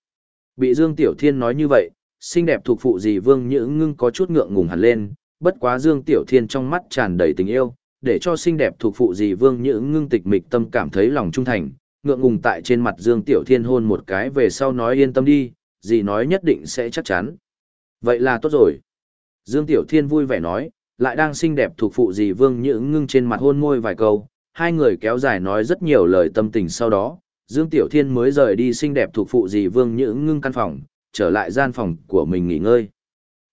Bị Dương Tiểu Thiên nói như vậy, xinh đẹp thuộc phụ gì vương nhữ ngưng có chút ngượng ngùng hẳn lên, bất quá Dương Tiểu Thiên trong mắt tràn đầy tình yêu, để cho xinh đẹp thuộc phụ gì vương nhữ ngưng tịch mịch tâm cảm thấy lòng trung thành, ngượng ngùng tại trên mặt Dương Tiểu Thiên hôn một cái về sau nói yên tâm đi, gì nói nhất định sẽ chắc chắn. Vậy là tốt rồi. Dương Tiểu Thiên vui vẻ nói, lại đang xinh đẹp thuộc phụ gì Vương Nhữ ngưng trên mặt hôn môi vài câu, hai người kéo dài nói rất nhiều lời tâm tình sau đó, Dương Tiểu Thiên mới rời đi xinh đẹp thuộc phụ gì Vương Nhữ ngưng căn phòng, trở lại gian phòng của mình nghỉ ngơi.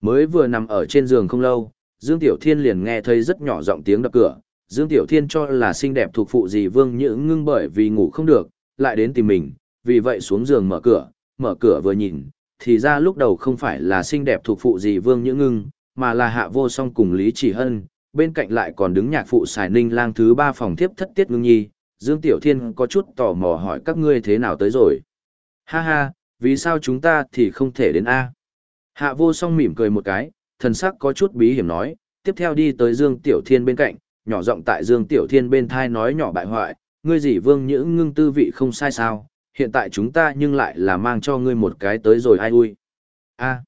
Mới vừa nằm ở trên giường không lâu, Dương Tiểu Thiên liền nghe thấy rất nhỏ giọng tiếng đập cửa, Dương Tiểu Thiên cho là xinh đẹp thuộc phụ gì Vương Nhữ ngưng bởi vì ngủ không được, lại đến tìm mình, vì vậy xuống giường mở cửa, mở cửa vừa nhìn, thì ra lúc đầu không phải là xinh đẹp thuộc phụ gì Vương Nhữ ngưng, mà là hạ vô song cùng Lý Chỉ Hân, bên cạnh lại còn đứng nhạc phụ xài ninh lang thứ ba phòng tiếp thất tiết ngưng nhi. Dương Tiểu Thiên có chút tò mò hỏi các ngươi thế nào tới rồi. Ha ha, vì sao chúng ta thì không thể đến A? Hạ vô song mỉm cười một cái, thần sắc có chút bí hiểm nói, tiếp theo đi tới Dương Tiểu Thiên bên cạnh, nhỏ giọng tại Dương Tiểu Thiên bên thai nói nhỏ bại hoại, ngươi gì vương nhữ ngưng tư vị không sai sao, hiện tại chúng ta nhưng lại là mang cho ngươi một cái tới rồi ai ui. A.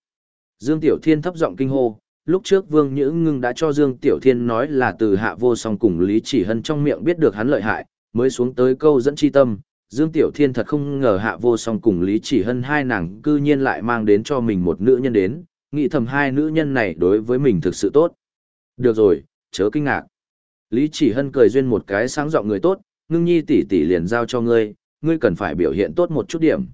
Dương Tiểu Thiên thấp giọng kinh hô, lúc trước Vương Nhữ Ngưng đã cho Dương Tiểu Thiên nói là từ hạ vô song cùng Lý Chỉ Hân trong miệng biết được hắn lợi hại, mới xuống tới câu dẫn chi tâm. Dương Tiểu Thiên thật không ngờ hạ vô song cùng Lý Chỉ Hân hai nàng cư nhiên lại mang đến cho mình một nữ nhân đến, nghĩ thầm hai nữ nhân này đối với mình thực sự tốt. Được rồi, chớ kinh ngạc. Lý Chỉ Hân cười duyên một cái sáng giọng người tốt, ngưng nhi tỷ tỷ liền giao cho ngươi, ngươi cần phải biểu hiện tốt một chút điểm.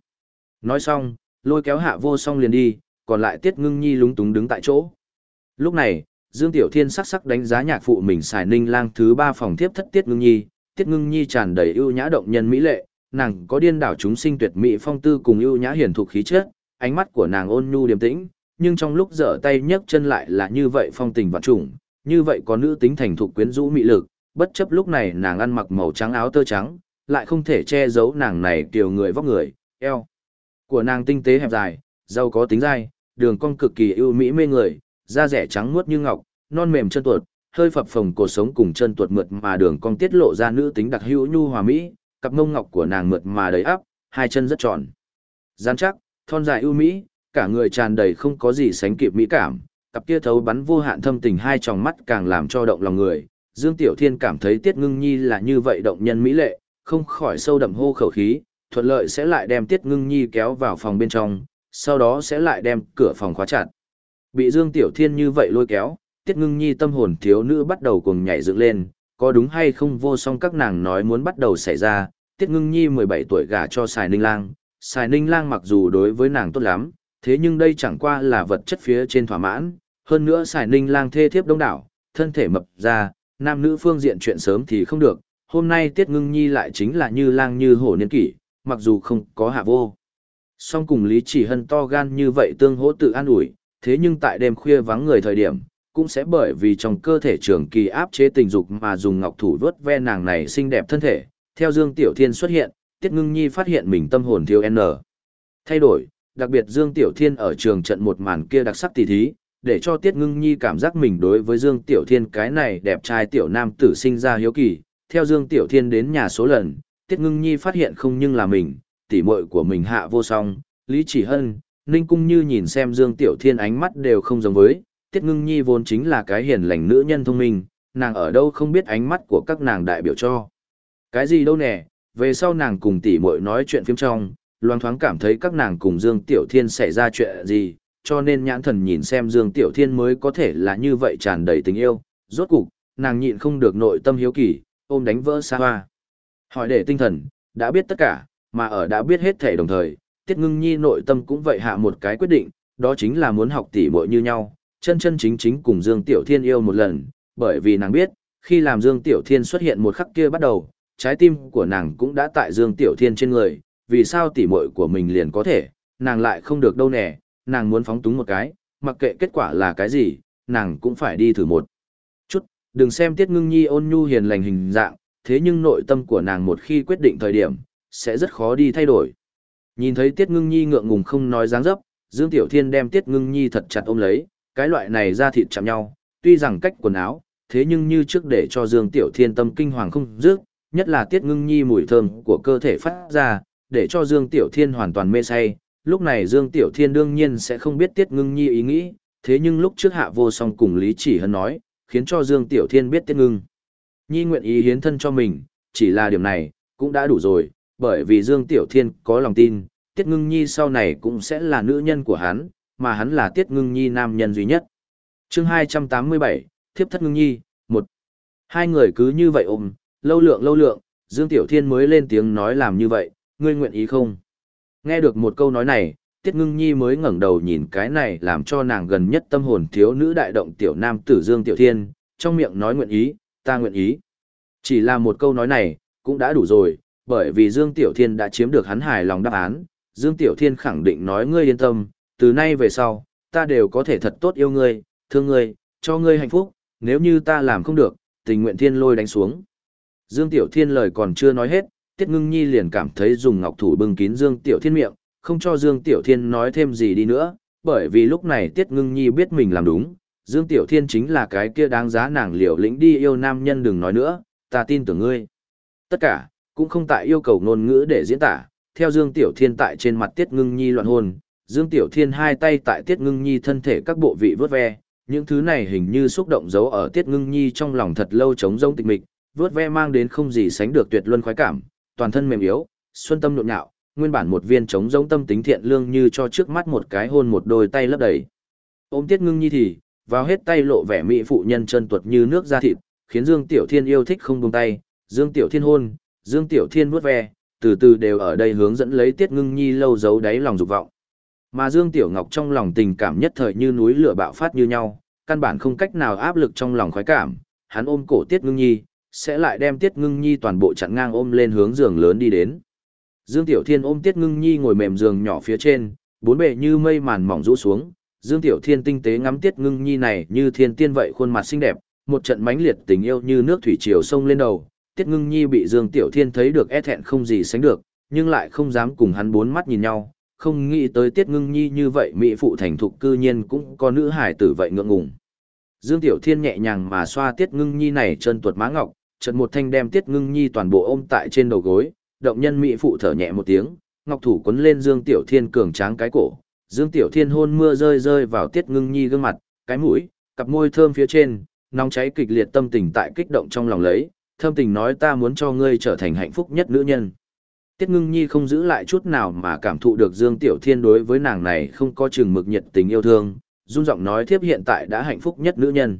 Nói xong, lôi kéo hạ vô song liền đi, còn lại tiết ngưng nhi lúng túng đứng tại chỗ. Lúc này, Dương Tiểu Thiên sắc sắc đánh giá nhạc phụ mình xài ninh lang thứ ba phòng tiếp thất tiết ngưng nhi, tiết ngưng nhi tràn đầy ưu nhã động nhân mỹ lệ, nàng có điên đảo chúng sinh tuyệt mỹ phong tư cùng ưu nhã hiển thụ khí chất, ánh mắt của nàng ôn nhu điềm tĩnh, nhưng trong lúc dở tay nhấc chân lại là như vậy phong tình vạn trùng, như vậy có nữ tính thành thục quyến rũ mỹ lực, bất chấp lúc này nàng ăn mặc màu trắng áo tơ trắng, lại không thể che giấu nàng này kiểu người vóc người, eo của nàng tinh tế hẹp dài, giàu có tính dai, đường cong cực kỳ ưu mỹ mê người, da rẻ trắng muốt như ngọc, non mềm chân tuột, hơi phập phồng cổ sống cùng chân tuột mượt mà đường cong tiết lộ ra nữ tính đặc hữu nhu hòa mỹ, cặp mông ngọc của nàng mượt mà đầy áp, hai chân rất tròn. Gian chắc, thon dài ưu mỹ, cả người tràn đầy không có gì sánh kịp mỹ cảm, cặp kia thấu bắn vô hạn thâm tình hai tròng mắt càng làm cho động lòng người. Dương Tiểu Thiên cảm thấy Tiết Ngưng Nhi là như vậy động nhân mỹ lệ, không khỏi sâu đậm hô khẩu khí, thuận lợi sẽ lại đem Tiết Ngưng Nhi kéo vào phòng bên trong, sau đó sẽ lại đem cửa phòng khóa chặt. Bị Dương Tiểu Thiên như vậy lôi kéo, Tiết Ngưng Nhi tâm hồn thiếu nữ bắt đầu cuồng nhảy dựng lên, có đúng hay không vô song các nàng nói muốn bắt đầu xảy ra, Tiết Ngưng Nhi 17 tuổi gả cho Sài Ninh Lang, Sài Ninh Lang mặc dù đối với nàng tốt lắm, thế nhưng đây chẳng qua là vật chất phía trên thỏa mãn, hơn nữa Sài Ninh Lang thê thiếp đông đảo, thân thể mập ra, nam nữ phương diện chuyện sớm thì không được, hôm nay Tiết Ngưng Nhi lại chính là như lang như hổ niên kỷ, mặc dù không có hạ vô. Song cùng Lý Chỉ Hân to gan như vậy tương hỗ tự an ủi, thế nhưng tại đêm khuya vắng người thời điểm, cũng sẽ bởi vì trong cơ thể trường kỳ áp chế tình dục mà dùng ngọc thủ vớt ve nàng này xinh đẹp thân thể. Theo Dương Tiểu Thiên xuất hiện, Tiết Ngưng Nhi phát hiện mình tâm hồn thiếu N. Thay đổi, đặc biệt Dương Tiểu Thiên ở trường trận một màn kia đặc sắc tỷ thí, để cho Tiết Ngưng Nhi cảm giác mình đối với Dương Tiểu Thiên cái này đẹp trai tiểu nam tử sinh ra hiếu kỳ. Theo Dương Tiểu Thiên đến nhà số lần, Tiết Ngưng Nhi phát hiện không nhưng là mình, tỷ muội của mình hạ vô song, Lý Chỉ Hân, Ninh Cung Như nhìn xem Dương Tiểu Thiên ánh mắt đều không giống với, Tiết Ngưng Nhi vốn chính là cái hiền lành nữ nhân thông minh, nàng ở đâu không biết ánh mắt của các nàng đại biểu cho. Cái gì đâu nè, về sau nàng cùng tỷ muội nói chuyện phim trong, loang thoáng cảm thấy các nàng cùng Dương Tiểu Thiên xảy ra chuyện gì, cho nên nhãn thần nhìn xem Dương Tiểu Thiên mới có thể là như vậy tràn đầy tình yêu. Rốt cục, nàng nhịn không được nội tâm hiếu kỳ, ôm đánh vỡ xa hoa. Hỏi để tinh thần, đã biết tất cả, mà ở đã biết hết thể đồng thời, Tiết Ngưng Nhi nội tâm cũng vậy hạ một cái quyết định, đó chính là muốn học tỷ muội như nhau, chân chân chính chính cùng Dương Tiểu Thiên yêu một lần, bởi vì nàng biết, khi làm Dương Tiểu Thiên xuất hiện một khắc kia bắt đầu, trái tim của nàng cũng đã tại Dương Tiểu Thiên trên người, vì sao tỷ muội của mình liền có thể, nàng lại không được đâu nè, nàng muốn phóng túng một cái, mặc kệ kết quả là cái gì, nàng cũng phải đi thử một chút, đừng xem Tiết Ngưng Nhi ôn nhu hiền lành hình dạng, thế nhưng nội tâm của nàng một khi quyết định thời điểm, sẽ rất khó đi thay đổi. Nhìn thấy Tiết Ngưng Nhi ngượng ngùng không nói dáng dấp, Dương Tiểu Thiên đem Tiết Ngưng Nhi thật chặt ôm lấy, cái loại này ra thịt chạm nhau, tuy rằng cách quần áo, thế nhưng như trước để cho Dương Tiểu Thiên tâm kinh hoàng không dứt, nhất là Tiết Ngưng Nhi mùi thơm của cơ thể phát ra, để cho Dương Tiểu Thiên hoàn toàn mê say. Lúc này Dương Tiểu Thiên đương nhiên sẽ không biết Tiết Ngưng Nhi ý nghĩ, thế nhưng lúc trước Hạ Vô Song cùng Lý Chỉ Hân nói, khiến cho Dương Tiểu Thiên biết Tiết Ngưng. Nhi nguyện ý hiến thân cho mình, chỉ là điểm này, cũng đã đủ rồi, bởi vì Dương Tiểu Thiên có lòng tin, Tiết Ngưng Nhi sau này cũng sẽ là nữ nhân của hắn, mà hắn là Tiết Ngưng Nhi nam nhân duy nhất. chương 287, Thiếp Thất Ngưng Nhi, một Hai người cứ như vậy ôm, lâu lượng lâu lượng, Dương Tiểu Thiên mới lên tiếng nói làm như vậy, ngươi nguyện ý không? Nghe được một câu nói này, Tiết Ngưng Nhi mới ngẩng đầu nhìn cái này làm cho nàng gần nhất tâm hồn thiếu nữ đại động tiểu nam tử Dương Tiểu Thiên, trong miệng nói nguyện ý, ta nguyện ý. Chỉ là một câu nói này, cũng đã đủ rồi, bởi vì Dương Tiểu Thiên đã chiếm được hắn hài lòng đáp án, Dương Tiểu Thiên khẳng định nói ngươi yên tâm, từ nay về sau, ta đều có thể thật tốt yêu ngươi, thương ngươi, cho ngươi hạnh phúc, nếu như ta làm không được, tình nguyện thiên lôi đánh xuống. Dương Tiểu Thiên lời còn chưa nói hết, Tiết Ngưng Nhi liền cảm thấy dùng ngọc thủ bưng kín Dương Tiểu Thiên miệng, không cho Dương Tiểu Thiên nói thêm gì đi nữa, bởi vì lúc này Tiết Ngưng Nhi biết mình làm đúng, Dương Tiểu Thiên chính là cái kia đáng giá nàng liều lĩnh đi yêu nam nhân đừng nói nữa, ta tin tưởng ngươi. Tất cả, cũng không tại yêu cầu ngôn ngữ để diễn tả, theo Dương Tiểu Thiên tại trên mặt Tiết Ngưng Nhi loạn hồn, Dương Tiểu Thiên hai tay tại Tiết Ngưng Nhi thân thể các bộ vị vớt ve, những thứ này hình như xúc động giấu ở Tiết Ngưng Nhi trong lòng thật lâu chống rông tịch mịch, vớt ve mang đến không gì sánh được tuyệt luân khoái cảm, toàn thân mềm yếu, xuân tâm nhộn nhạo, nguyên bản một viên chống giống tâm tính thiện lương như cho trước mắt một cái hôn một đôi tay lấp đầy. Ôm Tiết Ngưng Nhi thì, vào hết tay lộ vẻ mỹ phụ nhân chân tuột như nước da thịt, khiến Dương Tiểu Thiên yêu thích không buông tay, Dương Tiểu Thiên hôn, Dương Tiểu Thiên vuốt ve, từ từ đều ở đây hướng dẫn lấy Tiết Ngưng Nhi lâu giấu đáy lòng dục vọng. Mà Dương Tiểu Ngọc trong lòng tình cảm nhất thời như núi lửa bạo phát như nhau, căn bản không cách nào áp lực trong lòng khoái cảm, hắn ôm cổ Tiết Ngưng Nhi, sẽ lại đem Tiết Ngưng Nhi toàn bộ chặn ngang ôm lên hướng giường lớn đi đến. Dương Tiểu Thiên ôm Tiết Ngưng Nhi ngồi mềm giường nhỏ phía trên, bốn bề như mây màn mỏng rũ xuống, Dương Tiểu Thiên tinh tế ngắm Tiết Ngưng Nhi này như thiên tiên vậy khuôn mặt xinh đẹp, một trận mãnh liệt tình yêu như nước thủy triều sông lên đầu, Tiết Ngưng Nhi bị Dương Tiểu Thiên thấy được e thẹn không gì sánh được, nhưng lại không dám cùng hắn bốn mắt nhìn nhau, không nghĩ tới Tiết Ngưng Nhi như vậy mỹ phụ thành thục cư nhiên cũng có nữ hải tử vậy ngượng ngùng. Dương Tiểu Thiên nhẹ nhàng mà xoa Tiết Ngưng Nhi này chân tuột má ngọc, chợt một thanh đem Tiết Ngưng Nhi toàn bộ ôm tại trên đầu gối, động nhân mỹ phụ thở nhẹ một tiếng, ngọc thủ quấn lên Dương Tiểu Thiên cường tráng cái cổ. Dương Tiểu Thiên hôn mưa rơi rơi vào Tiết Ngưng Nhi gương mặt, cái mũi, cặp môi thơm phía trên, nóng cháy kịch liệt tâm tình tại kích động trong lòng lấy, thâm tình nói ta muốn cho ngươi trở thành hạnh phúc nhất nữ nhân. Tiết ngưng nhi không giữ lại chút nào mà cảm thụ được Dương Tiểu Thiên đối với nàng này không có chừng mực nhiệt tình yêu thương, run giọng nói thiếp hiện tại đã hạnh phúc nhất nữ nhân.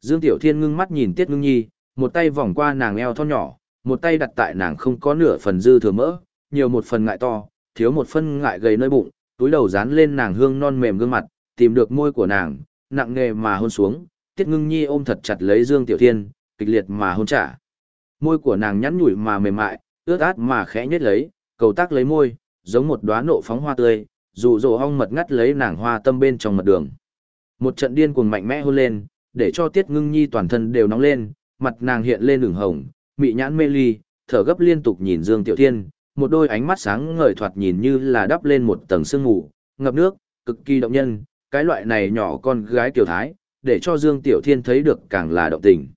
Dương Tiểu Thiên ngưng mắt nhìn Tiết ngưng nhi, một tay vòng qua nàng eo thon nhỏ, một tay đặt tại nàng không có nửa phần dư thừa mỡ, nhiều một phần ngại to, thiếu một phân ngại gầy nơi bụng, túi đầu dán lên nàng hương non mềm gương mặt, tìm được môi của nàng, nặng nghề mà hôn xuống, Tiết Ngưng Nhi ôm thật chặt lấy Dương Tiểu Thiên, kịch liệt mà hôn trả. Môi của nàng nhắn nhủi mà mềm mại, ướt át mà khẽ nhếch lấy, cầu tác lấy môi, giống một đóa nộ phóng hoa tươi, dụ dỗ hong mật ngắt lấy nàng hoa tâm bên trong mật đường. Một trận điên cuồng mạnh mẽ hôn lên, để cho Tiết Ngưng Nhi toàn thân đều nóng lên, mặt nàng hiện lên ửng hồng, mị nhãn mê ly, thở gấp liên tục nhìn Dương Tiểu Thiên, một đôi ánh mắt sáng ngời thoạt nhìn như là đắp lên một tầng sương mù, ngập nước, cực kỳ động nhân, cái loại này nhỏ con gái tiểu thái, để cho Dương Tiểu Thiên thấy được càng là động tình.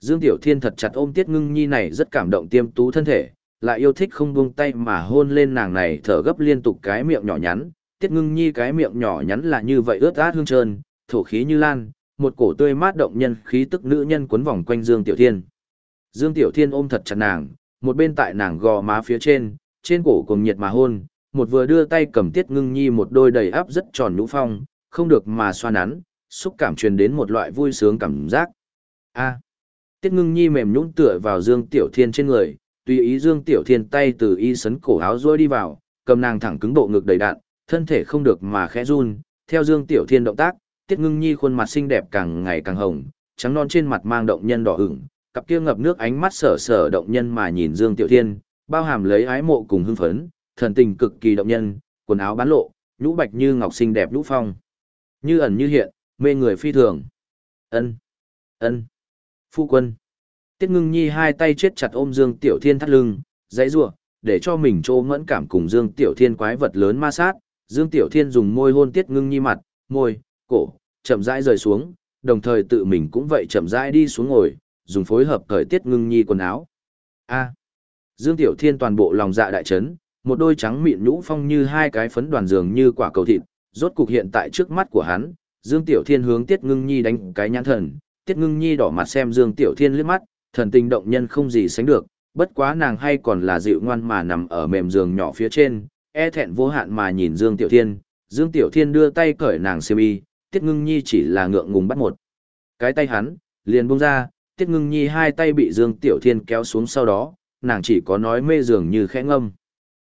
Dương Tiểu Thiên thật chặt ôm Tiết Ngưng Nhi này rất cảm động tiêm tú thân thể, lại yêu thích không buông tay mà hôn lên nàng này thở gấp liên tục cái miệng nhỏ nhắn, Tiết Ngưng Nhi cái miệng nhỏ nhắn là như vậy ướt át hương trơn, thổ khí như lan, một cổ tươi mát động nhân khí tức nữ nhân quấn vòng quanh Dương Tiểu Thiên. Dương Tiểu Thiên ôm thật chặt nàng, một bên tại nàng gò má phía trên, trên cổ cùng nhiệt mà hôn, một vừa đưa tay cầm Tiết Ngưng Nhi một đôi đầy áp rất tròn nhũ phong, không được mà xoa nắn, xúc cảm truyền đến một loại vui sướng cảm giác. A. Tiết Ngưng Nhi mềm nhũn tựa vào Dương Tiểu Thiên trên người, tùy ý Dương Tiểu Thiên tay từ y sấn cổ áo rôi đi vào, cầm nàng thẳng cứng bộ ngực đầy đạn, thân thể không được mà khẽ run, theo Dương Tiểu Thiên động tác, Tiết Ngưng Nhi khuôn mặt xinh đẹp càng ngày càng hồng, trắng non trên mặt mang động nhân đỏ ửng, cặp kia ngập nước ánh mắt sở sở động nhân mà nhìn Dương Tiểu Thiên, bao hàm lấy ái mộ cùng hưng phấn, thần tình cực kỳ động nhân, quần áo bán lộ, nhũ bạch như ngọc xinh đẹp lũ phong. Như ẩn như hiện, mê người phi thường. Ân, ân, phu quân. Tiết Ngưng Nhi hai tay chết chặt ôm Dương Tiểu Thiên thắt lưng, dãy rủa, để cho mình trô mẫn cảm cùng Dương Tiểu Thiên quái vật lớn ma sát. Dương Tiểu Thiên dùng môi hôn Tiết Ngưng Nhi mặt, môi, cổ, chậm rãi rời xuống, đồng thời tự mình cũng vậy chậm rãi đi xuống ngồi, dùng phối hợp thời Tiết Ngưng Nhi quần áo. A. Dương Tiểu Thiên toàn bộ lòng dạ đại chấn, một đôi trắng mịn nhũ phong như hai cái phấn đoàn dường như quả cầu thịt, rốt cục hiện tại trước mắt của hắn, Dương Tiểu Thiên hướng Tiết Ngưng Nhi đánh cái nhãn thần, Tiết Ngưng Nhi đỏ mặt xem Dương Tiểu Thiên liếc mắt, thần tình động nhân không gì sánh được, bất quá nàng hay còn là dịu ngoan mà nằm ở mềm giường nhỏ phía trên, e thẹn vô hạn mà nhìn Dương Tiểu Thiên, Dương Tiểu Thiên đưa tay cởi nàng xiêm y, Tiết Ngưng Nhi chỉ là ngượng ngùng bắt một. Cái tay hắn, liền buông ra, Tiết Ngưng Nhi hai tay bị Dương Tiểu Thiên kéo xuống sau đó, nàng chỉ có nói mê giường như khẽ ngâm.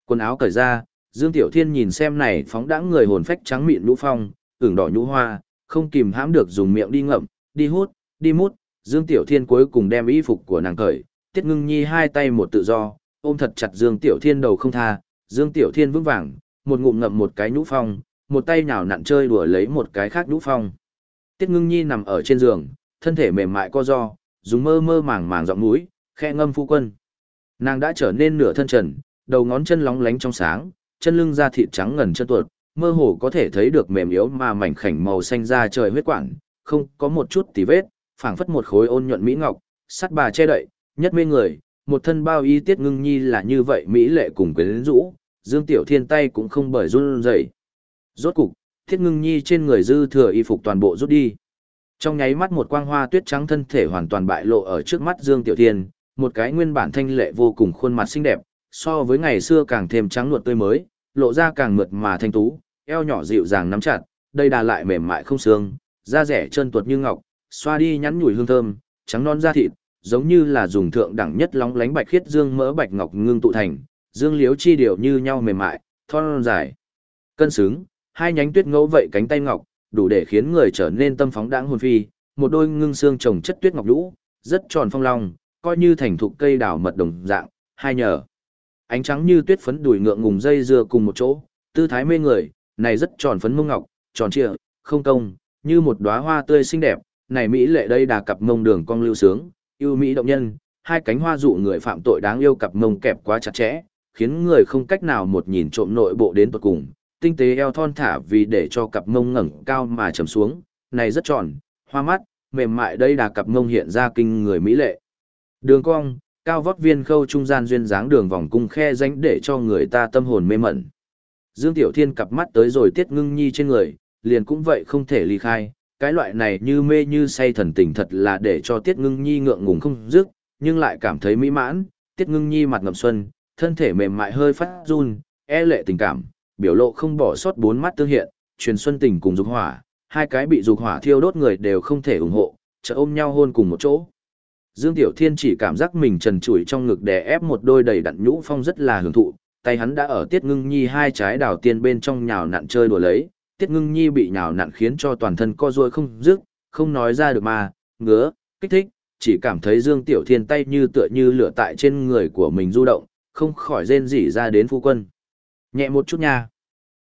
Quần áo cởi ra, Dương Tiểu Thiên nhìn xem này phóng đãng người hồn phách trắng mịn lũ phong, ửng đỏ nhũ hoa, không kìm hãm được dùng miệng đi ngậm, đi hút, đi mút, Dương Tiểu Thiên cuối cùng đem y phục của nàng cởi, Tiết Ngưng Nhi hai tay một tự do, ôm thật chặt Dương Tiểu Thiên đầu không tha, Dương Tiểu Thiên vững vàng, một ngụm ngậm một cái nhũ phong, một tay nhào nặn chơi đùa lấy một cái khác nhũ phong. Tiết Ngưng Nhi nằm ở trên giường, thân thể mềm mại co do, dùng mơ mơ màng màng giọng mũi, khe ngâm phu quân. Nàng đã trở nên nửa thân trần, đầu ngón chân lóng lánh trong sáng, chân lưng da thịt trắng ngần chân tuột, mơ hồ có thể thấy được mềm yếu mà mảnh khảnh màu xanh da trời huyết quản, không có một chút tì vết, phảng phất một khối ôn nhuận mỹ ngọc, sắt bà che đậy, nhất mê người, một thân bao y tiết ngưng nhi là như vậy mỹ lệ cùng quyến rũ, Dương Tiểu Thiên tay cũng không bởi run rẩy. Rốt cục, thiết Ngưng Nhi trên người dư thừa y phục toàn bộ rút đi. Trong nháy mắt một quang hoa tuyết trắng thân thể hoàn toàn bại lộ ở trước mắt Dương Tiểu Thiên, một cái nguyên bản thanh lệ vô cùng khuôn mặt xinh đẹp, so với ngày xưa càng thêm trắng nuột tươi mới, lộ ra càng mượt mà thanh tú, eo nhỏ dịu dàng nắm chặt, đây đà lại mềm mại không xương, da rẻ chân tuột như ngọc, xoa đi nhắn nhủi hương thơm, trắng non da thịt, giống như là dùng thượng đẳng nhất lóng lánh bạch khiết dương mỡ bạch ngọc ngưng tụ thành, dương liếu chi điều như nhau mềm mại, thon dài, cân xứng, hai nhánh tuyết ngẫu vậy cánh tay ngọc, đủ để khiến người trở nên tâm phóng đãng hồn phi, một đôi ngưng xương trồng chất tuyết ngọc lũ, rất tròn phong long, coi như thành thục cây đào mật đồng dạng, hai nhờ. Ánh trắng như tuyết phấn đùi ngượng ngùng dây dưa cùng một chỗ, tư thái mê người, này rất tròn phấn mông ngọc, tròn trịa, không công, như một đóa hoa tươi xinh đẹp, này mỹ lệ đây đà cặp mông đường cong lưu sướng, yêu mỹ động nhân, hai cánh hoa dụ người phạm tội đáng yêu cặp mông kẹp quá chặt chẽ, khiến người không cách nào một nhìn trộm nội bộ đến tận cùng, tinh tế eo thon thả vì để cho cặp mông ngẩng cao mà trầm xuống, này rất tròn, hoa mắt, mềm mại đây đà cặp mông hiện ra kinh người mỹ lệ. Đường cong, cao vóc viên khâu trung gian duyên dáng đường vòng cung khe danh để cho người ta tâm hồn mê mẩn. Dương Tiểu Thiên cặp mắt tới rồi tiết ngưng nhi trên người, liền cũng vậy không thể ly khai, cái loại này như mê như say thần tình thật là để cho tiết ngưng nhi ngượng ngùng không dứt, nhưng lại cảm thấy mỹ mãn, tiết ngưng nhi mặt ngậm xuân, thân thể mềm mại hơi phát run, e lệ tình cảm, biểu lộ không bỏ sót bốn mắt tương hiện, truyền xuân tình cùng dục hỏa, hai cái bị dục hỏa thiêu đốt người đều không thể ủng hộ, chợ ôm nhau hôn cùng một chỗ. Dương Tiểu Thiên chỉ cảm giác mình trần trụi trong ngực đè ép một đôi đầy đặn nhũ phong rất là hưởng thụ, tay hắn đã ở Tiết Ngưng Nhi hai trái đào tiên bên trong nhào nặn chơi đùa lấy, Tiết Ngưng Nhi bị nhào nặn khiến cho toàn thân co ruồi không dứt, không nói ra được mà, ngứa, kích thích, chỉ cảm thấy Dương Tiểu Thiên tay như tựa như lửa tại trên người của mình du động, không khỏi rên rỉ ra đến phu quân. Nhẹ một chút nha.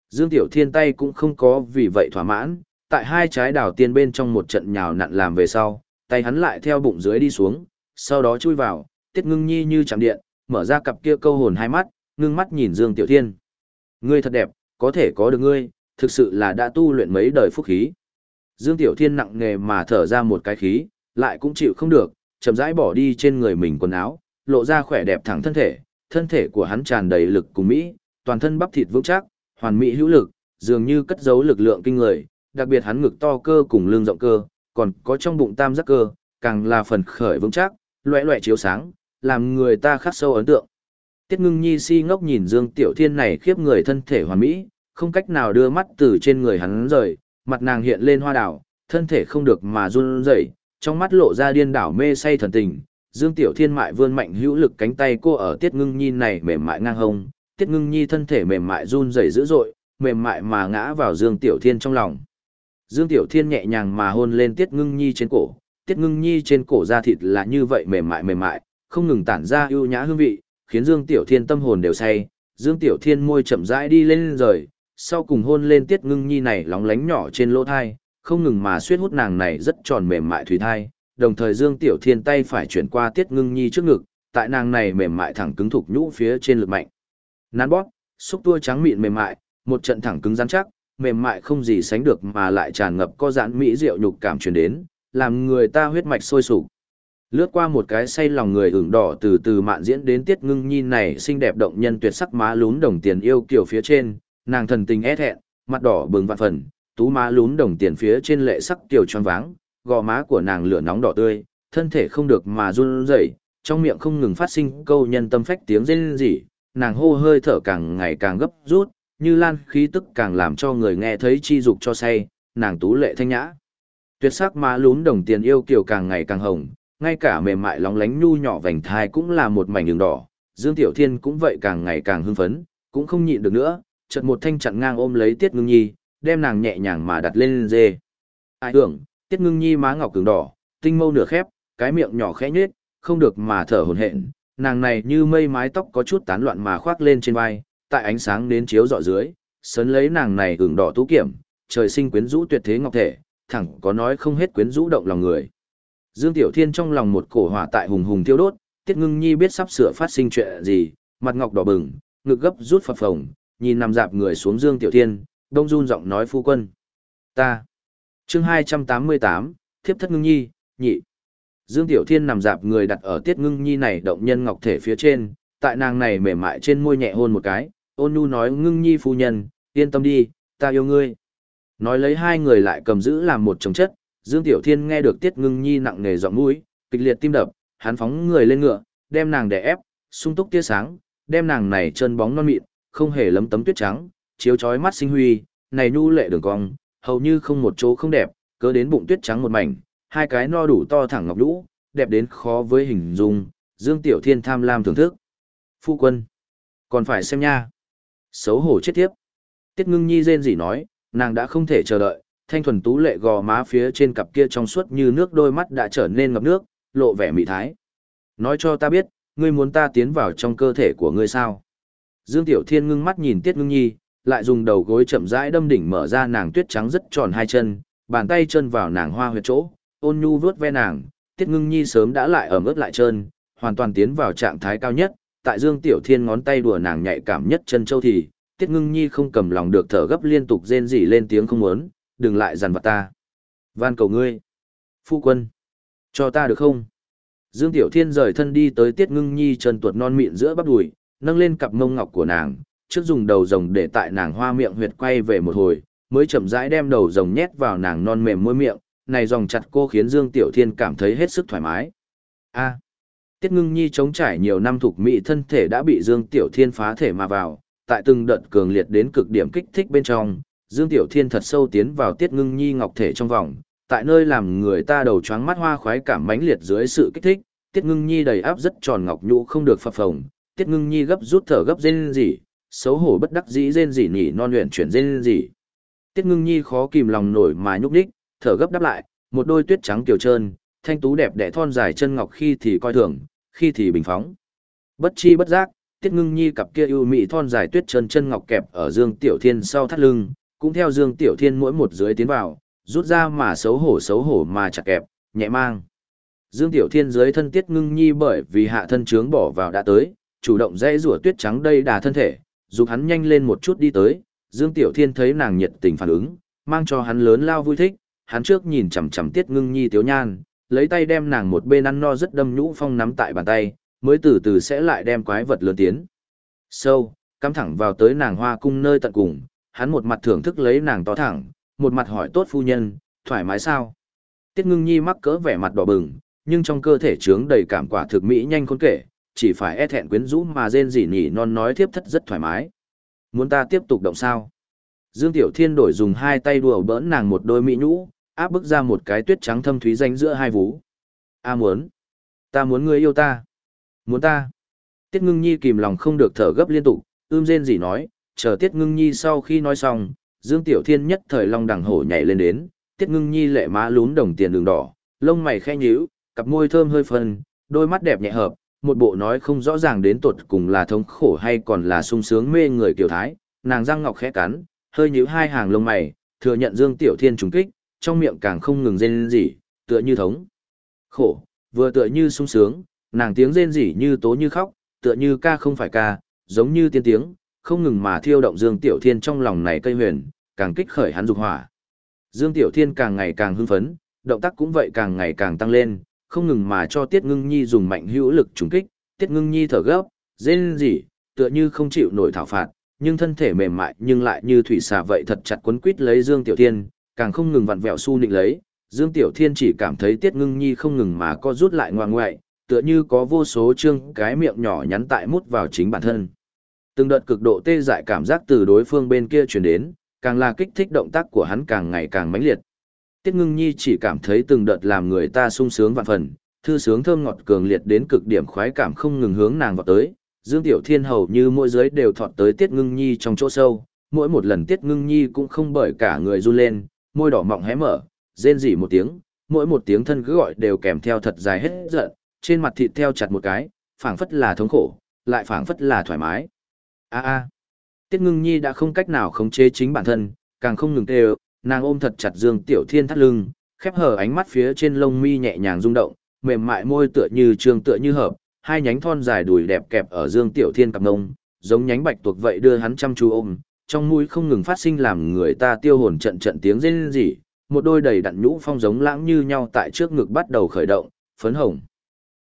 Dương Tiểu Thiên tay cũng không có vì vậy thỏa mãn, tại hai trái đào tiên bên trong một trận nhào nặn làm về sau, tay hắn lại theo bụng dưới đi xuống, sau đó chui vào, Tiết Ngưng Nhi như chạm điện, mở ra cặp kia câu hồn hai mắt, ngưng mắt nhìn Dương Tiểu Thiên. Ngươi thật đẹp, có thể có được ngươi, thực sự là đã tu luyện mấy đời phúc khí. Dương Tiểu Thiên nặng nghề mà thở ra một cái khí, lại cũng chịu không được, chậm rãi bỏ đi trên người mình quần áo, lộ ra khỏe đẹp thẳng thân thể, thân thể của hắn tràn đầy lực cùng mỹ, toàn thân bắp thịt vững chắc, hoàn mỹ hữu lực, dường như cất giấu lực lượng kinh người, đặc biệt hắn ngực to cơ cùng lưng rộng cơ, còn có trong bụng tam giác cơ, càng là phần khởi vững chắc, loẻ loẻ chiếu sáng, làm người ta khắc sâu ấn tượng. Tiết ngưng nhi si ngốc nhìn Dương Tiểu Thiên này khiếp người thân thể hoàn mỹ, không cách nào đưa mắt từ trên người hắn rời, mặt nàng hiện lên hoa đảo, thân thể không được mà run rẩy, trong mắt lộ ra điên đảo mê say thần tình. Dương Tiểu Thiên mại vươn mạnh hữu lực cánh tay cô ở Tiết Ngưng Nhi này mềm mại ngang hông, Tiết Ngưng Nhi thân thể mềm mại run rẩy dữ dội, mềm mại mà ngã vào Dương Tiểu Thiên trong lòng. Dương Tiểu Thiên nhẹ nhàng mà hôn lên Tiết Ngưng Nhi trên cổ, Tiết Ngưng Nhi trên cổ da thịt là như vậy mềm mại mềm mại, không ngừng tản ra ưu nhã hương vị, khiến Dương Tiểu Thiên tâm hồn đều say. Dương Tiểu Thiên môi chậm rãi đi lên rời, sau cùng hôn lên Tiết Ngưng Nhi này lóng lánh nhỏ trên lỗ thai, không ngừng mà suýt hút nàng này rất tròn mềm mại thủy thai, đồng thời Dương Tiểu Thiên tay phải chuyển qua Tiết Ngưng Nhi trước ngực, tại nàng này mềm mại thẳng cứng thục nhũ phía trên lực mạnh. Nắn bóp, xúc tua trắng mịn mềm mại, một trận thẳng cứng rắn chắc, mềm mại không gì sánh được mà lại tràn ngập có giãn mỹ rượu nhục cảm truyền đến, làm người ta huyết mạch sôi sục. Lướt qua một cái say lòng người ửng đỏ từ từ mạn diễn đến Tiết Ngưng Nhi này xinh đẹp động nhân tuyệt sắc má lún đồng tiền yêu kiểu phía trên, nàng thần tình é thẹn, mặt đỏ bừng vạn phần, tú má lún đồng tiền phía trên lệ sắc tiểu tròn váng, gò má của nàng lửa nóng đỏ tươi, thân thể không được mà run rẩy, trong miệng không ngừng phát sinh câu nhân tâm phách tiếng rên rỉ, nàng hô hơi thở càng ngày càng gấp rút, như lan khí tức càng làm cho người nghe thấy chi dục cho say, nàng tú lệ thanh nhã. Tuyệt sắc má lún đồng tiền yêu kiều càng ngày càng hồng, ngay cả mềm mại lóng lánh nhu nhỏ vành thai cũng là một mảnh đường đỏ, Dương Tiểu Thiên cũng vậy càng ngày càng hưng phấn, cũng không nhịn được nữa, chợt một thanh chặn ngang ôm lấy Tiết Ngưng Nhi, đem nàng nhẹ nhàng mà đặt lên dê. Ai tưởng, Tiết Ngưng Nhi má ngọc cứng đỏ, tinh mâu nửa khép, cái miệng nhỏ khẽ nhếch, không được mà thở hổn hển, nàng này như mây mái tóc có chút tán loạn mà khoác lên trên vai, tại ánh sáng đến chiếu dọ dưới, sấn lấy nàng này ửng đỏ tú kiểm, trời sinh quyến rũ tuyệt thế ngọc thể, thẳng có nói không hết quyến rũ động lòng người. Dương Tiểu Thiên trong lòng một cổ hỏa tại hùng hùng thiêu đốt, Tiết Ngưng Nhi biết sắp sửa phát sinh chuyện gì, mặt ngọc đỏ bừng, ngực gấp rút phập phồng, nhìn nằm dạp người xuống Dương Tiểu Thiên, đông run giọng nói phu quân. Ta. Chương 288, Thiếp thất ngưng nhi, nhị. Dương Tiểu Thiên nằm dạp người đặt ở Tiết Ngưng Nhi này động nhân ngọc thể phía trên, tại nàng này mềm mại trên môi nhẹ hôn một cái, ôn nhu nói Ngưng Nhi phu nhân, yên tâm đi, ta yêu ngươi. Nói lấy hai người lại cầm giữ làm một chồng chất, Dương Tiểu Thiên nghe được Tiết Ngưng Nhi nặng nề giọng mũi, kịch liệt tim đập, hắn phóng người lên ngựa, đem nàng đè ép, sung túc tia sáng, đem nàng này chân bóng non mịn, không hề lấm tấm tuyết trắng, chiếu chói mắt sinh huy, này nhu lệ đường cong, hầu như không một chỗ không đẹp, cớ đến bụng tuyết trắng một mảnh, hai cái no đủ to thẳng ngọc lũ, đẹp đến khó với hình dung, Dương Tiểu Thiên tham lam thưởng thức. Phu quân, còn phải xem nha. Xấu hổ chết tiếp. Tiết ngưng nhi rên rỉ nói, nàng đã không thể chờ đợi, thanh thuần tú lệ gò má phía trên cặp kia trong suốt như nước đôi mắt đã trở nên ngập nước, lộ vẻ mị thái. Nói cho ta biết, ngươi muốn ta tiến vào trong cơ thể của ngươi sao? Dương Tiểu Thiên ngưng mắt nhìn Tiết Ngưng Nhi, lại dùng đầu gối chậm rãi đâm đỉnh mở ra nàng tuyết trắng rất tròn hai chân, bàn tay chân vào nàng hoa huyệt chỗ, ôn nhu vớt ve nàng, Tiết Ngưng Nhi sớm đã lại ẩm ướt lại trơn, hoàn toàn tiến vào trạng thái cao nhất, tại Dương Tiểu Thiên ngón tay đùa nàng nhạy cảm nhất chân châu thì, Tiết Ngưng Nhi không cầm lòng được thở gấp liên tục rên rỉ lên tiếng không muốn, đừng lại dằn vặt ta. Van cầu ngươi. Phu quân. Cho ta được không? Dương Tiểu Thiên rời thân đi tới Tiết Ngưng Nhi chân tuột non mịn giữa bắp đùi, nâng lên cặp mông ngọc của nàng, trước dùng đầu rồng để tại nàng hoa miệng huyệt quay về một hồi, mới chậm rãi đem đầu rồng nhét vào nàng non mềm môi miệng, này dòng chặt cô khiến Dương Tiểu Thiên cảm thấy hết sức thoải mái. A. Tiết Ngưng Nhi chống trải nhiều năm thuộc mỹ thân thể đã bị Dương Tiểu Thiên phá thể mà vào, tại từng đợt cường liệt đến cực điểm kích thích bên trong, Dương Tiểu Thiên thật sâu tiến vào Tiết Ngưng Nhi ngọc thể trong vòng, tại nơi làm người ta đầu choáng mắt hoa khoái cảm mãnh liệt dưới sự kích thích, Tiết Ngưng Nhi đầy áp rất tròn ngọc nhũ không được phập phồng, Tiết Ngưng Nhi gấp rút thở gấp rên rỉ, xấu hổ bất đắc dĩ rên rỉ nhỉ non luyện chuyển rên rỉ. Tiết Ngưng Nhi khó kìm lòng nổi mà nhúc nhích, thở gấp đáp lại, một đôi tuyết trắng kiều trơn, thanh tú đẹp đẽ thon dài chân ngọc khi thì coi thường, khi thì bình phóng. Bất chi bất giác, Tiết Ngưng Nhi cặp kia ưu mỹ thon dài tuyết chân chân ngọc kẹp ở Dương Tiểu Thiên sau thắt lưng, cũng theo Dương Tiểu Thiên mỗi một dưới tiến vào, rút ra mà xấu hổ xấu hổ mà chặt kẹp, nhẹ mang. Dương Tiểu Thiên dưới thân Tiết Ngưng Nhi bởi vì hạ thân trướng bỏ vào đã tới, chủ động dây rủa tuyết trắng đây đà thân thể, giúp hắn nhanh lên một chút đi tới, Dương Tiểu Thiên thấy nàng nhiệt tình phản ứng, mang cho hắn lớn lao vui thích, hắn trước nhìn chằm chằm Tiết Ngưng Nhi tiếu nhan, lấy tay đem nàng một bên ăn no rất đâm nhũ phong nắm tại bàn tay, mới từ từ sẽ lại đem quái vật lớn tiến. Sâu, cắm thẳng vào tới nàng hoa cung nơi tận cùng, hắn một mặt thưởng thức lấy nàng to thẳng, một mặt hỏi tốt phu nhân, thoải mái sao? Tiết ngưng nhi mắc cỡ vẻ mặt đỏ bừng, nhưng trong cơ thể trướng đầy cảm quả thực mỹ nhanh khôn kể, chỉ phải e thẹn quyến rũ mà rên rỉ nhỉ non nói tiếp thất rất thoải mái. Muốn ta tiếp tục động sao? Dương Tiểu Thiên đổi dùng hai tay đùa bỡn nàng một đôi mỹ nhũ, áp bức ra một cái tuyết trắng thâm thúy danh giữa hai vú. A muốn. Ta muốn ngươi yêu ta. Muốn ta. Tiết ngưng nhi kìm lòng không được thở gấp liên tục, ưm rên gì nói, chờ Tiết ngưng nhi sau khi nói xong, Dương Tiểu Thiên nhất thời long đằng hổ nhảy lên đến, Tiết ngưng nhi lệ má lún đồng tiền đường đỏ, lông mày khẽ nhíu, cặp môi thơm hơi phân, đôi mắt đẹp nhẹ hợp, một bộ nói không rõ ràng đến tột cùng là thống khổ hay còn là sung sướng mê người kiểu thái, nàng răng ngọc khẽ cắn, hơi nhíu hai hàng lông mày, thừa nhận Dương Tiểu Thiên trùng kích, trong miệng càng không ngừng rên rỉ, tựa như thống. Khổ, vừa tựa như sung sướng, nàng tiếng rên rỉ như tố như khóc, tựa như ca không phải ca, giống như tiên tiếng, không ngừng mà thiêu động Dương Tiểu Thiên trong lòng này cây huyền, càng kích khởi hắn dục hỏa. Dương Tiểu Thiên càng ngày càng hưng phấn, động tác cũng vậy càng ngày càng tăng lên, không ngừng mà cho Tiết Ngưng Nhi dùng mạnh hữu lực trùng kích, Tiết Ngưng Nhi thở gấp, rên rỉ, tựa như không chịu nổi thảo phạt, nhưng thân thể mềm mại nhưng lại như thủy xà vậy thật chặt quấn quít lấy Dương Tiểu Thiên, càng không ngừng vặn vẹo su nịnh lấy, Dương Tiểu Thiên chỉ cảm thấy Tiết Ngưng Nhi không ngừng mà co rút lại ngoan ngoại, tựa như có vô số chương cái miệng nhỏ nhắn tại mút vào chính bản thân. Từng đợt cực độ tê dại cảm giác từ đối phương bên kia truyền đến, càng là kích thích động tác của hắn càng ngày càng mãnh liệt. Tiết Ngưng Nhi chỉ cảm thấy từng đợt làm người ta sung sướng vạn phần, thư sướng thơm ngọt cường liệt đến cực điểm khoái cảm không ngừng hướng nàng vào tới. Dương Tiểu Thiên hầu như mỗi giới đều thọt tới Tiết Ngưng Nhi trong chỗ sâu, mỗi một lần Tiết Ngưng Nhi cũng không bởi cả người run lên, môi đỏ mọng hé mở, rên rỉ một tiếng, mỗi một tiếng thân cứ gọi đều kèm theo thật dài hết giận, trên mặt thịt theo chặt một cái, phảng phất là thống khổ, lại phảng phất là thoải mái. A a. Tiết Ngưng Nhi đã không cách nào khống chế chính bản thân, càng không ngừng kêu, nàng ôm thật chặt Dương Tiểu Thiên thắt lưng, khép hờ ánh mắt phía trên lông mi nhẹ nhàng rung động, mềm mại môi tựa như trường tựa như hợp, hai nhánh thon dài đùi đẹp kẹp ở Dương Tiểu Thiên cặp ngông, giống nhánh bạch tuộc vậy đưa hắn chăm chú ôm, trong mũi không ngừng phát sinh làm người ta tiêu hồn trận trận tiếng rên rỉ, một đôi đầy đặn nhũ phong giống lãng như nhau tại trước ngực bắt đầu khởi động, phấn hồng.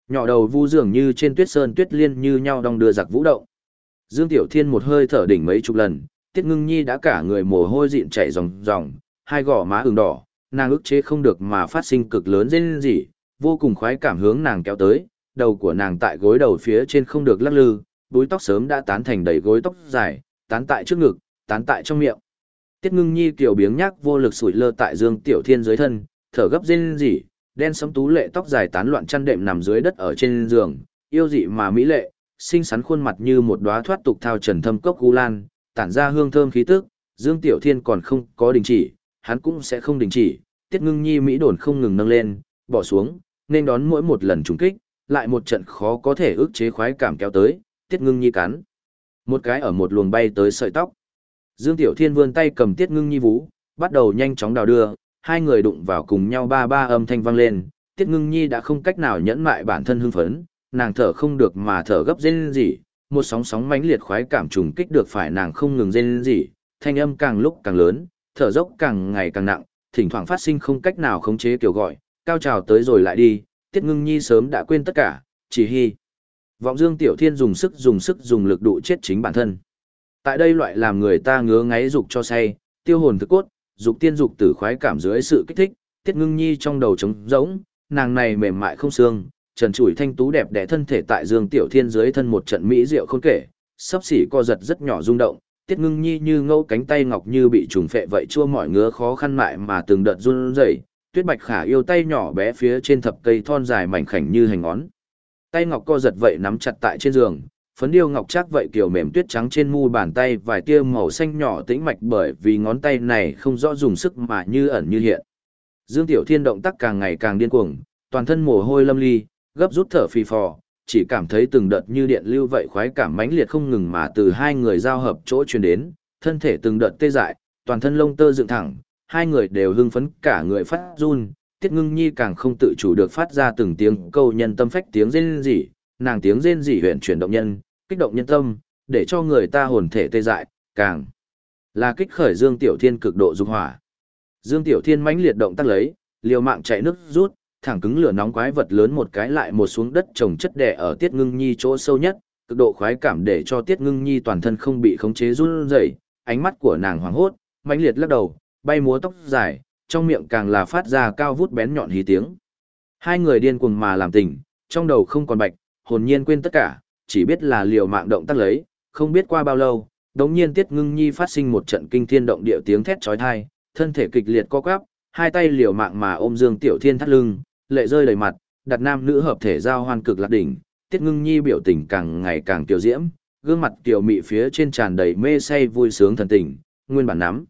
Nhỏ đầu vu dường như trên tuyết sơn tuyết liên như nhau đong đưa giặc vũ động. Dương Tiểu Thiên một hơi thở đỉnh mấy chục lần, Tiết Ngưng Nhi đã cả người mồ hôi dịn chảy ròng ròng, hai gò má ửng đỏ, nàng ức chế không được mà phát sinh cực lớn rên rỉ, vô cùng khoái cảm hướng nàng kéo tới, đầu của nàng tại gối đầu phía trên không được lắc lư, búi tóc sớm đã tán thành đầy gối tóc dài, tán tại trước ngực, tán tại trong miệng. Tiết Ngưng Nhi kiểu biếng nhác vô lực sủi lơ tại Dương Tiểu Thiên dưới thân, thở gấp rên rỉ, đen sẫm tú lệ tóc dài tán loạn chăn đệm nằm dưới đất ở trên giường, yêu dị mà mỹ lệ, xinh xắn khuôn mặt như một đóa thoát tục thao trần thâm cốc gu lan, tản ra hương thơm khí tức, Dương Tiểu Thiên còn không có đình chỉ, hắn cũng sẽ không đình chỉ, Tiết Ngưng Nhi mỹ đồn không ngừng nâng lên, bỏ xuống, nên đón mỗi một lần trùng kích, lại một trận khó có thể ức chế khoái cảm kéo tới, Tiết Ngưng Nhi cắn. Một cái ở một luồng bay tới sợi tóc. Dương Tiểu Thiên vươn tay cầm Tiết Ngưng Nhi vú, bắt đầu nhanh chóng đào đưa, hai người đụng vào cùng nhau ba ba âm thanh vang lên, Tiết Ngưng Nhi đã không cách nào nhẫn mại bản thân hưng phấn, nàng thở không được mà thở gấp rên rỉ, một sóng sóng mãnh liệt khoái cảm trùng kích được phải nàng không ngừng rên rỉ, thanh âm càng lúc càng lớn, thở dốc càng ngày càng nặng, thỉnh thoảng phát sinh không cách nào khống chế kiểu gọi, cao trào tới rồi lại đi, Tiết Ngưng Nhi sớm đã quên tất cả, chỉ hy. Vọng Dương Tiểu Thiên dùng sức dùng sức dùng lực đụ chết chính bản thân. Tại đây loại làm người ta ngứa ngáy dục cho say, tiêu hồn thực cốt, dục tiên dục tử khoái cảm dưới sự kích thích, Tiết Ngưng Nhi trong đầu trống rỗng, nàng này mềm mại không xương, trần trụi thanh tú đẹp đẽ thân thể tại Dương Tiểu Thiên dưới thân một trận mỹ diệu khôn kể, sắp xỉ co giật rất nhỏ rung động, Tiết Ngưng Nhi như ngâu cánh tay ngọc như bị trùng phệ vậy chua mỏi ngứa khó khăn mại mà từng đợt run rẩy, Tuyết Bạch Khả yêu tay nhỏ bé phía trên thập cây thon dài mảnh khảnh như hành ngón. Tay ngọc co giật vậy nắm chặt tại trên giường, phấn điêu ngọc chắc vậy kiểu mềm tuyết trắng trên mu bàn tay vài tia màu xanh nhỏ tĩnh mạch bởi vì ngón tay này không rõ dùng sức mà như ẩn như hiện. Dương Tiểu Thiên động tác càng ngày càng điên cuồng, toàn thân mồ hôi lâm ly, gấp rút thở phì phò, chỉ cảm thấy từng đợt như điện lưu vậy khoái cảm mãnh liệt không ngừng mà từ hai người giao hợp chỗ truyền đến, thân thể từng đợt tê dại, toàn thân lông tơ dựng thẳng, hai người đều hưng phấn cả người phát run, Tiết Ngưng Nhi càng không tự chủ được phát ra từng tiếng câu nhân tâm phách tiếng rên rỉ, nàng tiếng rên rỉ huyền chuyển động nhân, kích động nhân tâm, để cho người ta hồn thể tê dại, càng là kích khởi Dương Tiểu Thiên cực độ dục hỏa. Dương Tiểu Thiên mãnh liệt động tác lấy, liều mạng chạy nước rút, thẳng cứng lửa nóng quái vật lớn một cái lại một xuống đất trồng chất đè ở Tiết Ngưng Nhi chỗ sâu nhất, cực độ khoái cảm để cho Tiết Ngưng Nhi toàn thân không bị khống chế run rẩy, ánh mắt của nàng hoảng hốt, mãnh liệt lắc đầu, bay múa tóc dài, trong miệng càng là phát ra cao vút bén nhọn hí tiếng. Hai người điên cuồng mà làm tình, trong đầu không còn bạch, hồn nhiên quên tất cả, chỉ biết là liều mạng động tác lấy, không biết qua bao lâu, đống nhiên Tiết Ngưng Nhi phát sinh một trận kinh thiên động địa tiếng thét chói tai, thân thể kịch liệt co quắp, hai tay liều mạng mà ôm Dương Tiểu Thiên thắt lưng, lệ rơi đầy mặt, đặt nam nữ hợp thể giao hoan cực lạc đỉnh, Tiết Ngưng Nhi biểu tình càng ngày càng tiểu diễm, gương mặt tiểu mị phía trên tràn đầy mê say vui sướng thần tình, nguyên bản nắm.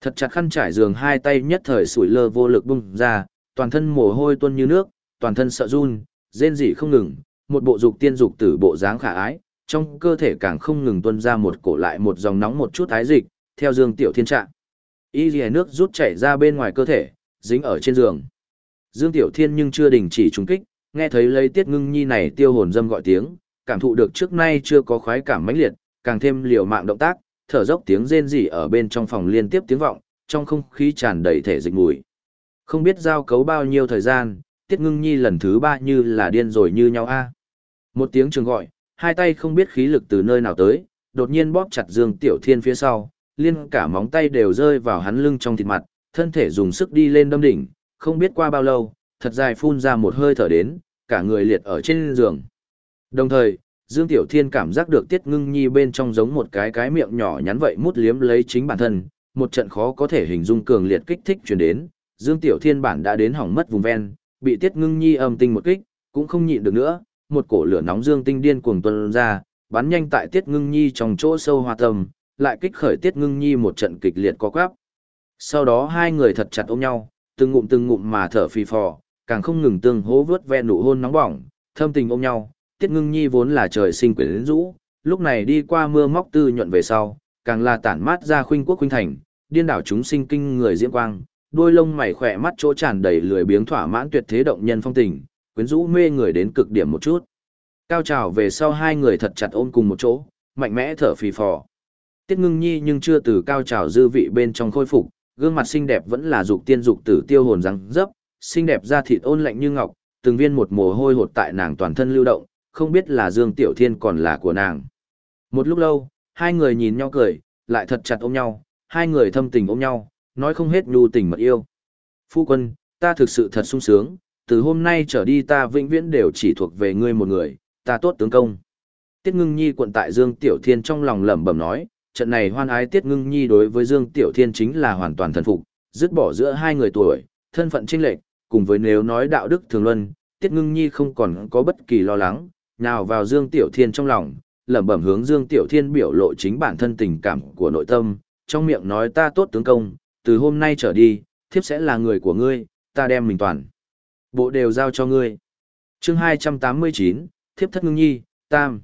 Thật chặt khăn trải giường hai tay nhất thời sủi lơ vô lực bung ra, toàn thân mồ hôi tuôn như nước, toàn thân sợ run, rên rỉ không ngừng, một bộ dục tiên dục tử bộ dáng khả ái, trong cơ thể càng không ngừng tuôn ra một cổ lại một dòng nóng một chút thái dịch, theo Dương Tiểu Thiên trạng. Y lìa nước rút chảy ra bên ngoài cơ thể, dính ở trên giường. Dương Tiểu Thiên nhưng chưa đình chỉ trúng kích, nghe thấy lấy tiết ngưng nhi này tiêu hồn dâm gọi tiếng, cảm thụ được trước nay chưa có khoái cảm mãnh liệt, càng thêm liều mạng động tác, thở dốc tiếng rên rỉ ở bên trong phòng liên tiếp tiếng vọng, trong không khí tràn đầy thể dịch mùi. Không biết giao cấu bao nhiêu thời gian, Tiết Ngưng Nhi lần thứ ba như là điên rồi như nhau a. Một tiếng trường gọi, hai tay không biết khí lực từ nơi nào tới, đột nhiên bóp chặt Dương Tiểu Thiên phía sau, liên cả móng tay đều rơi vào hắn lưng trong thịt mặt, thân thể dùng sức đi lên đâm đỉnh, không biết qua bao lâu, thật dài phun ra một hơi thở đến, cả người liệt ở trên giường. Đồng thời, Dương Tiểu Thiên cảm giác được Tiết Ngưng Nhi bên trong giống một cái cái miệng nhỏ nhắn vậy mút liếm lấy chính bản thân, một trận khó có thể hình dung cường liệt kích thích truyền đến, Dương Tiểu Thiên bản đã đến hỏng mất vùng ven, bị Tiết Ngưng Nhi âm tinh một kích, cũng không nhịn được nữa, một cổ lửa nóng dương tinh điên cuồng tuôn ra, bắn nhanh tại Tiết Ngưng Nhi trong chỗ sâu hoa tâm, lại kích khởi Tiết Ngưng Nhi một trận kịch liệt co quắp. Sau đó hai người thật chặt ôm nhau, từng ngụm từng ngụm mà thở phì phò, càng không ngừng tương hố vớt ve nụ hôn nóng bỏng, thâm tình ôm nhau, Tiết Ngưng Nhi vốn là trời sinh quyến rũ, lúc này đi qua mưa móc tư nhuận về sau, càng là tản mát ra khuynh quốc khuynh thành, điên đảo chúng sinh kinh người diễm quang, đôi lông mày khỏe mắt chỗ tràn đầy lười biếng thỏa mãn tuyệt thế động nhân phong tình, quyến rũ mê người đến cực điểm một chút. Cao trào về sau hai người thật chặt ôm cùng một chỗ, mạnh mẽ thở phì phò. Tiết Ngưng Nhi nhưng chưa từ cao trào dư vị bên trong khôi phục, gương mặt xinh đẹp vẫn là dục tiên dục tử tiêu hồn răng dấp, xinh đẹp da thịt ôn lạnh như ngọc, từng viên một mồ hôi hột tại nàng toàn thân lưu động, không biết là Dương Tiểu Thiên còn là của nàng. Một lúc lâu, hai người nhìn nhau cười, lại thật chặt ôm nhau, hai người thâm tình ôm nhau, nói không hết nhu tình mật yêu. Phu quân, ta thực sự thật sung sướng, từ hôm nay trở đi ta vĩnh viễn đều chỉ thuộc về ngươi một người, ta tốt tướng công. Tiết ngưng nhi quận tại Dương Tiểu Thiên trong lòng lẩm bẩm nói, trận này hoan ái Tiết ngưng nhi đối với Dương Tiểu Thiên chính là hoàn toàn thần phục, dứt bỏ giữa hai người tuổi, thân phận chênh lệch, cùng với nếu nói đạo đức thường luân, Tiết ngưng nhi không còn có bất kỳ lo lắng, nào vào Dương Tiểu Thiên trong lòng, lẩm bẩm hướng Dương Tiểu Thiên biểu lộ chính bản thân tình cảm của nội tâm, trong miệng nói ta tốt tướng công, từ hôm nay trở đi, thiếp sẽ là người của ngươi, ta đem mình toàn. Bộ đều giao cho ngươi. chương 289, thiếp thất ngưng nhi, tam.